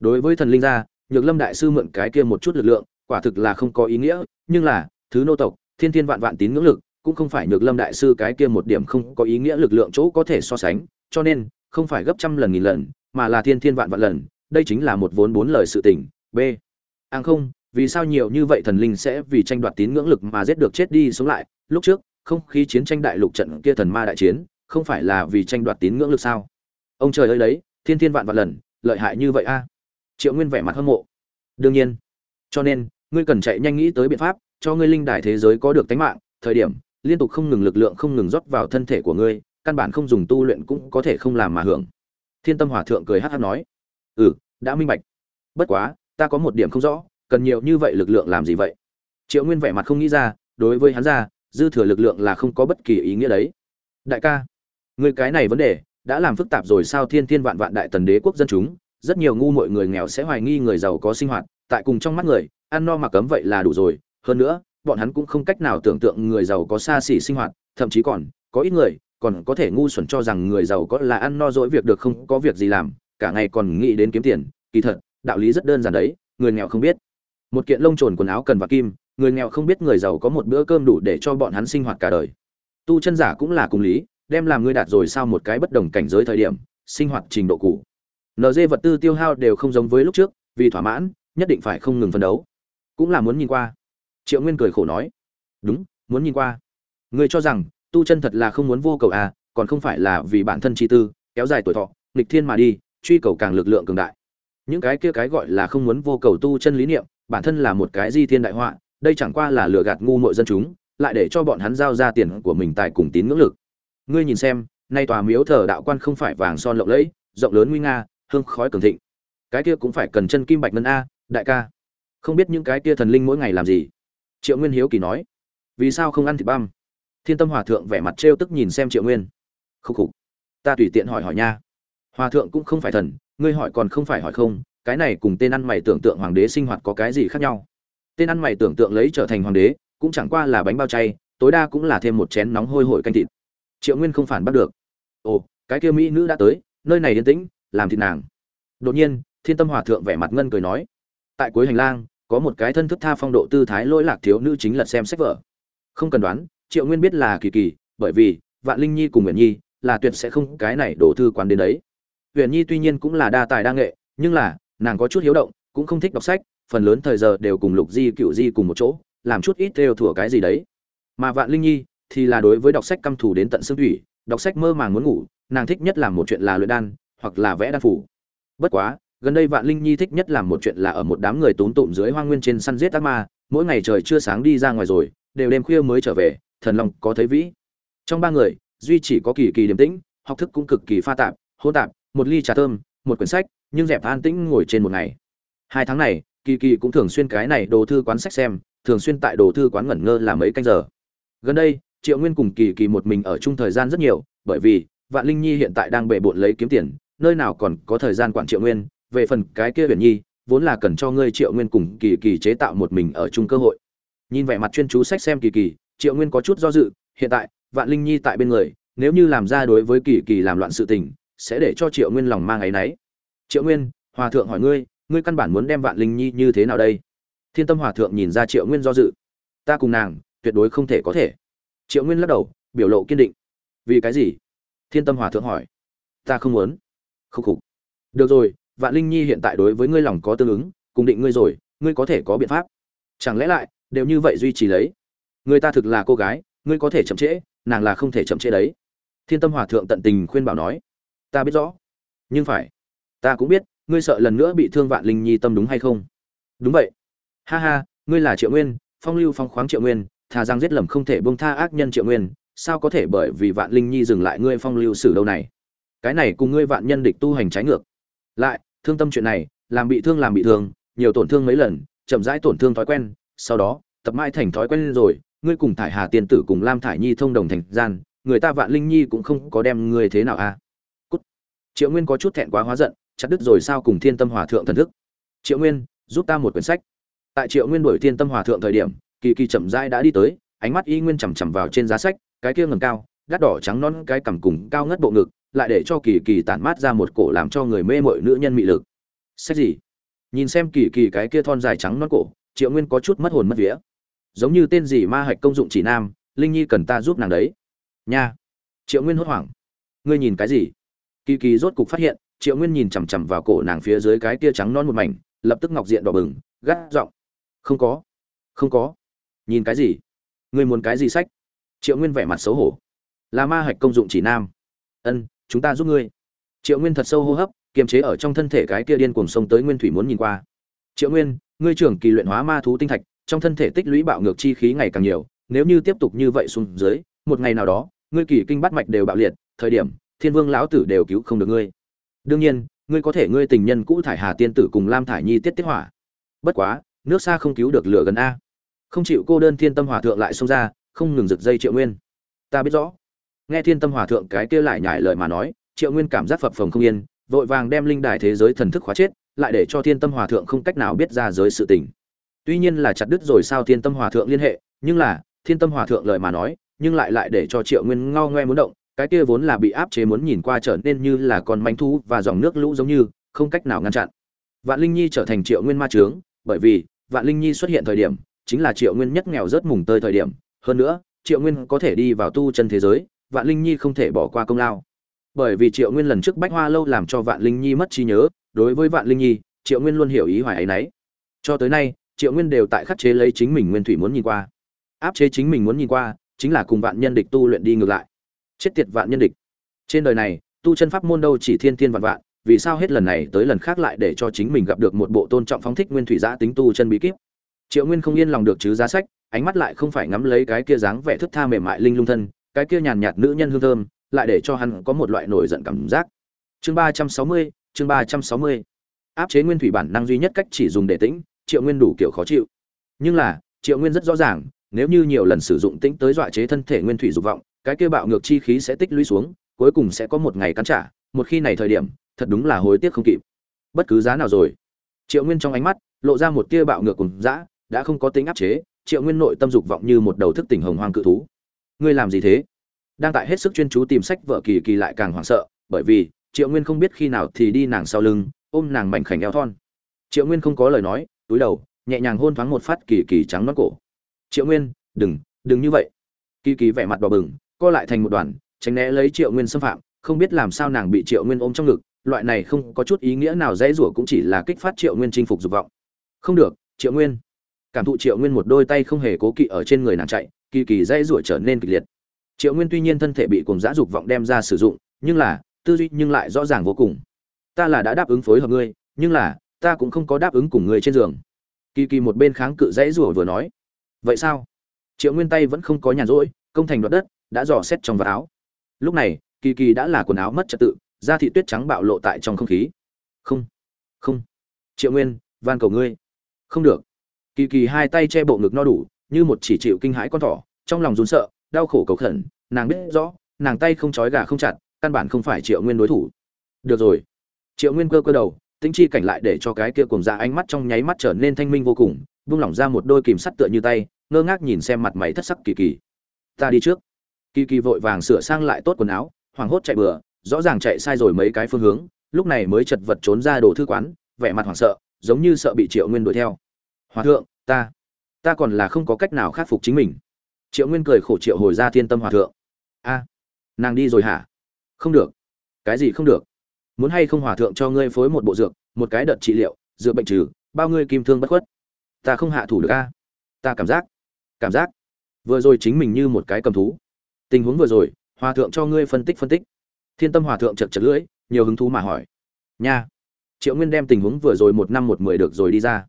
Đối với thần linh gia nhược lâm đại sư mượn cái kia một chút lực lượng, quả thực là không có ý nghĩa, nhưng là, thứ nô tộc thiên thiên vạn vạn tín ngưỡng lực, cũng không phải nhược lâm đại sư cái kia một điểm không có ý nghĩa lực lượng chỗ có thể so sánh, cho nên, không phải gấp trăm lần nghìn lần, mà là thiên thiên vạn vạn lần, đây chính là một vốn bốn lời sự tình, b. Ang không, vì sao nhiều như vậy thần linh sẽ vì tranh đoạt tín ngưỡng lực mà giết được chết đi sống lại? Lúc trước, không khí chiến tranh đại lục trận kia thần ma đại chiến, không phải là vì tranh đoạt tín ngưỡng lực sao? Ông trời ơi đấy, thiên thiên vạn vạn lần, lợi hại như vậy a? Triệu nguyên vẻ mặt hâm mộ. Đương nhiên. Cho nên, ngươi cần chạy nhanh nghĩ tới biện pháp cho ngươi linh đài thế giới có được tánh mạng, thời điểm, liên tục không ngừng lực lượng không ngừng rót vào thân thể của ngươi, căn bản không dùng tu luyện cũng có thể không làm mà hưởng. Thiên tâm hòa thượng cười hát hát nói. Ừ đã minh bạch. Bất quá, ta có một điểm không rõ, cần nhiều như vậy lực lượng làm gì vậy? Triệu nguyên vẻ mặt không nghĩ ra, đối với hắn ra, dư thừa lực lượng là không có bất kỳ ý nghĩa đấy. Đại ca người cái này vấn đề đã làm phức tạp rồi sao thiên thiên vạn vạn đại tần đế quốc dân chúng, rất nhiều ngu muội người nghèo sẽ hoài nghi người giàu có sinh hoạt, tại cùng trong mắt người, ăn no mặc cấm vậy là đủ rồi hơn nữa, bọn hắn cũng không cách nào tưởng tượng người giàu có xa xỉ sinh hoạt, thậm chí còn, có ít người, còn có thể ngu xuẩn cho rằng người giàu có là ăn no dỗi việc được không có việc gì làm, cả ngày còn nghĩ đến kiếm tiền. Kỳ thật, đạo lý rất đơn giản đấy, người nghèo không biết. Một kiện lông trồn quần áo cần và kim, người nghèo không biết người giàu có một bữa cơm đủ để cho bọn hắn sinh hoạt cả đời. Tu chân giả cũng là cùng lý, đem làm ngươi đạt rồi sao một cái bất đồng cảnh giới thời điểm, sinh hoạt trình độ cũ. Nd vật tư tiêu hao đều không giống với lúc trước, vì thỏa mãn, nhất định phải không ngừng phấn đấu. Cũng là muốn nhìn qua triệu nguyên cười khổ nói, đúng, muốn nhìn qua. Ngươi cho rằng tu chân thật là không muốn vô cầu à còn không phải là vì bản thân chi tư, kéo dài tuổi thọ, nghịch thiên mà đi, truy cầu càng lực lượng cường đại. Những cái kia cái gọi là không muốn vô cầu tu chân lý niệm, bản thân là một cái di thiên đại họa, đây chẳng qua là lừa gạt ngu mội dân chúng, lại để cho bọn hắn giao ra tiền của mình tại cùng tín ngưỡng lực. Ngươi nhìn xem, nay tòa miếu thờ đạo quan không phải vàng son lộng lẫy, rộng lớn nguy nga, hương khói cường thịnh. Cái kia cũng phải cần chân kim bạch ngân a, đại ca. Không biết những cái kia thần linh mỗi ngày làm gì triệu nguyên hiếu kỳ nói, vì sao không ăn thịt băm? Thiên tâm hòa thượng vẻ mặt trêu tức nhìn xem triệu nguyên. Khúc khục, ta tùy tiện hỏi hỏi nha. Hòa thượng cũng không phải thần, ngươi hỏi còn không phải hỏi không, cái này cùng tên ăn mày tưởng tượng hoàng đế sinh hoạt có cái gì khác nhau? Tên ăn mày tưởng tượng lấy trở thành hoàng đế, cũng chẳng qua là bánh bao chay, tối đa cũng là thêm một chén nóng hôi hổi canh thịt. Triệu nguyên không phản bắt được. Ồ, cái kia mỹ nữ đã tới, nơi này yên tĩnh, làm thịt nàng. Đột nhiên, thiên tâm hòa thượng vẻ mặt ngân cười nói, tại cuối hành lang có một cái thân thức tha phong độ tư thái lỗi lạc thiếu nữ chính là xem sách vở. Không cần đoán, triệu nguyên biết là kỳ kỳ, bởi vì vạn linh nhi cùng nguyện nhi là tuyệt sẽ không cái này đổ thư quán đến đấy. Nguyện nhi tuy nhiên cũng là đa tài đa nghệ, nhưng là nàng có chút hiếu động, cũng không thích đọc sách, phần lớn thời giờ đều cùng lục di, cựu di cùng một chỗ, làm chút ít theo thủa cái gì đấy. Mà vạn linh nhi thì là đối với đọc sách căm thù đến tận xương thủy, đọc sách mơ màng muốn ngủ, nàng thích nhất làm một chuyện là luyện đan hoặc là vẽ đan phủ. Bất quá gần đây vạn linh nhi thích nhất làm một chuyện là ở một đám người tốn tụm dưới hoang nguyên trên săn giết ác ma, mỗi ngày trời chưa sáng đi ra ngoài rồi, đều đêm khuya mới trở về, thần long có thấy vĩ. Trong ba người, duy chỉ có kỳ kỳ điềm tĩnh, học thức cũng cực kỳ pha tạp hô tạp, một ly trà thơm, một quyển sách, nhưng dẹp an tĩnh ngồi trên một ngày. Hai tháng này, kỳ kỳ cũng thường xuyên cái này đồ thư quán sách xem, thường xuyên tại đồ thư quán ngẩn ngơ làm mấy canh giờ. Gần đây, triệu nguyên cùng kỳ kỳ một mình ở chung thời gian rất nhiều, bởi vì vạn linh nhi hiện tại đang bệ bộn lấy kiếm tiền, nơi nào còn có thời gian quản triệu nguyên về phần cái kia huyền nhi, vốn là cần cho ngươi triệu nguyên cùng kỳ kỳ chế tạo một mình ở chung cơ hội. Nhìn vẻ mặt chuyên chú sách xem kỳ kỳ, triệu nguyên có chút do dự, hiện tại, vạn linh nhi tại bên người, nếu như làm ra đối với kỳ kỳ làm loạn sự tình, sẽ để cho triệu nguyên lòng mang áy náy. Triệu nguyên, hòa thượng hỏi ngươi ngươi căn bản muốn đem vạn linh nhi như thế nào đây? Thiên tâm hòa thượng nhìn ra triệu nguyên do dự. Ta cùng nàng, tuyệt đối không thể có thể. Triệu nguyên lắc đầu, biểu lộ kiên định. Vì cái gì? Thiên tâm hòa thượng hỏi. Ta không muốn. Khúc khục. Được rồi vạn linh nhi hiện tại đối với ngươi lòng có tương ứng, cùng định ngươi rồi, ngươi có thể có biện pháp. Chẳng lẽ lại, đều như vậy duy trì lấy? Người ta thực là cô gái, ngươi có thể chậm trễ, nàng là không thể chậm trễ đấy. Thiên tâm hòa thượng tận tình khuyên bảo nói, ta biết rõ. Nhưng phải. Ta cũng biết, ngươi sợ lần nữa bị thương vạn linh nhi tâm đúng hay không? Đúng vậy. Ha ha, ngươi là triệu nguyên, phong lưu phong khoáng triệu nguyên, thà giang giết lầm không thể bông tha ác nhân triệu nguyên, sao có thể bởi vì vạn linh nhi dừng lại ngươi phong lưu xử đâu này? Cái này cùng ngươi vạn nhân địch tu hành trái ngược. Lại thương tâm chuyện này, làm bị thương làm bị thương, nhiều tổn thương mấy lần, chậm rãi tổn thương thói quen, sau đó, tập mãi thành thói quen rồi, ngươi cùng thải hà tiên tử cùng lam thải nhi thông đồng thành gian, người ta vạn linh nhi cũng không có đem ngươi thế nào à? Cút. Triệu nguyên có chút thẹn quá hóa giận, chặt đứt rồi sao cùng thiên tâm hòa thượng thần thức. Triệu nguyên, giúp ta một quyển sách. Tại triệu nguyên đuổi thiên tâm hòa thượng thời điểm, kỳ kỳ chậm rãi đã đi tới, ánh mắt y nguyên chằm chằm vào trên giá sách, cái kia ngầm cao đắt đỏ trắng non, cái cằm cùng cao ngất bộ ngực lại để cho kỳ kỳ tản mát ra một cổ làm cho người mê mội nữ nhân mị lực. Sách gì? Nhìn xem kỳ kỳ cái kia thon dài trắng non cổ, triệu nguyên có chút mất hồn mất vía. Giống như tên gì ma hạch công dụng chỉ nam, linh nhi cần ta giúp nàng đấy. Nha. Triệu nguyên hốt hoảng. Ngươi nhìn cái gì? Kỳ kỳ rốt cục phát hiện, triệu nguyên nhìn chằm chằm vào cổ nàng phía dưới cái kia trắng non một mảnh, lập tức ngọc diện đỏ bừng, gắt giọng. Không có. Không có. Nhìn cái gì? Ngươi muốn cái gì sách? Triệu nguyên vẻ mặt xấu hổ. Là ma hạch công dụng chỉ nam. Ân chúng ta giúp ngươi. Triệu nguyên thật sâu hô hấp, kiềm chế ở trong thân thể cái kia điên cuồng sông tới nguyên thủy muốn nhìn qua. Triệu nguyên, ngươi trưởng kỳ luyện hóa ma thú tinh thạch, trong thân thể tích lũy bạo ngược chi khí ngày càng nhiều, nếu như tiếp tục như vậy xuống dưới, một ngày nào đó, ngươi kỳ kinh bắt mạch đều bạo liệt, thời điểm, thiên vương lão tử đều cứu không được ngươi. Đương nhiên, ngươi có thể ngươi tình nhân cũ thải hà tiên tử cùng lam thải nhi tiết tiết hỏa. Bất quá, nước xa không cứu được lửa gần a. Không chịu cô đơn thiên tâm hòa thượng lại xông ra, không ngừng giật dây triệu nguyên. Ta biết rõ nghe thiên tâm hòa thượng cái kia lại nhải lời mà nói, triệu nguyên cảm giác phập phồng không yên, vội vàng đem linh đài thế giới thần thức khóa chết, lại để cho thiên tâm hòa thượng không cách nào biết ra giới sự tình. Tuy nhiên là chặt đứt rồi sao thiên tâm hòa thượng liên hệ, nhưng là, thiên tâm hòa thượng lời mà nói, nhưng lại lại để cho triệu nguyên ngao ngoe muốn động, cái kia vốn là bị áp chế muốn nhìn qua trở nên như là con manh thu và dòng nước lũ giống như, không cách nào ngăn chặn. Vạn linh nhi trở thành triệu nguyên ma trướng bởi vì, vạn linh nhi xuất hiện thời điểm, chính là triệu nguyên nhất nghèo rất mùng tơi thời điểm. Hơn nữa, triệu nguyên có thể đi vào tu chân thế giới vạn linh nhi không thể bỏ qua công lao. Bởi vì triệu nguyên lần trước bách hoa lâu làm cho vạn linh nhi mất trí nhớ, đối với vạn linh nhi, triệu nguyên luôn hiểu ý hoài ấy nấy. Cho tới nay, triệu nguyên đều tại khắc chế lấy chính mình nguyên thủy muốn nhìn qua. Áp chế chính mình muốn nhìn qua, chính là cùng vạn nhân địch tu luyện đi ngược lại. Chết tiệt vạn nhân địch. Trên đời này, tu chân pháp môn đâu chỉ thiên thiên vạn vạn, vì sao hết lần này tới lần khác lại để cho chính mình gặp được một bộ tôn trọng phóng thích nguyên thủy giã tính tu chân bí kíp? Triệu nguyên không yên lòng được chứ giá sách, ánh mắt lại không phải ngắm lấy cái kia dáng vẻ thức tha mềm mại linh lung thân cái kia nhàn nhạt nữ nhân hương thơm, lại để cho hắn có một loại nổi giận cảm giác. Chương ba trăm sáu mươi, chương ba trăm sáu mươi. Áp chế nguyên thủy bản năng duy nhất cách chỉ dùng để tĩnh, triệu nguyên đủ kiểu khó chịu. Nhưng là, triệu nguyên rất rõ ràng, nếu như nhiều lần sử dụng tĩnh tới dọa chế thân thể nguyên thủy dục vọng, cái kia bạo ngược chi khí sẽ tích lũy xuống, cuối cùng sẽ có một ngày cắn trả, một khi này thời điểm, thật đúng là hối tiếc không kịp. Bất cứ giá nào rồi. Triệu nguyên trong ánh mắt, lộ ra một tia bạo ngược cùng dã, đã không có tính áp chế, triệu nguyên nội tâm dục vọng như một đầu thức tỉnh hồng hoang cự thú ngươi làm gì thế? Đang tại hết sức chuyên chú tìm sách vợ kỳ kỳ lại càng hoảng sợ, bởi vì, triệu nguyên không biết khi nào thì đi nàng sau lưng, ôm nàng mảnh khảnh eo thon. Triệu nguyên không có lời nói, túi đầu, nhẹ nhàng hôn thoáng một phát kỳ kỳ trắng nón cổ. Triệu nguyên, đừng đừng như vậy. Kỳ kỳ vẻ mặt đỏ bừng, co lại thành một đoàn, tránh né lấy triệu nguyên xâm phạm, không biết làm sao nàng bị triệu nguyên ôm trong ngực, loại này không có chút ý nghĩa nào dễ rủa cũng chỉ là kích phát triệu nguyên chinh phục dục vọng. Không được, triệu nguyên cảm thụ triệu nguyên một đôi tay không hề cố kỵ ở trên người nàng chạy, kỳ kỳ dễ rủa trở nên kịch liệt. Triệu nguyên tuy nhiên thân thể bị cùng giã dục vọng đem ra sử dụng, nhưng là, tư duy nhưng lại rõ ràng vô cùng. Ta là đã đáp ứng phối hợp ngươi, nhưng là, ta cũng không có đáp ứng cùng ngươi trên giường. Kỳ kỳ một bên kháng cự dãy rủa vừa nói. Vậy sao? Triệu nguyên tay vẫn không có nhàn rỗi, công thành đoạt đất, đã dò xét trong vạt áo. Lúc này, kỳ kỳ đã là quần áo mất trật tự, da thị tuyết trắng bạo lộ tại trong không khí. Không không. Triệu nguyên, van cầu ngươi. Không được kỳ kỳ hai tay che bộ ngực no đủ, như một chỉ chịu kinh hãi con thỏ, trong lòng run sợ, đau khổ cầu khẩn, nàng biết rõ, nàng tay không trói gà không chặt, căn bản không phải triệu nguyên đối thủ. Được rồi. Triệu nguyên cơ cơ đầu, tĩnh chi cảnh lại để cho cái kia cùng ra dạ ánh mắt trong nháy mắt trở nên thanh minh vô cùng buông lỏng ra một đôi kìm sắt tựa như tay, ngơ ngác nhìn xem mặt mày thất sắc kỳ kỳ. Ta đi trước. Kỳ kỳ vội vàng sửa sang lại tốt quần áo, hoảng hốt chạy bừa, rõ ràng chạy sai rồi mấy cái phương hướng, lúc này mới chật vật trốn ra đồ thư quán, vẻ mặt hoảng sợ, giống như sợ bị triệu nguyên đuổi theo hòa thượng, ta ta còn là không có cách nào khắc phục chính mình. Triệu nguyên cười khổ triệu hồi ra thiên tâm hòa thượng. A, nàng đi rồi hả? Không được. Cái gì không được? Muốn hay không hòa thượng cho ngươi phối một bộ dược, một cái đợt trị liệu, dựa bệnh trừ, bao ngươi kim thương bất khuất. Ta không hạ thủ được a. Ta cảm giác cảm giác, vừa rồi chính mình như một cái cầm thú. Tình huống vừa rồi, hòa thượng cho ngươi phân tích phân tích. Thiên tâm hòa thượng chật chật lưỡi, nhiều hứng thú mà hỏi. Nha. Triệu nguyên đem tình huống vừa rồi một năm một mười được rồi đi ra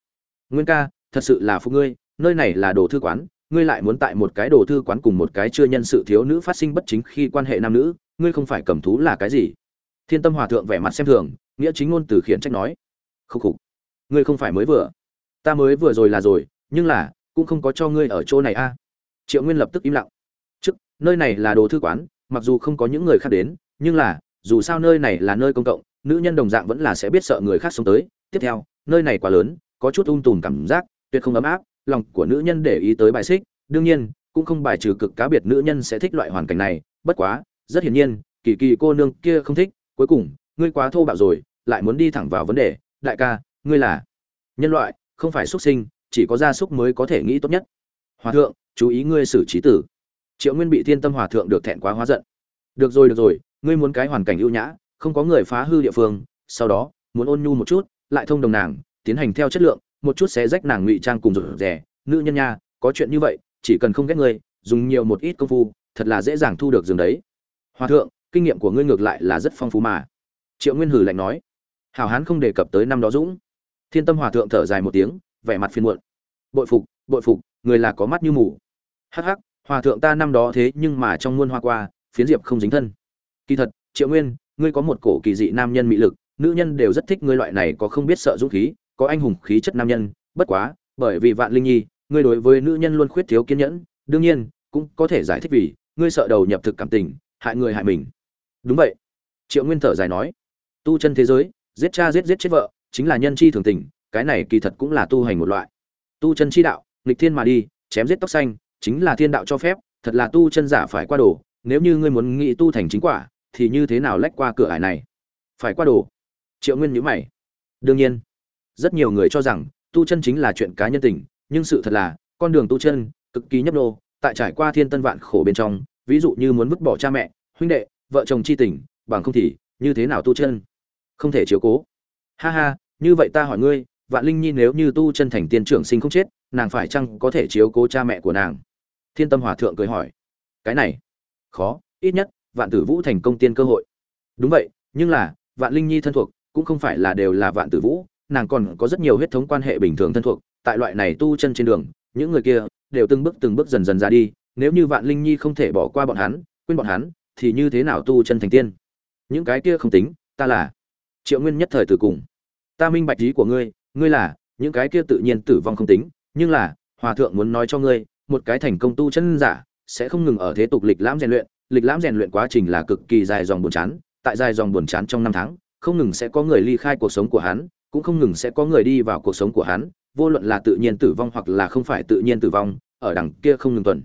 nguyên ca, thật sự là phụ ngươi, nơi này là đồ thư quán, ngươi lại muốn tại một cái đồ thư quán cùng một cái chưa nhân sự thiếu nữ phát sinh bất chính khi quan hệ nam nữ, ngươi không phải cầm thú là cái gì? Thiên tâm hòa thượng vẻ mặt xem thường, nghĩa chính ngôn từ khiển trách nói. Khúc khục, ngươi không phải mới vừa. Ta mới vừa rồi là rồi, nhưng là, cũng không có cho ngươi ở chỗ này a. Triệu nguyên lập tức im lặng. Trước, nơi này là đồ thư quán, mặc dù không có những người khác đến, nhưng là, dù sao nơi này là nơi công cộng, nữ nhân đồng dạng vẫn là sẽ biết sợ người khác sống tới. Tiếp theo, nơi này quá lớn có chút ung tùm cảm giác, tuyệt không ấm áp, lòng của nữ nhân để ý tới bài xích, đương nhiên, cũng không bài trừ cực cá biệt nữ nhân sẽ thích loại hoàn cảnh này, bất quá, rất hiển nhiên, kỳ kỳ cô nương kia không thích, cuối cùng, ngươi quá thô bạo rồi, lại muốn đi thẳng vào vấn đề, đại ca, ngươi là nhân loại, không phải xuất sinh, chỉ có gia súc mới có thể nghĩ tốt nhất. Hòa thượng, chú ý ngươi xử trí tử. Triệu nguyên bị thiên tâm hòa thượng được thẹn quá hóa giận. Được rồi được rồi, ngươi muốn cái hoàn cảnh ưu nhã, không có người phá hư địa phương, sau đó, muốn ôn nhu một chút, lại thông đồng nàng tiến hành theo chất lượng, một chút sẽ rách nàng ngụy trang cùng rụt rẻ nữ nhân nha, có chuyện như vậy, chỉ cần không ghét ngươi dùng nhiều một ít công phu, thật là dễ dàng thu được giường đấy. Hòa thượng, kinh nghiệm của ngươi ngược lại là rất phong phú mà. Triệu nguyên hử lạnh nói. Hảo hán không đề cập tới năm đó dũng. Thiên tâm hòa thượng thở dài một tiếng, vẻ mặt phiền muộn. Bội phục bội phục, người là có mắt như mù. Hắc hắc, hòa thượng ta năm đó thế nhưng mà trong muôn hoa qua, phiến diệp không dính thân. Kỳ thật, triệu nguyên, ngươi có một cổ kỳ dị nam nhân mị lực, nữ nhân đều rất thích ngươi loại này có không biết sợ dũng khí có anh hùng khí chất nam nhân, bất quá, bởi vì vạn linh nhi, ngươi đối với nữ nhân luôn khuyết thiếu kiên nhẫn, đương nhiên, cũng có thể giải thích vì, ngươi sợ đầu nhập thực cảm tình, hại người hại mình. Đúng vậy. Triệu nguyên thở dài nói, tu chân thế giới, giết cha giết giết chết vợ, chính là nhân chi thường tình, cái này kỳ thật cũng là tu hành một loại. Tu chân chi đạo, nghịch thiên mà đi, chém giết tóc xanh, chính là thiên đạo cho phép, thật là tu chân giả phải qua đồ, nếu như ngươi muốn nghĩ tu thành chính quả, thì như thế nào lách qua cửa ải này? Phải qua đồ? Triệu nguyên nhữ mày. Đương nhiên rất nhiều người cho rằng, tu chân chính là chuyện cá nhân tình, nhưng sự thật là, con đường tu chân, cực kỳ nhấp nô tại trải qua thiên tân vạn khổ bên trong, ví dụ như muốn vứt bỏ cha mẹ, huynh đệ, vợ chồng c h i tình, bằng không thì, như thế nào tu chân? Không thể chiếu cố. Ha ha, như vậy ta hỏi ngươi, vạn linh nhi nếu như tu chân thành tiên trưởng sinh không chết, nàng phải chăng có thể chiếu cố cha mẹ của nàng? Thiên tâm hòa thượng cười hỏi. Cái này, khó, ít nhất, vạn tử vũ thành công tiên cơ hội. Đúng vậy, nhưng là, vạn linh nhi thân thuộc, cũng không phải là đều là vạn tử vũ nàng còn có rất nhiều huyết thống quan hệ bình thường thân thuộc, tại loại này tu chân trên đường, những người kia đều từng bước từng bước dần dần ra đi, nếu như vạn linh nhi không thể bỏ qua bọn hắn, quên bọn hắn, thì như thế nào tu chân thành tiên? Những cái kia không tính, ta là triệu nguyên nhất thời từ cùng. Ta minh bạch ý của ngươi ngươi là, những cái kia tự nhiên tử vong không tính, nhưng là, hòa thượng muốn nói cho ngươi, một cái thành công tu chân giả sẽ không ngừng ở thế tục lịch lãm rèn luyện, lịch lãm rèn luyện quá trình là cực kỳ dài dòng buồn chán, tại dài dòng buồn chán trong năm tháng, không ngừng sẽ có người ly khai cuộc sống của hắn cũng không ngừng sẽ có người đi vào cuộc sống của hắn vô luận là tự nhiên tử vong hoặc là không phải tự nhiên tử vong ở đằng kia không ngừng tuần.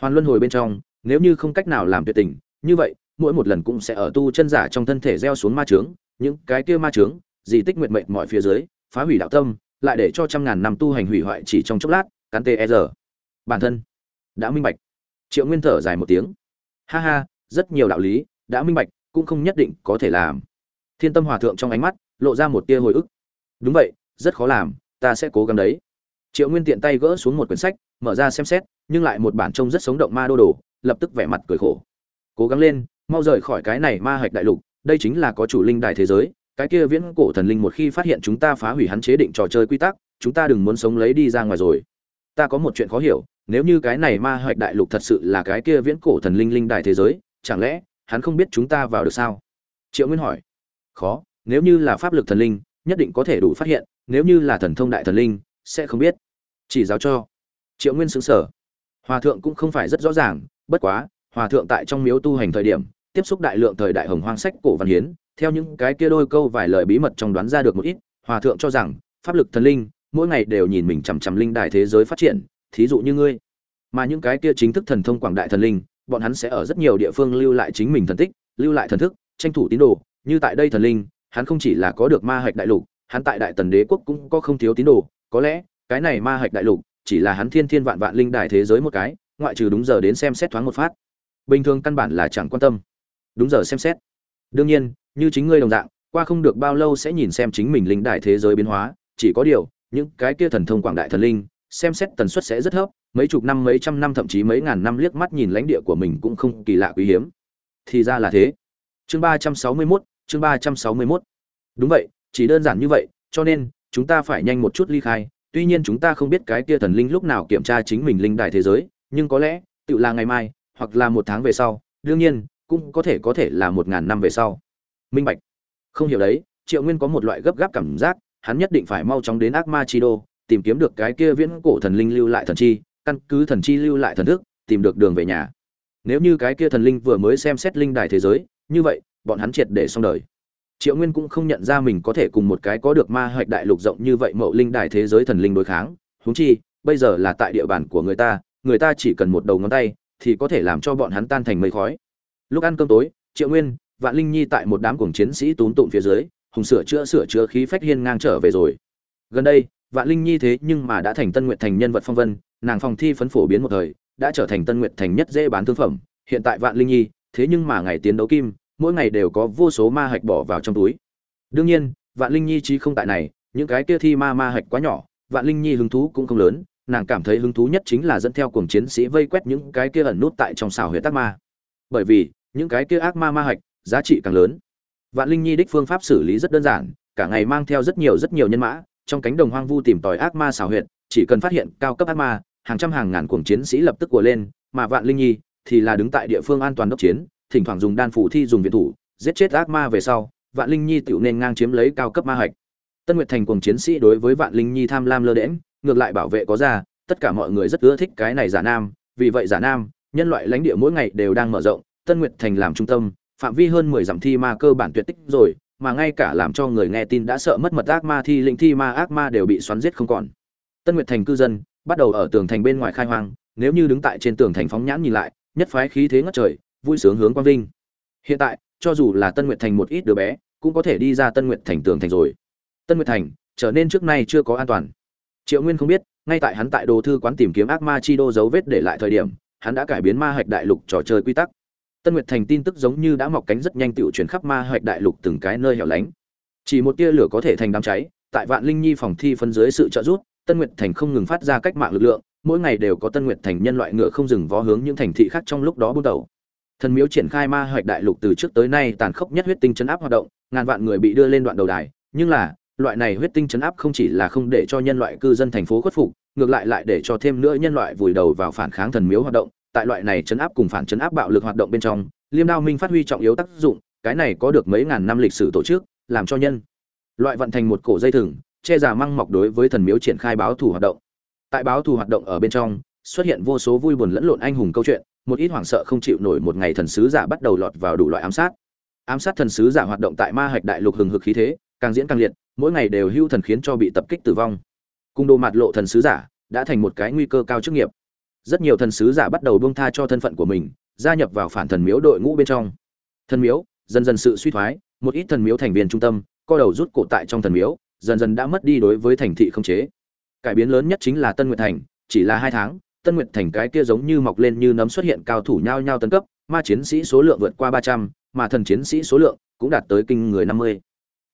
Hoàn luân hồi bên trong nếu như không cách nào làm tuyệt tình như vậy mỗi một lần cũng sẽ ở tu chân giả trong thân thể gieo xuống ma chướng, những cái kia ma chướng, gì tích nguyệt mệnh mọi phía dưới phá hủy đạo tâm lại để cho trăm ngàn năm tu hành hủy hoại chỉ trong chốc lát cắn tê e giờ bản thân đã minh bạch. Triệu nguyên thở dài một tiếng. Ha ha rất nhiều đạo lý đã minh bạch cũng không nhất định có thể làm. Thiên tâm hòa thượng trong ánh mắt lộ ra một tia hồi ức đúng vậy, rất khó làm, ta sẽ cố gắng đấy. Triệu nguyên tiện tay gỡ xuống một quyển sách, mở ra xem xét, nhưng lại một bản trông rất sống động ma đô đồ, lập tức vẻ mặt cười khổ. Cố gắng lên, mau rời khỏi cái này ma hạch đại lục, đây chính là có chủ linh đài thế giới, cái kia viễn cổ thần linh một khi phát hiện chúng ta phá hủy hắn chế định trò chơi quy tắc, chúng ta đừng muốn sống lấy đi ra ngoài rồi. Ta có một chuyện khó hiểu, nếu như cái này ma hoạch đại lục thật sự là cái kia viễn cổ thần linh linh đại thế giới, chẳng lẽ hắn không biết chúng ta vào được sao? Triệu nguyên hỏi. Khó, nếu như là pháp lực thần linh nhất định có thể đủ phát hiện, nếu như là thần thông đại thần linh, sẽ không biết. Chỉ giáo cho. Triệu nguyên xứng sở hòa thượng cũng không phải rất rõ ràng, bất quá, hòa thượng tại trong miếu tu hành thời điểm, tiếp xúc đại lượng thời đại hồng hoang sách cổ văn hiến, theo những cái kia đôi câu vài lời bí mật trong đoán ra được một ít, hòa thượng cho rằng, pháp lực thần linh, mỗi ngày đều nhìn mình chằm chằm linh đài thế giới phát triển, thí dụ như ngươi. Mà những cái kia chính thức thần thông quảng đại thần linh, bọn hắn sẽ ở rất nhiều địa phương lưu lại chính mình thần tích, lưu lại thần thức, tranh thủ tín đồ, như tại đây thần linh hắn không chỉ là có được ma hạch đại lục, hắn tại đại tần đế quốc cũng có không thiếu tín đồ. Có lẽ, cái này ma hạch đại lục, chỉ là hắn thiên thiên vạn vạn linh đài thế giới một cái, ngoại trừ đúng giờ đến xem xét thoáng một phát. Bình thường căn bản là chẳng quan tâm. Đúng giờ xem xét. Đương nhiên, như chính ngươi đồng dạng, qua không được bao lâu sẽ nhìn xem chính mình linh đài thế giới biến hóa. Chỉ có điều, những cái kia thần thông quảng đại thần linh, xem xét tần suất sẽ rất thấp, mấy chục năm, mấy trăm năm, thậm chí mấy ngàn năm liếc mắt nhìn lãnh địa của mình cũng không kỳ lạ quý hiếm. Thì ra là thế. Chương ba trăm sáu mươi mốt chương ba trăm sáu mươi 361. đúng vậy, chỉ đơn giản như vậy, cho nên, chúng ta phải nhanh một chút ly khai. Tuy nhiên chúng ta không biết cái kia thần linh lúc nào kiểm tra chính mình linh đài thế giới, nhưng có lẽ, tự là ngày mai, hoặc là một tháng về sau. Đương nhiên, cũng có thể có thể là một ngàn năm về sau. Minh bạch. Không hiểu đấy, triệu nguyên có một loại gấp gáp cảm giác, hắn nhất định phải mau chóng đến ác ma chi đô, tìm kiếm được cái kia viễn cổ thần linh lưu lại thần chi, căn cứ thần chi lưu lại thần thức, tìm được đường về nhà. Nếu như cái kia thần linh vừa mới xem xét linh đài thế giới, như vậy bọn hắn triệt để xong đời. Triệu nguyên cũng không nhận ra mình có thể cùng một cái có được ma hoạch đại lục rộng như vậy mậu linh đài thế giới thần linh đối kháng. Huống chi, bây giờ là tại địa bàn của người ta người ta chỉ cần một đầu ngón tay, thì có thể làm cho bọn hắn tan thành mây khói. Lúc ăn cơm tối, triệu nguyên, vạn linh nhi tại một đám cuồng chiến sĩ tún tụng phía dưới, hùng sửa chữa sửa chữa khí phách hiên ngang trở về rồi. Gần đây, vạn linh nhi thế nhưng mà đã thành tân nguyện thành nhân vật phong vân, nàng phòng thi phấn phổ biến một thời, đã trở thành tân nguyện thành nhất dễ bán thương phẩm. Hiện tại vạn linh nhi, thế nhưng mà ngày tiến đấu kim mỗi ngày đều có vô số ma hạch bỏ vào trong túi. Đương nhiên, vạn linh nhi chí không tại này, những cái kia thi ma ma hạch quá nhỏ, vạn linh nhi hứng thú cũng không lớn, nàng cảm thấy hứng thú nhất chính là dẫn theo cuồng chiến sĩ vây quét những cái kia ẩn nút tại trong xào huyết ác ma. Bởi vì, những cái kia ác ma ma hạch, giá trị càng lớn. Vạn linh nhi đích phương pháp xử lý rất đơn giản, cả ngày mang theo rất nhiều rất nhiều nhân mã, trong cánh đồng hoang vu tìm tòi ác ma xào huyệt, chỉ cần phát hiện cao cấp ác ma, hàng trăm hàng ngàn cuồng chiến sĩ lập tức của lên, mà vạn linh nhi thì là đứng tại địa phương an toàn đốc chiến thỉnh thoảng dùng đan phủ thi dùng viện thủ, giết chết ác ma về sau, vạn linh nhi tự nên ngang chiếm lấy cao cấp ma hạch. Tân nguyệt thành cùng chiến sĩ đối với vạn linh nhi tham lam lơ đễm ngược lại bảo vệ có ra, tất cả mọi người rất ưa thích cái này giả nam, vì vậy giả nam, nhân loại lãnh địa mỗi ngày đều đang mở rộng, tân nguyệt thành làm trung tâm, phạm vi hơn mười dặm thi ma cơ bản tuyệt tích rồi, mà ngay cả làm cho người nghe tin đã sợ mất mật ác ma thi, linh thi ma ác ma đều bị xoắn giết không còn. Tân nguyệt thành cư dân, bắt đầu ở tường thành bên ngoài khai hoang, nếu như đứng tại trên tường thành phóng nhãn nhìn lại, nhất phái khí thế ngất trời vui sướng hướng quang vinh. Hiện tại, cho dù là tân nguyệt thành một ít đứa bé, cũng có thể đi ra tân nguyệt thành tường thành rồi. Tân nguyệt thành trở nên trước nay chưa có an toàn. Triệu nguyên không biết, ngay tại hắn tại đồ thư quán tìm kiếm ác ma chi đô dấu vết để lại thời điểm, hắn đã cải biến ma hạch đại lục trò chơi quy tắc. Tân nguyệt thành tin tức giống như đã mọc cánh rất nhanh tựu chuyển khắp ma hạch đại lục từng cái nơi hẻo lánh. Chỉ một tia lửa có thể thành đám cháy, tại vạn linh nhi phòng thi phân dưới sự trợ giúp, tân nguyệt thành không ngừng phát ra cách mạng lực lượng, mỗi ngày đều có tân nguyệt thành nhân loại ngựa không dừng vó hướng những thành thị khác trong lúc đó bước đầu thần miếu triển khai ma hoạch đại lục từ trước tới nay tàn khốc nhất huyết tinh chấn áp hoạt động, ngàn vạn người bị đưa lên đoạn đầu đài. Nhưng là, loại này huyết tinh chấn áp không chỉ là không để cho nhân loại cư dân thành phố khuất phục, ngược lại lại để cho thêm nữa nhân loại vùi đầu vào phản kháng thần miếu hoạt động. Tại loại này chấn áp cùng phản chấn áp bạo lực hoạt động bên trong, liêm đao minh phát huy trọng yếu tác dụng, cái này có được mấy ngàn năm lịch sử tổ chức, làm cho nhân loại vận thành một cổ dây thừng, che giả măng mọc đối với thần miếu triển khai báo thù hoạt động. Tại báo thù hoạt động ở bên trong, xuất hiện vô số vui buồn lẫn lộn anh hùng câu chuyện một ít hoảng sợ không chịu nổi một ngày thần sứ giả bắt đầu lọt vào đủ loại ám sát. Ám sát thần sứ giả hoạt động tại ma hạch đại lục hừng hực khí thế, càng diễn càng liệt, mỗi ngày đều hưu thần khiến cho bị tập kích tử vong. Cung đồ mặt lộ thần sứ giả đã thành một cái nguy cơ cao chức nghiệp. Rất nhiều thần sứ giả bắt đầu buông tha cho thân phận của mình, gia nhập vào phản thần miếu đội ngũ bên trong. Thần miếu, dần dần sự suy thoái, một ít thần miếu thành viên trung tâm, co đầu rút cổ tại trong thần miếu, dần dần đã mất đi đối với thành thị không chế. Cải biến lớn nhất chính là tân nguyệt thành, chỉ là hai tháng tân nguyệt thành cái kia giống như mọc lên như nấm xuất hiện cao thủ nhao nhau tấn cấp, ma chiến sĩ số lượng vượt qua ba trăm, mà thần chiến sĩ số lượng cũng đạt tới kinh người năm mươi.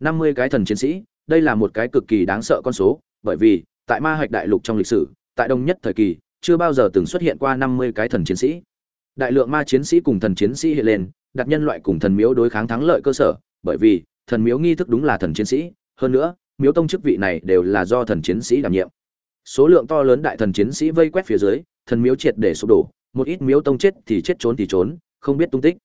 năm mươi cái thần chiến sĩ, đây là một cái cực kỳ đáng sợ con số, bởi vì, tại ma hạch đại lục trong lịch sử, tại đông nhất thời kỳ, chưa bao giờ từng xuất hiện qua năm mươi cái thần chiến sĩ. Đại lượng ma chiến sĩ cùng thần chiến sĩ hiện lên, đặt nhân loại cùng thần miếu đối kháng thắng lợi cơ sở, bởi vì, thần miếu nghi thức đúng là thần chiến sĩ, hơn nữa, miếu tông chức vị này đều là do thần chiến sĩ đảm nhiệm số lượng to lớn đại thần chiến sĩ vây quét phía dưới, thần miếu triệt để sụp đổ, một ít miếu tông chết thì chết trốn thì trốn, không biết tung tích.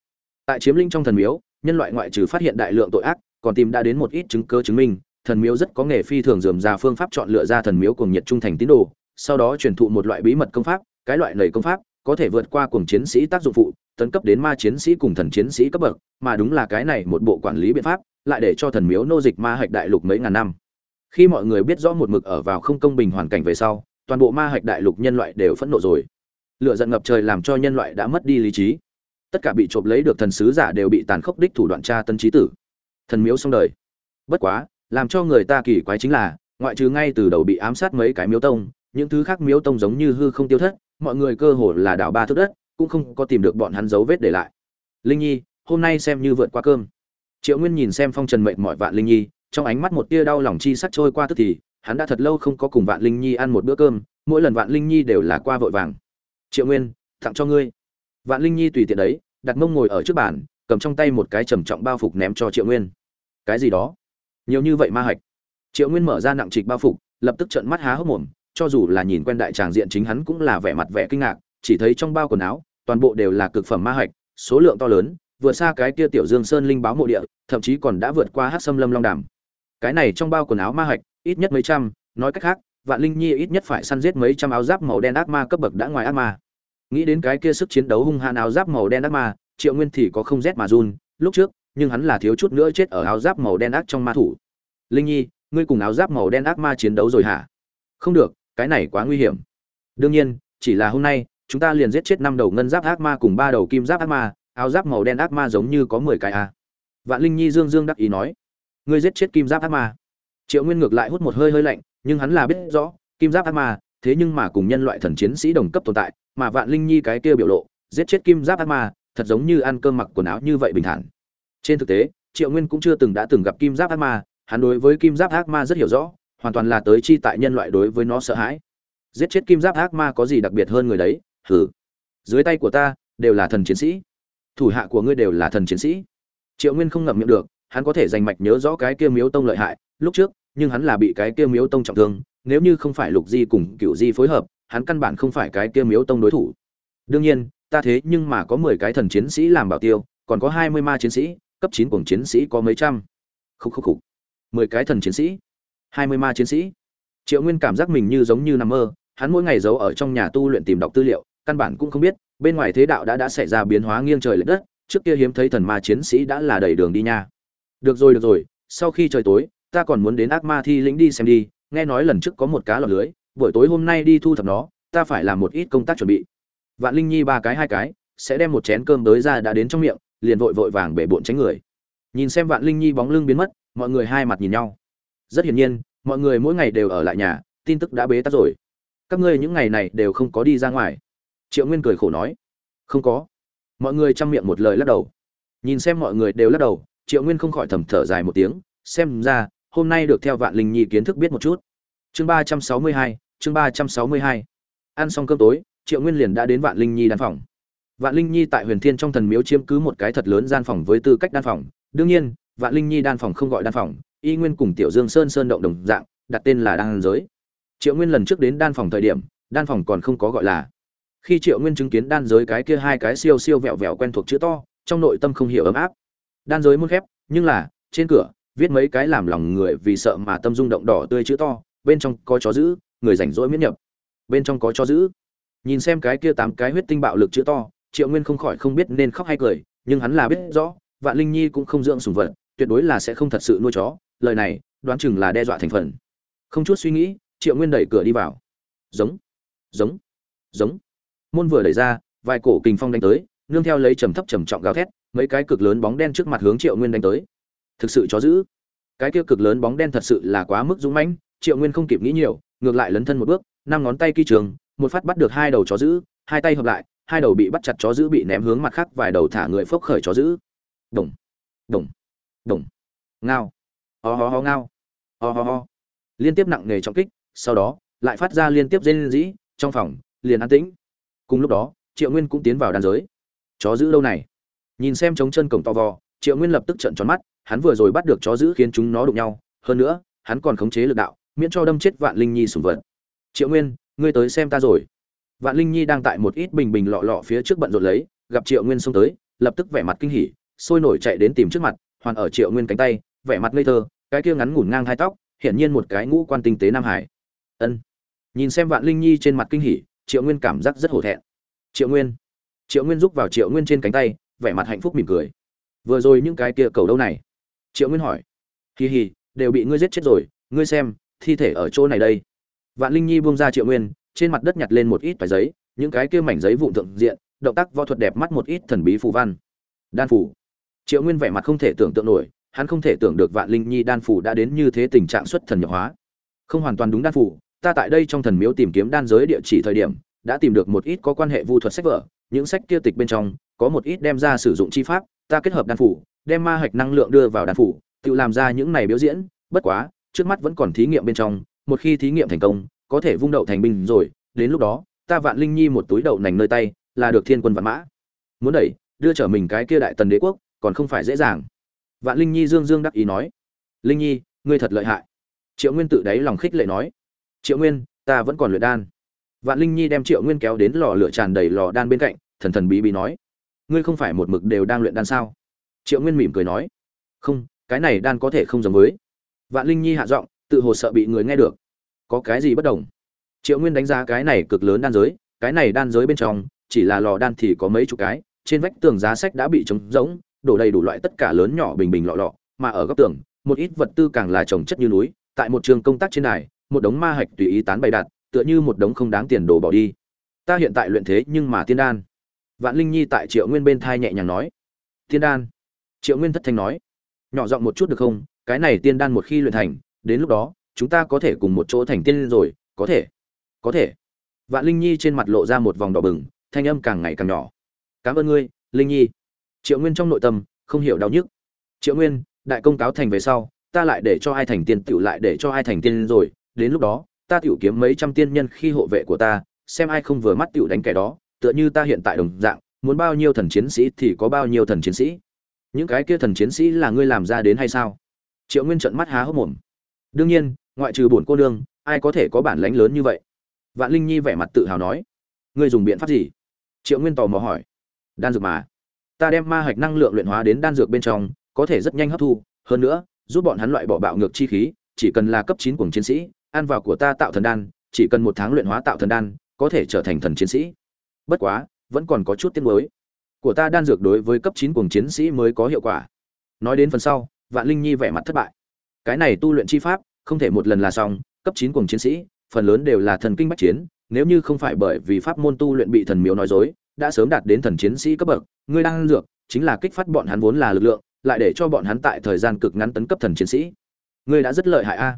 Tại chiếm linh trong thần miếu, nhân loại ngoại trừ phát hiện đại lượng tội ác, còn tìm đã đến một ít chứng cơ chứng minh, thần miếu rất có nghề phi thường dườm ra phương pháp chọn lựa ra thần miếu cùng nhiệt trung thành tín đồ, sau đó truyền thụ một loại bí mật công pháp, cái loại lầy công pháp có thể vượt qua cùng chiến sĩ tác dụng phụ, tấn cấp đến ma chiến sĩ cùng thần chiến sĩ cấp bậc, mà đúng là cái này một bộ quản lý biện pháp, lại để cho thần miếu nô dịch ma hạch đại lục mấy ngàn năm khi mọi người biết rõ một mực ở vào không công bình hoàn cảnh về sau, toàn bộ ma hạch đại lục nhân loại đều phẫn nộ rồi. Lựa giận ngập trời làm cho nhân loại đã mất đi lý trí. Tất cả bị trộm lấy được thần sứ giả đều bị tàn khốc đích thủ đoạn tra tân trí tử. Thần miếu xong đời. Bất quá, làm cho người ta kỳ quái chính là, ngoại trừ ngay từ đầu bị ám sát mấy cái miếu tông, những thứ khác miếu tông giống như hư không tiêu thất, mọi người cơ hồ là đảo ba thước đất, cũng không có tìm được bọn hắn dấu vết để lại. Linh nhi, hôm nay xem như vượt qua cơm. Triệu nguyên nhìn xem phong trần mệnh mọi vạn linh nhi trong ánh mắt một tia đau lòng chi sắc trôi qua tức thì, hắn đã thật lâu không có cùng vạn linh nhi ăn một bữa cơm, mỗi lần vạn linh nhi đều là qua vội vàng. Triệu nguyên, tặng cho ngươi. Vạn linh nhi tùy tiện đấy, đặt mông ngồi ở trước bàn, cầm trong tay một cái trầm trọng bao phục ném cho triệu nguyên. Cái gì đó? Nhiều như vậy ma hạch. Triệu nguyên mở ra nặng trịch bao phục, lập tức trợn mắt há hốc mồm, cho dù là nhìn quen đại tràng diện chính hắn cũng là vẻ mặt vẻ kinh ngạc, chỉ thấy trong bao quần áo, toàn bộ đều là cực phẩm ma hạch, số lượng to lớn vượt xa cái kia tiểu dương sơn linh báo mộ địa, thậm chí còn đã vượt qua hát xâm lâm long đàm cái này trong bao quần áo ma hạch, ít nhất mấy trăm, nói cách khác, vạn linh nhi ít nhất phải săn giết mấy trăm áo giáp màu đen ác ma cấp bậc đã ngoài ác ma. Nghĩ đến cái kia sức chiến đấu hung hãn áo giáp màu đen ác ma, triệu nguyên thì có không rét mà run, lúc trước, nhưng hắn là thiếu chút nữa chết ở áo giáp màu đen ác trong ma thủ. Linh nhi, ngươi cùng áo giáp màu đen ác ma chiến đấu rồi hả? Không được, cái này quá nguy hiểm. Đương nhiên, chỉ là hôm nay, chúng ta liền giết chết năm đầu ngân giáp ác ma cùng ba đầu kim giáp ác ma, áo giáp màu đen ác ma giống như có mười cái a. Vạn linh nhi dương dương đắc ý nói ngươi giết chết kim giáp ác ma. Triệu nguyên ngược lại hút một hơi hơi lạnh, nhưng hắn là biết rõ, kim giáp ác ma, thế nhưng mà cùng nhân loại thần chiến sĩ đồng cấp tồn tại, mà vạn linh nhi cái kia biểu lộ, giết chết kim giáp ác ma, thật giống như ăn cơm mặc quần áo như vậy bình thản. Trên thực tế, triệu nguyên cũng chưa từng đã từng gặp kim giáp ác ma, hắn đối với kim giáp ác ma rất hiểu rõ, hoàn toàn là tới chi tại nhân loại đối với nó sợ hãi. Giết chết kim giáp ác ma có gì đặc biệt hơn người đấy? Hử dưới tay của ta, đều là thần chiến sĩ. Thủ hạ của ngươi đều là thần chiến sĩ. Triệu nguyên không ngậm miệng được hắn có thể dành mạch nhớ rõ cái kia miếu tông lợi hại, lúc trước, nhưng hắn là bị cái kia miếu tông trọng thương, nếu như không phải lục di cùng cựu di phối hợp, hắn căn bản không phải cái kia miếu tông đối thủ. Đương nhiên, ta thế nhưng mà có mười cái thần chiến sĩ làm bảo tiêu, còn có hai mươi ma chiến sĩ, cấp chín cùng chiến sĩ có mấy trăm. Khúc khúc khúc. Mười cái thần chiến sĩ. Hai mươi ma chiến sĩ. Triệu nguyên cảm giác mình như giống như nằm mơ, hắn mỗi ngày giấu ở trong nhà tu luyện tìm đọc tư liệu, căn bản cũng không biết, bên ngoài thế đạo đã đã xảy ra biến hóa nghiêng trời lệch đất, trước kia hiếm thấy thần ma chiến sĩ đã là đầy đường đi nha được rồi được rồi, sau khi trời tối, ta còn muốn đến ác ma thi lĩnh đi xem đi. Nghe nói lần trước có một cá lọt lưới, buổi tối hôm nay đi thu thập nó, ta phải làm một ít công tác chuẩn bị. Vạn linh nhi ba cái hai cái, sẽ đem một chén cơm tới ra đã đến trong miệng, liền vội vội vàng bể bộn tránh người. Nhìn xem vạn linh nhi bóng lưng biến mất, mọi người hai mặt nhìn nhau. Rất hiển nhiên, mọi người mỗi ngày đều ở lại nhà, tin tức đã bế tắc rồi. Các ngươi những ngày này đều không có đi ra ngoài. Triệu nguyên cười khổ nói. Không có. Mọi người chăm miệng một lời lắc đầu. Nhìn xem mọi người đều lắc đầu triệu nguyên không khỏi thầm thở dài một tiếng, xem ra, hôm nay được theo vạn linh nhi kiến thức biết một chút. Chương ba trăm sáu mươi hai, chương ba trăm sáu mươi hai. Ăn xong cơm tối, triệu nguyên liền đã đến vạn linh nhi đan phòng. Vạn linh nhi tại huyền thiên trong thần miếu chiếm cứ một cái thật lớn gian phòng với tư cách đan phòng. Đương nhiên, vạn linh nhi đan phòng không gọi đan phòng, y nguyên cùng tiểu dương sơn sơn động đồng dạng, đặt tên là đan giới. Triệu nguyên lần trước đến đan phòng thời điểm, đan phòng còn không có gọi là. Khi triệu nguyên chứng kiến đan giới cái kia hai cái siêu siêu vẹo vẹo quen thuộc chữ to, trong nội tâm không hiểu ấm áp đan giới muốn khép, nhưng là, trên cửa, viết mấy cái làm lòng người vì sợ mà tâm rung động đỏ tươi chữ to, bên trong có chó giữ, người rảnh rỗi miễn nhập. Bên trong có chó giữ. Nhìn xem cái kia tám cái huyết tinh bạo lực chữ to, triệu nguyên không khỏi không biết nên khóc hay cười, nhưng hắn là biết rõ, vạn linh nhi cũng không dưỡng sùng vật, tuyệt đối là sẽ không thật sự nuôi chó, lời này, đoán chừng là đe dọa thành phần. Không chút suy nghĩ, triệu nguyên đẩy cửa đi vào. Giống giống giống. Môn vừa đẩy ra, vài cổ kình phong đánh tới, nương theo lấy trầm thấp trầm trọng gào thét mấy cái cực lớn bóng đen trước mặt hướng triệu nguyên đánh tới. Thực sự chó dữ. Cái kia cực lớn bóng đen thật sự là quá mức dũng mãnh, triệu nguyên không kịp nghĩ nhiều, ngược lại lấn thân một bước, năm ngón tay kỳ trường, một phát bắt được hai đầu chó dữ, hai tay hợp lại, hai đầu bị bắt chặt chó dữ bị ném hướng mặt khác vài đầu thả người phốc khởi chó dữ. Đồng đồng đồng ngao. Ho ho ho ngao. Ho ho ho. Liên tiếp nặng nề trọng kích, sau đó, lại phát ra liên tiếp rên rỉ, trong phòng, liền an tĩnh. Cùng lúc đó, triệu nguyên cũng tiến vào đàn giới. Chó giữ lâu này? Nhìn xem trống chân cổng to vò, triệu nguyên lập tức trận tròn mắt, hắn vừa rồi bắt được chó giữ khiến chúng nó đụng nhau, hơn nữa, hắn còn khống chế lực đạo, miễn cho đâm chết vạn linh nhi sùng vật. Triệu nguyên, ngươi tới xem ta rồi. Vạn linh nhi đang tại một ít bình bình lọ lọ phía trước bận rộn lấy, gặp triệu nguyên xông tới, lập tức vẻ mặt kinh hỉ, sôi nổi chạy đến tìm trước mặt, hoàn ở triệu nguyên cánh tay, vẻ mặt ngây thơ, cái kia ngắn ngủn ngang hai tóc, hiển nhiên một cái ngũ quan tinh tế nam hải. Ân. Nhìn xem vạn linh nhi trên mặt kinh hỉ, triệu nguyên cảm giác rất hổ thẹn. Triệu nguyên. Triệu nguyên giúp vào triệu nguyên trên cánh tay vẻ mặt hạnh phúc mỉm cười. Vừa rồi những cái kia cầu đâu này? Triệu nguyên hỏi. Hì hì đều bị ngươi giết chết rồi, ngươi xem, thi thể ở chỗ này đây. Vạn linh nhi buông ra triệu nguyên, trên mặt đất nhặt lên một ít vải giấy, những cái kia mảnh giấy vụn thượng diện, động tác võ thuật đẹp mắt một ít thần bí phù văn. Đan phủ triệu nguyên vẻ mặt không thể tưởng tượng nổi, hắn không thể tưởng được vạn linh nhi đan phủ đã đến như thế tình trạng xuất thần nhập hóa. Không hoàn toàn đúng đan phủ ta tại đây trong thần miếu tìm kiếm đan giới địa chỉ thời điểm, đã tìm được một ít có quan hệ vu thuật sách vở, những sách kia tịch bên trong có một ít đem ra sử dụng chi pháp, ta kết hợp đan phủ, đem ma hạch năng lượng đưa vào đan phủ, tự làm ra những này biểu diễn, bất quá, trước mắt vẫn còn thí nghiệm bên trong, một khi thí nghiệm thành công, có thể vung đậu thành binh rồi, đến lúc đó, ta vạn linh nhi một túi đậu nành nơi tay, là được thiên quân vạn mã. Muốn đẩy, đưa trở mình cái kia đại tần đế quốc, còn không phải dễ dàng. Vạn linh nhi dương dương đắc ý nói. Linh nhi, ngươi thật lợi hại. Triệu nguyên tự đáy lòng khích lệ nói. Triệu nguyên, ta vẫn còn luyện đan. Vạn linh nhi đem triệu nguyên kéo đến lò lửa tràn đầy lò đan bên cạnh, thần thần bí bí nói ngươi không phải một mực đều đang luyện đan sao? Triệu nguyên mỉm cười nói. Không cái này đan có thể không giống với. Vạn linh nhi hạ giọng tự hồ sợ bị người nghe được. Có cái gì bất đồng? Triệu nguyên đánh giá cái này cực lớn đan giới cái này đan giới bên trong chỉ là lò đan thì có mấy chục cái trên vách tường giá sách đã bị trống rỗng đổ đầy đủ loại tất cả lớn nhỏ bình bình lọ lọ mà ở góc tường một ít vật tư càng là trồng chất như núi tại một trường công tác trên này, một đống ma hạch tùy ý tán bày đặt tựa như một đống không đáng tiền đồ bỏ đi. Ta hiện tại luyện thế nhưng mà tiên đan vạn linh nhi tại triệu nguyên bên thai nhẹ nhàng nói. Tiên đan. Triệu nguyên thất thanh nói. Nhỏ giọng một chút được không? Cái này tiên đan một khi luyện thành, đến lúc đó, chúng ta có thể cùng một chỗ thành tiên rồi, có thể. Có thể. Vạn linh nhi trên mặt lộ ra một vòng đỏ bừng, thanh âm càng ngày càng nhỏ. Cảm ơn ngươi, linh nhi. Triệu nguyên trong nội tâm, không hiểu đau nhức. Triệu nguyên, đại công cáo thành về sau, ta lại để cho ai thành tiên tiểu lại để cho ai thành tiên rồi, đến lúc đó, ta tựu kiếm mấy trăm tiên nhân khi hộ vệ của ta, xem ai không vừa mắt tiểu đánh kẻ đó tựa như ta hiện tại đồng dạng, muốn bao nhiêu thần chiến sĩ thì có bao nhiêu thần chiến sĩ. Những cái kia thần chiến sĩ là ngươi làm ra đến hay sao? Triệu nguyên trận mắt há hốc mồm. Đương nhiên, ngoại trừ bổn cô nương, ai có thể có bản lĩnh lớn như vậy? Vạn linh nhi vẻ mặt tự hào nói. Ngươi dùng biện pháp gì? Triệu nguyên tò mò hỏi. Đan dược mà. Ta đem ma hạch năng lượng luyện hóa đến đan dược bên trong, có thể rất nhanh hấp thu. Hơn nữa, giúp bọn hắn loại bỏ bạo ngược chi khí, chỉ cần là cấp chín cùng chiến sĩ, ăn vào của ta tạo thần đan, chỉ cần một tháng luyện hóa tạo thần đan, có thể trở thành thần chiến sĩ bất quá, vẫn còn có chút tiên mới của ta đan dược đối với cấp chín cùng chiến sĩ mới có hiệu quả. Nói đến phần sau, vạn linh nhi vẻ mặt thất bại. Cái này tu luyện chi pháp, không thể một lần là xong. Cấp chín cùng chiến sĩ, phần lớn đều là thần kinh bách chiến. Nếu như không phải bởi vì pháp môn tu luyện bị thần miếu nói dối, đã sớm đạt đến thần chiến sĩ cấp bậc. Ngươi đang ăn dược, chính là kích phát bọn hắn vốn là lực lượng, lại để cho bọn hắn tại thời gian cực ngắn tấn cấp thần chiến sĩ. Ngươi đã rất lợi hại a. À?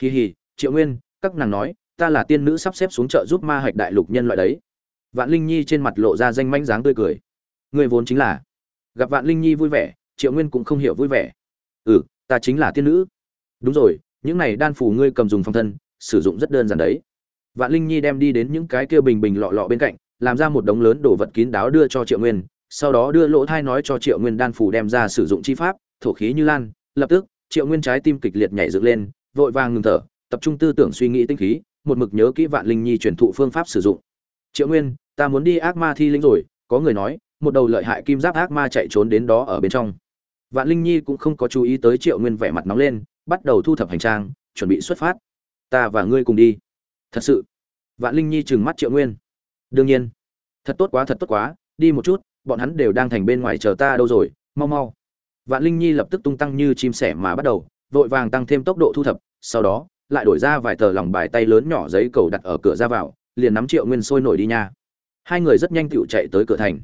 hì hì, triệu nguyên, các nàng nói, ta là tiên nữ sắp xếp xuống chợ giúp ma hạch đại lục nhân loại đấy vạn linh nhi trên mặt lộ ra danh mãnh dáng tươi cười. Ngươi vốn chính là. Gặp vạn linh nhi vui vẻ, triệu nguyên cũng không hiểu vui vẻ. Ừ ta chính là tiên nữ. Đúng rồi, những này đan phù ngươi cầm dùng phong thân, sử dụng rất đơn giản đấy. Vạn linh nhi đem đi đến những cái kia bình bình lọ lọ bên cạnh, làm ra một đống lớn đồ vật kín đáo đưa cho triệu nguyên, sau đó đưa lỗ thai nói cho triệu nguyên đan phù đem ra sử dụng chi pháp, thổ khí như lan, lập tức, triệu nguyên trái tim kịch liệt nhảy dựng lên, vội vàng ngừng thở, tập trung tư tưởng suy nghĩ tinh khí, một mực nhớ kỹ vạn linh nhi truyền thụ phương pháp sử dụng. Triệu nguyên ta muốn đi ác ma thi linh rồi, có người nói, một đầu lợi hại kim giáp ác ma chạy trốn đến đó ở bên trong. Vạn linh nhi cũng không có chú ý tới triệu nguyên vẻ mặt nóng lên, bắt đầu thu thập hành trang, chuẩn bị xuất phát. Ta và ngươi cùng đi. Thật sự. Vạn linh nhi trừng mắt triệu nguyên. Đương nhiên. Thật tốt quá, thật tốt quá, đi một chút, bọn hắn đều đang thành bên ngoài chờ ta đâu rồi, mau mau. Vạn linh nhi lập tức tung tăng như chim sẻ mà bắt đầu, vội vàng tăng thêm tốc độ thu thập, sau đó, lại đổi ra vài tờ lòng bài tay lớn nhỏ giấy cầu đặt ở cửa ra vào, liền nắm triệu nguyên sôi nổi đi nha hai người rất nhanh tựu chạy tới cửa thành.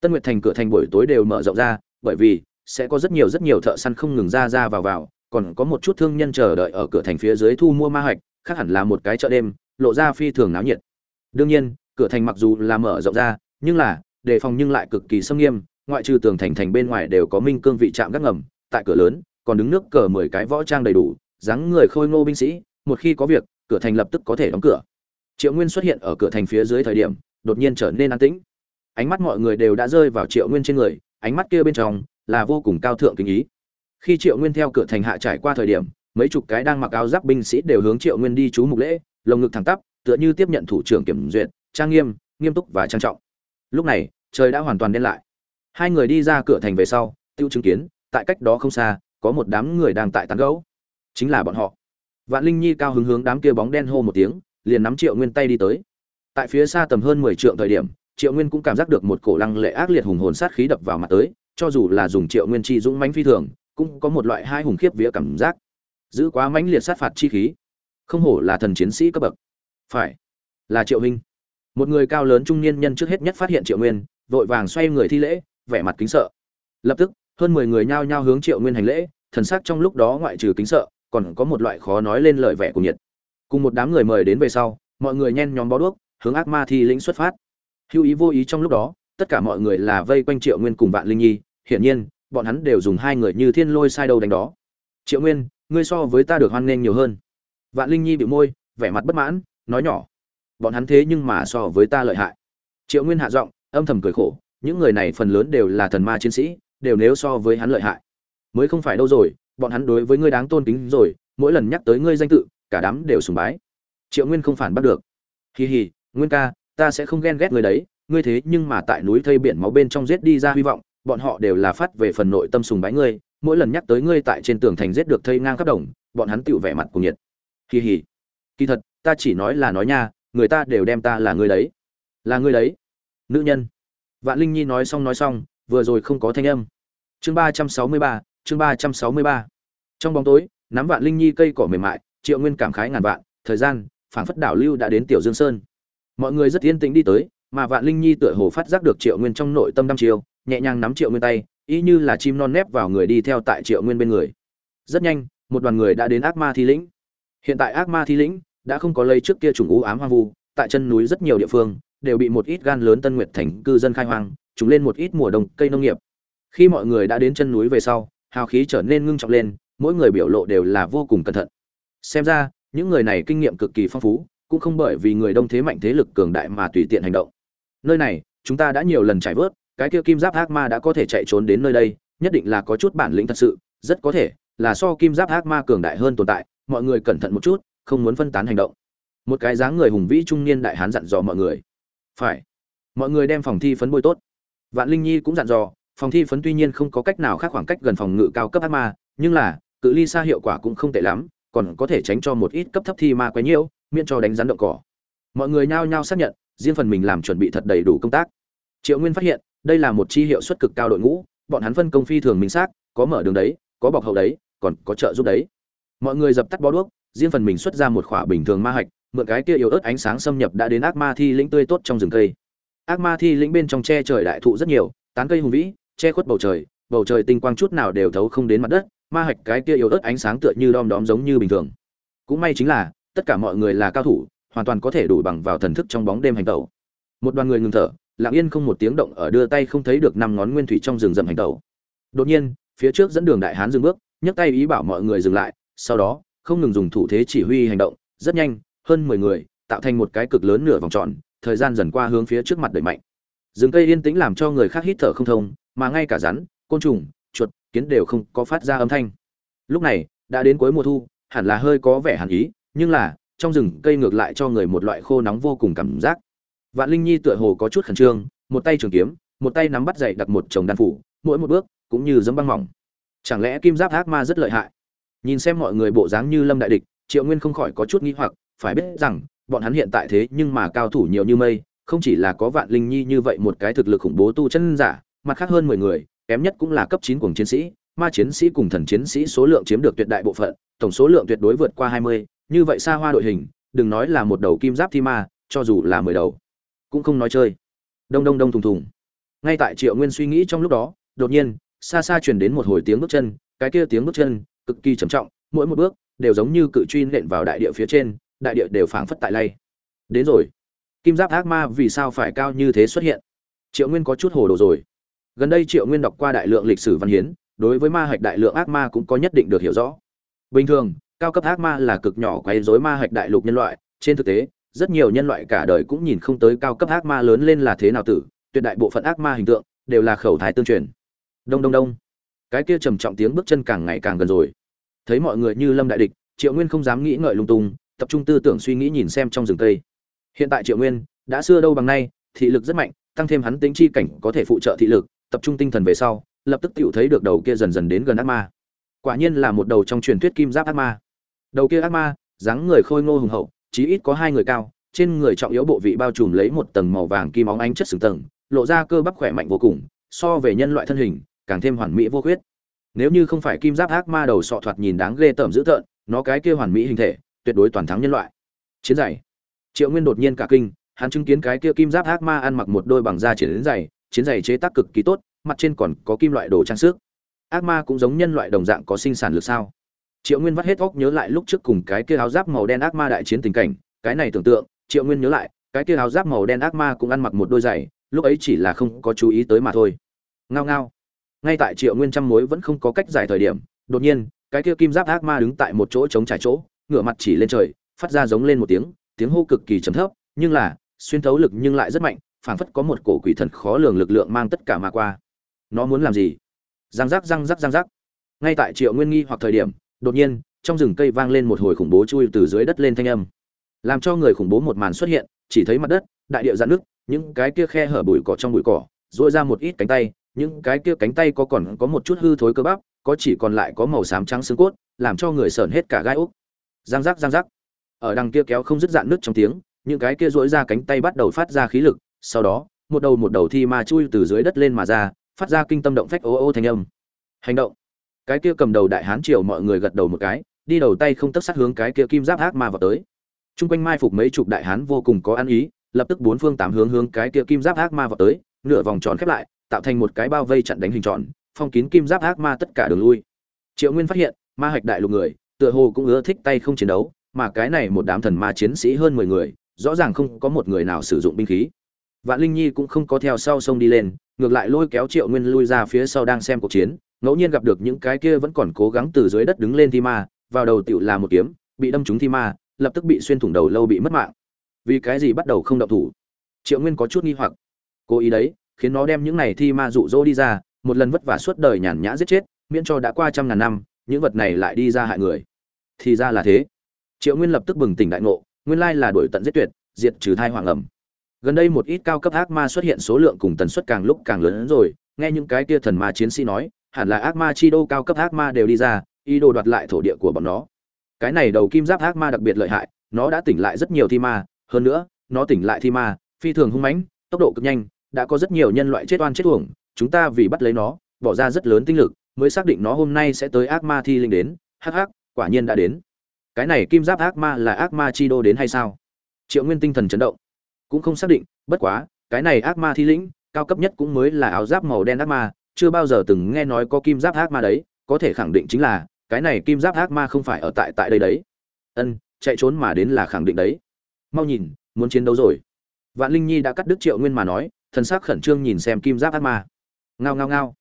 Tân nguyệt thành cửa thành buổi tối đều mở rộng ra, bởi vì sẽ có rất nhiều rất nhiều thợ săn không ngừng ra ra vào vào, còn có một chút thương nhân chờ đợi ở cửa thành phía dưới thu mua ma hạch khác hẳn là một cái chợ đêm, lộ ra phi thường náo nhiệt. Đương nhiên, cửa thành mặc dù là mở rộng ra, nhưng là, đề phòng nhưng lại cực kỳ xâm nghiêm, ngoại trừ tường thành thành bên ngoài đều có minh cương vị trạm gác ngầm, tại cửa lớn, còn đứng nước cờ mười cái võ trang đầy đủ, dáng người khôi ngô binh sĩ, một khi có việc, cửa thành lập tức có thể đóng cửa. Triệu nguyên xuất hiện ở cửa thành phía dưới thời điểm đột nhiên trở nên an tĩnh. Ánh mắt mọi người đều đã rơi vào triệu nguyên trên người, ánh mắt kia bên trong là vô cùng cao thượng kính ý. Khi triệu nguyên theo cửa thành hạ trải qua thời điểm, mấy chục cái đang mặc áo giáp binh sĩ đều hướng triệu nguyên đi chú mục lễ, lồng ngực thẳng tắp, tựa như tiếp nhận thủ trưởng kiểm duyệt, trang nghiêm nghiêm túc và trang trọng. Lúc này, trời đã hoàn toàn đen lại. Hai người đi ra cửa thành về sau, tiêu chứng kiến, tại cách đó không xa, có một đám người đang tại tán gấu chính là bọn họ. Vạn linh nhi cao hứng hướng đám kia bóng đen hô một tiếng, liền nắm triệu nguyên tay đi tới tại phía xa tầm hơn mười trượng thời điểm, triệu nguyên cũng cảm giác được một cổ lăng lệ ác liệt hùng hồn sát khí đập vào mặt tới, cho dù là dùng triệu nguyên chi dũng mãnh phi thường, cũng có một loại hai hùng khiếp vía cảm giác. Giữ quá mãnh liệt sát phạt chi khí. Không hổ là thần chiến sĩ cấp bậc. Phải. Là triệu huynh một người cao lớn trung niên nhân trước hết nhất phát hiện triệu nguyên, vội vàng xoay người thi lễ, vẻ mặt kính sợ. Lập tức, hơn mười người nhao nhao hướng triệu nguyên hành lễ, thần sắc trong lúc đó ngoại trừ kính sợ, còn có một loại khó nói lên lời vẻ của nhiệt. Cùng một đám người mời đến về sau, mọi người nhen nhóm bó đuốc hướng ác ma thi lĩnh xuất phát. Hữu ý vô ý trong lúc đó, tất cả mọi người là vây quanh triệu nguyên cùng vạn linh nhi. Hiển nhiên, bọn hắn đều dùng hai người như thiên lôi sai đầu đánh đó. Triệu nguyên, ngươi so với ta được hoan nghênh nhiều hơn. Vạn linh nhi bị môi, vẻ mặt bất mãn, nói nhỏ, bọn hắn thế nhưng mà so với ta lợi hại. Triệu nguyên hạ giọng, âm thầm cười khổ, những người này phần lớn đều là thần ma chiến sĩ, đều nếu so với hắn lợi hại. Mới không phải đâu rồi, bọn hắn đối với ngươi đáng tôn kính rồi, mỗi lần nhắc tới ngươi danh tự, cả đám đều sùng bái. Triệu nguyên không phản bắt được. Hì hì nguyên ca ta sẽ không ghen ghét người đấy ngươi thế nhưng mà tại núi thây biển máu bên trong giết đi ra hy vọng bọn họ đều là phát về phần nội tâm sùng bái ngươi mỗi lần nhắc tới ngươi tại trên tường thành giết được thây ngang khắp đồng bọn hắn tựu vẻ mặt cùng nhiệt. Kỳ hỉ, kỳ thật ta chỉ nói là nói nha người ta đều đem ta là ngươi đấy. Là ngươi đấy. Nữ nhân. Vạn linh nhi nói xong nói xong vừa rồi không có thanh âm. Chương ba trăm sáu mươi ba chương ba trăm sáu mươi ba. Trong bóng tối nắm vạn linh nhi cây cỏ mềm mại triệu nguyên cảm khái ngàn vạn thời gian phảng phất đảo lưu đã đến tiểu dương sơn mọi người rất yên tĩnh đi tới, mà vạn linh nhi tựa hồ phát giác được triệu nguyên trong nội tâm đăm chiêu, nhẹ nhàng nắm triệu nguyên tay y như là chim non nép vào người đi theo tại triệu nguyên bên người. Rất nhanh, một đoàn người đã đến ác ma thi lĩnh. Hiện tại ác ma thi lĩnh đã không có lây trước kia trùng u ám hoang vu, tại chân núi rất nhiều địa phương đều bị một ít gan lớn tân nguyệt thành cư dân khai hoang chúng lên một ít mùa đông cây nông nghiệp. Khi mọi người đã đến chân núi về sau, hào khí trở nên ngưng trọng lên, mỗi người biểu lộ đều là vô cùng cẩn thận. Xem ra, những người này kinh nghiệm cực kỳ phong phú cũng không bởi vì người đông thế mạnh thế lực cường đại mà tùy tiện hành động. Nơi này, chúng ta đã nhiều lần trải vớt, cái kia kim giáp ác ma đã có thể chạy trốn đến nơi đây, nhất định là có chút bản lĩnh thật sự, rất có thể là so kim giáp ác ma cường đại hơn tồn tại, mọi người cẩn thận một chút, không muốn phân tán hành động. Một cái dáng người hùng vĩ trung niên đại hán dặn dò mọi người. Phải, mọi người đem phòng thi phấn bôi tốt. Vạn linh nhi cũng dặn dò, phòng thi phấn tuy nhiên không có cách nào khác khoảng cách gần phòng ngự cao cấp ác ma, nhưng là, cự ly xa hiệu quả cũng không tệ lắm, còn có thể tránh cho một ít cấp thấp thi ma quấy nhiễu miễn cho đánh rắn động cỏ. Mọi người nhao nhao xác nhận, riêng phần mình làm chuẩn bị thật đầy đủ công tác. Triệu nguyên phát hiện, đây là một chi hiệu suất cực cao đội ngũ, bọn hắn phân công phi thường minh xác, có mở đường đấy, có bọc hậu đấy, còn có trợ giúp đấy. Mọi người dập tắt bó đuốc, riêng phần mình xuất ra một khỏa bình thường ma hạch, mượn cái kia yếu ớt ánh sáng xâm nhập đã đến ác ma thi lĩnh tươi tốt trong rừng cây. Ác ma thi lĩnh bên trong che trời đại thụ rất nhiều, tán cây hùng vĩ, che khuất bầu trời bầu trời tinh quang chút nào đều thấu không đến mặt đất, ma hạch cái kia yếu ớt ánh sáng tựa như đom đóm giống như bình thường. Cũng may chính là tất cả mọi người là cao thủ, hoàn toàn có thể đủ bằng vào thần thức trong bóng đêm hành tẩu. Một đoàn người ngừng thở, lặng yên không một tiếng động ở đưa tay không thấy được năm ngón nguyên thủy trong rừng rậm hành tẩu. Đột nhiên, phía trước dẫn đường đại hán dừng bước, nhấc tay ý bảo mọi người dừng lại, sau đó, không ngừng dùng thủ thế chỉ huy hành động, rất nhanh, hơn mười người, tạo thành một cái cực lớn nửa vòng tròn, thời gian dần qua hướng phía trước mặt đẩy mạnh. Rừng cây yên tĩnh làm cho người khác hít thở không thông, mà ngay cả rắn, côn trùng, chuột, kiến đều không có phát ra âm thanh. Lúc này, đã đến cuối mùa thu, hẳn là hơi có vẻ hàn ý nhưng là, trong rừng cây ngược lại cho người một loại khô nóng vô cùng cảm giác. Vạn linh nhi tựa hồ có chút khẩn trương, một tay trường kiếm, một tay nắm bắt dậy đặt một chồng đan phủ, mỗi một bước cũng như dấm băng mỏng. Chẳng lẽ kim giáp ác ma rất lợi hại? Nhìn xem mọi người bộ dáng như lâm đại địch, triệu nguyên không khỏi có chút nghi hoặc, phải biết rằng, bọn hắn hiện tại thế nhưng mà cao thủ nhiều như mây, không chỉ là có vạn linh nhi như vậy một cái thực lực khủng bố tu chân giả, mặt khác hơn mười người, kém nhất cũng là cấp chín cùng chiến sĩ, ma chiến sĩ cùng thần chiến sĩ số lượng chiếm được tuyệt đại bộ phận, tổng số lượng tuyệt đối vượt qua hai mươi như vậy xa hoa đội hình, đừng nói là một đầu kim giáp thi ma, cho dù là mười đầu, cũng không nói chơi. Đông đông đông thùng thùng. Ngay tại triệu nguyên suy nghĩ trong lúc đó, đột nhiên, xa xa truyền đến một hồi tiếng bước chân, cái kia tiếng bước chân, cực kỳ trầm trọng, mỗi một bước, đều giống như cự truy nện vào đại địa phía trên, đại địa đều phảng phất tại lay. Đến rồi. Kim giáp ác ma vì sao phải cao như thế xuất hiện? Triệu nguyên có chút hồ đồ rồi. Gần đây triệu nguyên đọc qua đại lượng lịch sử văn hiến, đối với ma hạch đại lượng ác ma cũng có nhất định được hiểu rõ. Bình thường cao cấp ác ma là cực nhỏ quấy rối ma hạch đại lục nhân loại. Trên thực tế, rất nhiều nhân loại cả đời cũng nhìn không tới cao cấp ác ma lớn lên là thế nào tử. Tuyệt đại bộ phận ác ma hình tượng đều là khẩu thái tương truyền. Đông đông đông. Cái kia trầm trọng tiếng bước chân càng ngày càng gần rồi. Thấy mọi người như lâm đại địch, triệu nguyên không dám nghĩ ngợi lung tung, tập trung tư tưởng suy nghĩ nhìn xem trong rừng cây. Hiện tại triệu nguyên đã xưa đâu bằng nay, thị lực rất mạnh, tăng thêm hắn tính chi cảnh có thể phụ trợ thị lực, tập trung tinh thần về sau, lập tức tự thấy được đầu kia dần dần đến gần ác ma. Quả nhiên là một đầu trong truyền thuyết kim giáp ác ma đầu kia ác ma, dáng người khôi ngô hùng hậu, chí ít có hai người cao, trên người trọng yếu bộ vị bao trùm lấy một tầng màu vàng kim óng ánh chất sừng tầng, lộ ra cơ bắp khỏe mạnh vô cùng, so về nhân loại thân hình, càng thêm hoàn mỹ vô khuyết. Nếu như không phải kim giáp ác ma đầu sọ thoạt nhìn đáng ghê tởm dữ tợn, nó cái kia hoàn mỹ hình thể, tuyệt đối toàn thắng nhân loại. Chiến giày. Triệu nguyên đột nhiên cả kinh, hắn chứng kiến cái kia kim giáp ác ma ăn mặc một đôi bằng da chiến giày chiến giày chế tác cực kỳ tốt, mặt trên còn có kim loại đồ trang sức. Ác ma cũng giống nhân loại đồng dạng có sinh sản lực sao? Triệu nguyên vắt hết óc nhớ lại lúc trước cùng cái kia áo giáp màu đen ác ma đại chiến tình cảnh. Cái này tưởng tượng, triệu nguyên nhớ lại, cái kia áo giáp màu đen ác ma cũng ăn mặc một đôi giày, lúc ấy chỉ là không có chú ý tới mà thôi. Ngao ngao. Ngay tại triệu nguyên trăm mối vẫn không có cách giải thời điểm, đột nhiên, cái kia kim giáp ác ma đứng tại một chỗ chống trải chỗ, ngửa mặt chỉ lên trời, phát ra giống lên một tiếng tiếng hô cực kỳ trầm thấp, nhưng là, xuyên thấu lực nhưng lại rất mạnh, phảng phất có một cổ quỷ thần khó lường lực lượng mang tất cả mà qua. Nó muốn làm gì? Răng rắc răng rắc răng rắc. Ngay tại triệu nguyên nghi hoặc thời điểm đột nhiên, trong rừng cây vang lên một hồi khủng bố chui từ dưới đất lên thanh âm. Làm cho người khủng bố một màn xuất hiện, chỉ thấy mặt đất, đại địa dạn nước những cái kia khe hở bụi cỏ trong bụi cỏ dội ra một ít cánh tay, những cái kia cánh tay có còn có một chút hư thối cơ bắp, có chỉ còn lại có màu xám trắng xương cốt, làm cho người sởn hết cả gai úc. Giang giác giang giác. Ở đằng kia kéo không dứt dạn nước trong tiếng, những cái kia dỗi ra cánh tay bắt đầu phát ra khí lực, sau đó, một đầu một đầu thi ma chui từ dưới đất lên mà ra, phát ra kinh tâm động phách ô ô thanh âm. Hành động cái kia cầm đầu đại hán triều mọi người gật đầu một cái đi đầu tay không tất sát hướng cái kia kim giáp ác ma vào tới Trung quanh mai phục mấy chục đại hán vô cùng có ăn ý, lập tức bốn phương tám hướng hướng cái kia kim giáp ác ma vào tới, nửa vòng tròn khép lại, tạo thành một cái bao vây chặn đánh hình tròn, phong kín kim giáp ác ma tất cả đường lui. Triệu Nguyên phát hiện, ma hạch đại lục người, tựa hồ cũng ưa thích tay không chiến đấu, mà cái này một đám thần ma chiến sĩ hơn mười người, rõ ràng không có một người nào sử dụng binh khí. Vạn Linh Nhi cũng không có theo sau sông đi lên, ngược lại lôi kéo Triệu Nguyên lui ra phía sau đang xem cuộc chiến, ngẫu nhiên gặp được những cái kia vẫn còn cố gắng từ dưới đất đứng lên thi ma, vào đầu tựu là một kiếm, bị đâm trúng thi ma, lập tức bị xuyên thủng đầu lâu bị mất mạng. Vì cái gì bắt đầu không động thủ? Triệu nguyên có chút nghi hoặc. Cố ý đấy khiến nó đem những này thi ma rụ rỗ đi ra một lần vất vả suốt đời nhàn nhã giết chết miễn cho đã qua trăm ngàn năm những vật này lại đi ra hại người. Thì ra là thế. Triệu nguyên lập tức bừng tỉnh đại ngộ nguyên lai là đổi tận giết tuyệt diệt trừ thai hoàng ẩm. Gần đây một ít cao cấp ác ma xuất hiện số lượng cùng tần suất càng lúc càng lớn hơn rồi nghe những cái kia thần ma chiến sĩ nói hẳn là ác ma chi đô cao cấp ác ma đều đi ra, ý đồ đoạt lại thổ địa của bọn nó. Cái này đầu kim giáp ác ma đặc biệt lợi hại, nó đã tỉnh lại rất nhiều thi ma, hơn nữa, nó tỉnh lại thi ma, phi thường hung mãnh, tốc độ cực nhanh, đã có rất nhiều nhân loại chết oan chết uổng, chúng ta vì bắt lấy nó, bỏ ra rất lớn tinh lực, mới xác định nó hôm nay sẽ tới ác ma thi linh đến. Hắc hắc, quả nhiên đã đến. Cái này kim giáp ác ma là ác ma chi đô đến hay sao? Triệu nguyên tinh thần chấn động. Cũng không xác định, bất quá, cái này ác ma thi lĩnh, cao cấp nhất cũng mới là áo giáp màu đen ác ma chưa bao giờ từng nghe nói có kim giáp ác ma đấy, có thể khẳng định chính là, cái này kim giáp ác ma không phải ở tại tại đây đấy. Ân, chạy trốn mà đến là khẳng định đấy. Mau nhìn, muốn chiến đấu rồi. Vạn linh nhi đã cắt đứt triệu nguyên mà nói, thần sắc khẩn trương nhìn xem kim giáp ác ma. Ngao ngao ngao.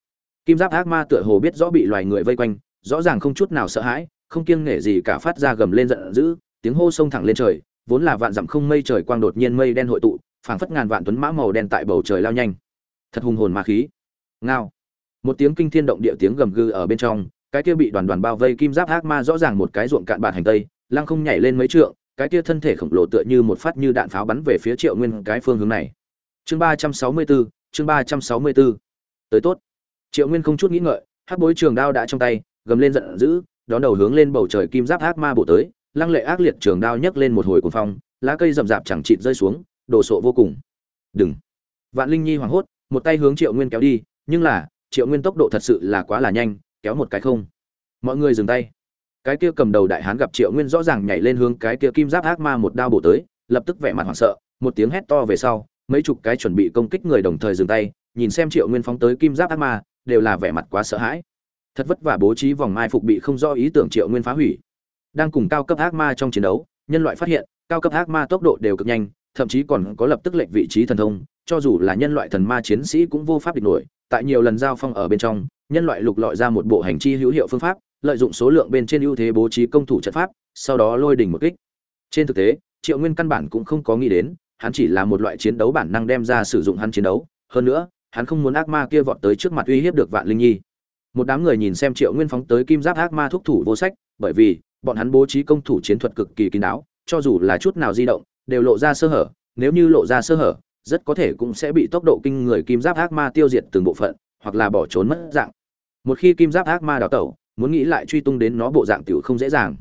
Kim giáp ác ma tựa hồ biết rõ bị loài người vây quanh, rõ ràng không chút nào sợ hãi, không kiêng nể gì cả phát ra gầm lên giận dữ, tiếng hô sông thẳng lên trời, vốn là vạn dặm không mây trời quang đột nhiên mây đen hội tụ, phảng phất ngàn vạn tuấn mã màu đen tại bầu trời lao nhanh. Thật hùng hồn ma khí. Ngao một tiếng kinh thiên động địa tiếng gầm gừ ở bên trong, cái kia bị đoàn đoàn bao vây kim giáp ác ma rõ ràng một cái ruộng cạn bạt hành tây, lăng không nhảy lên mấy trượng, cái kia thân thể khổng lồ tựa như một phát như đạn pháo bắn về phía triệu nguyên cái phương hướng này. Chương ba trăm sáu mươi bốn, chương ba trăm sáu mươi bốn. Tới tốt. Triệu nguyên không chút nghĩ ngợi, hắc bối trường đao đã trong tay, gầm lên giận dữ, đón đầu hướng lên bầu trời kim giáp ác ma bổ tới, lăng lệ ác liệt trường đao nhấc lên một hồi cuồng phong, lá cây rậm rạp chẳng chịt rơi xuống, đồ sộ vô cùng. Đừng. Vạn linh nhi hoảng hốt, một tay hướng triệu nguyên kéo đi, nhưng là triệu nguyên tốc độ thật sự là quá là nhanh, kéo một cái không. Mọi người dừng tay. Cái kia cầm đầu đại hán gặp triệu nguyên rõ ràng nhảy lên hướng cái kia kim giáp ác ma một đao bổ tới, lập tức vẻ mặt hoảng sợ, một tiếng hét to về sau, mấy chục cái chuẩn bị công kích người đồng thời dừng tay, nhìn xem triệu nguyên phóng tới kim giáp ác ma, đều là vẻ mặt quá sợ hãi. Thật vất vả bố trí vòng mai phục bị không do ý tưởng triệu nguyên phá hủy. Đang cùng cao cấp ác ma trong chiến đấu, nhân loại phát hiện, cao cấp ác ma tốc độ đều cực nhanh, thậm chí còn có lập tức lệnh vị trí thần thông, cho dù là nhân loại thần ma chiến sĩ cũng vô pháp địch nổi tại nhiều lần giao phong ở bên trong, nhân loại lục lọi ra một bộ hành chi hữu hiệu phương pháp, lợi dụng số lượng bên trên ưu thế bố trí công thủ trận pháp, sau đó lôi đỉnh một kích. Trên thực tế, triệu nguyên căn bản cũng không có nghĩ đến, hắn chỉ là một loại chiến đấu bản năng đem ra sử dụng hắn chiến đấu. Hơn nữa, hắn không muốn ác ma kia vọt tới trước mặt uy hiếp được vạn linh nhi. Một đám người nhìn xem triệu nguyên phóng tới kim giáp ác ma thúc thủ vô sách, bởi vì bọn hắn bố trí công thủ chiến thuật cực kỳ kín đáo, cho dù là chút nào di động, đều lộ ra sơ hở, nếu như lộ ra sơ hở rất có thể cũng sẽ bị tốc độ kinh người kim giáp ác ma tiêu diệt từng bộ phận, hoặc là bỏ trốn mất dạng. Một khi kim giáp ác ma đào tẩu, muốn nghĩ lại truy tung đến nó bộ dạng tiểu không dễ dàng.